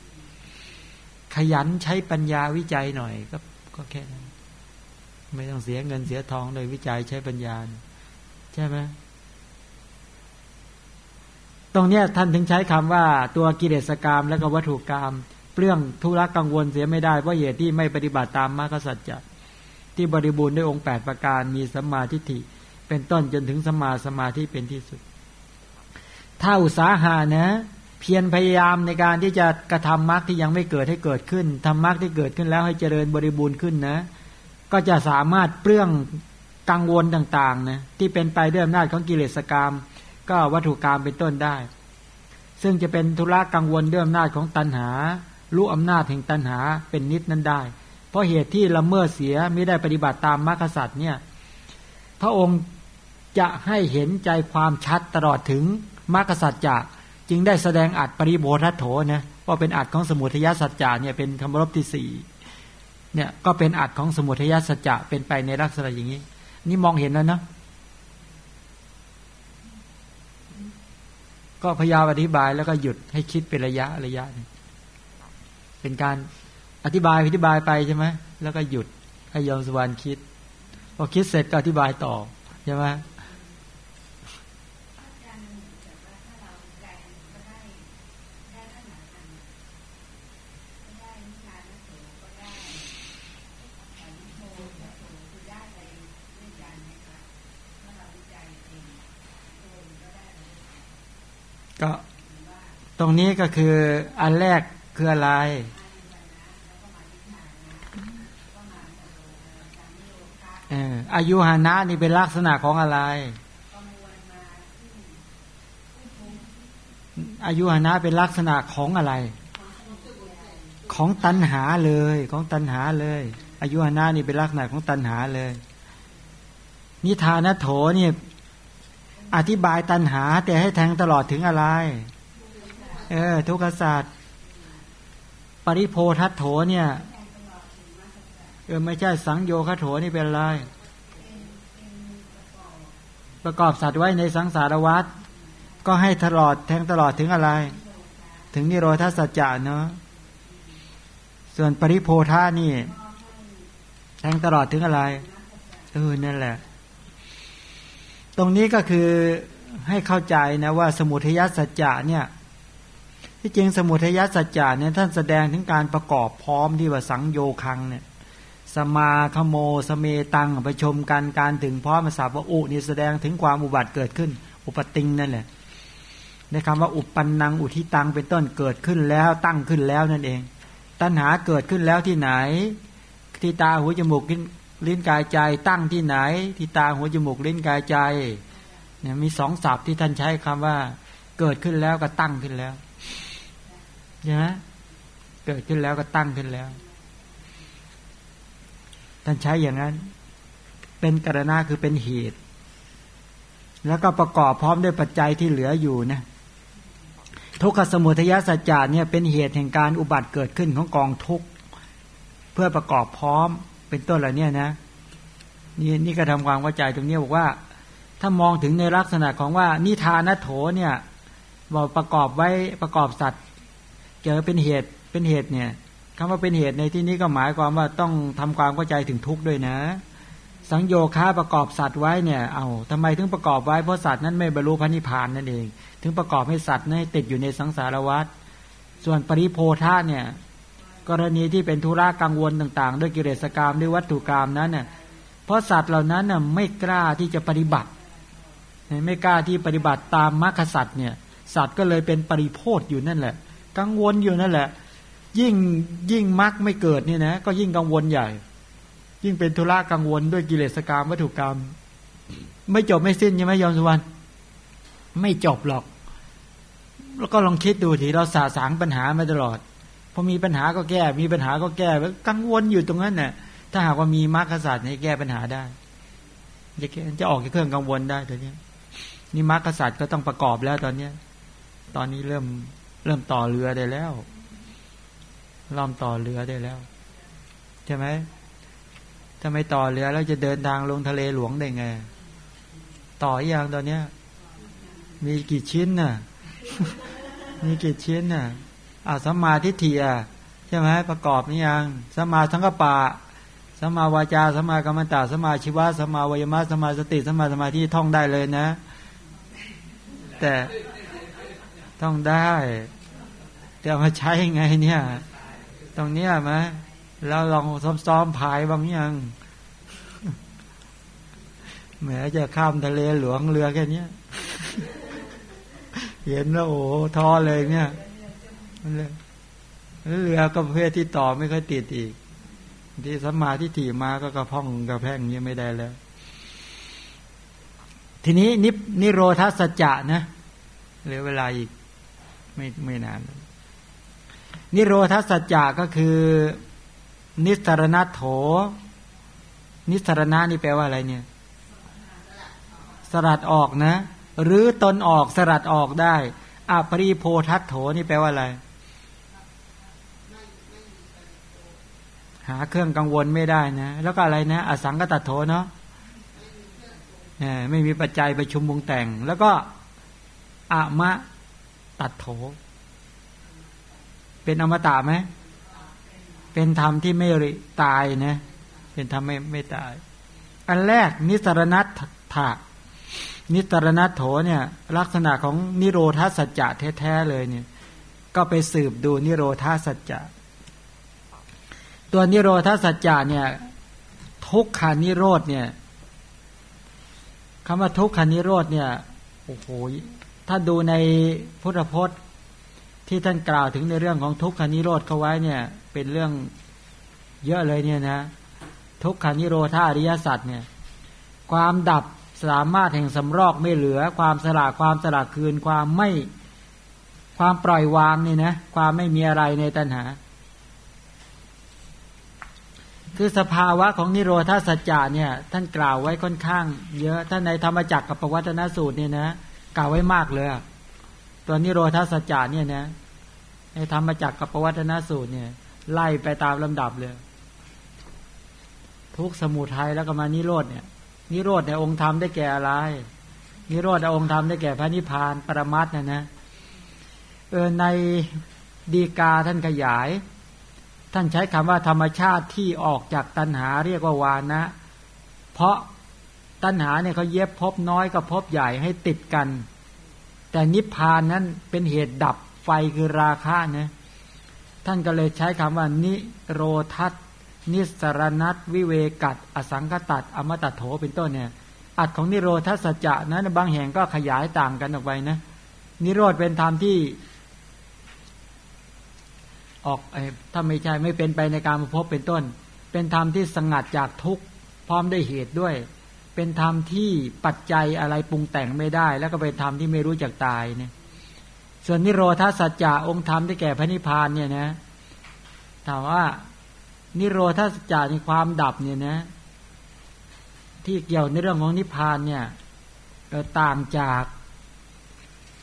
Speaker 1: ขยันใช้ปัญญาวิจัยหน่อยก็ก็แค่นั้นไม่ต้องเสียเงินเสียทองเลยวิจัยใช้ปัญญา ใช่ไหม ตรงเนี้ยท่านถึงใช้คำว่าตัวกิเลสกรรมและก็วัตถุกรรมเปลื้องทุรักกังวลเสียไม่ได้เพราะเหตุที่ไม่ปฏิบัติตามมรรคสัจจะที่บริบูรณ์ด้วยองค์แปดประการมีสัมมาทิฏฐิ เป็นต้นจนถึงสมาสมาธิเป็นที่สุด ถ้าอุตสาหานะ เพียรพยายามในการที่จะกระทำมรรคที่ยังไม่เกิดให้เกิดขึ้นทำมรรคที่เกิดขึ้นแล้วให้เจริญบริบูรณ์ขึ้นนะ ก็จะสามารถเปลื้องกังวลต่างๆนะที่เป็นไปด้วยอำนาจของกิเลสกรรม ก็วัตถุกรรมเป็นต้นได้ ซึ่งจะเป็นธุระกังวลด้วยอำนาจของตัณหา รู้อำนาจแห่งตัณหาเป็นนิดนั้นได้ เพราะเหตุที่ละเมิดเสียไม่ได้ปฏิบัติตามมรรคสัตว์เนี่ยพระองค์จะให้เห็นใจความชัดตลอดถึงมรรคสัจจะจึงได้แสดงอัดปริโภทัตโถนะว่าเป็นอัดของสมุทัยสัจจะเนี่ยเป็นคำรบที่สี่เนี่ยก็เป็นอัดของสมุทัยสัจจะเป็นไปในลักษณะอย่างนี้ นี่มองเห็นแล้วนะ ก็พยายามอธิบายแล้วก็หยุดให้คิดเป็นระยะระยะ เป็นการอธิบายอธิบายไปใช่ไหมแล้วก็หยุดให้ยอมสวรรค์คิดพอคิดเสร็จก็อธิบายต่อใช่ไหม ก็ตรงนี้ก็คืออันแรกคืออะไร อายุหานะนี่เป็นลักษณะของอะไร อายุหานะเป็นลักษณะของอะไร ของตัณหาเลย ของตัณหาเลย อายุหานะนี่เป็นลักษณะของตัณหาเลย นิทานโถนี่ อธิบายตัณหา แต่ให้แทงตลอดถึงอะไร เออ ทุกขศาสตร์ปริโพทัตโถเนี่ยเออไม่ใช่สังโยคโถนี่เป็นอะไร ประกอบสัตว์ไว้ในสังสารวัฏก็ให้ตลอดแทงตลอดถึงอะไร ถึงนิโรธาสัจจะเนาะส่วนปริโพธานี่ แทงตลอดถึงอะไรเออนั่นแหละ ตรงนี้ก็คือให้เข้าใจนะว่าสมุทัยสัจจะเนี่ยที่จริงสมุทัยสัจจะเนี่ยท่านแสดงถึงการประกอบพร้อมที่ว่าสังโยคังเนี่ยสมาคโมสเมตังประชมกันการถึงพร้อมาสาว่าอุนี่แสดงถึงความอุบัติเกิดขึ้น อุปติงนั่นแหละในคำว่าอุปปันนังอุทิตังเป็นต้นเกิดขึ้นแล้วตั้งขึ้นแล้วนั่นเอง ตัณหาเกิดขึ้นแล้วที่ไหน ที่ตาหูจมูก ลิ้นกายใจตั้งที่ไหน ที่ตาหัวจมูกลิ้นกายใจเนี่ยมีสองศัพท์ที่ท่านใช้คำว่า เกิดขึ้นแล้วก็ตั้งขึ้นแล้วใช่ไหมเกิดขึ้นแล้วก็ตั้งขึ้นแล้ว ท่านใช้อย่างนั้น เป็นกรณาคือเป็นเหตุ แล้วก็ประกอบพร้อมด้วยปัจจัยที่เหลืออยู่นะทุกขสมุทัยสัจจะเนี่ยเป็นเหตุแห่งการอุบัติเกิดขึ้นของกองทุกเพื่อประกอบพร้อม เป็นต้นเหล่านี้นะนี่นี่ก็ทำความเข้าใจตรงนี้บอกว่า ถ้ามองถึงในลักษณะของว่า นิทานโถเนี่ยบอกประกอบไว้ประกอบสัตว์เกิดเป็นเหตุเป็นเหตุเนี่ยคำว่าเป็นเหตุในที่นี้ก็หมายความว่าต้องทำความเข้าใจถึงทุกข์ด้วยนะ สังโยค้าประกอบสัตว์ไว้เนี่ย เอาทำไมถึงประกอบไว้เพราะสัตว์นั้นไม่บรรลุพระนิพพานนั่นเอง ถึงประกอบให้สัตว์นั้นติดอยู่ในสังสารวัฏส่วนปริโพธาเนี่ย กรณีที่เป็นธุระกังวลต่าง ๆ ด้วยกิเลสกรรมด้วยวัตถุกรรมนั้นเนี่ยเพราะสัตว์เหล่านั้นน่ะไม่กล้าที่จะปฏิบัติ ไม่กล้าที่ปฏิบัติตามมรรคสัตว์เนี่ย สัตว์ก็เลยเป็นปริโพธอยู่นั่นแหละ กังวลอยู่นั่นแหละ ยิ่งยิ่งมรรคไม่เกิดเนี่ยนะ ก็ยิ่งกังวลใหญ่ ยิ่งเป็นธุระกังวลด้วยกิเลสกรรมวัตถุกรรม ไม่จบไม่สิ้นใช่ไหมยอมสุวรรณไม่จบหรอก แล้วก็ลองคิดดูทีเราสาสางปัญหามาตลอด พอมีปัญหาก็แก้ มีปัญหาก็แก้กังวลอยู่ตรงนั้นเนี่ยถ้าหากว่ามีมรรคศาสตร์ให้แก้ปัญหาได้จะแก้จะออกจากเครื่องกังวลได้ตอนนี้นี่มรรคศาสตร์ก็ต้องประกอบแล้วตอนเนี้ย ตอนนี้เริ่มเริ่มต่อเรือได้แล้วล้อมต่อเรือได้แล้วใช่ไหมถ้าไม่ต่อเรือแล้วจะเดินทางลงทะเลหลวงได้ไง ต่ออย่างตอนเนี้ย มีกี่ชิ้นน่ะ มีกี่ชิ้นน่ะ อาสมาทิฏฐิอะใช่ไหมประกอบนี่ยังสมาสังกปะสมาวาจาสมากรรมตาสมาชีวะสมาวยมะสมาสติสมาสมาธิท่องได้เลยนะ แต่ท่องได้แต่มาใช้ไงเนี่ย ตรงเนี้ยไหมเราลองซ้อมๆพายบางอย่างแหมจะข้ามทะเลหลวงเรือแค่นี้เห็นแล้วโอ้ท้อเลยเนี่ย เรือก็ประเภทที่ต่อไม่ค่อยติดอีก ที่สัมมาธิถี่มาก็กระพ่องกระแพงนี้ไม่ได้แล้ว ทีนี้นินิโรธาสัจจะนะเหลือเวลาอีก ไม่ไม่นาน นิโรธาสัจจะก็คือ นิสรณโถ นิสรณะนี่แปลว่าอะไรเนี่ย สลัดออกนะ หรือตนออกสลัดออกได้อปริโพทัตโถนี่แปลว่าอะไร หาเครื่องกังวลไม่ได้นะ แล้วก็อะไรนะ อสังกตัดโถเนาะไม่มีปัจจัยไปชุมวงแต่ง แล้วก็อะมะตัดโถ เป็นอมตะไหม เป็นธรรมที่ไม่ตายนะ เป็นธรรมไม่ไม่ตาย อันแรกนิสรณัตถะนิสรณัตโถเนี่ย ลักษณะของนิโรธาสัจจะแท้ๆเลยเนี่ย ก็ไปสืบดูนิโรธาสัจจะ ตัวนิโรธาสัจจะเนี่ยทุกขานิโรธเนี่ยคำว่าทุกขานิโรธเนี่ยโอ้โหถ้าดูในพุทธพจน์ที่ท่านกล่าวถึงในเรื่องของทุกขานิโรธเขาไว้เนี่ย เป็นเรื่องเยอะเลยเนี่ยนะทุกขานิโรธาอริยสัจเนี่ยความดับสามารถแห่งสำรอกไม่เหลือ ความสละความสละคืนความไม่ความปล่อยวางนี่นะความไม่มีอะไรในตัณหา คือสภาวะของนิโรธาสัจจะเนี่ย ท่านกล่าวไว้ค่อนข้าง เยอะท่านในธรรมจักรกับปวัตนสูตรเนี่ยนะกล่าวไว้มากเลยตัวนิโรธาสัจจะเนี่ยนะในธรรมจักรกับปวัตนสูตรเนี่ย ไล่ไปตามลำดับเลย ทุกสมุทัยแล้วก็มานิโรธเนี่ย นิโรธในองค์ธรรมได้แก่อะไร นิโรธในองค์ธรรมได้แก่พระนิพพานปรมัตนะนะเออในดีกาท่านขยาย ท่านใช้คำว่าธรรมชาติที่ออกจากตัณหาเรียกว่าวานะ เพราะตัณหาเนี่ยเขาเย็บพบน้อยกับพบใหญ่ให้ติดกัน แต่นิพพานนั้นเป็นเหตุดับไฟคือราคะนะท่านก็เลยใช้คำว่า นิโรทัตนิสรนัตวิเวกัตอสังกตัดอมตะโถเป็นต้นเนี่ยอัดของนิโรทัสจะนั้นบางแห่งก็ขยายต่างกันออกไปนะนิโรธเป็นธรรมที่ ออกไอ้ถ้าไม่ใช่ไม่เป็นไปในการมาพบเป็นต้น เป็นธรรมที่สงัดจากทุกข์พร้อมได้เหตุด้วย เป็นธรรมที่ปัจจัยอะไรปรุงแต่งไม่ได้ แล้วก็เป็นธรรมที่ไม่รู้จักตายเนี่ยส่วนนิโรธาสัจจะองค์ธรรมที่แก่พระนิพพานเนี่ยนะถามว่านิโรธาสัจจะในความดับเนี่ยนะ ที่เกี่ยวในเรื่องของนิพพานเนี่ยต่างจาก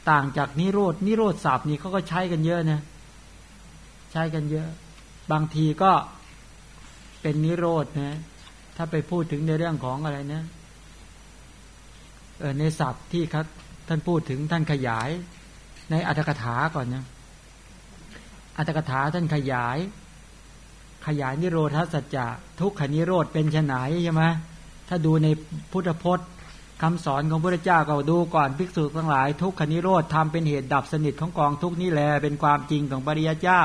Speaker 1: ต่างจากนิโรธนิโรธศัพท์นี่เขาก็ใช้กันเยอะนะ ใช้กันเยอะ บางทีก็เป็นนิโรธนะ ถ้าไปพูดถึงในเรื่องของอะไรนะเออในศัพท์ที่ครับท่านพูดถึงท่านขยาย ในอัตถกถาก่อนนะอัตถกถาท่านขยาย ขยายนิโรธาสัจจะทุกขนิโรธเป็นชนายใช่ไหมถ้าดูในพุทธพจน์คำสอนของพระเจ้าก็ดูก่อนภิกษุทั้งหลาย ทุกขนิโรธทำเป็นเหตุดับสนิทของกองทุกนี้แลเป็นความจริงของปริยเจ้า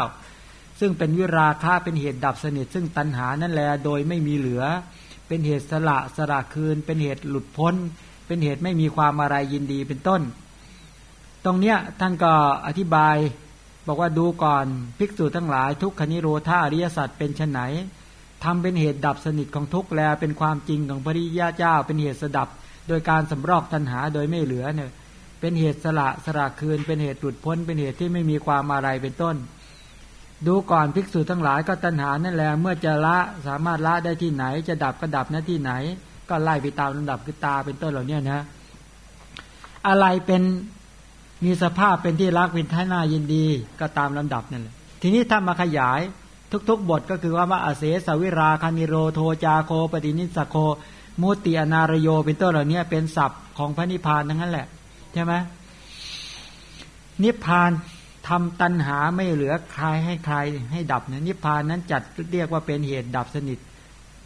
Speaker 1: ซึ่งเป็นวิราคะเป็นเหตุดับสนิท ซึ่งตัณหานั่นแหละโดยไม่มีเหลือ เป็นเหตุสละสละคืน เป็นเหตุหลุดพ้น เป็นเหตุไม่มีความอะไรยินดีเป็นต้น ตรงเนี้ยท่านก็อธิบาย บอกว่าดูก่อนภิกษุทั้งหลายทุกขนิโรธาอริยสัจเป็นชไฉนทำเป็นเหตุดับสนิทของทุกแลเป็นความจริงของพระริยาเจ้า เป็นเหตุสดับ โดยการสำรอกตัณหาโดยไม่เหลือเนี่ยเป็นเหตุสละสละคืน เป็นเหตุหลุดพ้น เป็นเหตุที่ไม่มีความอะไรเป็นต้น ดูก่อนภิกษุทั้งหลายก็ตัณหานั่นแหละเมื่อจะละสามารถละได้ที่ไหน จะดับก็ดับณที่ไหน ก็ไล่ไปตามลำดับคือตาเป็นต้นเหล่านี้นะ อะไรเป็นมีสภาพเป็นที่รักเป็นท่าน่ายินดีก็ตามลำดับนั่นแหละทีนี้ถ้ามาขยายทุกๆ บทก็คือว่าว่าอาเสสวิราคานิโรโทจาโค ปฏินิสโค มุติอนารโยเป็นต้นเหล่านี้เป็นศัพท์ของพระนิพพานทั้งนั้นแหละใช่ไหมนิพพาน ทำตัณหาไม่เหลือใครให้ใครให้ดับนะนิพพานนั้นจัดเรียกว่าเป็นเหตุดับสนิท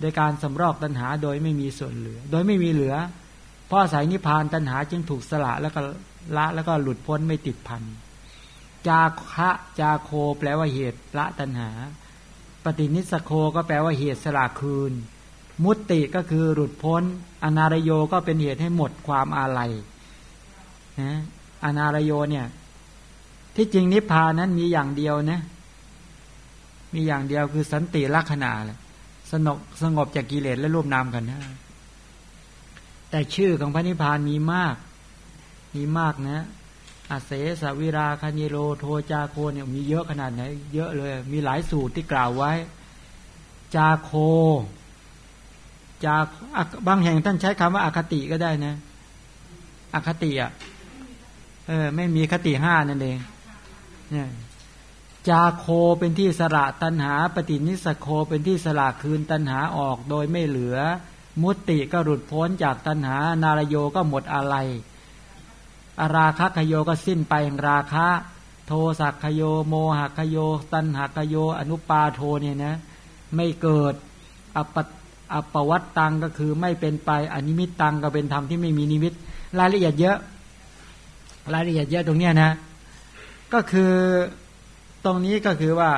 Speaker 1: โดยการสำรอกตัณหาโดยไม่มีส่วนเหลือ โดยไม่มีเหลือ เพราะอาศัยนิพพานตัณหาจึงถูกสละแล้วก็ละแล้วก็หลุดพ้นไม่ติดพันจาคะจาโคแปลว่าเหตุละตัณหา ปฏินิสโคก็แปลว่าเหตุสละคืน มุตติก็คือหลุดพ้น อนารโยก็เป็นเหตุให้หมดความอาลัยนะอนารโยเนี่ย ที่จริงนิพพานนั้นมีอย่างเดียวนะ มีอย่างเดียวคือสันติลักษณะเลยสงบสงบจากกิเลสและรูปนามกันนะแต่ชื่อของพระนิพพานมีมาก มีมากนะอาเสสวิราคานิโรโทจาโคเนี่ยมีเยอะขนาดไหน เยอะเลย มีหลายสูตรที่กล่าวไว้ จาโค จาบางแห่งท่านใช้คำว่าอาคติก็ได้นะอคติอะเออ ไม่มีคติห้านั่นเอง เนี่ยจาโคเป็นที่สละตัณหา ปฏินิสสัคโคเป็นที่สละคืนตัณหาออกโดยไม่เหลือ มุตติก็หลุดพ้นจากตันหานารโยก็หมดอะไรอาราคะขโยก็สิ้นไปแห่งราคะ โทสักขโยโมหขโย ตันหขโย อนุปาโทเนี่ยนะ ไม่เกิดอปอปวัตตังก็คือไม่เป็นไปอนิมิตตังก็เป็นธรรมที่ไม่มีนิมิต รายละเอียดเยอะ รายละเอียดเยอะตรงเนี้ยนะ ก็คือตรงนี้ก็คือว่า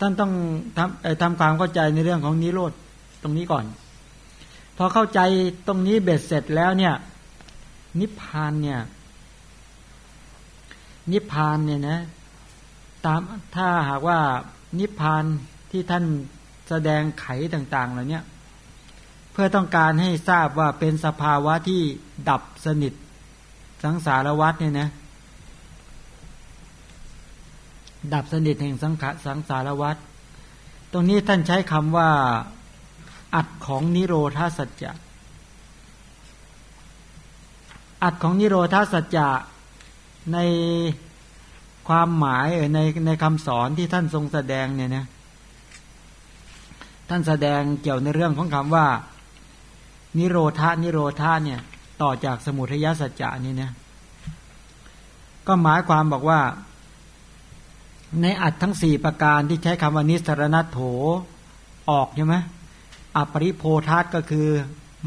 Speaker 1: ท่านต้องทำทำความเข้าใจในเรื่องของนิโรธตรงนี้ก่อน พอเข้าใจตรงนี้เบ็ดเสร็จแล้วเนี่ย นิพพานเนี่ย นิพพานเนี่ยนะ ตามถ้าหากว่านิพพานที่ท่านแสดงไขต่างๆเหล่านี้เพื่อต้องการให้ทราบว่าเป็นสภาวะที่ดับสนิทสังสารวัฏเนี่ยนะ ดับสนิทแห่งสังขสังสารวัฏตรงนี้ท่านใช้คำว่าอัดของนิโรธาสัจจะอัดของนิโรธาสัจจะในความหมายในในคำสอนที่ท่านทรงแสดงเนี่ยนะท่านแสดงเกี่ยวในเรื่องของคำว่า นิโรธานิโรธาเนี่ย ต่อจากสมุทัยสัจจะนี่เนะก็หมายความบอกว่า ในอัดทั้งสี่ประการที่ใช้คำว่านิสรณัตโถออกใช่ไหมอปริโพธาตก็คือ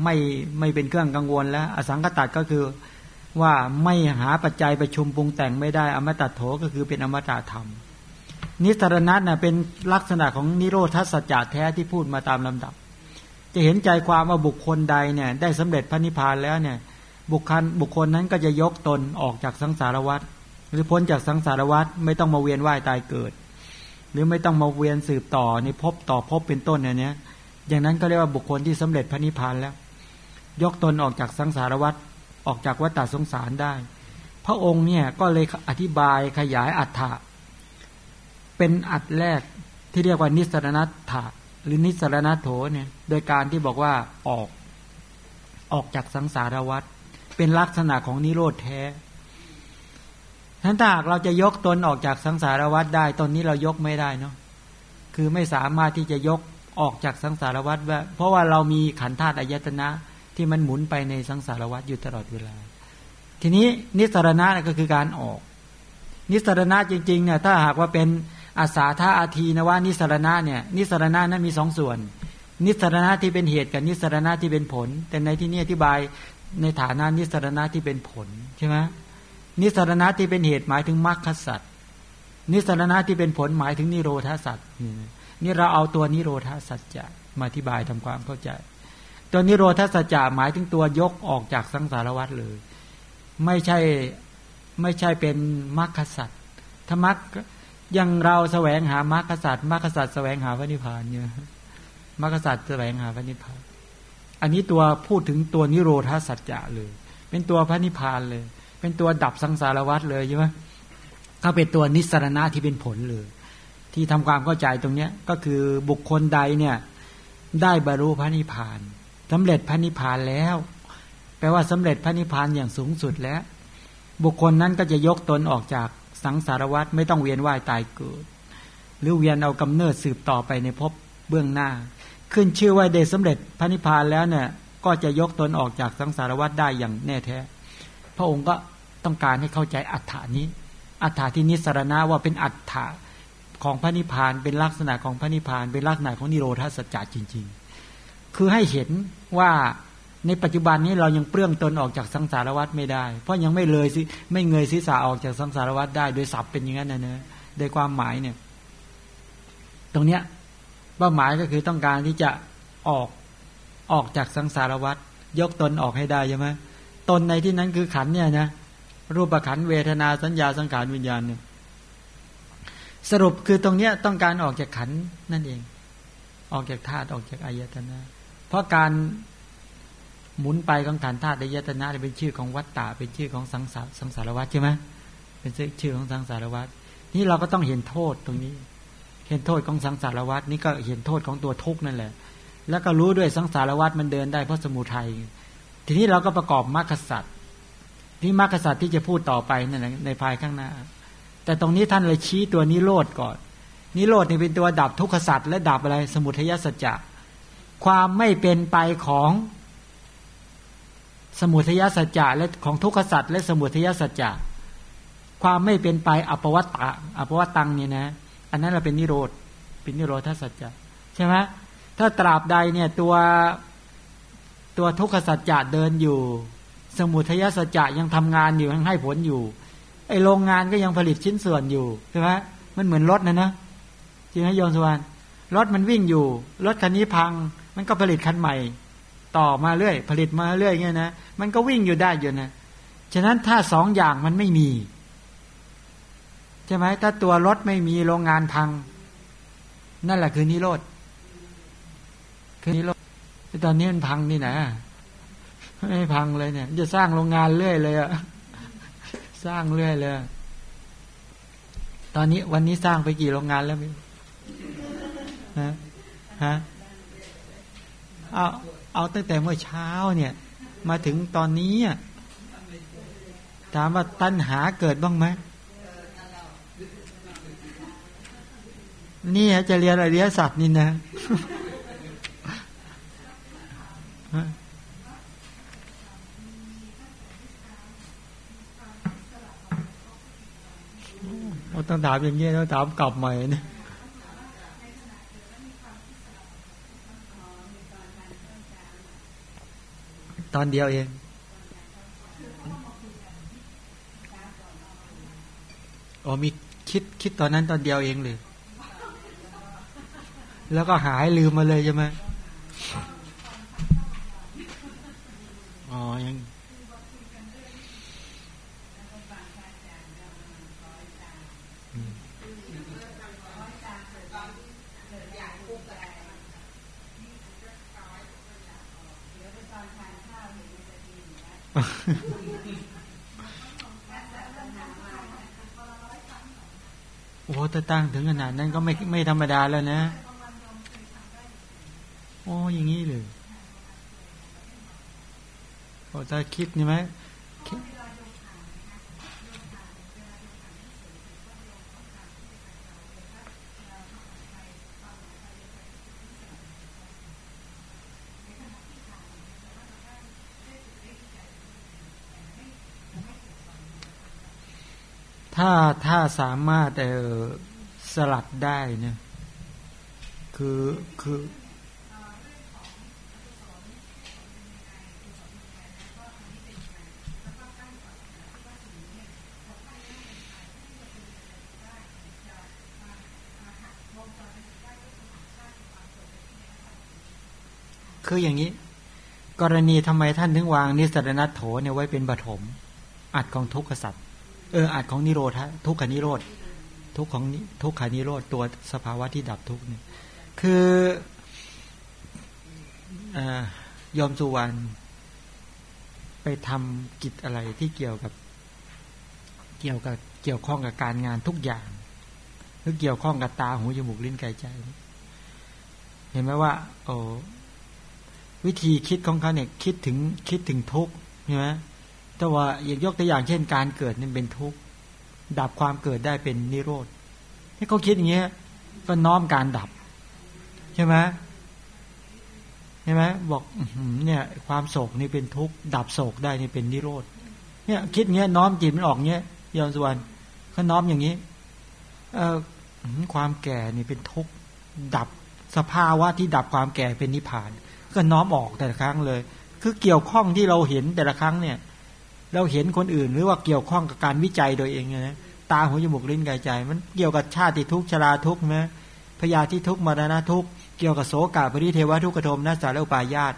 Speaker 1: ไม่ไม่เป็นเครื่องกังวลแล้ว อสังกตัดก็คือว่าไม่หาปัจจัยประชุมปรุงแต่งไม่ได้ อมตะโถก็คือเป็นอมตะธรรม นิสรณัตนะเป็นลักษณะของนิโรธสัจจะแท้ที่พูดมาตามลำดับ จะเห็นใจความว่าบุคคลใดเนี่ยได้สำเร็จพระนิพพานแล้วเนี่ยบุคคลบุคคลนั้นก็จะยกตนออกจากสังสารวัฏ หรือพ้นจากสังสารวัฏไม่ต้องมาเวียนว่ายตายเกิด หรือไม่ต้องมาเวียนสืบต่อในภพต่อภพเป็นต้นเนี่ยอย่างนั้นก็เรียกว่าบุคคลที่สำเร็จพระนิพพานแล้ว ยกตนออกจากสังสารวัฏออกจากวัฏสงสารได้ พระองค์เนี่ยก็เลยอธิบายขยายอัฏฐะเป็นอัดแรกที่เรียกว่านิสรณัตถะหรือนิสรณัตโถเนี่ยโดยการที่บอกว่าออกออกจากสังสารวัฏเป็นลักษณะของนิโรธแท้ ท่านถ้าหากเราจะยกตนออกจากสังสารวัฏได้ตอนนี้เรายกไม่ได้เนาะคือไม่สามารถที่จะยกออกจากสังสารวัฏเพราะว่าเรามีขันธาตุอายตนะที่มันหมุนไปในสังสารวัฏอยู่ตลอดเวลา ทีนี้นิสรณะก็คือการออก นิสรณะจริงๆเนี่ยถ้าหากว่าเป็นอาสาธาอาทีนะว่านิสรณะเนี่ยนิสรณะนั้นมีสองส่วน นิสรณะที่เป็นเหตุกับนิสรณะที่เป็นผล แต่ในที่นี้อธิบายในฐานะนิสรณะที่เป็นผลใช่ไหม นิสรณะที่เป็นเหตุหมายถึงมรรคสัตว์นิสรณะที่เป็นผลหมายถึงนิโรธาสัตว์นี่เราเอาตัวนิโรธาสัจจะมาอธิบายทำความเข้าใจ ตัวนิโรธาสัจจะหมายถึงตัวยกออกจากสังสารวัฏเลย ไม่ใช่ไม่ใช่เป็นมรรคสัตว์ธรรมะยังเราแสวงหามรรคสัตว์มรรคสัตว์แสวงหาพระนิพพานเนี่ยมรรคสัตว์แสวงหาพระนิพพาน อันนี้ตัวพูดถึงตัวนิโรธาสัจจะเลย เป็นตัวพระนิพพานเลย เป็นตัวดับสังสารวัฏเลยใช่ไหมเขาเป็นตัวนิสรณะที่เป็นผลเลยที่ทำความเข้าใจตรงเนี้ยก็คือบุคคลใดเนี่ย ได้บรรลุพระนิพพานสำเร็จพระนิพพานแล้ว แปลว่าสำเร็จพระนิพพานอย่างสูงสุดแล้ว บุคคลนั้นก็จะยกตนออกจากสังสารวัฏไม่ต้องเวียนว่ายตายเกิด หรือเวียนเอากำเนิดสืบต่อไปในภพเบื้องหน้า ขึ้นชื่อว่าได้สำเร็จพระนิพพานแล้วเนี่ย ก็จะยกตนออกจากสังสารวัฏได้อย่างแน่แท้ พระองค์ก็ต้องการให้เข้าใจอัฏฐานี้ อัฏฐาที่นิสรณะว่าเป็นอัฏฐาของพระนิพพานเป็นลักษณะของพระนิพพาน เป็นลักษณะของนิโรธาสัจจะจริง ๆ คือให้เห็นว่าในปัจจุบันนี้เรายังเปลื้องตนออกจากสังสารวัฏไม่ได้ เพราะยังไม่เลยสิไม่เงยศีรษะออกจากสังสารวัฏได้ โดยสับเป็นอย่างนั้นนะเนะโดยความหมายเนี่ย ตรงเนี้ยเป้าหมายก็คือต้องการที่จะออกออกจากสังสารวัฏยกตนออกให้ได้ใช่ไหม ตนในที่นั้นคือขันเนี่ยนะรูปขันเวทนาสัญญาสังขารวิญญาณเนี่ยสรุปคือตรงเนี้ยต้องการออกจากขันนั่นเอง ออกจากธาตุออกจากอายตนะ เพราะการหมุนไปของฐานธาตุอายตนะเป็นชื่อของวัตตะเป็นชื่อของสังสารสังสารวัฏใช่ไหมเป็นชื่อของสังสารวัฏนี่เราก็ต้องเห็นโทษตรงนี้ เห็นโทษของสังสารวัฏนี่ก็เห็นโทษของตัวทุกข์นั่นแหละ แล้วก็รู้ด้วยสังสารวัฏมันเดินได้เพราะสมุทัย ทีนี้เราก็ประกอบมรรคสัตว์ที่มรรคสัตว์ที่จะพูดต่อไปนั่นในภายข้างหน้า แต่ตรงนี้ท่านเลยชี้ตัวนิโรธก่อน นิโรธนี่เป็นตัวดับทุกขสัตว์และดับอะไรสมุทัยสัจจะความไม่เป็นไปของสมุทัยสัจจะและของทุกขสัตว์และสมุทัยสัจจะความไม่เป็นไปอปวัตตะอปวัตตังเนี่ยนะ อันนั้นเราเป็นนิโรธเป็นนิโรธสัจจะใช่ไหมถ้าตราบใดเนี่ยตัว ตัวทุกขสัจจะเดินอยู่ สมุทัยสัจจะยังทำงานอยู่ยังให้ผลอยู่ ไอโรงงานก็ยังผลิตชิ้นส่วนอยู่ใช่ไหมมันเหมือนรถนะนะจริงไหมโยนสวรรค์รถมันวิ่งอยู่ รถคันนี้พัง มันก็ผลิตคันใหม่ ต่อมาเรื่อย ผลิตมาเรื่อยเงี้ยนะมันก็วิ่งอยู่ได้อยู่นะฉะนั้นถ้าสองอย่างมันไม่มีใช่ไหมถ้าตัวรถไม่มีโรงงานพัง นั่นแหละคือนิโรธคือนิโรธ ตอนนี้มันพังนี่นะไม่พังเลยเนี่ย จะสร้างโรงงานเรื่อยเลยอะสร้างเรื่อยเลย ตอนนี้วันนี้สร้างไปกี่โรงงานแล้วมิฮะฮะเอาเอาตั้งแต่เมื่อเช้าเนี่ย มาถึงตอนนี้ถามว่าตัณหาเกิดบ้างไหมนี่จะเรียนอริยสัจนี่นะ ต้องถามอย่างเงี้ยต้องถามกลับใหม่นะตอนเดียวเองอ๋อมีคิดคิดตอนนั้นตอนเดียวเองเลย แล้วก็หายลืมมาเลยใช่ไหมอ๋อยัง โอ้ถ้าตั้งถึงขนาดนั้นก็ไม่ไม่ธรรมดาแล้วนะ โอ้อย่างนี้เลยโอ้ถ้าคิดนี่ไหม ถ้าถ้าสามารถเออสลัดได้เนี่ยคือคือคืออย่างนี้ กรณีทำไมท่านถึงวางนิสรณัตโถเนี่ยไว้เป็นปฐมอัดของทุกขสัตว์ เอออัดของนิโรธทุกขานิโรธทุกของทุกขานิโรธตัวสภาวะที่ดับทุกเนี่ยคืออยอมสุวรรณไปทำกิจอะไรที่เกี่ยวกับ เกี่ยวกับเกี่ยวข้องกับการงานทุกอย่างหรือเกี่ยวข้องกับตาหูจมูกลิ้นกายใจ เห็นไหมว่า โอ้วิธีคิดของเขาเนี่ยคิดถึงคิดถึงทุกใช่ไหม แต่ว่าอย่างยกตัวอย่างเช่นการเกิดนี่เป็นทุกข์ดับความเกิดได้เป็นนิโรธให้เขาคิดอย่างเงี้ย ก็น้อมการดับ ใช่ไหมใช่ไหมบอกเนี่ย ความโศกนี่เป็นทุกข์ดับโศกได้นี่เป็นนิโรธเนี่ยคิดเงี้ยน้อมจิตมันออกเงี้ยยอนสุวรรณเขาน้อมอย่างนี้ เออความแก่นี่เป็นทุกข์ดับสภาวะที่ดับความแก่เป็นนิพพาน ก็น้อมออกแต่ละครั้งเลย คือเกี่ยวข้องที่เราเห็นแต่ละครั้งเนี่ย เราเห็นคนอื่น หรือว่าเกี่ยวข้องกับการวิจัยโดยเองนะตาหูจมูกลิ้นกายใจ มันเกี่ยวกับชาติทุกชราทุกไหมพยาธิทุกมรณะทุกเกี่ยวกับโสกาปริเทวทุกขโทมนัสารและอุปายาต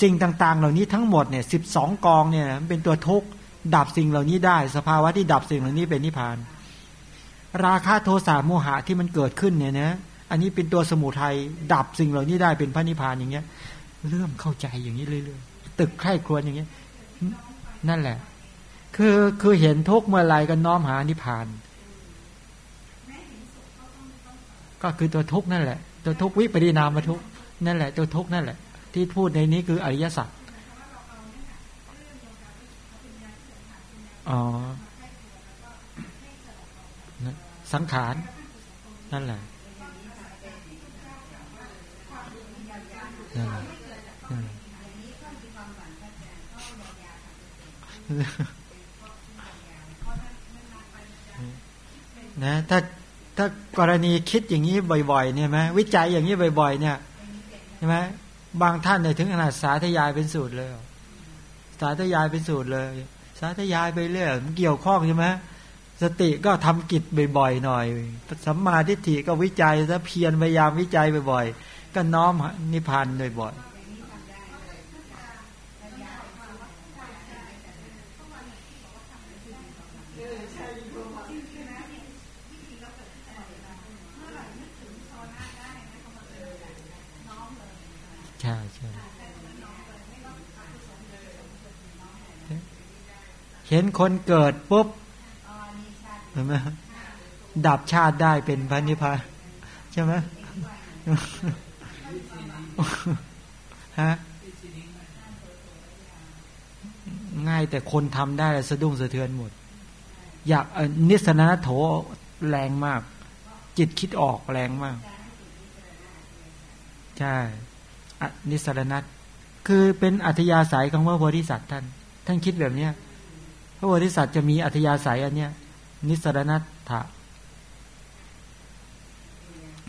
Speaker 1: สิ่งต่าง ๆ เหล่านี้ทั้งหมดเนี่ยสิบสองกองเนี่ยเป็นตัวทุกดับสิ่งเหล่านี้ได้ สภาวะที่ดับสิ่งเหล่านี้เป็นนิพพาน ราคะโทสะโมหะที่มันเกิดขึ้นเนี่ยนะอันนี้เป็นตัวสมุทัยดับสิ่งเหล่านี้ได้เป็นพระนิพพานอย่างเงี้ย เริ่มเข้าใจอย่างนี้เรื่อยๆตึกไข้ควรอย่างเงี้ย นั่นแหละ คือคือเห็นทุกเมื่อไรก็น้อมหานิพพาน ก็คือตัวทุกนั่นแหละ ตัวทุกวิปริณามทุกนั่นแหละ ตัวทุกนั่นแหละ ที่พูดในนี้คืออริยสัจอ๋อสังขารนั่นแหละนั่นแหละ นะถ้าถ้ากรณีคิดอย่างนี้บ่อยๆเนี่ยไหมวิจัยอย่างนี้บ่อยๆ เนี่ยใช่ไหมบางท่านเนี่ยถึงขนาดสาธยายเป็นสูตรเลย สาธยายเป็นสูตรเลย สาธยายไปเรื่อยมันเกี่ยวข้องใช่ไหมสติก็ทำกิจบ่อยๆหน่อยสัมมาทิฏฐิก็วิจัยซะเพียรพยายามวิจัยบ่อยๆ ก็น้อมนิพพานบ่อยๆใช่ใช่ เห็นคนเกิดปุ๊บเห็นไหมดับชาติได้เป็นพันธิพานใช่ไหมฮะง่ายแต่คนทำได้สะดุ้งสะเทือนหมด อยากนิสนาโถแรงมาก จิตคิดออกแรงมาก ใช่นิสรณัตคือเป็นอัธยาศัยของพระโพธิสัตว์ท่าน ท่านคิดแบบเนี้ย ระโพธิสัตว์จะมีอัธยาศัยอันเนี้ยนิสรณัตถะ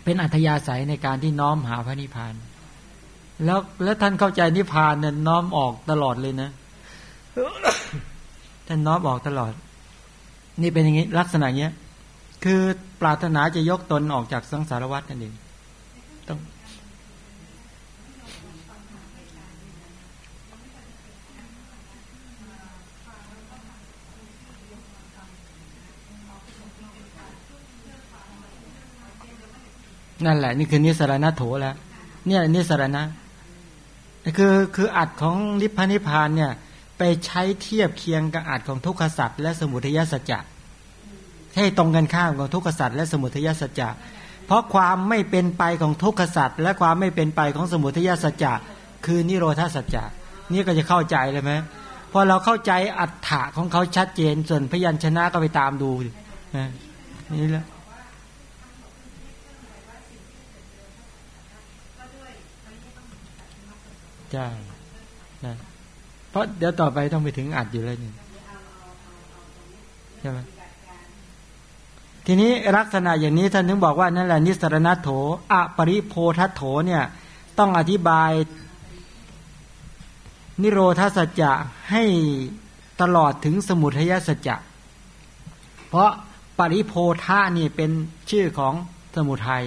Speaker 1: เป็นอัธยาศัยในการที่น้อมหาพระนิพพาน แล้วแล้วท่านเข้าใจนิพพานเนี่ยน้อมออกตลอดเลยนะ ท่านน้อมออกตลอด นี่เป็นอย่างนี้ลักษณะเนี้ย คือปรารถนาจะยกตนออกจากสังสารวัฏนั่นเองต้อง นั่นแหละ นี่คือนิสรณโถแล้วเนี่ยนิสรณะคือคืออัดของนิพพานิพานเนี่ย ไปใช้เทียบเคียงกับอัดของทุกขสัตว์และสมุทัยสัจจะให้ตรงกันข้ามของทุกขสัตว์และสมุทัยสัจจะเพราะความไม่เป็นไปของทุกขสัตว์และความไม่เป็นไปของสมุทัยสัจจะคือนิโรธาสัจจะนี่ก็จะเข้าใจเลยไหมพอเราเข้าใจอัฏฐะของเขาชัดเจนส่วนพยัญชนะก็ไปตามดูนี่แหละ ใช่นะเพราะเดี๋ยวต่อไปต้องไปถึงอัดอยู่แล้วนี่ใช่ไหมทีนี้ลักษณะอย่างนี้ท่านถึงบอกว่านั่นแหละนิสรณโถอะปริโพทัโถเนี่ย ต้องอธิบาย นิโรธาสัจจะให้ตลอดถึงสมุทัยสัจจะ เพราะปริโพธานี่เป็นชื่อของสมุทัย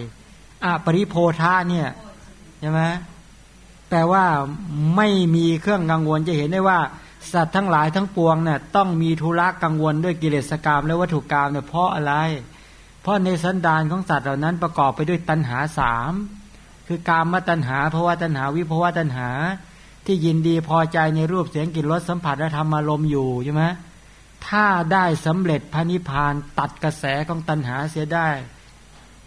Speaker 1: อะปริโพธาเนี่ยใช่ไหม แปลว่าไม่มีเครื่องกังวลจะเห็นได้ว่า สัตว์ทั้งหลายทั้งปวงเนี่ยต้องมีธุระกังวลด้วยกิเลสกรรมและวัตถุกรรมเนี่ยเพราะอะไร เพราะในสันดานของสัตว์เหล่านั้นประกอบไปด้วยตัณหาสามคือกามตัณหาภาวะตัณหาวิภาวะตัณหา ที่ยินดีพอใจในรูปเสียงกลิ่นรสสัมผัสและธรรมารมณ์อยู่ใช่ไหมถ้าได้สำเร็จพระนิพพานตัดกระแสของตัณหาเสียได้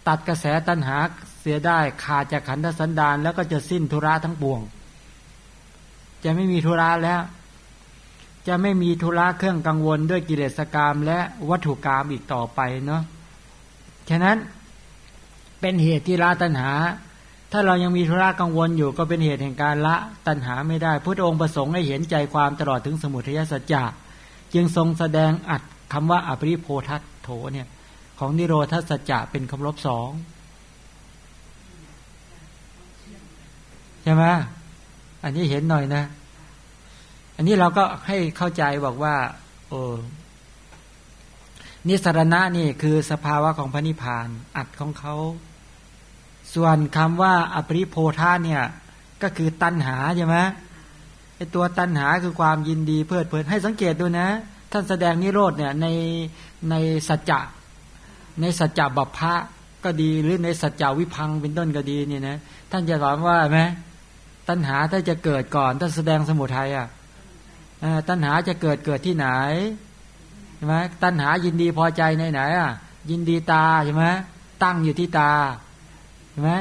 Speaker 1: ตัดกระแสตัณหา เสียได้ขาดจากขันธสันดานแล้วก็จะสิ้นธุระทั้งปวง จะไม่มีธุระแล้ว จะไม่มีธุระเครื่องกังวลด้วยกิเลสกรรมและวัตถุกรรมอีกต่อไปเนาะฉะนั้นเป็นเหตุที่ละตัณหา ถ้าเรายังมีธุระกังวลอยู่ก็เป็นเหตุแห่งการละตัณหาไม่ได้พระองค์ประสงค์ให้เห็นใจความตลอดถึงสมุทัยสัจจะจึงทรงแสดงอัดคำว่าอภิโพทัตโถเนี่ยของนิโรธสัจจะเป็นคำลบสอง ใช่ไหมอันนี้เห็นหน่อยนะ อันนี้เราก็ให้เข้าใจบอกว่า โอ้นิสรณะนี่คือสภาวะของพระนิพพาน อัดของเขา ส่วนคำว่าอปริโพธาเนี่ย ก็คือตัณหาใช่ไหมไอตัวตัณหาคือความยินดีเพลิดเพลินให้สังเกตดูนะ ท่านแสดงนิโรธเนี่ยในในสัจจะในสัจจะบัพพะก็ดีหรือในสัจจาวิพังเป็นต้นก็ดีเนี่ยนะท่านจะสอนว่าไหม ตัณหาถ้าจะเกิดก่อนถ้าแสดงสมุทัยอะตัณหาจะเกิดเกิดที่ไหนใช่ไหมตัณหายินดีพอใจในไหนอะ ยินดีตาใช่ไหมตั้งอยู่ที่ตาใช่ไหม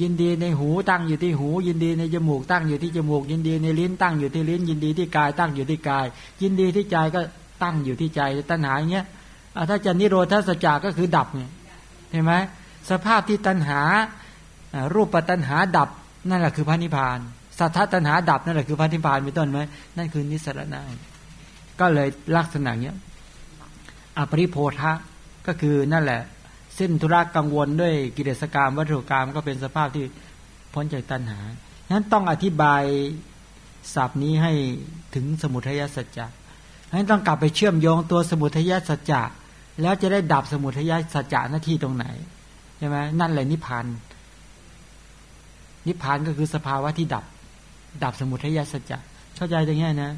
Speaker 1: ยินดีในหูตั้งอยู่ที่หู ยินดีในจมูกตั้งอยู่ที่จมูก ยินดีในลิ้นตั้งอยู่ที่ลิ้น ยินดีที่กายตั้งอยู่ที่กาย ยินดีที่ใจก็ตั้งอยู่ที่ใจตัณหาอย่างเงี้ยถ้าจะนิโรธาสัจจะก็คือดับเนี่ยเห็นไหมสภาพที่ตัณหารูปปัตัณหาดับ นั่นแหละคือพระนิพพาน สัทธตัณหาดับนั่นแหละคือพระนิพพานเป็นต้นไหมนั่นคือนิสรณะก็เลยลักษณะเนี้ยอปริโพธะก็คือนั่นแหละ สิ้นธุระกังวลด้วยกิเลสกรรมวัตถุกรรมก็เป็นสภาพที่พ้นจากตัณหานั้นต้องอธิบายศัพท์นี้ให้ถึงสมุทัยสัจจะนั้นต้องกลับไปเชื่อมโยงตัวสมุทัยสัจจะแล้วจะได้ดับสมุทัยสัจจะหน้าที่ตรงไหนใช่ไหมนั่นแหละนิพพาน นิพพานก็คือสภาวะที่ดับ ดับสมุทัยสัจจะเข้าใจตรงนี้นะ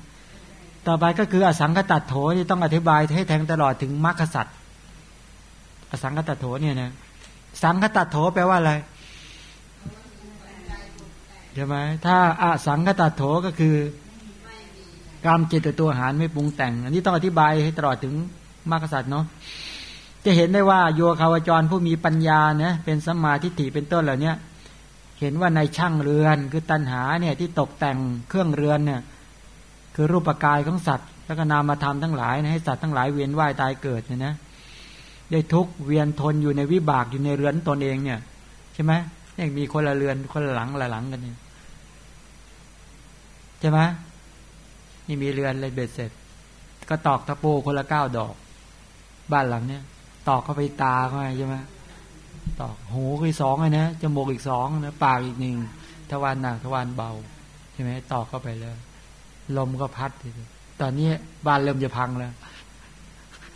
Speaker 1: ต่อไปก็คืออสังขตัดโถที่ต้องอธิบายให้แทงตลอดถึงมรรคสัตว์อสังขตัดโถเนี่ยนะ สังขตัดโถแปลว่าอะไรใช่ไหมถ้าอสังขตัดโถก็คือกรรมจิตตัวหารไม่ปรุงแต่ง อันนี้ต้องอธิบายให้ตลอดถึงมรรคสัตว์เนาะจะเห็นได้ว่าโยคาวจรผู้มีปัญญาเนี่ยเป็นสัมมาทิฏฐิเป็นต้นเหล่านี้ เห็นว่าในช่างเรือนคือตัณหาเนี่ยที่ตกแต่งเครื่องเรือนเนี่ยคือรูปกายของสัตว์ แล้วก็นามธรรมทั้งหลายให้สัตว์ทั้งหลายเวียนว่ายตายเกิดเนี่ยนะได้ทุกเวียนทนอยู่ในวิบากอยู่ในเรือนตนเองเนี่ยใช่ไหมยังมีคนละเรือนคนละหลังละหลังกันเนี่ยใช่ไหมนี่มีเรือนเลยเบ็ดเสร็จ ก็ตอกตะปูคนละเก้าดอก บ้านหลังเนี่ยตอกเข้าไปตาเข้าไปใช่ไหม ตอกหูคือสองเลยนะจมูกอีกสองนะปากอีกหนึ่งทวารหนักทวารเบาใช่ไหมตอกเข้าไปเลยลมก็พัดตอนนี้บ้านเริ่มจะพังแล้ว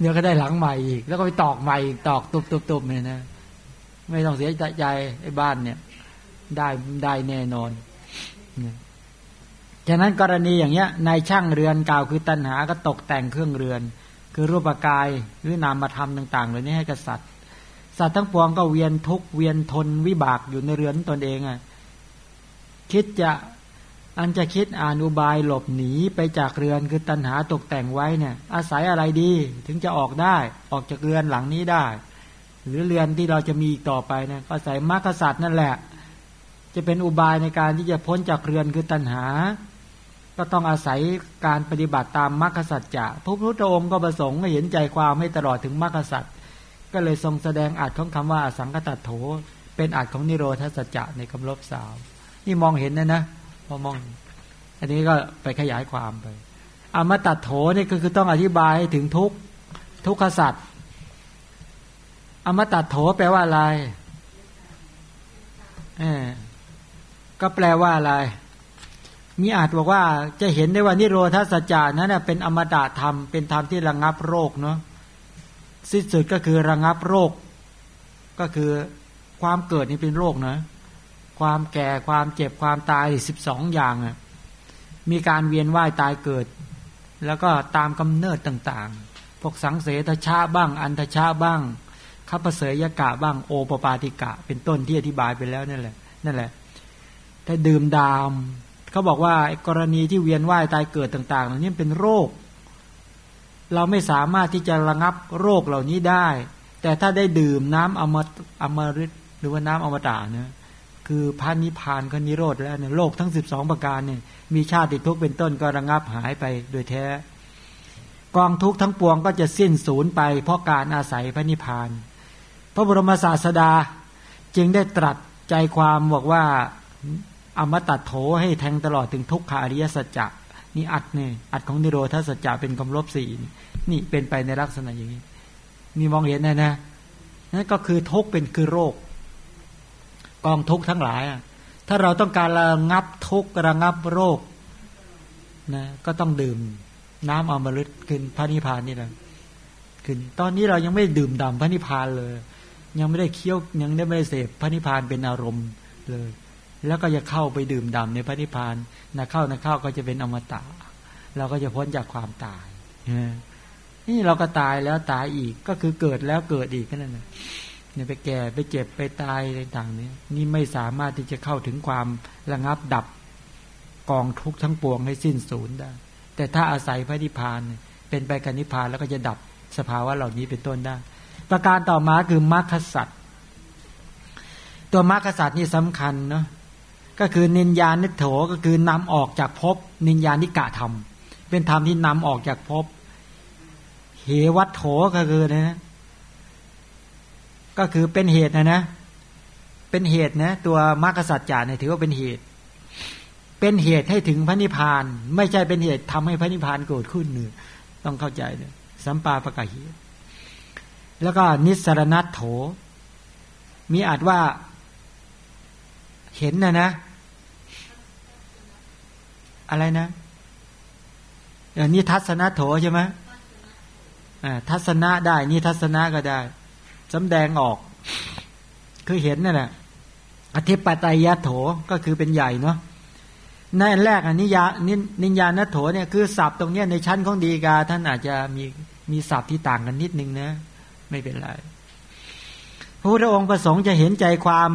Speaker 1: เดี๋ยวก็ได้หลังใหม่อีก แล้วก็ไปตอกใหม่อีกตอกตุบตุบตุบเนี่ยนะไม่ต้องเสียใจไอ้บ้านเนี่ย ได้ได้แน่นอนฉะนั้นกรณีอย่างเงี้ยในช่างเรือนกล่าวคือตัณหาก็ตกแต่งเครื่องเรือน คือรูปกายหรือนามธรรมต่าง ๆ เหล่านี้ให้กษัตริย์ สัตว์ทั้งปวงก็เวียนทุกเวียนทนวิบากอยู่ในเรือนตนเองอะคิดจะอันจะคิดอ่านอุบายหลบหนีไปจากเรือนคือตัณหาตกแต่งไว้เนี่ยอาศัยอะไรดีถึงจะออกได้ ออกจากเรือนหลังนี้ได้ หรือเรือนที่เราจะมีอีกต่อไปเนี่ยอาศัยมรรคสัตว์นั่นแหละ จะเป็นอุบายในการที่จะพ้นจากเรือนคือตัณหา ก็ต้องอาศัยการปฏิบัติตามมรรคสัจจะพระพุทธองค์ก็ประสงค์ให้เห็นใจความให้ตลอดถึงมรรคสัจ ก็เลยทรงแสดงอัดของคำว่าสังกตัดโถ เป็นอัดของนิโรธสัจจะในคำลบสาวนี่มองเห็นนะนะพอมอง อันนี้ก็ไปขยายความไปอมตัดโถนี่ก็คือต้องอธิบายถึงทุกทุกขสัตว์อมตัดโถแปลว่าอะไรเออก็แปลว่าอะไรมีอาจบอกว่าจะเห็นได้ว่านิโรธสัจจานั้นเป็นอมตะธรรมเป็นธรรมที่ระงับโรคเนาะ สิ้นสุดก็คือระงับโรค ก็คือความเกิดนี่เป็นโรคนะ ความแก่ความเจ็บความตายสิบสองอย่างอะมีการเวียนว่ายตายเกิด แล้วก็ตามกำเนิดต่างๆ พวกสังเสทชาบ้าง อันทชาบ้างคัพเสยยกะบ้างโอปปาติกะ เป็นต้นที่อธิบายไปแล้วนั่นแหละนั่นแหละถ้าดื่มดามเขาบอกว่า กรณีที่เวียนว่ายตายเกิดต่างๆเหล่านี้เป็นโรค เราไม่สามารถที่จะระงับโรคเหล่านี้ได้ แต่ถ้าได้ดื่มน้ำอมอมฤตหรือว่าน้ำอมตะเนี่ยคือพระนิพพานก็นิโรธแล้วเนี่ยโลกทั้งสิบสองประการเนี่ยมีชาติทุกข์เป็นต้นก็ระงับหายไปโดยแท้ กองทุกข์ทั้งปวงก็จะสิ้นสูญไป เพราะการอาศัยพระนิพพาน พระบรมศาสดาจึงได้ตรัสใจความบอกว่าอมตัดโถให้แทงตลอดถึงทุกขาริยสัจจะ นี่อัดเนี่ยอัดของนิโรธาสัจจะเป็นคำลบสี่นี่เป็นไปในลักษณะอย่างนี้มีมองเห็นนะนะนั่นก็คือทุกเป็นคือโรค กองทุกทั้งหลายถ้าเราต้องการระงับทุกระงับโรคนะก็ต้องดื่มน้ำอมฤตขึ้นพระนิพพานนี่แหละขึ้นตอนนี้เรายังไม่ดื่มด่ำพระนิพพานเลย ยังไม่ได้เคี้ยวยังได้ไม่ได้เสพพระนิพพานเป็นอารมณ์เลย แล้วก็จะเข้าไปดื่มด่าในพระนิพพานนะเข้านะเข้าก็จะเป็นอมตะ เราก็จะพ้นจากความตายนี่เราก็ตายแล้วตายอีกก็คือเกิดแล้วเกิดอีกนั่นแหละเนี่ยไปแก่ไปเจ็บไปตายอะไรต่างๆนี้นี่ไม่สามารถที่จะเข้าถึงความระงับดับกองทุกข์ทั้งปวงให้สิ้นสูญได้ แต่ถ้าอาศัยพระนิพพานเป็นไปกันนิพพานแล้วก็จะดับสภาวะเหล่านี้เป็นต้นได้ ประการต่อมาคือมรรคสัตว์ตัวมรรคสัตว์นี่สำคัญเนาะ ก็คือนินญาณิโถก็คือนำออกจากภพนินญานิกะธรรม เป็นธรรมที่นำออกจากภพเหวัตโถก็คือนะ ก็คือเป็นเหตุนะนะ เป็นเหตุนะ ตัวมรรคสัจจาเนี่ยถือว่าเป็นเหตุ เป็นเหตุให้ถึงพระนิพพาน ไม่ใช่เป็นเหตุทำให้พระนิพพานเกิดขึ้นหนึ่งต้องเข้าใจเลยสัมปาปะกะหตุแล้วก็นิสรณัตโถ มีอาจว่าเห็นนะนะ อะไรนะอย่างนี้ทัศนะโถใช่ไหมทัศนะได้ นี่ทัศนะก็ได้สำแดงออก คือเห็นนั่นแหละอธิปไตยโถก็คือเป็นใหญ่เนาะในแรกอันนิยานิญญาณโถเนี่ยคือศัพท์ตรงเนี้ยในชั้นของดีกา ท่านอาจจะมีมีศัพท์ที่ต่างกันนิดนึงนะ ไม่เป็นไรพระพุทธองค์ประสงค์จะเห็นใจความ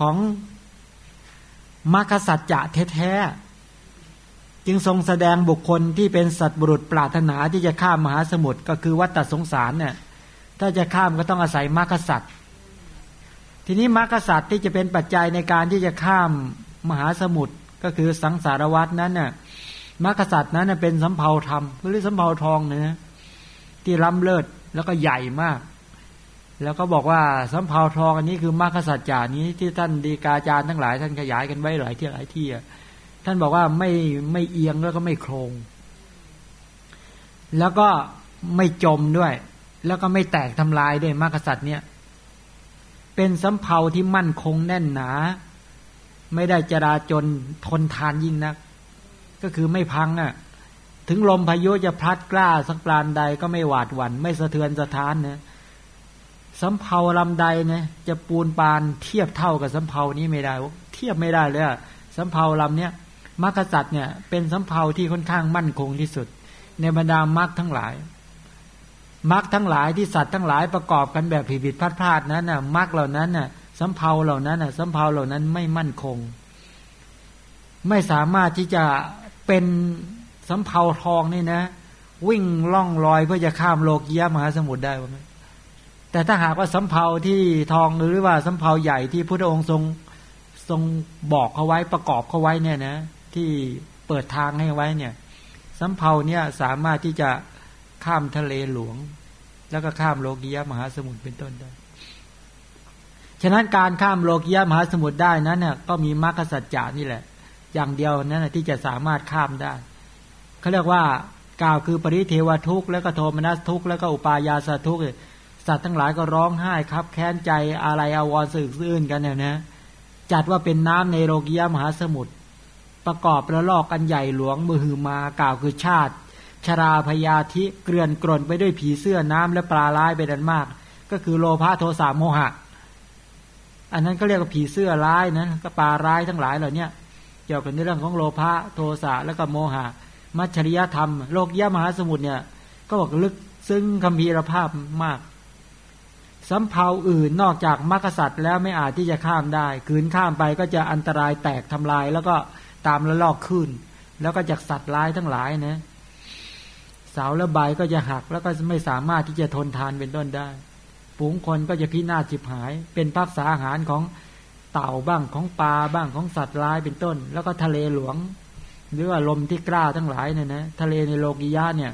Speaker 1: ของมรรคสัจจะแท้ๆ จึงทรงแสดงบุคคลที่เป็นสัตว์บุรุษปรารถนาที่จะข้ามมหาสมุทรก็คือวัฏสงสารเนี่ยถ้าจะข้ามก็ต้องอาศัยมรรคสัจทีนี้มรรคสัจที่จะเป็นปัจจัยในการที่จะข้ามมหาสมุทรก็คือสังสารวัตนั้นน่ะมรรคสัจนั้นเป็นสำเภาธรรมหรือสำเภาทองเนี่ยที่ล้ำเลิศแล้วก็ใหญ่มาก แล้วก็บอกว่าสำเภาทองอันนี้คือมรรคสัจจานี้ที่ท่านดีกาจารย์ทั้งหลาย ท่านขยายกันไว้หลายที่หลายที่ ท่านบอกว่าไม่ไม่เอียงแล้วก็ไม่โครง แล้วก็ไม่จมด้วย แล้วก็ไม่แตกทำลายด้วยมรรคสัจเนี่ย เป็นสำเภาที่มั่นคงแน่นหนา ไม่ได้จราจนทนทานยิ่งนัก ก็คือไม่พังอะ่ะ ถึงลมพายุจะพัดกล้าสักปรานใดก็ไม่หวาดหวัน่นไม่สะเทือนสะท้านนะสำเภาลำใดเนี่ยจะปูนปานเทียบเท่ากับสำเภานี้ไม่ได้ เทียบไม่ได้เลยสำเภาลำเนี้ย มรรคสัตว์เนี่ยเป็นสำเภาที่ค่อนข้างมั่นคงที่สุด ในบรรดามรรคทั้งหลายมรรคทั้งหลายที่สัตว์ทั้งหลายประกอบกันแบบผิดผิดพลาดพลาดนั้นน่ะมรรคเหล่านั้นน่ะสำเภาเหล่านั้นน่ะสำเภาเหล่านั้นไม่มั่นคง ไม่สามารถที่จะเป็นสำเภาทองนี่นะ วิ่งล่องลอยเพื่อจะข้ามโลกียมหาสมุทรได้ไหมแต่ถ้าหากว่าสำเภาที่ทองหรือว่าสำเภาใหญ่ที่พระองค์ทรงทรงบอกเขาไว้ประกอบเขาไว้เนี่ยนะ ที่เปิดทางให้ไว้เนี่ยสำเภาเนี่ยสามารถที่จะข้ามทะเลหลวง แล้วก็ข้ามโลกียมหาสมุทรเป็นต้นได้ ฉะนั้นการข้ามโลกียมหาสมุทรได้นั้นเนี่ยก็มีมรรคสัจจานี่แหละ อย่างเดียวนั้นที่จะสามารถข้ามได้เขาเรียกว่ากล่าวคือปริเทวทุกข์แล้วก็โทมนัสทุกข์แล้วก็อุปายาสทุกข์สัตว์ทั้งหลายก็ร้องไห้ครับ แค้นใจอะไรอาวรสึกซื่นกันเนี่ยนะจัดว่าเป็นน้ำในโลกียมหาสมุทร ประกอบระลอกอันใหญ่หลวงมือหือมากล่าวคือชาติ ชราพยาธิเกลื่อนกล่นไปด้วยผีเสื้อน้ำและปลาร้ายไปดันมาก ก็คือโลภะโทสะโมหะ อันนั้นก็เรียกว่าผีเสื้อร้ายนะก็ปลาร้ายทั้งหลายเหล่านี้เกี่ยวกับในเรื่องของโลภะโทสะแล้วก็โมหะ มัจฉริยธรรม โลกยะมหาสมุทรเนี่ย ก็บอกลึกซึ่งคำพีรภาพมากสำเภาอื่นนอกจากมรรคสัตว์แล้วไม่อาจที่จะข้ามได้ขืนข้ามไปก็จะอันตรายแตกทำลายแล้วก็ ตามละลอกขึ้น แล้วก็จากสัตว์ร้ายทั้งหลายนะเสาและใบก็จะหักแล้วก็ไม่สามารถที่จะทนทานเป็นต้นได้ฝูงคนก็จะพินาศจิบหาย เป็นพักษาอาหารของเต่าบ้างของปลาบ้างของสัตว์ร้ายเป็นต้น แล้วก็ทะเลหลวง หรือว่าลมที่กล้าทั้งหลายเนี่ยนะทะเลในโลกิยะเนี่ย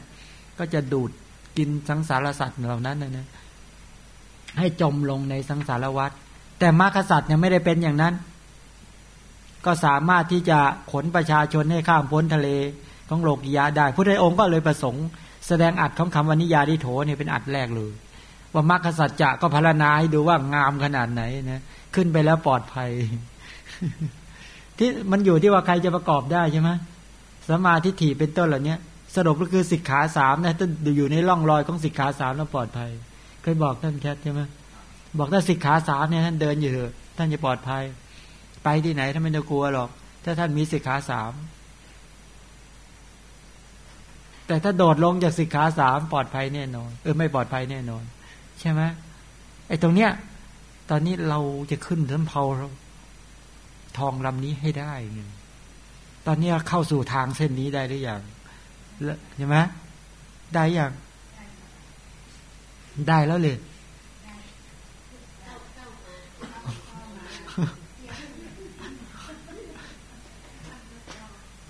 Speaker 1: ก็จะดูดกินสังสารสัตว์เหล่านั้นนะนะให้จมลงในสังสารวัฏแต่มรรคสัตว์เนี่ยไม่ได้เป็นอย่างนั้น ก็สามารถที่จะขนประชาชนให้ข้ามพ้นทะเลของโลกิยะได้พุทธองค์ก็เลยประสงค์ แสดงอัดของคำวนิยาดิโถเนี่ยเป็นอัดแรกเลยว่ามรรคสัจจะก็พารณาให้ดูว่างามขนาดไหนนะขึ้นไปแล้วปลอดภัย ที่มันอยู่ที่ว่าใครจะประกอบได้ใช่ไหมสมาธิถี่เป็นต้นเหล่านี้สรุปก็คือสิกขาสามนะถ้าอยู่ในร่องรอยของสิกขาสามแล้วปลอดภัย เคยบอกท่านแคทใช่ไหมบอกถ้าสิกขาสามเนี่ยท่านเดินอยู่เถอะท่านจะปลอดภัย ไปที่ไหนท่านไม่ต้องกลัวหรอก ถ้าท่านมีสิกขาสามแต่ถ้าโดดลงจากสิกขาสามปลอดภัยแน่นอนเออไม่ปลอดภัยแน่นอน ใช่ไหมไอ้ตรงเนี้ย ตอนนี้เราจะขึ้นสำเภาทองลำนี้ให้ได้เงี้ยตอนนี้เข้าสู่ทางเส้นนี้ได้หรือยังใช่ไหมได้ยังได้แล้วเลย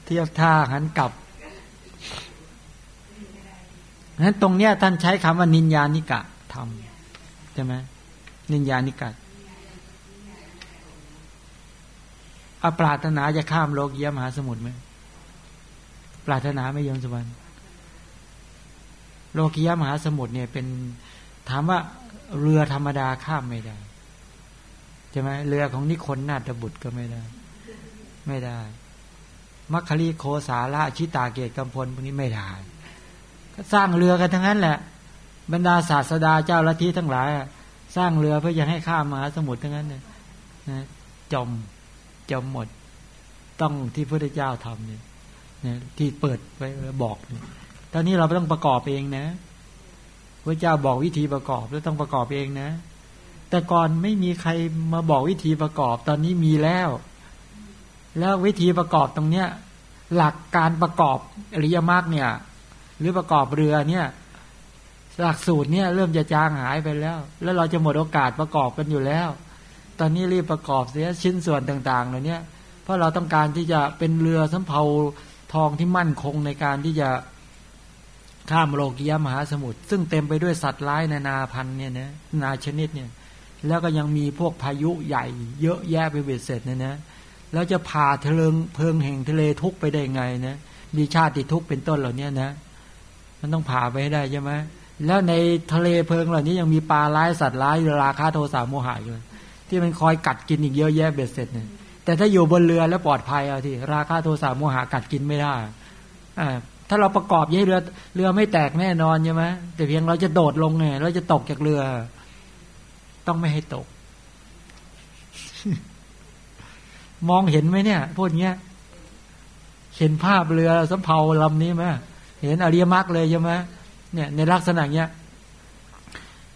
Speaker 1: เทียบท่าหันกลับนั้นตรงเนี้ยท่านใช้คำว่านินญานิกะทำใช่ไหมนินญานิกะอาปรารถนาจะข้ามโลกเยี่ยมหาสมุทรไหมปรารถนาไม่ยมสวรรค์โลกียมหาสมุทรเนี่ยเป็นถามว่าเรือธรรมดาข้ามไม่ได้ใช่ไหมเรือของนิคนนาฏบุตรก็ไม่ได้ ไม่ได้ มัคคลีโคสาระชิตาเกตกำพลพวกนี้ไม่ได้สร้างเรือกันทั้งนั้นแหละ บรรดาศาสดาเจ้าลัทธิทั้งหลาย สร้างเรือเพื่อจะให้ข้ามมหาสมุทรทั้งนั้นเนี่ยนะจมจมหมด ต้องที่พระเจ้าทำเนี่ยนะที่เปิดไว้บอกเนี่ยตอนนี้เราต้องประกอบเองนะพระเจ้าบอกวิธีประกอบแล้วต้องประกอบเองนะ แต่ก่อนไม่มีใครมาบอกวิธีประกอบ ตอนนี้มีแล้ว แล้ววิธีประกอบตรงเนี้ยหลักการประกอบอริยมรรคเนี่ย หรือประกอบเรือเนี่ยหลักสูตรเนี่ยเริ่มจะจางหายไปแล้ว แล้วเราจะหมดโอกาสประกอบกันอยู่แล้ว ตอนนี้รีบประกอบเสียชิ้นส่วนต่างๆเหล่านี้เพราะเราต้องการที่จะเป็นเรือสำเภาทองที่มั่นคงในการที่จะข้ามโลกียมหาสมุทรซึ่งเต็มไปด้วยสัตว์ร้ายนานาพันเนี่ยนะนาชนิดเนี่ย แล้วก็ยังมีพวกพายุใหญ่ เยอะแยะไปเบ็ดเสร็จเนี่ยนะ แล้วจะพาเทลิงเพิงแห่งทะเลทุกไปได้ไงนะมีชาติทุกเป็นต้นเหล่านี้นะ มันต้องผ่าไปให้ได้ใช่ไหมแล้วในทะเลเพิงเหล่านี้ยังมีปลาร้ายสัตว์ร้ายราคาโทสะโมหะอยู่ที่มันคอยกัดกินอีกเยอะแยะเบ็ดเสร็จเนี่ยแต่ถ้าอยู่บนเรือแล้วปลอดภัยเอาที่ราคาโทสะโมหะกัดกินไม่ได้อ่าถ้าเราประกอบยี่เรือเรือไม่แตกแน่นอนใช่ไหมแต่เพียงเราจะโดดลงไงเราจะตกจากเรือ ต้องไม่ให้ตก มองเห็นไหมเนี่ย พูดเงี้ย เห็นภาพเรือสำเภาลำนี้ไหมเห็นอริยมรรคเลยใช่ไหมเนี่ยในลักษณะเนี้ย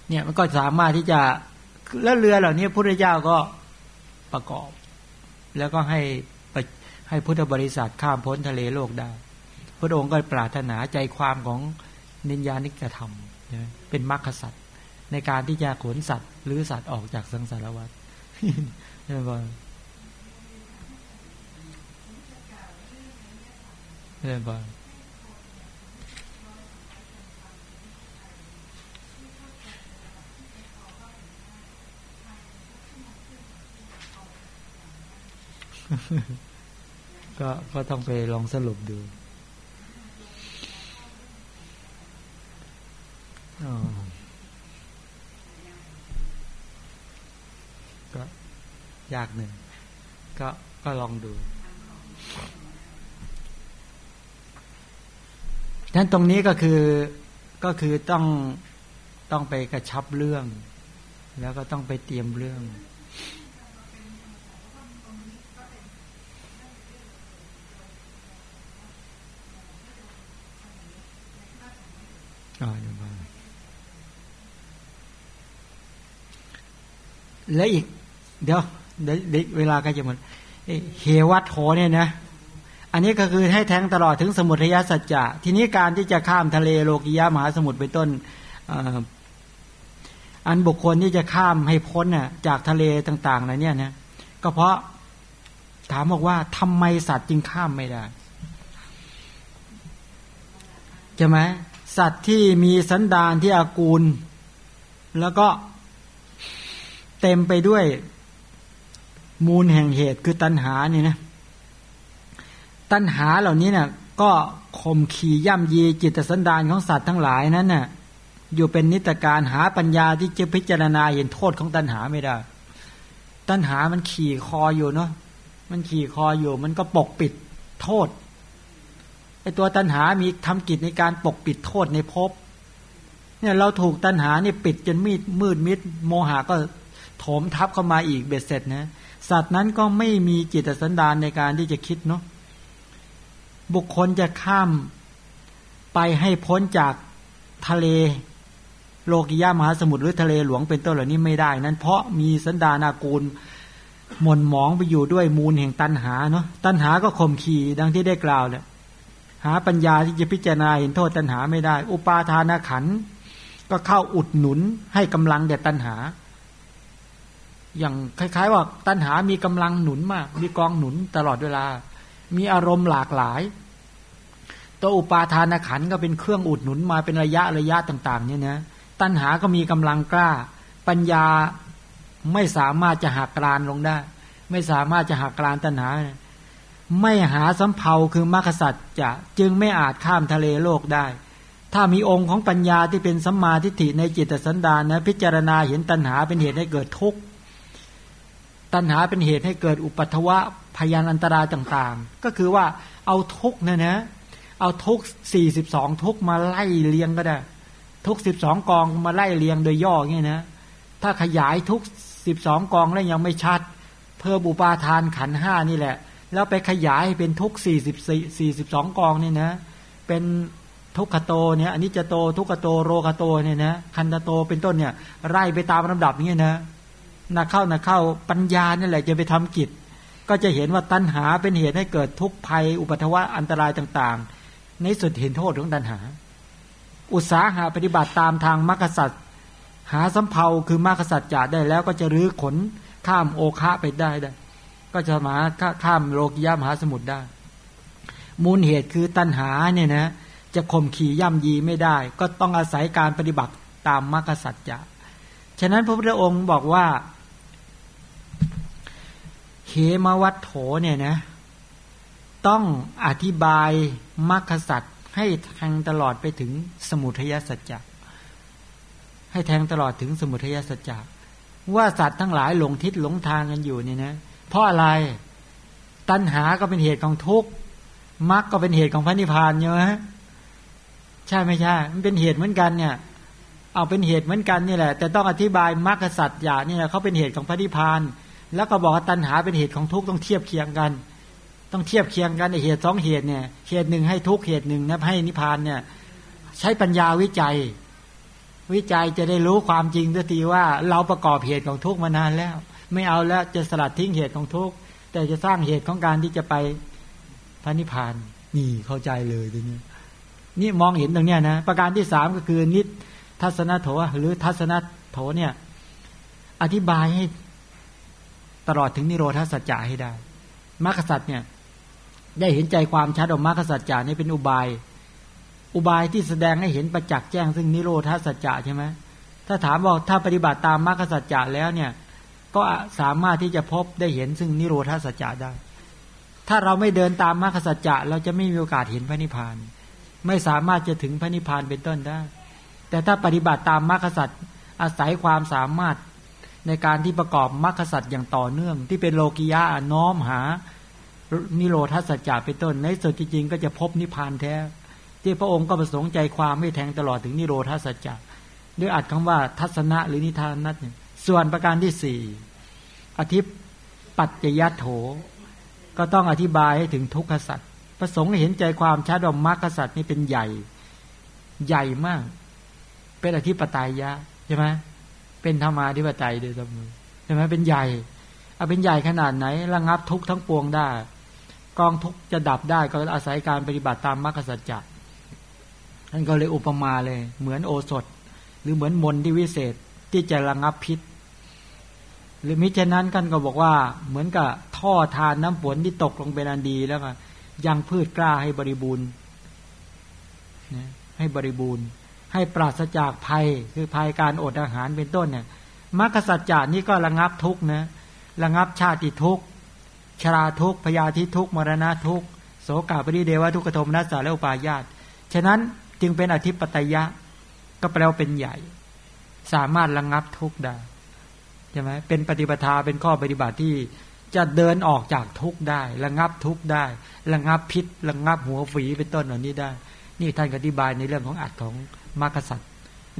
Speaker 1: เนี่ยมันก็สามารถที่จะแล้วเรือเหล่านี้พระพุทธเจ้าก็ประกอบ แล้วก็ให้ให้พุทธบริษัทข้ามพ้นทะเลโลกได้ พระองค์ก็ปรารถนาใจความของนิยานิกธรรมเป็นมรรคสัตว์ในการที่จะขนสัตว์ หรือสัตว์ออกจากสังสารวัฏใช่ไหม ใช่ไหมก็ก็ต้องไปลองสรุปดูก็ยากหนึ่ง ก็ก็ลองดู ฉะนั้นตรงนี้ก็คือก็คือต้องต้องไปกระชับเรื่อง แล้วก็ต้องไปเตรียมเรื่อง และอีก เดี๋ยวเดี๋ยวเวลาก็จะหมดเฮวัตโหเนี่ยนะ อันนี้ก็คือให้แทงตลอดถึงสมุทัยสัจจะ ทีนี้การที่จะข้ามทะเลโลกิยะมหาสมุทรไปต้นอันบุคคลที่จะข้ามให้พ้นน่ะจากทะเลต่างๆอะเนี่ยนะก็เพราะถามบอกว่าทำไมสัตว์จึงข้ามไม่ได้ใช่ไหมสัตว์ที่มีสันดานที่อากูล แล้วก็เต็มไปด้วยมูลแห่งเหตุคือตัณหาเนี่ยนะ ตัณหาเหล่านี้เนี่ยก็ข่มขี่ย่ำยีจิตสันดานของสัตว์ทั้งหลายนั้นน่ะอยู่เป็นนิตการหาปัญญาที่จะพิจารณาเห็นโทษของตัณหาไม่ได้ ตัณหามันขี่คออยู่เนาะมันขี่คออยู่ มันก็ปกปิดโทษไอตัวตัณหามีทำกิจในการปกปิดโทษในภพเนี่ยเราถูกตัณหาเนี่ยปิดจนมีดมืดมิด โมหะก็โถมทับเข้ามาอีกเบ็ดเสร็จนะสัตว์นั้นก็ไม่มีจิตสันดานในการที่จะคิดเนาะ บุคคลจะข้ามไปให้พ้นจากทะเลโลกิยามหาสมุทรหรือทะเลหลวงเป็นต้นเหล่านี้ไม่ได้ นั้นเพราะมีสันดานากูลหม่นหมองไปอยู่ด้วยมูลแห่งตันหาเนาะตันหาก็ข่มขี่ดังที่ได้กล่าวแหละหาปัญญาที่จะพิจารณาเห็นโทษตันหาไม่ได้ อุปาทานขันก็เข้าอุดหนุนให้กำลังแด่ตันหา อย่างคล้าย ๆ ว่าตันหามีกำลังหนุนมาก มีกองหนุนตลอดเวลา มีอารมณ์หลากหลาย ตัวอุปาทานขันก็เป็นเครื่องอุดหนุนมาเป็นระยะระยะต่าง ๆ เนี่ยนะตัณหาก็มีกำลังกล้า ปัญญาไม่สามารถจะหักกรานลงได้ ไม่สามารถจะหักกรานตัณหา ไม่หาสัมเพาคือมรรคสัตว์จะจึงไม่อาจข้ามทะเลโลกได้ ถ้ามีองค์ของปัญญาที่เป็นสัมมาทิฏฐิในจิตสันดานนะพิจารณาเห็นตัณหาเป็นเหตุให้เกิดทุกข์ตัณหาเป็นเหตุให้เกิดอุปัทวะพยานอันตรายต่าง ๆ ก็คือว่าเอาทุกเนี่ยนะ เอาทุกสี่สิบสองทุกมาไล่เลียงก็ได้ ทุกสิบสองกองมาไล่เรียงโดยย่อเงี้ยนะถ้าขยายทุกสิบสองกองแล้วยังไม่ชัด เพิ่มอุปาทานขันห้านี่แหละ แล้วไปขยายเป็นทุกสี่สิบสี่สิบสองกองนี่นะ เป็นทุกขโตเนี่ยอันนี้จะโตทุกขโตโรคโตเนี่ยนะคันตโตเป็นต้นเนี่ยไล่ไปตามลำดับเงี้ยนะนักเข้านักเข้าปัญญานี่แหละจะไปทำกิจ ก็จะเห็นว่าตัณหาเป็นเหตุให้เกิดทุกภัยอุปัทวะอันตรายต่างๆ ในสุดเห็นโทษของตัณหา อุตสาหาปฏิบัติตามทางมรรคสัตว์หาสัมเพาคือมรรคสัตว์จะได้แล้วก็จะรื้อขนข้ามโอคะไปได้ได้ ก็จะมาข้ามโลกิยามหาสมุทรได้ มูลเหตุคือตัณหาเนี่ยนะจะข่มขี่ย่ำยีไม่ได้ ก็ต้องอาศัยการปฏิบัติตามมรรคสัจจะ ฉะนั้นพระพุทธองค์บอกว่าเขมวัตโถเนี่ยนะ ต้องอธิบาย มรรคสัจให้แทงตลอดไปถึงสมุทัยสัจจะให้แทงตลอดถึงสมุทัยสัจจะว่าสัตว์ทั้งหลายหลงทิศหลงทางกันอยู่เนี่ยนะเพราะอะไรตัณหาก็เป็นเหตุของทุกข์มรรคก็เป็นเหตุของพระนิพพานใช่ไหมใช่ไม่ใช่ มันเป็นเหตุเหมือนกันเนี่ย เอาเป็นเหตุเหมือนกันนี่แหละ แต่ต้องอธิบายมรรคสัตว์อย่างนี่แหละเขาเป็นเหตุของพระนิพพาน แล้วก็บอกว่าตัณหาเป็นเหตุของทุกข์ต้องเทียบเคียงกัน ต้องเทียบเคียงกันในเหตุสองเหตุเนี่ยเหตุหนึ่งให้ทุกเหตุหนึ่งนะให้นิพพานเนี่ยใช้ปัญญาวิจัย วิจัยจะได้รู้ความจริงทันทีว่า เราประกอบเหตุของทุกมานานแล้ว ไม่เอาแล้วจะสลัดทิ้งเหตุของทุกแต่จะสร้างเหตุของการที่จะไปพระนิพพานนี่เข้าใจเลยทีนี้นี่มองเห็นตรงเนี้ยนะประการที่สามก็คือนิทัศนโถหรือทัศนโถเนี่ย อธิบายให้ตลอดถึงนิโรธาสัจจะให้ได้มรรคสัตว์เนี่ย ได้เห็นใจความชัดออกมรรคสัจจานี่เป็นอุบาย อุบายที่แสดงให้เห็นประจักษ์แจ้ง ซึ่งนิโรธาสัจจะใช่ไหมถ้าถามบอกถ้าปฏิบัติตามมรรคสัจจะแล้วเนี่ย ก็สามารถที่จะพบได้เห็นซึ่งนิโรธาสัจจะได้ ถ้าเราไม่เดินตามมรรคสัจจะเราจะไม่มีโอกาสเห็นพระนิพพาน ไม่สามารถจะถึงพระนิพพานเป็นต้นได้ แต่ถ้าปฏิบัติตามมรรคสัจอาศัยความสามารถในการที่ประกอบมรรคสัจอย่างต่อเนื่อง ที่เป็นโลกิยะน้อมหา นิโรธาสัจจะเป็นต้น ในสุดจริงๆก็จะพบนิพพานแท้ ที่พระองค์ก็ประสงค์ใจความไม่แทงตลอดถึงนิโรธาสัจจะด้วยอัดคำว่าทัศนะหรือนิทานนัตเนี่ยส่วนประการที่สี่อธิปัจจยโถ ก็ต้องอธิบายให้ถึงทุกขสัจประสงค์เห็นใจความชัดว่ามรรคสัจนี่เป็นใหญ่ ใหญ่มาก เป็นอธิปไตยยะใช่ไหมเป็นธรรมาธิปไตยโดยสมมติใช่ไหมเป็นใหญ่เอาเป็นใหญ่ขนาดไหนระงับทุกทั้งปวงได้ กองทุกจะดับได้ก็อาศัยการปฏิบัติตามมรรคสัจจะท่านก็เลยอุปมาเลย เหมือนโอสถ หรือเหมือนมนที่วิเศษที่จะระงับพิษ หรือมิฉะนั้นกันก็บอกว่า เหมือนกับท่อทานน้ำฝนที่ตกลงเป็นอันดีแล้วก็ยังพืชกล้าให้บริบูรณ์ให้บริบูรณ์ ให้ปราศจากภัย คือภัยการอดอาหารเป็นต้นเนี่ยมรรคสัจจานี้ก็ระงับทุกนะระงับชาติทุก ชราทุกพยาธิทุกมรณะทุกโสกาปริเดวะทุกขโทมนัสสาและอุปาญาตฉะนั้นจึงเป็นอธิปไตยะ ก็แปลว่าเป็นใหญ่ สามารถระงับทุกได้ใช่ไหมเป็นปฏิปทาเป็นข้อปฏิบัติที่จะเดินออกจากทุกได้ ระงับทุกได้ ระงับพิษ ระงับหัวฝีเป็นต้นเหล่านี้ได้ นี่ท่านอธิบายในเรื่องของอัดของมรรคสัตว์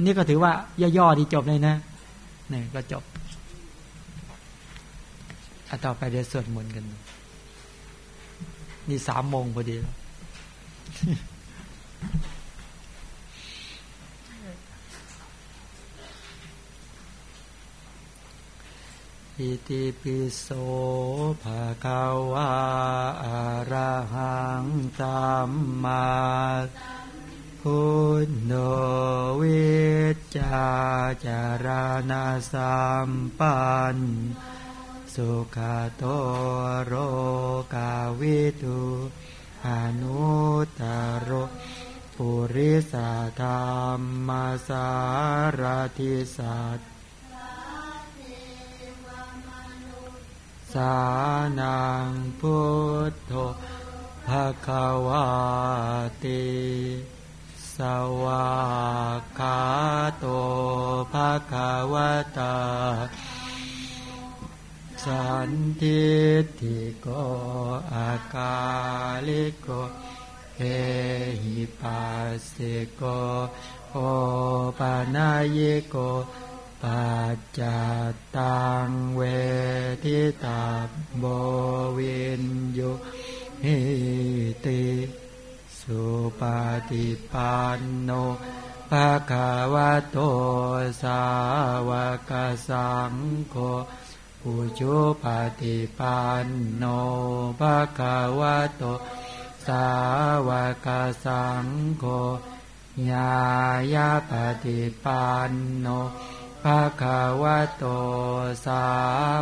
Speaker 1: นี่ก็ถือว่าย่อๆที่จบเลยนะนี่ก็จบ อาต่อไปเดี๋ยวสวดมนต์กัน นี่สามโมงพอดีแล้วอิติปิโสภะคะวะอะระหังสัมมาพุทโธวิจาจารณาสัมปัน สุขโตโรกาวิทุอนุตโรปุริสธรรมสารทิสัตสานังพุทโธภะคะวาติสวากขาโตภะคะวะตา สันทิติโกอากาลิโกเอหิปัสสิโกโอปานายโกปัจจตังเวทิตาโบวินยุหิติสุปฏิปันโนภะควะโตสาวกสังโฆ ปุจุปฏิปันโนภะคะวะโต สาวกสังโฆญาญาปฏิปันโนภะคะวะโต สา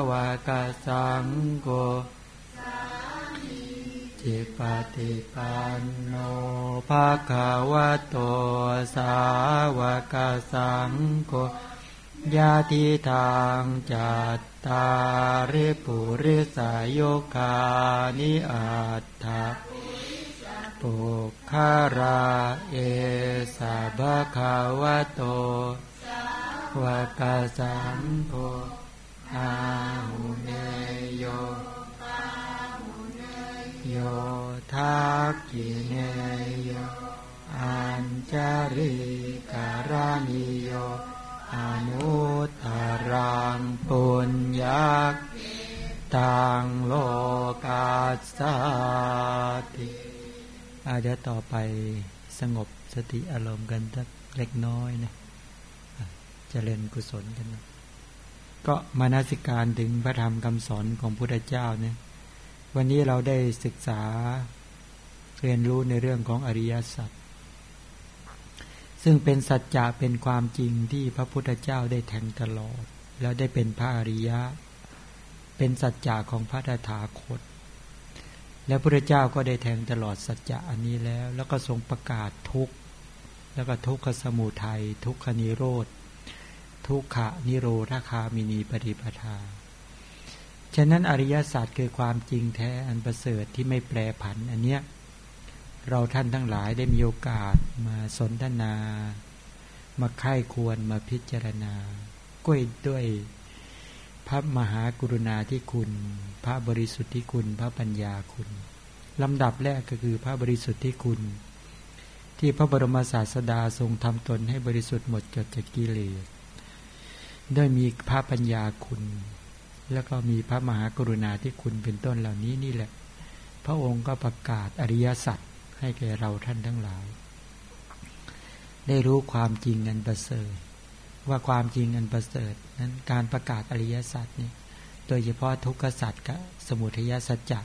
Speaker 1: วกสังโฆจิปฏิปันโนภะคะวะโต สาวกสังโฆ ญาติทางจัตตาริปุริสายกานิอัตถะปุคาราเอสะภะคะวะโตวกาสัมโพอาหุเนโยโยทักกิเนโยอัญจาริการานิโย อนุตารังปุญญาตังโลกาสาติอาเดี๋ยวต่อไปสงบสติอารมณ์กันสักเล็กน้อยนะเจริญกุศลกันนะก็มานาสิการถึงพระธรรมคำสอนของพุทธเจ้าเนี่ยวันนี้เราได้ศึกษาเรียนรู้ในเรื่องของอริยสัจ ซึ่งเป็นสัจจะเป็นความจริงที่พระพุทธเจ้าได้แทงตลอด แล้วได้เป็นพระอริยะ เป็นสัจจะของพระตถาคต และพระเจ้าก็ได้แทงตลอดสัจจะอันนี้แล้ว แล้วก็ทรงประกาศทุกข์แล้วก็ทุกขสมุทัยทุกขนิโรธ ทุกขะนิโรธาคามินีปฏิปทา ฉะนั้นอริยศาสตร์คือความจริงแท้อันประเสริฐที่ไม่แปรผันอันเนี้ย เราท่านทั้งหลายได้มีโอกาสมาสนทนา มาไข้ควรมาพิจารณาก้วยด้วย พระมหากรุณาที่คุณ พระบริสุทธิ์ที่คุณ พระปัญญาคุณลำดับแรกก็คือพระบริสุทธิ์ที่คุณ ที่พระบรมศาสดาทรงทำตนให้บริสุทธิ์หมดจดจากกิเลสด้วยมีพระปัญญาคุณ แล้วก็มีพระมหากรุณาที่คุณเป็นต้นเหล่านี้นี่แหละ พระองค์ก็ประกาศอริยสัจ ให้แก่เราท่านทั้งหลาย ได้รู้ความจริงอันประเสริฐ ว่าความจริงอันประเสริฐนั้นการประกาศอริยสัจนี่โดยเฉพาะทุกขสัจกับสมุทัยสัจจะ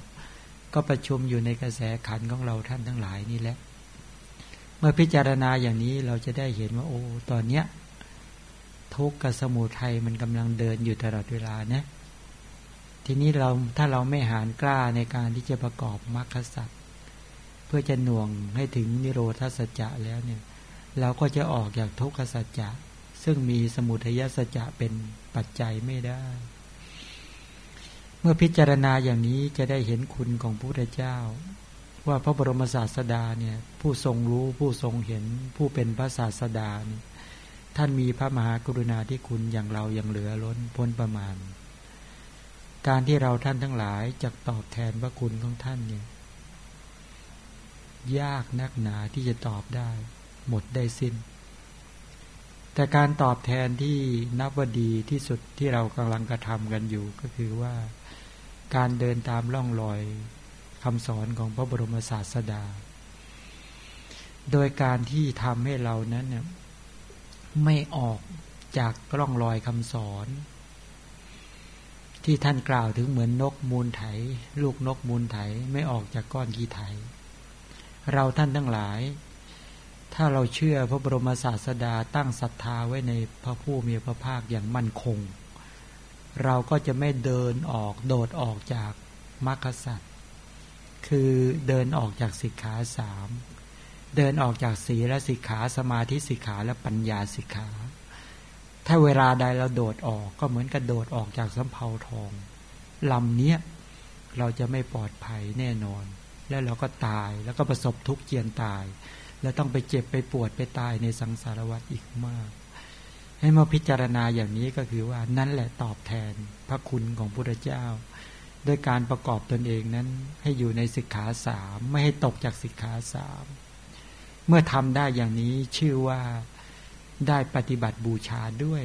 Speaker 1: ก็ประชุมอยู่ในกระแสขันของเราท่านทั้งหลายนี่แหละ เมื่อพิจารณาอย่างนี้เราจะได้เห็นว่าโอ้ตอนเนี้ยทุกข์กับสมุทัยมันกำลังเดินอยู่ตลอดเวลานะทีนี้เราถ้าเราไม่หานกล้าในการที่จะประกอบมรรคสัตว์ พื่อจะหน่วงให้ถึงนิโรธาสัจจะแล้วเนี่ย เราก็จะออกจากทุกขสัจจะ ซึ่งมีสมุทัยสัจจะเป็นปัจจัยไม่ได้ เมื่อพิจารณาอย่างนี้จะได้เห็นคุณของพระพุทธเจ้า ว่าพระบรมศาสดาเนี่ย ผู้ทรงรู้ผู้ทรงเห็น ผู้เป็นพระศาสดาเนี่ยท่านมีพระมหากรุณาธิคุณอย่างเราอยังเหลือล้นพ้นประมาณ การที่เราท่านทั้งหลายจะตอบแทนพระคุณของท่านเนี่ย ยากนักหนาที่จะตอบได้ หมดได้สิ้น แต่การตอบแทนที่นับว่าดีที่สุดที่เรากำลังกระทำกันอยู่ก็คือว่า การเดินตามล่องรอยคำสอนของพระบรมศาสดา โดยการที่ทำให้เรานั้นเนี่ยไม่ออกจากกล้องรอยคำสอน ที่ท่านกล่าวถึงเหมือนนกมูลไถ ลูกนกมูลไถ ไม่ออกจากก้อนขี้ไถ เราท่านทั้งหลาย ถ้าเราเชื่อพระบรมศาสดาตั้งศรัทธาไว้ในพระผู้มีพระภาคอย่างมั่นคง เราก็จะไม่เดินออกโดดออกจากมรรคสัตว์คือเดินออกจากสิกขาสามเดินออกจากศีลสิกขาสมาธิสิกขาและปัญญาสิกขา ถ้าเวลาใดเราโดดออกก็เหมือนกระโดดออกจากสำเภาทองลำเนี้ยเราจะไม่ปลอดภัยแน่นอน แล้วเราก็ตาย แล้วก็ประสบทุกข์เจียนตาย แล้วต้องไปเจ็บไปปวดไปตายในสังสารวัฏอีกมาก ให้มาพิจารณาอย่างนี้ก็คือว่านั่นแหละตอบแทนพระคุณของพระเจ้า ด้วยการประกอบตนเองนั้นให้อยู่ในสิกขาสามไม่ให้ตกจากสิกขาสามเมื่อทำได้อย่างนี้ชื่อว่าได้ปฏิบัติบูชาด้วย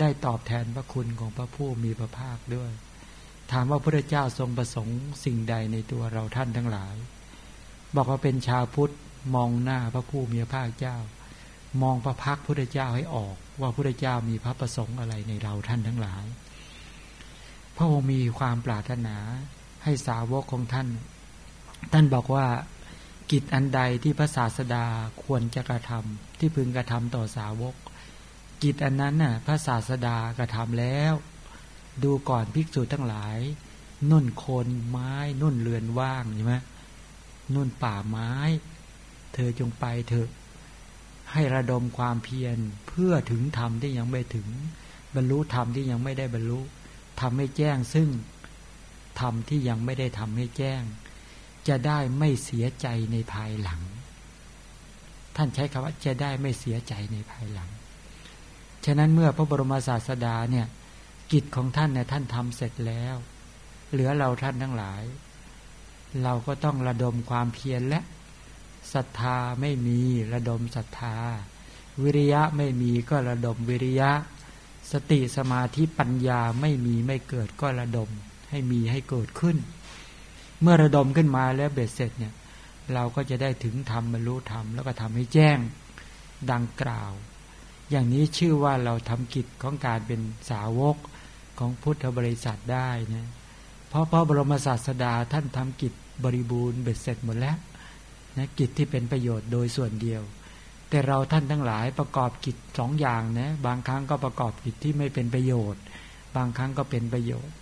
Speaker 1: ได้ตอบแทนพระคุณของพระผู้มีพระภาคด้วย ถามว่าพระเจ้าทรงประสงค์สิ่งใดในตัวเราท่านทั้งหลาย บอกว่าเป็นชาวพุทธมองหน้าพระผู้มีพระภาคเจ้า มองพระพักพระเจ้าให้ออก ว่าพระเจ้ามีพระประสงค์อะไรในเราท่านทั้งหลายพระองค์มีความปรารถนาให้สาวกของท่าน ท่านบอกว่ากิจอันใดที่พระศาสดาควรจะกระทำที่พึงกระทำต่อสาวก กิจอันนั้นน่ะพระศาสดากระทำแล้ว ดูก่อนภิกษุทั้งหลาย นุ่นโคนไม้ นุ่นเรือนว่างใช่ไหมนุ่นป่าไม้ เธอจงไปเถอะ ให้ระดมความเพียรเพื่อถึงธรรมที่ยังไม่ถึง บรรลุธรรมที่ยังไม่ได้บรรลุทำให้แจ้งซึ่งธรรมที่ยังไม่ได้ทำให้แจ้ง จะได้ไม่เสียใจในภายหลัง ท่านใช้คำว่าจะได้ไม่เสียใจในภายหลัง ฉะนั้นเมื่อพระบรมศาสดาเนี่ย กิจของท่านเนี่ยท่านทำเสร็จแล้ว เหลือเราท่านทั้งหลาย เราก็ต้องระดมความเพียรและศรัทธาไม่มีระดมศรัทธา วิริยะไม่มีก็ระดมวิริยะ สติสมาธิปัญญาไม่มีไม่เกิดก็ระดมให้มีให้เกิดขึ้น เมื่อระดมขึ้นมาแล้วเบ็ดเสร็จเนี่ย เราก็จะได้ถึงธรรมบรรลุธรรมแล้วก็ทำให้แจ้งดังกล่าว อย่างนี้ชื่อว่าเราทำกิจของการเป็นสาวก ของพุทธบริษัทได้นะเพราะพระบรมศาสดาท่านทำกิจบริบูรณ์เบ็ดเสร็จหมดแล้วนะกิจที่เป็นประโยชน์โดยส่วนเดียว แต่เราท่านทั้งหลายประกอบกิจสองอย่างนะบางครั้งก็ประกอบกิจที่ไม่เป็นประโยชน์ บางครั้งก็เป็นประโยชน์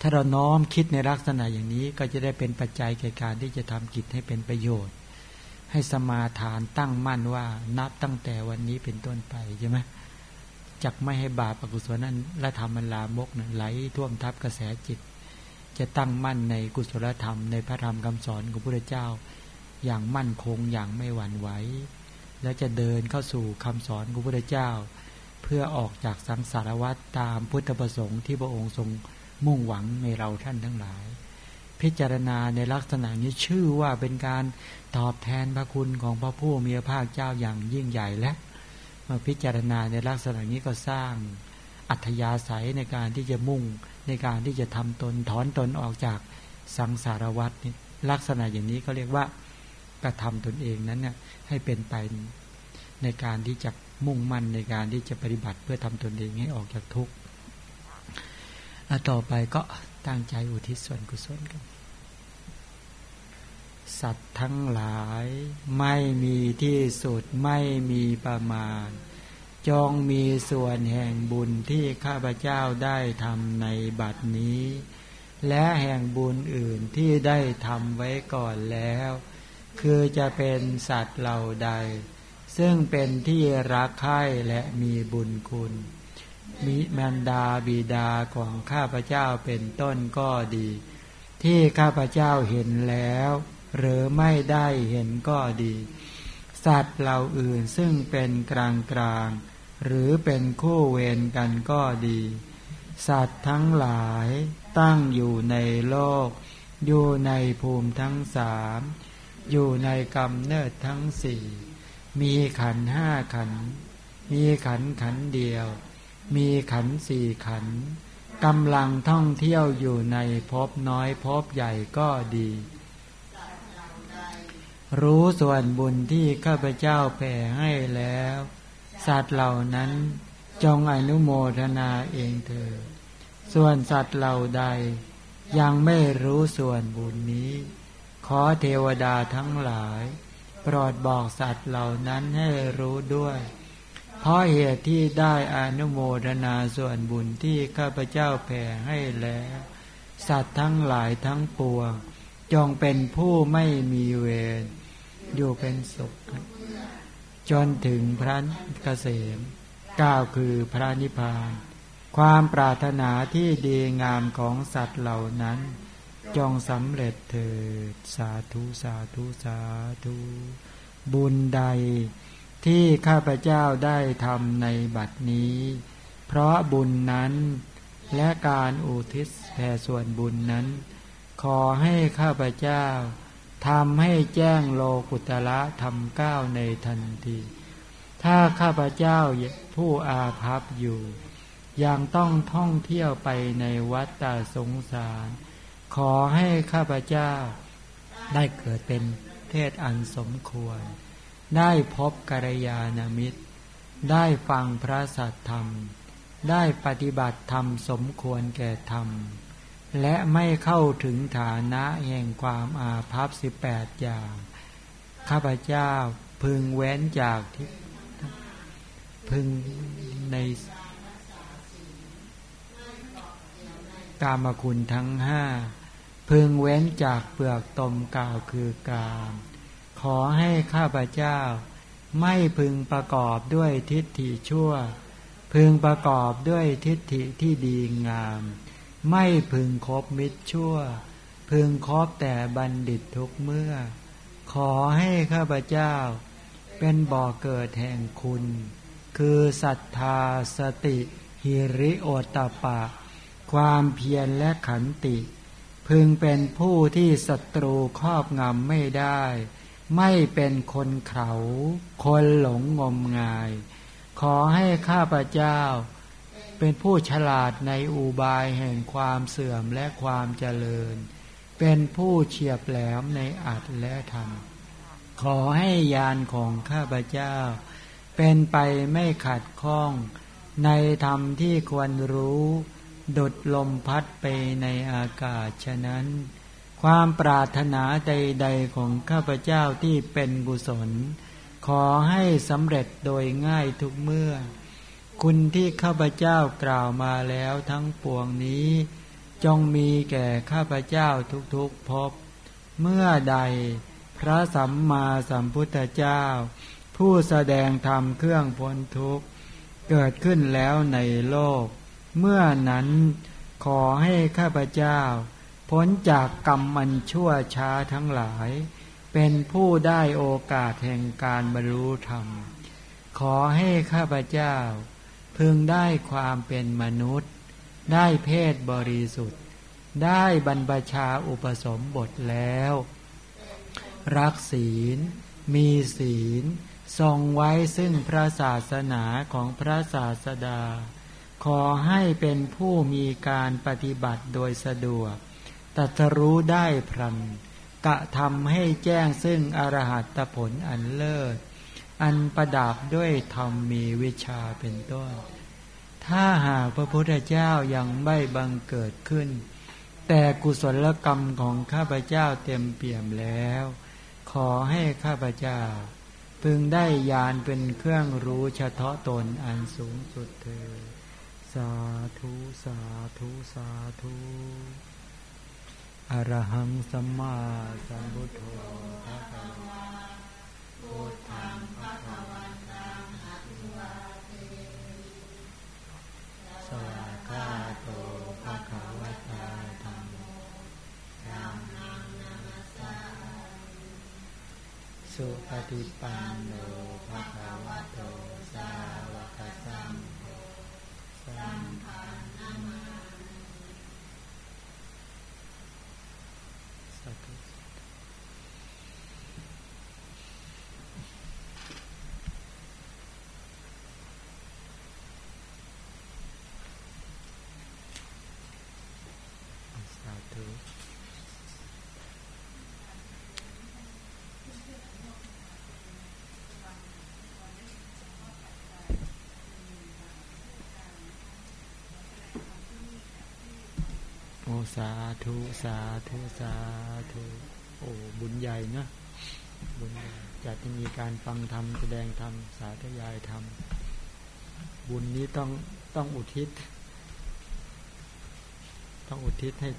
Speaker 1: ถ้าเราน้อมคิดในลักษณะอย่างนี้ก็จะได้เป็นปัจจัยแก่การที่จะทำกิจให้เป็นประโยชน์ ให้สมาทานตั้งมั่นว่านับตั้งแต่วันนี้เป็นต้นไปใช่ไหม จักไม่ให้บาปอกุศลนั้นละธรรมมันลามกนะไหลท่วมทับกระแสจิต จะตั้งมั่นในกุศลธรรมในพระธรรมคำสอนของพระเจ้า อย่างมั่นคงอย่างไม่หวั่นไหวและจะเดินเข้าสู่คำสอนของพระเจ้า เพื่อออกจากสังสารวัฏตามพุทธประสงค์ที่พระองค์ทรงมุ่งหวังในเราท่านทั้งหลาย พิจารณาในลักษณะนี้ชื่อว่าเป็นการตอบแทนพระคุณของพระผู้มีพระภาคเจ้าอย่างยิ่งใหญ่และ มาพิจารณาในลักษณะนี้ก็สร้างอัธยาศัยในการที่จะมุ่งในการที่จะทำตนถอนตนออกจากสังสารวัฏนี่ลักษณะอย่างนี้ก็เรียกว่ากระทำตนเองนั้นเนี่ยให้เป็นไปในการที่จะมุ่งมั่นในการที่จะปฏิบัติเพื่อทำตนเองให้ออกจากทุกข์ต่อไปก็ตั้งใจอุทิศส่วนกุศลกัน สัตว์ทั้งหลาย ไม่มีที่สุดไม่มีประมาณ จงมีส่วนแห่งบุญที่ข้าพเจ้าได้ทำในบัดนี้ และแห่งบุญอื่นที่ได้ทำไว้ก่อนแล้ว คือจะเป็นสัตว์เหล่าใด ซึ่งเป็นที่รักใคร่และมีบุญคุณมิมันดาบิดาของข้าพเจ้าเป็นต้นก็ดี ที่ข้าพเจ้าเห็นแล้ว หรือไม่ได้เห็นก็ดี สัตว์เหล่าอื่นซึ่งเป็นกลางกลางหรือเป็นคู่เวรกันก็ดี สัตว์ทั้งหลายตั้งอยู่ในโลก อยู่ในภูมิทั้งสามอยู่ในกรรมเนิดทั้งสี่มีขันห้าขัน มีขันขันเดียว มีขันสี่ขันกำลังท่องเที่ยวอยู่ในภพน้อยภพใหญ่ก็ดี รู้ส่วนบุญที่ข้าพเจ้าแผ่ให้แล้ว สัตว์เหล่านั้นจงอนุโมทนาเองเถิดส่วนสัตว์เหล่าใด ยังไม่รู้ส่วนบุญนี้ ขอเทวดาทั้งหลาย โปรดบอกสัตว์เหล่านั้นให้รู้ด้วย เพราะเหตุที่ได้อนุโมทนาส่วนบุญที่ข้าพเจ้าแผ่ให้แล้ว สัตว์ทั้งหลายทั้งปวงจงเป็นผู้ไม่มีเวร อยู่เป็นสุข จนถึงพระเกษมก้าวคือพระนิพพาน ความปรารถนาที่ดีงามของสัตว์เหล่านั้น จงสำเร็จเถิดสาธุสาธุสาธุบุญใดที่ข้าพเจ้าได้ทำในบัดนี้ เพราะบุญนั้นและการอุทิศแผ่ส่วนบุญนั้น ขอให้ข้าพเจ้า ทำให้แจ้งโลกุตละทำก้าวในทันที ถ้าข้าพเจ้าผู้อาภัพอยู่ ยังต้องท่องเที่ยวไปในวัฏฏสงสาร ขอให้ข้าพเจ้า ได้เกิดเป็นเทศอันสมควร ได้พบกัลยาณมิตร ได้ฟังพระสัทธรรม ได้ปฏิบัติธรรมสมควรแก่ธรรม และไม่เข้าถึงฐานะแห่งความอาภัพสิบแปดอย่าง ข้าพเจ้าพึงเว้นจากที่พึงในกามคุณทั้งห้าพึงเว้นจากเปลือกตมกาวคือกาม ขอให้ข้าพเจ้า ไม่พึงประกอบด้วยทิฏฐิชั่ว พึงประกอบด้วยทิฏฐิที่ดีงาม ไม่พึงคบมิตรชั่ว พึงคบแต่บัณฑิตทุกเมื่อ ขอให้ข้าพเจ้า เป็นบ่อเกิดแห่งคุณ คือศรัทธาสติหิริโอตปะ ความเพียรและขันติ พึงเป็นผู้ที่ศัตรูครอบงำไม่ได้ ไม่เป็นคนเขา คนหลงงมงาย ขอให้ข้าพเจ้า เป็นผู้ฉลาดในอุบายแห่งความเสื่อมและความเจริญ เป็นผู้เฉียบแหลมในอัตและธรรม ขอให้ยานของข้าพเจ้า เป็นไปไม่ขัดข้อง ในธรรมที่ควรรู้ ดุดลมพัดไปในอากาศฉะนั้น ความปรารถนาใดๆของข้าพเจ้าที่เป็นกุศล ขอให้สำเร็จโดยง่ายทุกเมื่อ คุณที่ข้าพเจ้ากล่าวมาแล้วทั้งปวงนี้ จงมีแก่ข้าพเจ้าทุกๆพบ เมื่อใดพระสัมมาสัมพุทธเจ้า ผู้แสดงธรรมเครื่องพ้นทุกข์ เกิดขึ้นแล้วในโลก เมื่อนั้นขอให้ข้าพเจ้า พ้นจากกรรมมันชั่วช้าทั้งหลาย เป็นผู้ได้โอกาสแห่งการบรรลุธรรม ขอให้ข้าพเจ้า พึงได้ความเป็นมนุษย์ ได้เพศบริสุทธิ์ ได้บรรพชาอุปสมบทแล้ว รักศีล มีศีล ทรงไว้ซึ่งพระศาสนาของพระศาสดา ขอให้เป็นผู้มีการปฏิบัติโดยสะดวกตัสรู้ได้พรันกะทำให้แจ้งซึ่งอรหัตผลอันเลิศ อันประดับด้วยธรรมมีวิชาเป็นต้น ถ้าหากพระพุทธเจ้ายังไม่บังเกิดขึ้น แต่กุศลกรรมของข้าพเจ้าเต็มเปี่ยมแล้ว ขอให้ข้าพเจ้า พึงได้ยานเป็นเครื่องรู้เฉพาะตนอันสูงสุดเถิดสาธุสาธุสาธุอรหังสัมมาสัมพุทโธุปฏิปันโนภะคะวะโต สาวกสังโฆสัมพันนามาสาธุสาธุ โอ้ สาธุสาธุสาธุโอ้บุญใหญ่เนอะบุญใหญ่จะจะมีการฟังธรรมแสดงธรรมสาธยายธรรม บุญนี้ต้องต้องอุทิศ ต้องอุทิศให้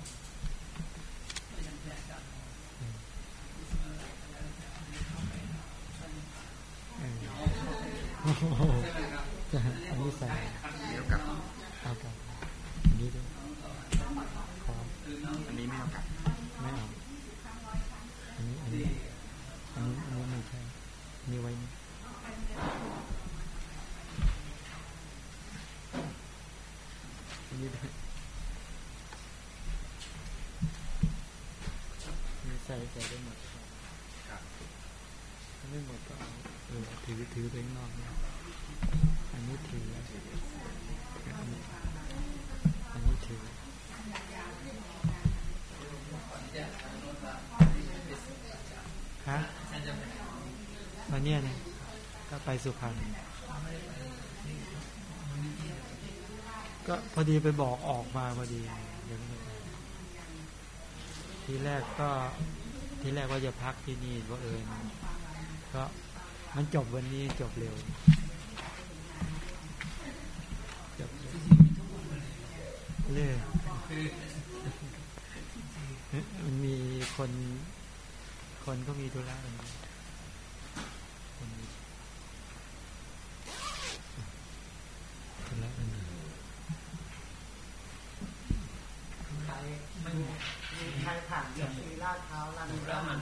Speaker 1: เออโอ้โหจะอันนี้ใส่
Speaker 2: เดี๋ยวกลับ
Speaker 1: เอากลับ อันนี้
Speaker 2: ไม่เอากลับ
Speaker 1: ไม่เอาอันนี้อันนี้อันนี้อันนี้ไม่ใช่อันนี่ไว้นี่อันนี้ด้มีใส่ใส่ได้หมดครับถ้าไม่หมดก็เอาเออถือถือไปข้างนอกนะอันนี้ถือ เนี่ยนะก็ไปสุพรรณก็พอดีไปบอกออกมาพอดีเดี๋ยวไม่ได้ไปทีแรกก็ทีแรกว่าจะพักที่นี่ว่าเออก็มันจบวันนี้จบเร็วจบเร็วเรื่อยมันมีคนคนก็มีธุระกันคนมี ธุระกัน
Speaker 3: ใครมันมีใครผ่านจากซีลาดเท้าลานพระมัน